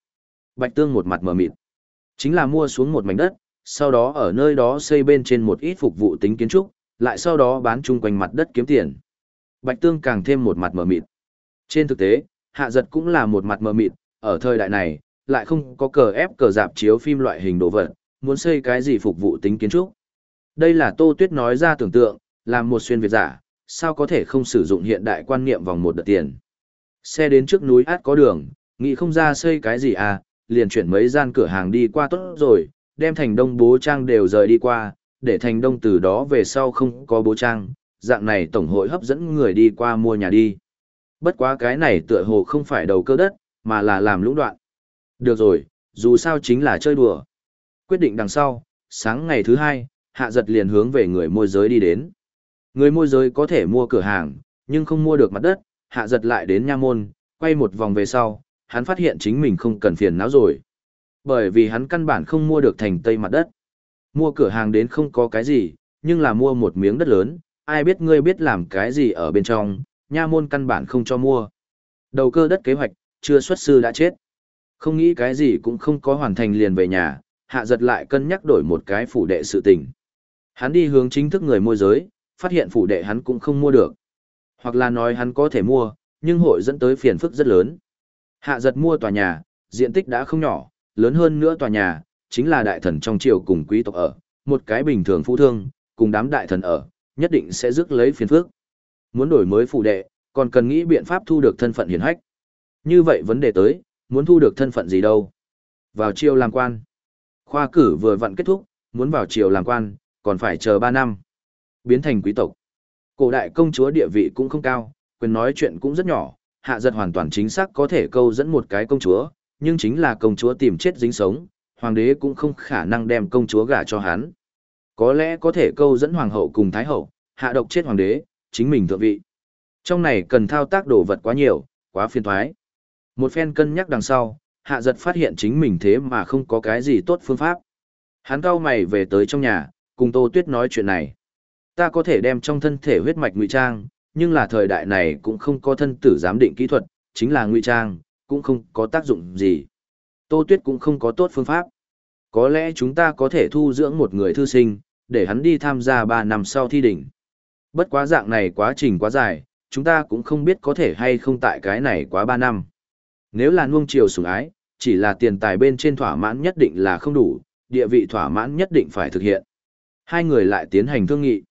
Speaker 1: Bạch Tương một mặt mở mịt. Chính là mua xuống một mảnh đất, sau đó ở nơi đó xây bên trên một ít phục vụ tính kiến trúc, lại sau đó bán chung quanh mặt đất kiếm tiền. Bạch Tương càng thêm một mặt mở mịt. Trên thực tế, hạ giật cũng là một mặt mở mịt, ở thời đại này, lại không có cờ ép cờ dạp chiếu phim loại hình đồ vật, muốn xây cái gì phục vụ tính kiến trúc. Đây là Tô Tuyết nói ra tưởng tượng, làm một xuyên việt giả, sao có thể không sử dụng hiện đại quan niệm vòng một đợt tiền. Xe đến trước núi át có đường, nghĩ không ra xây cái gì à, liền chuyển mấy gian cửa hàng đi qua tốt rồi, đem thành đông bố trang đều rời đi qua, để thành đông từ đó về sau không có bố trang, dạng này tổng hội hấp dẫn người đi qua mua nhà đi. Bất quá cái này tựa hồ không phải đầu cơ đất, mà là làm lũng đoạn. Được rồi, dù sao chính là chơi đùa. Quyết định đằng sau, sáng ngày thứ hai, hạ giật liền hướng về người môi giới đi đến. Người môi giới có thể mua cửa hàng, nhưng không mua được mặt đất, hạ giật lại đến nha môn, quay một vòng về sau, hắn phát hiện chính mình không cần phiền não rồi. Bởi vì hắn căn bản không mua được thành tây mặt đất. Mua cửa hàng đến không có cái gì, nhưng là mua một miếng đất lớn, ai biết ngươi biết làm cái gì ở bên trong, nha môn căn bản không cho mua. Đầu cơ đất kế hoạch, chưa xuất sư đã chết. Không nghĩ cái gì cũng không có hoàn thành liền về nhà, hạ giật lại cân nhắc đổi một cái phủ đệ sự tình. Hắn đi hướng chính thức người môi giới, phát hiện phủ đệ hắn cũng không mua được. Hoặc là nói hắn có thể mua, nhưng hội dẫn tới phiền phức rất lớn. Hạ giật mua tòa nhà, diện tích đã không nhỏ, lớn hơn nữa tòa nhà, chính là đại thần trong triều cùng quý tộc ở, một cái bình thường phú thương, cùng đám đại thần ở, nhất định sẽ rước lấy phiền phức. Muốn đổi mới phủ đệ, còn cần nghĩ biện pháp thu được thân phận hiển hách. Như vậy vấn đề tới, muốn thu được thân phận gì đâu? Vào triều làm quan. Khoa cử vừa vặn kết thúc, muốn vào triều làm quan, còn phải chờ 3 năm. Biến thành quý tộc. Cổ đại công chúa địa vị cũng không cao, quyền nói chuyện cũng rất nhỏ, hạ giật hoàn toàn chính xác có thể câu dẫn một cái công chúa, nhưng chính là công chúa tìm chết dính sống, hoàng đế cũng không khả năng đem công chúa gả cho hắn. Có lẽ có thể câu dẫn hoàng hậu cùng thái hậu, hạ độc chết hoàng đế, chính mình thượng vị. Trong này cần thao tác đồ vật quá nhiều, quá phiền thoái. Một phen cân nhắc đằng sau, hạ giật phát hiện chính mình thế mà không có cái gì tốt phương pháp. Hắn cao mày về tới trong nhà, cùng Tô Tuyết nói chuyện này. Ta có thể đem trong thân thể huyết mạch ngụy trang, nhưng là thời đại này cũng không có thân tử giám định kỹ thuật, chính là ngụy trang, cũng không có tác dụng gì. Tô Tuyết cũng không có tốt phương pháp. Có lẽ chúng ta có thể thu dưỡng một người thư sinh, để hắn đi tham gia 3 năm sau thi đỉnh. Bất quá dạng này quá trình quá dài, chúng ta cũng không biết có thể hay không tại cái này quá 3 năm. Nếu là nuông chiều sủng ái, chỉ là tiền tài bên trên thỏa mãn nhất định là không đủ, địa vị thỏa mãn nhất định phải thực hiện. Hai người lại tiến hành thương nghị.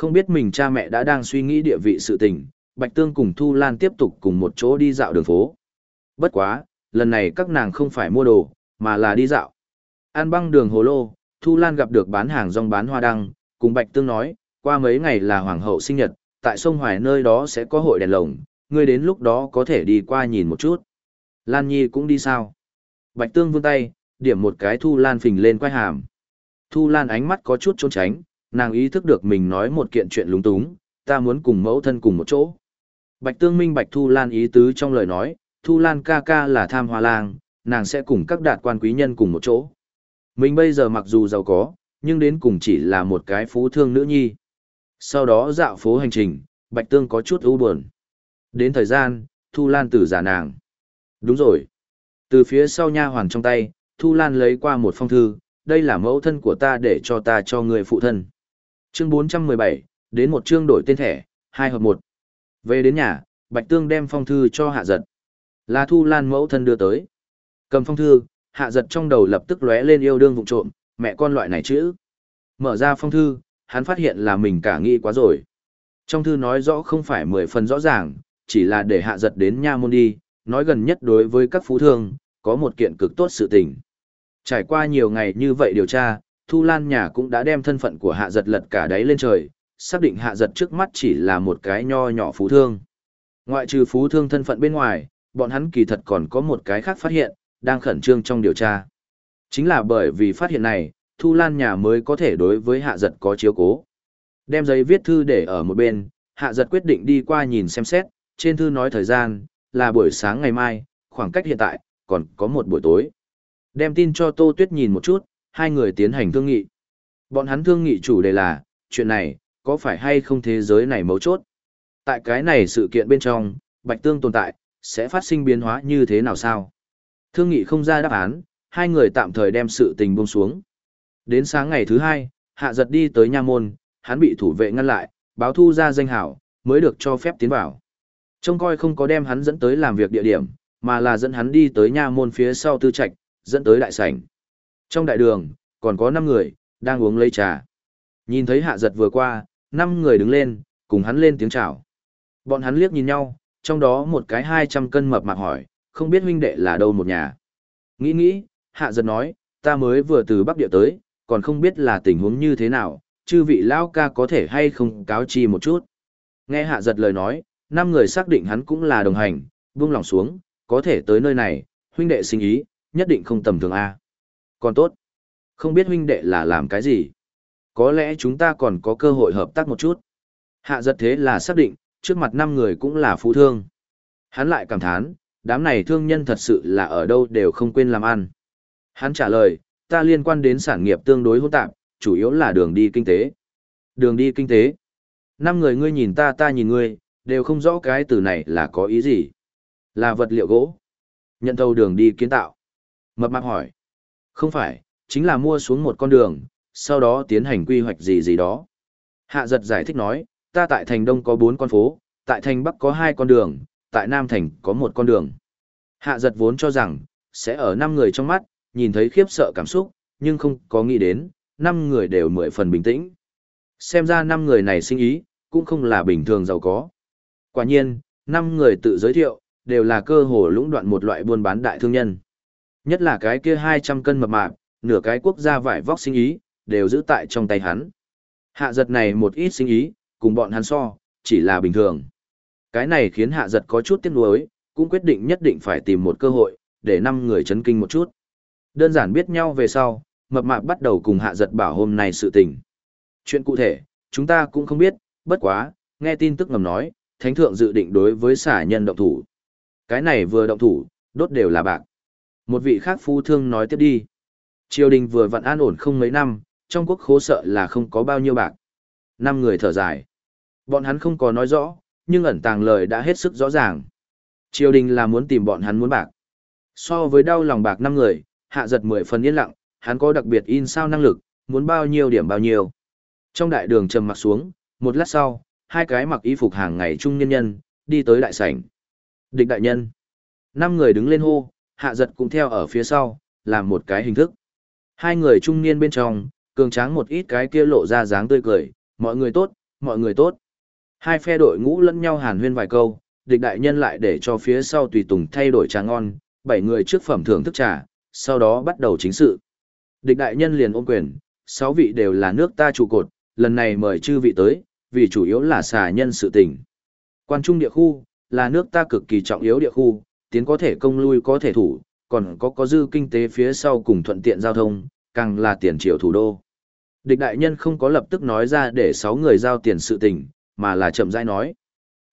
Speaker 1: Không biết mình cha mẹ đã đang suy nghĩ địa vị sự tình, Bạch Tương cùng Thu Lan tiếp tục cùng một chỗ đi dạo đường phố. Bất quá, lần này các nàng không phải mua đồ, mà là đi dạo. An băng đường hồ lô, Thu Lan gặp được bán hàng rong bán hoa đăng, cùng Bạch Tương nói, qua mấy ngày là hoàng hậu sinh nhật, tại sông Hoài nơi đó sẽ có hội đèn lồng, ngươi đến lúc đó có thể đi qua nhìn một chút. Lan Nhi cũng đi sao? Bạch Tương vươn tay, điểm một cái Thu Lan phình lên quay hàm. Thu Lan ánh mắt có chút trốn tránh, nàng ý thức được mình nói một kiện chuyện lúng túng, ta muốn cùng mẫu thân cùng một chỗ. Bạch Tương minh bạch Thu Lan ý tứ trong lời nói, Thu Lan ca ca là tham hoa lang, nàng sẽ cùng các đạt quan quý nhân cùng một chỗ. Mình bây giờ mặc dù giàu có, nhưng đến cùng chỉ là một cái phú thương nữ nhi. Sau đó dạo phố hành trình, Bạch Tương có chút ưu buồn. Đến thời gian, Thu Lan tử giả nàng. Đúng rồi. Từ phía sau nha hoàn trong tay, Thu Lan lấy qua một phong thư, đây là mẫu thân của ta để cho ta cho người phụ thân. Chương 417, đến một chương đổi tên thẻ, hai hợp một. Về đến nhà, Bạch Tương đem phong thư cho hạ giật. Là Thu Lan mẫu thân đưa tới. Cầm phong thư, hạ giật trong đầu lập tức lóe lên yêu đương vụ trộm, mẹ con loại này chữ. Mở ra phong thư, hắn phát hiện là mình cả nghĩ quá rồi. Trong thư nói rõ không phải mười phần rõ ràng, chỉ là để hạ giật đến nha môn đi, nói gần nhất đối với các phú thương, có một kiện cực tốt sự tình. Trải qua nhiều ngày như vậy điều tra, Thu Lan nhà cũng đã đem thân phận của hạ giật lật cả đáy lên trời, xác định hạ giật trước mắt chỉ là một cái nho nhỏ phú thương. Ngoại trừ phú thương thân phận bên ngoài, bọn hắn kỳ thật còn có một cái khác phát hiện, đang khẩn trương trong điều tra. Chính là bởi vì phát hiện này, Thu Lan nhà mới có thể đối với hạ giật có chiếu cố. Đem giấy viết thư để ở một bên, hạ giật quyết định đi qua nhìn xem xét, trên thư nói thời gian, là buổi sáng ngày mai, khoảng cách hiện tại, còn có một buổi tối. Đem tin cho Tô Tuyết nhìn một chút, hai người tiến hành thương nghị. Bọn hắn thương nghị chủ đề là, chuyện này, có phải hay không thế giới này mấu chốt? Tại cái này sự kiện bên trong, Bạch Tương tồn tại, sẽ phát sinh biến hóa như thế nào sao? Thương nghị không ra đáp án, hai người tạm thời đem sự tình buông xuống. Đến sáng ngày thứ hai, hạ giật đi tới nha môn, hắn bị thủ vệ ngăn lại, báo thu ra danh hảo, mới được cho phép tiến vào. Trông coi không có đem hắn dẫn tới làm việc địa điểm, mà là dẫn hắn đi tới nha môn phía sau tư trạch, dẫn tới đại sảnh. Trong đại đường, còn có 5 người, đang uống lấy trà. Nhìn thấy hạ giật vừa qua, 5 người đứng lên, cùng hắn lên tiếng chào. Bọn hắn liếc nhìn nhau, trong đó một cái 200 cân mập mạp hỏi, không biết huynh đệ là đâu một nhà. Nghĩ nghĩ, hạ giật nói, ta mới vừa từ Bắc Địa tới, còn không biết là tình huống như thế nào, chư vị lão ca có thể hay không cáo chi một chút. Nghe hạ giật lời nói, năm người xác định hắn cũng là đồng hành, buông lòng xuống, có thể tới nơi này, huynh đệ sinh ý, nhất định không tầm thường A. Còn tốt, không biết huynh đệ là làm cái gì. Có lẽ chúng ta còn có cơ hội hợp tác một chút. Hạ giật thế là xác định, trước mặt năm người cũng là phú thương. Hắn lại cảm thán, đám này thương nhân thật sự là ở đâu đều không quên làm ăn. Hắn trả lời, ta liên quan đến sản nghiệp tương đối hỗn tạp, chủ yếu là đường đi kinh tế. Đường đi kinh tế. Năm người ngươi nhìn ta ta nhìn ngươi, đều không rõ cái từ này là có ý gì. Là vật liệu gỗ. Nhận thầu đường đi kiến tạo. Mập mạp hỏi. Không phải, chính là mua xuống một con đường, sau đó tiến hành quy hoạch gì gì đó. Hạ giật giải thích nói, ta tại thành Đông có bốn con phố, tại thành Bắc có hai con đường, tại Nam Thành có một con đường. Hạ giật vốn cho rằng, sẽ ở năm người trong mắt, nhìn thấy khiếp sợ cảm xúc, nhưng không có nghĩ đến, năm người đều mười phần bình tĩnh. Xem ra năm người này sinh ý, cũng không là bình thường giàu có. Quả nhiên, năm người tự giới thiệu, đều là cơ hồ lũng đoạn một loại buôn bán đại thương nhân. Nhất là cái kia 200 cân mập mạp, nửa cái quốc gia vải vóc sinh ý, đều giữ tại trong tay hắn. Hạ giật này một ít sinh ý, cùng bọn hắn so, chỉ là bình thường. Cái này khiến hạ giật có chút tiếc nuối, cũng quyết định nhất định phải tìm một cơ hội, để năm người chấn kinh một chút. Đơn giản biết nhau về sau, mập mạp bắt đầu cùng hạ giật bảo hôm nay sự tình. Chuyện cụ thể, chúng ta cũng không biết, bất quá, nghe tin tức ngầm nói, thánh thượng dự định đối với xả nhân động thủ. Cái này vừa động thủ, đốt đều là bạc. Một vị khác phu thương nói tiếp đi. Triều đình vừa vặn an ổn không mấy năm, trong quốc khố sợ là không có bao nhiêu bạc. Năm người thở dài. Bọn hắn không có nói rõ, nhưng ẩn tàng lời đã hết sức rõ ràng. Triều đình là muốn tìm bọn hắn muốn bạc. So với đau lòng bạc năm người, hạ giật mười phần yên lặng, hắn có đặc biệt in sao năng lực, muốn bao nhiêu điểm bao nhiêu. Trong đại đường trầm mặc xuống, một lát sau, hai cái mặc y phục hàng ngày trung nhân nhân, đi tới đại sảnh. Địch đại nhân. Năm người đứng lên hô, hạ giật cũng theo ở phía sau, làm một cái hình thức. Hai người trung niên bên trong, cường tráng một ít cái kia lộ ra dáng tươi cười, mọi người tốt, mọi người tốt. Hai phe đội ngũ lẫn nhau hàn huyên vài câu, địch đại nhân lại để cho phía sau tùy tùng thay đổi trà ngon, bảy người trước phẩm thưởng thức trà, sau đó bắt đầu chính sự. Địch đại nhân liền ôm quyền, sáu vị đều là nước ta trụ cột, lần này mời chư vị tới, vì chủ yếu là xà nhân sự tình. Quan trung địa khu, là nước ta cực kỳ trọng yếu địa khu, tiến có thể công lui có thể thủ, còn có có dư kinh tế phía sau cùng thuận tiện giao thông, càng là tiền triệu thủ đô. Địch đại nhân không có lập tức nói ra để 6 người giao tiền sự tình, mà là chậm rãi nói.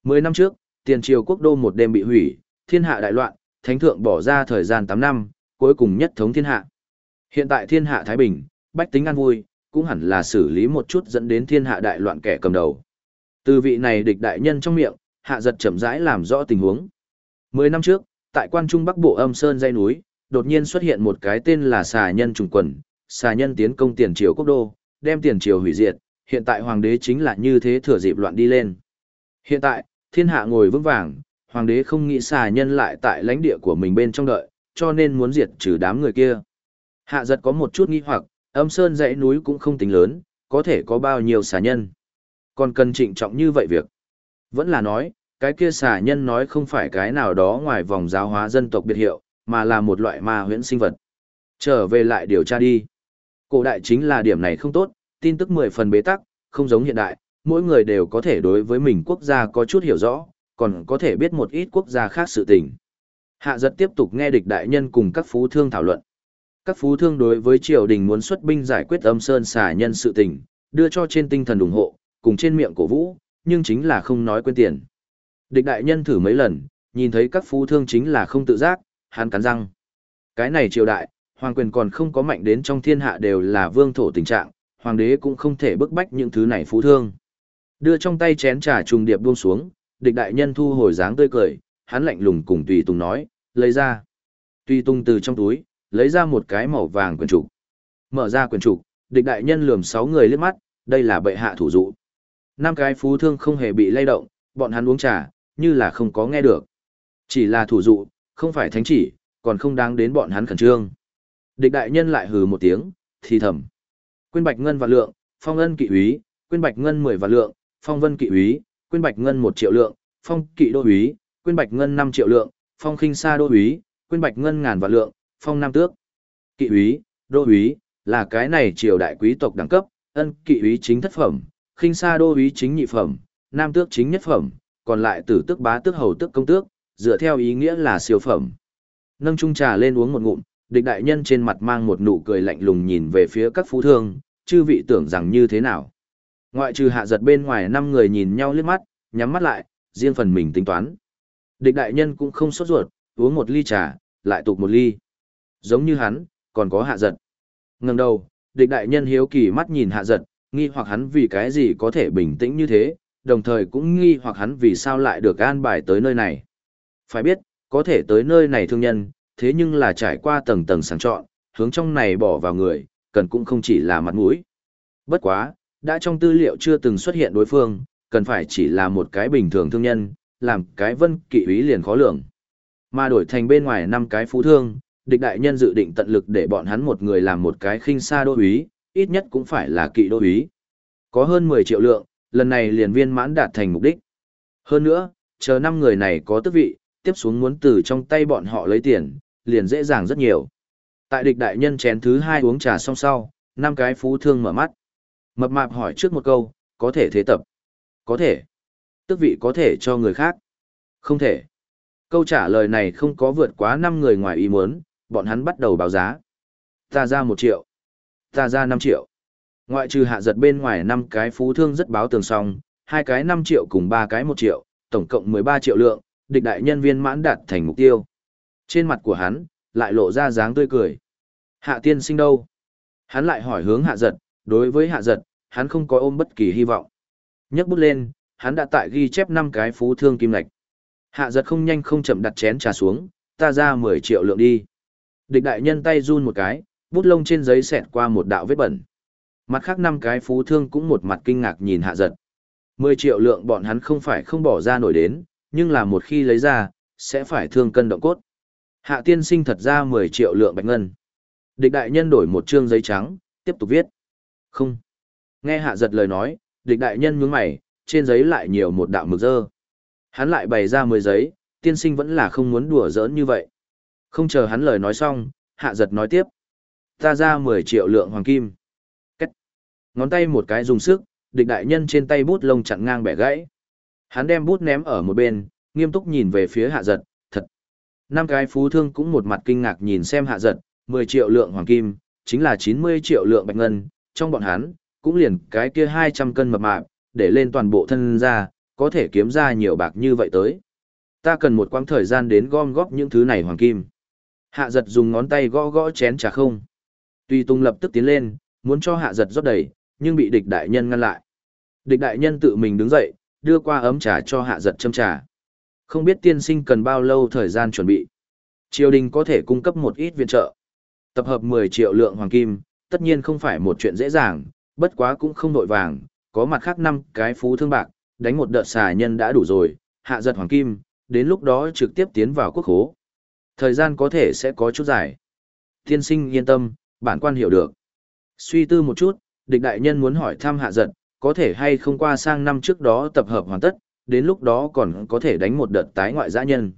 Speaker 1: 10 năm trước, tiền triều quốc đô một đêm bị hủy, thiên hạ đại loạn, thánh thượng bỏ ra thời gian 8 năm, cuối cùng nhất thống thiên hạ. Hiện tại thiên hạ Thái Bình, bách tính an vui, cũng hẳn là xử lý một chút dẫn đến thiên hạ đại loạn kẻ cầm đầu. Từ vị này địch đại nhân trong miệng, hạ giật chậm rãi làm rõ tình huống. 10 năm trước, tại quan trung bắc bộ âm sơn dây núi, đột nhiên xuất hiện một cái tên là xà nhân trùng quần, xà nhân tiến công tiền triều quốc đô, đem tiền triều hủy diệt, hiện tại hoàng đế chính là như thế thừa dịp loạn đi lên. Hiện tại, thiên hạ ngồi vững vàng, hoàng đế không nghĩ xà nhân lại tại lãnh địa của mình bên trong đợi, cho nên muốn diệt trừ đám người kia. Hạ giật có một chút nghi hoặc, âm sơn dãy núi cũng không tính lớn, có thể có bao nhiêu xà nhân. Còn cần trịnh trọng như vậy việc. Vẫn là nói, cái kia xà nhân nói không phải cái nào đó ngoài vòng giáo hóa dân tộc biệt hiệu, mà là một loại ma huyễn sinh vật. Trở về lại điều tra đi. Cổ đại chính là điểm này không tốt, tin tức mười phần bế tắc, không giống hiện đại, mỗi người đều có thể đối với mình quốc gia có chút hiểu rõ, còn có thể biết một ít quốc gia khác sự tình. Hạ giật tiếp tục nghe địch đại nhân cùng các phú thương thảo luận. Các phú thương đối với triều đình muốn xuất binh giải quyết âm sơn xà nhân sự tình, đưa cho trên tinh thần ủng hộ, cùng trên miệng cổ vũ, nhưng chính là không nói quên tiền. Địch đại nhân thử mấy lần, nhìn thấy các phú thương chính là không tự giác, hắn cắn răng. Cái này triều đại, hoàng quyền còn không có mạnh đến trong thiên hạ đều là vương thổ tình trạng, hoàng đế cũng không thể bức bách những thứ này phú thương. Đưa trong tay chén trà trùng điệp buông xuống, địch đại nhân thu hồi dáng tươi cười, hắn lạnh lùng cùng Tùy Tùng nói, lấy ra. Tùy Tùng từ trong túi, lấy ra một cái màu vàng quyển trục. Mở ra quyển trục, địch đại nhân lườm sáu người liếc mắt, đây là bệ hạ thủ dụ. Năm cái phú thương không hề bị lay động, bọn hắn uống trà, như là không có nghe được. Chỉ là thủ dụ, không phải thánh chỉ, còn không đáng đến bọn hắn khẩn trương. Địch đại nhân lại hừ một tiếng, thì thầm. Quyên bạch ngân và lượng, phong ân kỵ úy, quyên bạch ngân 10 và lượng, phong vân kỵ úy, quyên bạch ngân 1 triệu lượng, phong kỵ đô úy, quyên bạch ngân 5 triệu lượng, phong khinh sa đô úy, quyên bạch ngân ngàn và lượng, phong nam tước. Kỵ úy, đô úy, là cái này triều đại quý tộc đẳng cấp, ân kỵ úy chính thất phẩm, khinh sa đô úy chính nhị phẩm, nam tước chính nhất phẩm, còn lại tử tước bá tước hầu tước công tước, dựa theo ý nghĩa là siêu phẩm. Nâng chung trà lên uống một ngụm, địch đại nhân trên mặt mang một nụ cười lạnh lùng nhìn về phía các phú thương, chư vị tưởng rằng như thế nào. Ngoại trừ hạ giật bên ngoài năm người nhìn nhau liếc mắt, nhắm mắt lại, riêng phần mình tính toán. Địch đại nhân cũng không sốt ruột, uống một ly trà, lại tục một ly. Giống như hắn, còn có hạ giật. Ngừng đầu, địch đại nhân hiếu kỳ mắt nhìn hạ giật, nghi hoặc hắn vì cái gì có thể bình tĩnh như thế, đồng thời cũng nghi hoặc hắn vì sao lại được an bài tới nơi này. Phải biết, có thể tới nơi này thương nhân, thế nhưng là trải qua tầng tầng sàng chọn, hướng trong này bỏ vào người, cần cũng không chỉ là mặt mũi. Bất quá, đã trong tư liệu chưa từng xuất hiện đối phương, cần phải chỉ là một cái bình thường thương nhân, làm cái vân kỵ ý liền khó lường. Mà đổi thành bên ngoài năm cái phú thương, địch đại nhân dự định tận lực để bọn hắn một người làm một cái khinh xa đô úy, ít nhất cũng phải là kỵ đô úy. Có hơn 10 triệu lượng, lần này liền viên mãn đạt thành mục đích. Hơn nữa, chờ năm người này có tước vị, tiếp xuống muốn từ trong tay bọn họ lấy tiền, liền dễ dàng rất nhiều. Tại địch đại nhân chén thứ hai uống trà xong sau, năm cái phú thương mở mắt. Mập mạp hỏi trước một câu, có thể thế tập? Có thể. Tước vị có thể cho người khác? Không thể. Câu trả lời này không có vượt quá năm người ngoài ý muốn, bọn hắn bắt đầu báo giá. Ta ra một triệu. Ta ra năm triệu. Ngoại trừ hạ giật bên ngoài năm cái phú thương rất báo tường xong, hai cái năm triệu cùng ba cái một triệu, tổng cộng mười ba triệu lượng, địch đại nhân viên mãn đạt thành mục tiêu. Trên mặt của hắn, lại lộ ra dáng tươi cười. Hạ tiên sinh đâu? Hắn lại hỏi hướng hạ giật, đối với hạ giật, hắn không có ôm bất kỳ hy vọng. nhấc bút lên, hắn đã tại ghi chép năm cái phú thương kim lạch. Hạ giật không nhanh không chậm đặt chén trà xuống, ta ra 10 triệu lượng đi. Địch đại nhân tay run một cái, bút lông trên giấy xẹt qua một đạo vết bẩn. Mặt khác năm cái phú thương cũng một mặt kinh ngạc nhìn hạ giật. 10 triệu lượng bọn hắn không phải không bỏ ra nổi đến, nhưng là một khi lấy ra, sẽ phải thương cân động cốt. Hạ tiên sinh thật ra 10 triệu lượng bạch ngân. Địch đại nhân đổi một trương giấy trắng, tiếp tục viết. Không. Nghe hạ giật lời nói, địch đại nhân nhướng mày, trên giấy lại nhiều một đạo mực dơ. Hắn lại bày ra 10 giấy, tiên sinh vẫn là không muốn đùa giỡn như vậy. Không chờ hắn lời nói xong, hạ giật nói tiếp. Ta ra 10 triệu lượng hoàng kim. Ngón tay một cái dùng sức, địch đại nhân trên tay bút lông chặn ngang bẻ gãy. Hắn đem bút ném ở một bên, nghiêm túc nhìn về phía hạ giật, thật. Năm cái phú thương cũng một mặt kinh ngạc nhìn xem hạ giật, 10 triệu lượng hoàng kim, chính là 90 triệu lượng bạch ngân, trong bọn hắn, cũng liền cái kia 200 cân mập mạp, để lên toàn bộ thân ra, có thể kiếm ra nhiều bạc như vậy tới. Ta cần một quãng thời gian đến gom góp những thứ này hoàng kim. Hạ giật dùng ngón tay gõ gõ chén trà không. Tuy Tung lập tức tiến lên, muốn cho hạ giật rót đầy, nhưng bị địch đại nhân ngăn lại. Địch đại nhân tự mình đứng dậy, đưa qua ấm trà cho hạ giật châm trà. Không biết tiên sinh cần bao lâu thời gian chuẩn bị. Triều đình có thể cung cấp một ít viện trợ. Tập hợp 10 triệu lượng hoàng kim, tất nhiên không phải một chuyện dễ dàng, bất quá cũng không nội vàng, có mặt khác năm cái phú thương bạc, đánh một đợt xà nhân đã đủ rồi, hạ giật hoàng kim, đến lúc đó trực tiếp tiến vào quốc hố. Thời gian có thể sẽ có chút dài. Tiên sinh yên tâm, bản quan hiểu được. Suy tư một chút, địch đại nhân muốn hỏi thăm hạ giật, có thể hay không qua sang năm trước đó tập hợp hoàn tất, đến lúc đó còn có thể đánh một đợt tái ngoại dã nhân.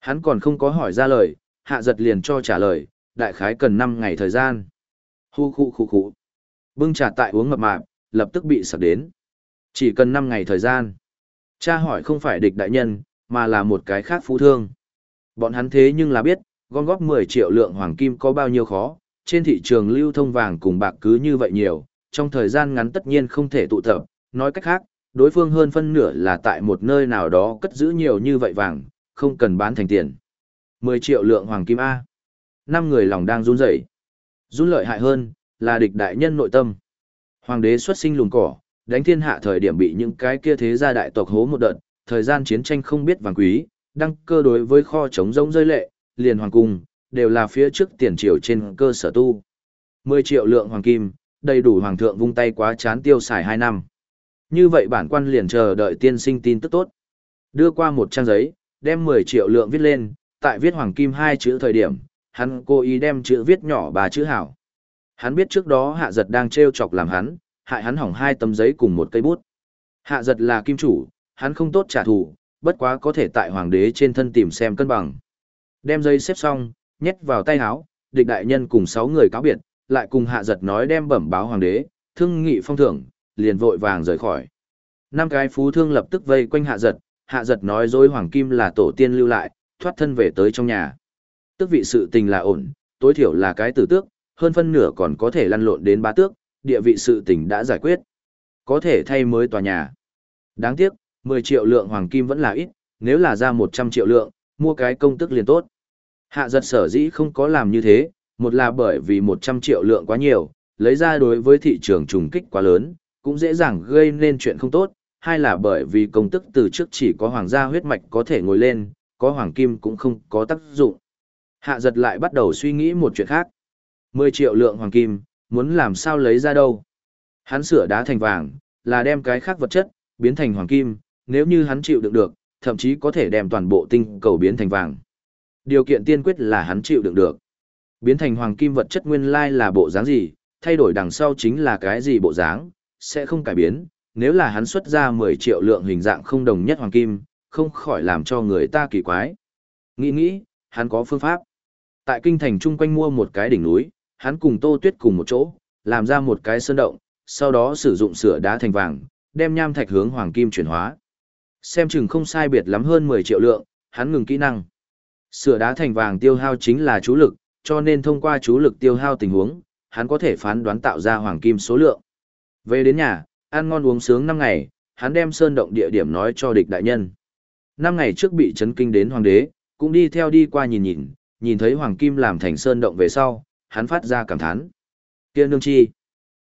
Speaker 1: Hắn còn không có hỏi ra lời, hạ giật liền cho trả lời, đại khái cần 5 ngày thời gian. Hu khu khu khu. Bưng trà tại uống mập mạp, lập tức bị sặc đến. Chỉ cần 5 ngày thời gian. Cha hỏi không phải địch đại nhân, mà là một cái khác phú thương. Bọn hắn thế nhưng là biết, gom góp 10 triệu lượng hoàng kim có bao nhiêu khó, trên thị trường lưu thông vàng cùng bạc cứ như vậy nhiều, trong thời gian ngắn tất nhiên không thể tụ tập, nói cách khác, đối phương hơn phân nửa là tại một nơi nào đó cất giữ nhiều như vậy vàng, không cần bán thành tiền. 10 triệu lượng hoàng kim A. Năm người lòng đang run rẩy. Run lợi hại hơn, là địch đại nhân nội tâm. Hoàng đế xuất sinh lùn cỏ, đánh thiên hạ thời điểm bị những cái kia thế gia đại tộc hố một đợt, thời gian chiến tranh không biết vàng quý, đăng cơ đối với kho chống rỗng rơi lệ, liền hoàng cung, đều là phía trước tiền triều trên cơ sở tu. 10 triệu lượng hoàng kim, đầy đủ hoàng thượng vung tay quá chán tiêu xài 2 năm. Như vậy bản quan liền chờ đợi tiên sinh tin tức tốt. Đưa qua một trang giấy, đem 10 triệu lượng viết lên, tại viết hoàng kim hai chữ thời điểm, hắn cố ý đem chữ viết nhỏ ba chữ hảo. Hắn biết trước đó hạ giật đang treo chọc làm hắn, hại hắn hỏng hai tấm giấy cùng một cây bút. Hạ giật là kim chủ, hắn không tốt trả thù, bất quá có thể tại hoàng đế trên thân tìm xem cân bằng. Đem giấy xếp xong, nhét vào tay háo, địch đại nhân cùng sáu người cáo biệt, lại cùng hạ giật nói đem bẩm báo hoàng đế, thương nghị phong thưởng, liền vội vàng rời khỏi. Năm cái phú thương lập tức vây quanh hạ giật, hạ giật nói dối hoàng kim là tổ tiên lưu lại, thoát thân về tới trong nhà. Tức vị sự tình là ổn, tối thiểu là cái tử tước, hơn phân nửa còn có thể lăn lộn đến ba tước, địa vị sự tình đã giải quyết. Có thể thay mới tòa nhà. Đáng tiếc, 10 triệu lượng hoàng kim vẫn là ít, nếu là ra 100 triệu lượng, mua cái công tức liền tốt. Hạ giật sở dĩ không có làm như thế, một là bởi vì 100 triệu lượng quá nhiều, lấy ra đối với thị trường trùng kích quá lớn, cũng dễ dàng gây nên chuyện không tốt, hai là bởi vì công tức từ trước chỉ có hoàng gia huyết mạch có thể ngồi lên, có hoàng kim cũng không có tác dụng. Hạ giật lại bắt đầu suy nghĩ một chuyện khác. 10 triệu lượng hoàng kim, muốn làm sao lấy ra đâu? Hắn sửa đá thành vàng, là đem cái khác vật chất, biến thành hoàng kim, nếu như hắn chịu đựng được, thậm chí có thể đem toàn bộ tinh cầu biến thành vàng. Điều kiện tiên quyết là hắn chịu đựng được. Biến thành hoàng kim vật chất nguyên lai là bộ dáng gì, thay đổi đằng sau chính là cái gì bộ dáng, sẽ không cải biến. Nếu là hắn xuất ra 10 triệu lượng hình dạng không đồng nhất hoàng kim, không khỏi làm cho người ta kỳ quái. Nghĩ nghĩ, hắn có phương pháp. Tại kinh thành chung quanh mua một cái đỉnh núi, hắn cùng Tô Tuyết cùng một chỗ, làm ra một cái sơn động, sau đó sử dụng sửa đá thành vàng, đem nham thạch hướng hoàng kim chuyển hóa. Xem chừng không sai biệt lắm hơn 10 triệu lượng, hắn ngừng kỹ năng. Sửa đá thành vàng tiêu hao chính là chú lực, cho nên thông qua chú lực tiêu hao tình huống, hắn có thể phán đoán tạo ra hoàng kim số lượng. Về đến nhà, ăn ngon uống sướng 5 ngày, hắn đem sơn động địa điểm nói cho địch đại nhân. 5 ngày trước bị chấn kinh đến hoàng đế, cũng đi theo đi qua nhìn nhìn, nhìn thấy hoàng kim làm thành sơn động về sau, hắn phát ra cảm thán. Kia nương chi.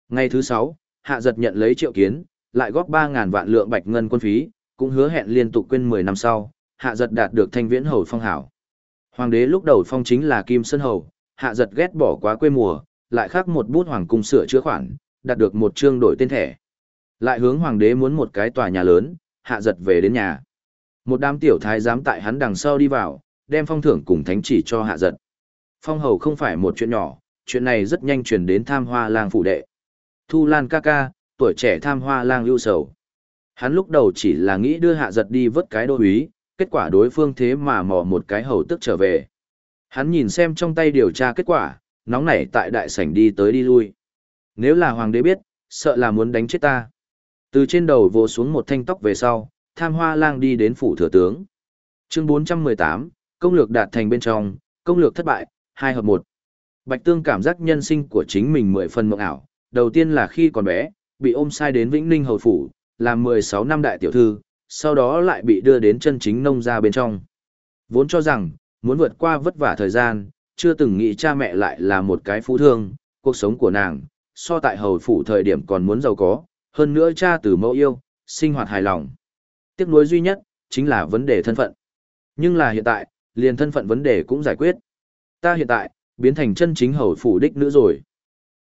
Speaker 1: Ngày thứ 6, hạ giật nhận lấy triệu kiến, lại góp 3.000 vạn lượng bạch ngân quân phí, cũng hứa hẹn liên tục quên 10 năm sau, hạ giật đạt được thanh viễn hầu phong hảo. Hoàng đế lúc đầu phong chính là Kim Sơn Hầu, hạ giật ghét bỏ quá quê mùa, lại khắc một bút hoàng cung sửa chữa khoản, đạt được một chương đổi tên thẻ. Lại hướng hoàng đế muốn một cái tòa nhà lớn, hạ giật về đến nhà. Một đám tiểu thái giám tại hắn đằng sau đi vào, đem phong thưởng cùng thánh chỉ cho hạ giật. Phong hầu không phải một chuyện nhỏ, chuyện này rất nhanh truyền đến tham hoa lang phủ đệ. Thu Lan ca ca, tuổi trẻ tham hoa lang ưu sầu. Hắn lúc đầu chỉ là nghĩ đưa hạ giật đi vớt cái đô úy, kết quả đối phương thế mà mò một cái hầu tức trở về. Hắn nhìn xem trong tay điều tra kết quả, nóng nảy tại đại sảnh đi tới đi lui. Nếu là hoàng đế biết, sợ là muốn đánh chết ta. Từ trên đầu vồ xuống một thanh tóc về sau, tham hoa lang đi đến phủ thừa tướng. Chương 418, công lược đạt thành bên trong, công lược thất bại, hai hợp một. Bạch Tương cảm giác nhân sinh của chính mình mười phần mộng ảo, đầu tiên là khi còn bé, bị ôm sai đến Vĩnh Ninh Hầu Phủ, làm 16 năm đại tiểu thư, sau đó lại bị đưa đến chân chính nông gia bên trong. Vốn cho rằng, muốn vượt qua vất vả thời gian, chưa từng nghĩ cha mẹ lại là một cái phú thương, cuộc sống của nàng, so tại hầu phủ thời điểm còn muốn giàu có, hơn nữa cha từ mẫu yêu, sinh hoạt hài lòng. Tiếc nuối duy nhất, chính là vấn đề thân phận. Nhưng là hiện tại, liền thân phận vấn đề cũng giải quyết. Ta hiện tại, biến thành chân chính hầu phủ đích nữ rồi.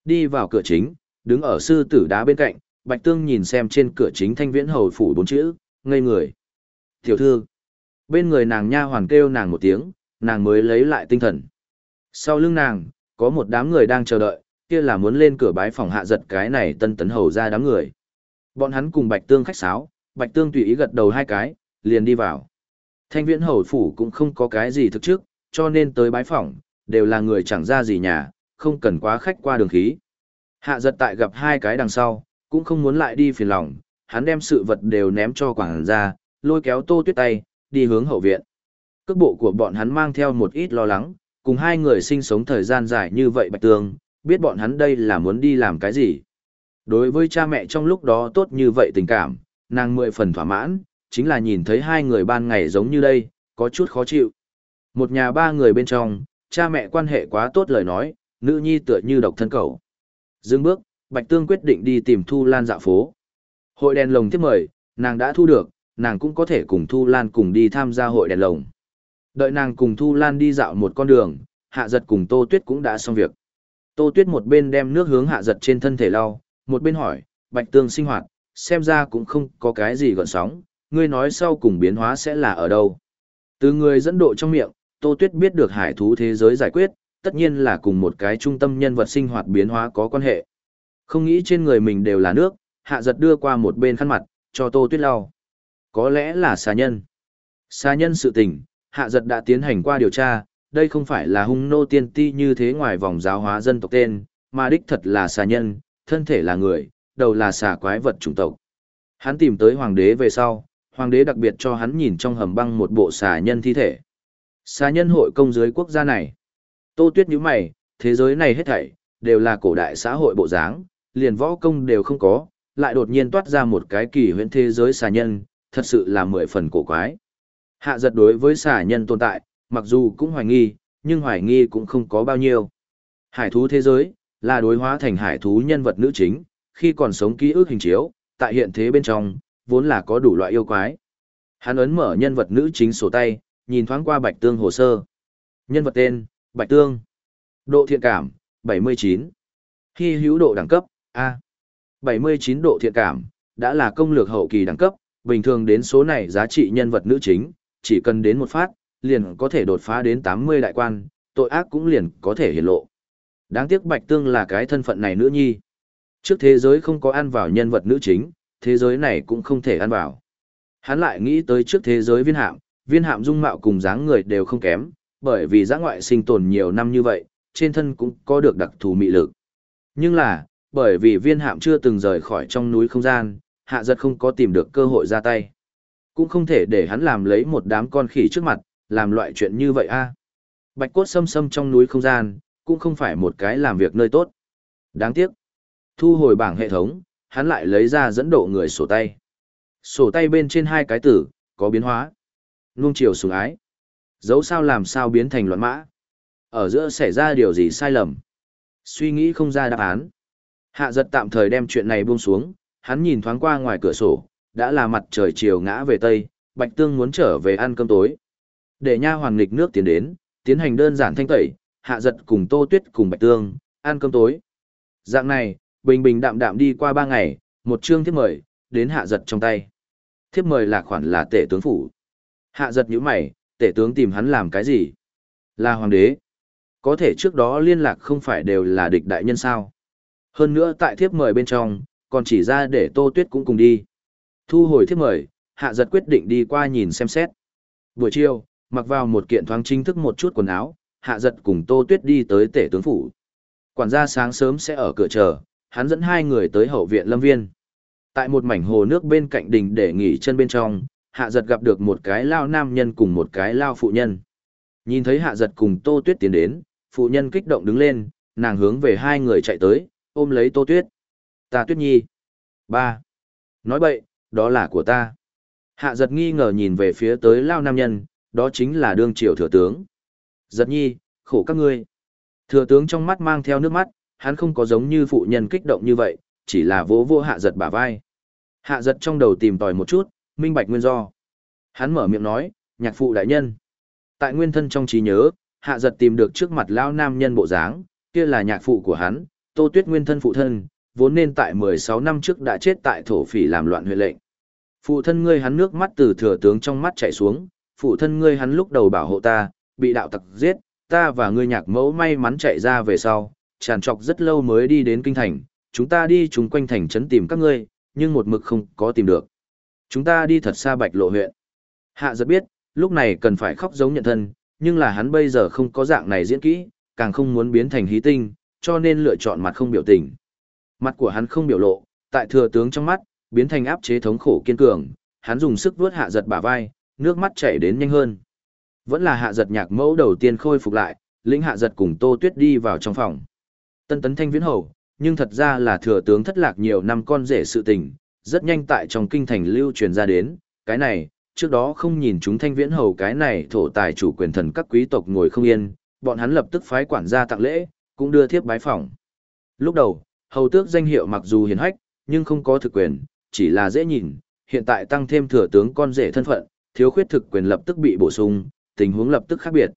Speaker 1: Đi vào cửa chính, đứng ở sư tử đá bên cạnh, Bạch Tương nhìn xem trên cửa chính thanh viễn hầu phủ bốn chữ, ngây người. Tiểu thư. Bên người nàng nha hoàn kêu nàng một tiếng, nàng mới lấy lại tinh thần. Sau lưng nàng, có một đám người đang chờ đợi, kia là muốn lên cửa bái phòng hạ giật cái này tân tấn hầu ra đám người. Bọn hắn cùng Bạch Tương khách sáo, Bạch Tương tùy ý gật đầu hai cái, liền đi vào. Thanh viễn hầu phủ cũng không có cái gì thực trước, cho nên tới bái phòng đều là người chẳng ra gì nhà, không cần quá khách qua đường khí. Hạ giật tại gặp hai cái đằng sau, cũng không muốn lại đi phiền lòng, hắn đem sự vật đều ném cho quảng ra, lôi kéo tô tuyết tay, đi hướng hậu viện. Cước bộ của bọn hắn mang theo một ít lo lắng, cùng hai người sinh sống thời gian dài như vậy bạch tường biết bọn hắn đây là muốn đi làm cái gì. Đối với cha mẹ trong lúc đó tốt như vậy tình cảm, nàng mười phần thỏa mãn, chính là nhìn thấy hai người ban ngày giống như đây, có chút khó chịu. Một nhà ba người bên trong, cha mẹ quan hệ quá tốt lời nói, nữ nhi tựa như độc thân cầu. Dừng bước, Bạch Tương quyết định đi tìm Thu Lan dạo phố. Hội đèn lồng tiếp mời, nàng đã thu được, nàng cũng có thể cùng Thu Lan cùng đi tham gia hội đèn lồng. Đợi nàng cùng Thu Lan đi dạo một con đường, hạ giật cùng Tô Tuyết cũng đã xong việc. Tô Tuyết một bên đem nước hướng hạ giật trên thân thể lau, một bên hỏi, Bạch Tương sinh hoạt, xem ra cũng không có cái gì gọn sóng, ngươi nói sau cùng biến hóa sẽ là ở đâu. Từ người dẫn độ trong miệng, Tô Tuyết biết được hải thú thế giới giải quyết, tất nhiên là cùng một cái trung tâm nhân vật sinh hoạt biến hóa có quan hệ. Không nghĩ trên người mình đều là nước, hạ giật đưa qua một bên khăn mặt, cho Tô Tuyết lau. Có lẽ là xà nhân. Xà nhân sự tình, hạ giật đã tiến hành qua điều tra, đây không phải là hung nô tiên ti như thế ngoài vòng giáo hóa dân tộc tên, mà đích thật là xà nhân, thân thể là người, đầu là xà quái vật chủng tộc. Hắn tìm tới hoàng đế về sau, hoàng đế đặc biệt cho hắn nhìn trong hầm băng một bộ xà nhân thi thể. Xà nhân hội công dưới quốc gia này. Tô Tuyết nhíu mày, thế giới này hết thảy đều là cổ đại xã hội bộ dáng, liền võ công đều không có, lại đột nhiên toát ra một cái kỳ huyễn thế giới xà nhân, thật sự là mười phần cổ quái. Hạ giật đối với xà nhân tồn tại, mặc dù cũng hoài nghi, nhưng hoài nghi cũng không có bao nhiêu. Hải thú thế giới, là đối hóa thành hải thú nhân vật nữ chính, khi còn sống ký ức hình chiếu, tại hiện thế bên trong, vốn là có đủ loại yêu quái. Hắn ấn mở nhân vật nữ chính sổ tay, nhìn thoáng qua Bạch Tương hồ sơ. Nhân vật tên, Bạch Tương. Độ thiện cảm, 79. khi hữu độ đẳng cấp, A. 79 độ thiện cảm, đã là công lược hậu kỳ đẳng cấp, bình thường đến số này giá trị nhân vật nữ chính, chỉ cần đến một phát, liền có thể đột phá đến 80 đại quan, tội ác cũng liền có thể hiển lộ. Đáng tiếc Bạch Tương là cái thân phận này nữ nhi. Trước thế giới không có ăn vào nhân vật nữ chính, thế giới này cũng không thể ăn vào. Hắn lại nghĩ tới trước thế giới viên hạm, viên hạm dung mạo cùng dáng người đều không kém, bởi vì giã ngoại sinh tồn nhiều năm như vậy, trên thân cũng có được đặc thù mị lực. Nhưng là, bởi vì viên hạm chưa từng rời khỏi trong núi không gian, hạ giật không có tìm được cơ hội ra tay. Cũng không thể để hắn làm lấy một đám con khỉ trước mặt, làm loại chuyện như vậy a Bạch cốt xâm xâm trong núi không gian, cũng không phải một cái làm việc nơi tốt. Đáng tiếc. Thu hồi bảng hệ thống, hắn lại lấy ra dẫn độ người sổ tay. Sổ tay bên trên hai cái tử, có biến hóa. Nuông chiều sùng ái. Dấu sao làm sao biến thành loạn mã. Ở giữa xảy ra điều gì sai lầm. Suy nghĩ không ra đáp án. Hạ giật tạm thời đem chuyện này buông xuống, hắn nhìn thoáng qua ngoài cửa sổ, đã là mặt trời chiều ngã về tây, Bạch Tương muốn trở về ăn cơm tối. Để nha hoàng nghịch nước tiến đến, tiến hành đơn giản thanh tẩy, hạ giật cùng Tô Tuyết cùng Bạch Tương, ăn cơm tối. Dạng này, bình bình đạm đạm đi qua ba ngày, một chương thiếp mời, đến hạ giật trong tay. Thiếp mời là khoản là tể tướng phủ. Hạ giật nhíu mày, tể tướng tìm hắn làm cái gì? Là hoàng đế. Có thể trước đó liên lạc không phải đều là địch đại nhân sao? Hơn nữa tại thiếp mời bên trong, còn chỉ ra để Tô Tuyết cũng cùng đi. Thu hồi thiếp mời, hạ giật quyết định đi qua nhìn xem xét. Buổi chiều, mặc vào một kiện thoáng chính thức một chút quần áo, hạ giật cùng Tô Tuyết đi tới tể tướng phủ. Quản gia sáng sớm sẽ ở cửa chờ, hắn dẫn hai người tới hậu viện lâm viên. Tại một mảnh hồ nước bên cạnh đình để nghỉ chân bên trong, hạ giật gặp được một cái lao nam nhân cùng một cái lao phụ nhân. Nhìn thấy hạ giật cùng Tô Tuyết tiến đến, phụ nhân kích động đứng lên, nàng hướng về hai người chạy tới, ôm lấy Tô Tuyết. Ta Tuyết Nhi. ba Nói vậy đó là của ta. Hạ giật nghi ngờ nhìn về phía tới lao nam nhân, đó chính là đương triều thừa tướng. Giật nhi, khổ các ngươi. Thừa tướng trong mắt mang theo nước mắt, hắn không có giống như phụ nhân kích động như vậy, chỉ là vỗ vỗ hạ giật bả vai. Hạ giật trong đầu tìm tòi một chút, minh bạch nguyên do. Hắn mở miệng nói, nhạc phụ đại nhân. Tại nguyên thân trong trí nhớ, hạ giật tìm được trước mặt lao nam nhân bộ dáng, kia là nhạc phụ của hắn, tô tuyết nguyên thân phụ thân, vốn nên tại 16 năm trước đã chết tại thổ phỉ làm loạn huyện lệnh. Phụ thân ngươi hắn nước mắt từ thừa tướng trong mắt chảy xuống, phụ thân ngươi hắn lúc đầu bảo hộ ta, bị đạo tặc giết, ta và ngươi nhạc mẫu may mắn chạy ra về sau, tràn trọc rất lâu mới đi đến kinh thành, chúng ta đi chung quanh thành trấn tìm các ngươi, nhưng một mực không có tìm được. Chúng ta đi thật xa bạch lộ huyện. Hạ giật biết, lúc này cần phải khóc giống nhận thân, nhưng là hắn bây giờ không có dạng này diễn kỹ, càng không muốn biến thành hí tinh, cho nên lựa chọn mặt không biểu tình. Mặt của hắn không biểu lộ, tại thừa tướng trong mắt, biến thành áp chế thống khổ kiên cường, hắn dùng sức vuốt hạ giật bả vai, nước mắt chảy đến nhanh hơn. Vẫn là hạ giật nhạc mẫu đầu tiên khôi phục lại, lĩnh hạ giật cùng Tô Tuyết đi vào trong phòng. Tân tấn thanh viễn hầu, nhưng thật ra là thừa tướng thất lạc nhiều năm con rể sự tình, rất nhanh tại trong kinh thành lưu truyền ra đến, cái này, trước đó không nhìn chúng thanh viễn hầu cái này thổ tài chủ quyền thần các quý tộc ngồi không yên, bọn hắn lập tức phái quản gia tặng lễ, cũng đưa thiếp bái phỏng. Lúc đầu, hầu tước danh hiệu mặc dù hiền hách, nhưng không có thực quyền, chỉ là dễ nhìn, hiện tại tăng thêm thừa tướng con rể thân phận, thiếu khuyết thực quyền lập tức bị bổ sung, tình huống lập tức khác biệt.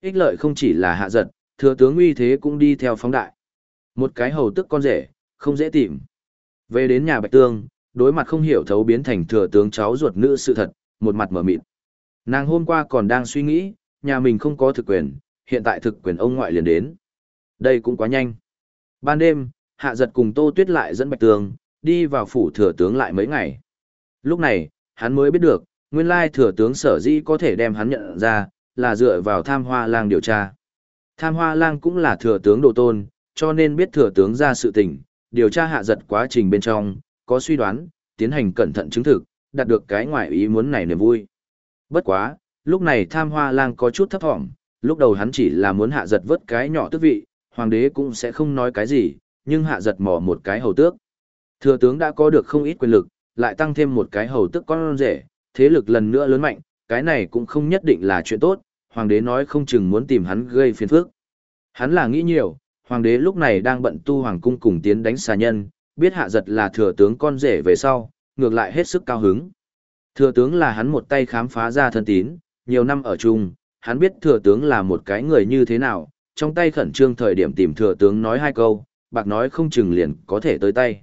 Speaker 1: Ích lợi không chỉ là hạ giật, thừa tướng uy thế cũng đi theo phóng đại. Một cái hầu tức con rể, không dễ tìm. Về đến nhà Bạch Tương, đối mặt không hiểu thấu biến thành thừa tướng cháu ruột nữ sự thật, một mặt mở mịt. Nàng hôm qua còn đang suy nghĩ, nhà mình không có thực quyền, hiện tại thực quyền ông ngoại liền đến. Đây cũng quá nhanh. Ban đêm, Hạ Giật cùng Tô Tuyết lại dẫn Bạch Tương, đi vào phủ thừa tướng lại mấy ngày. Lúc này, hắn mới biết được, nguyên lai thừa tướng sở dĩ có thể đem hắn nhận ra, là dựa vào tham hoa lang điều tra. Tham hoa lang cũng là thừa tướng độ tôn, cho nên biết thừa tướng ra sự tình, điều tra hạ giật quá trình bên trong, có suy đoán, tiến hành cẩn thận chứng thực, đạt được cái ngoại ý muốn này niềm vui. Bất quá, lúc này tham hoa lang có chút thấp thỏm, lúc đầu hắn chỉ là muốn hạ giật vớt cái nhỏ tước vị, hoàng đế cũng sẽ không nói cái gì, nhưng hạ giật mò một cái hầu tước. Thừa tướng đã có được không ít quyền lực, lại tăng thêm một cái hầu tức con rể, thế lực lần nữa lớn mạnh, cái này cũng không nhất định là chuyện tốt, hoàng đế nói không chừng muốn tìm hắn gây phiền phức. Hắn là nghĩ nhiều, hoàng đế lúc này đang bận tu hoàng cung cùng tiến đánh xà nhân, biết hạ giật là thừa tướng con rể về sau, ngược lại hết sức cao hứng. Thừa tướng là hắn một tay khám phá ra thân tín, nhiều năm ở chung, hắn biết thừa tướng là một cái người như thế nào, trong tay khẩn trương thời điểm tìm thừa tướng nói hai câu, bạc nói không chừng liền có thể tới tay.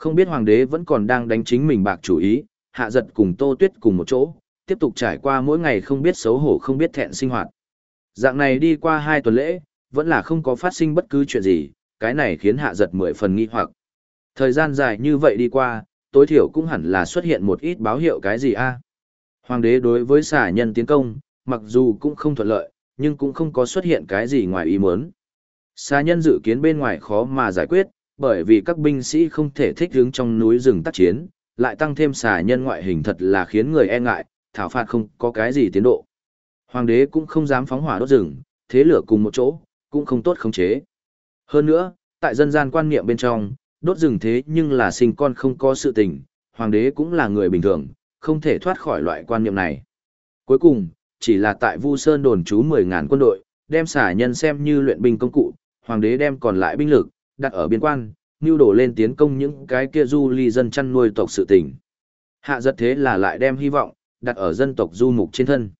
Speaker 1: Không biết hoàng đế vẫn còn đang đánh chính mình bạc chủ ý, hạ giật cùng tô tuyết cùng một chỗ, tiếp tục trải qua mỗi ngày không biết xấu hổ không biết thẹn sinh hoạt. Dạng này đi qua hai tuần lễ, vẫn là không có phát sinh bất cứ chuyện gì, cái này khiến hạ giật mười phần nghi hoặc. Thời gian dài như vậy đi qua, tối thiểu cũng hẳn là xuất hiện một ít báo hiệu cái gì a Hoàng đế đối với xả nhân tiến công, mặc dù cũng không thuận lợi, nhưng cũng không có xuất hiện cái gì ngoài ý muốn. Xà nhân dự kiến bên ngoài khó mà giải quyết, bởi vì các binh sĩ không thể thích đứng trong núi rừng tác chiến, lại tăng thêm xà nhân ngoại hình thật là khiến người e ngại, thảo phạt không có cái gì tiến độ. Hoàng đế cũng không dám phóng hỏa đốt rừng, thế lửa cùng một chỗ, cũng không tốt khống chế. Hơn nữa, tại dân gian quan niệm bên trong, đốt rừng thế nhưng là sinh con không có sự tình, hoàng đế cũng là người bình thường, không thể thoát khỏi loại quan niệm này. Cuối cùng, chỉ là tại Vu Sơn đồn trú 10.000 quân đội, đem xả nhân xem như luyện binh công cụ, hoàng đế đem còn lại binh lực, đặt ở biên quan, nưu đổ lên tiến công những cái kia du ly dân chăn nuôi tộc sự tình. Hạ giật thế là lại đem hy vọng, đặt ở dân tộc du mục trên thân.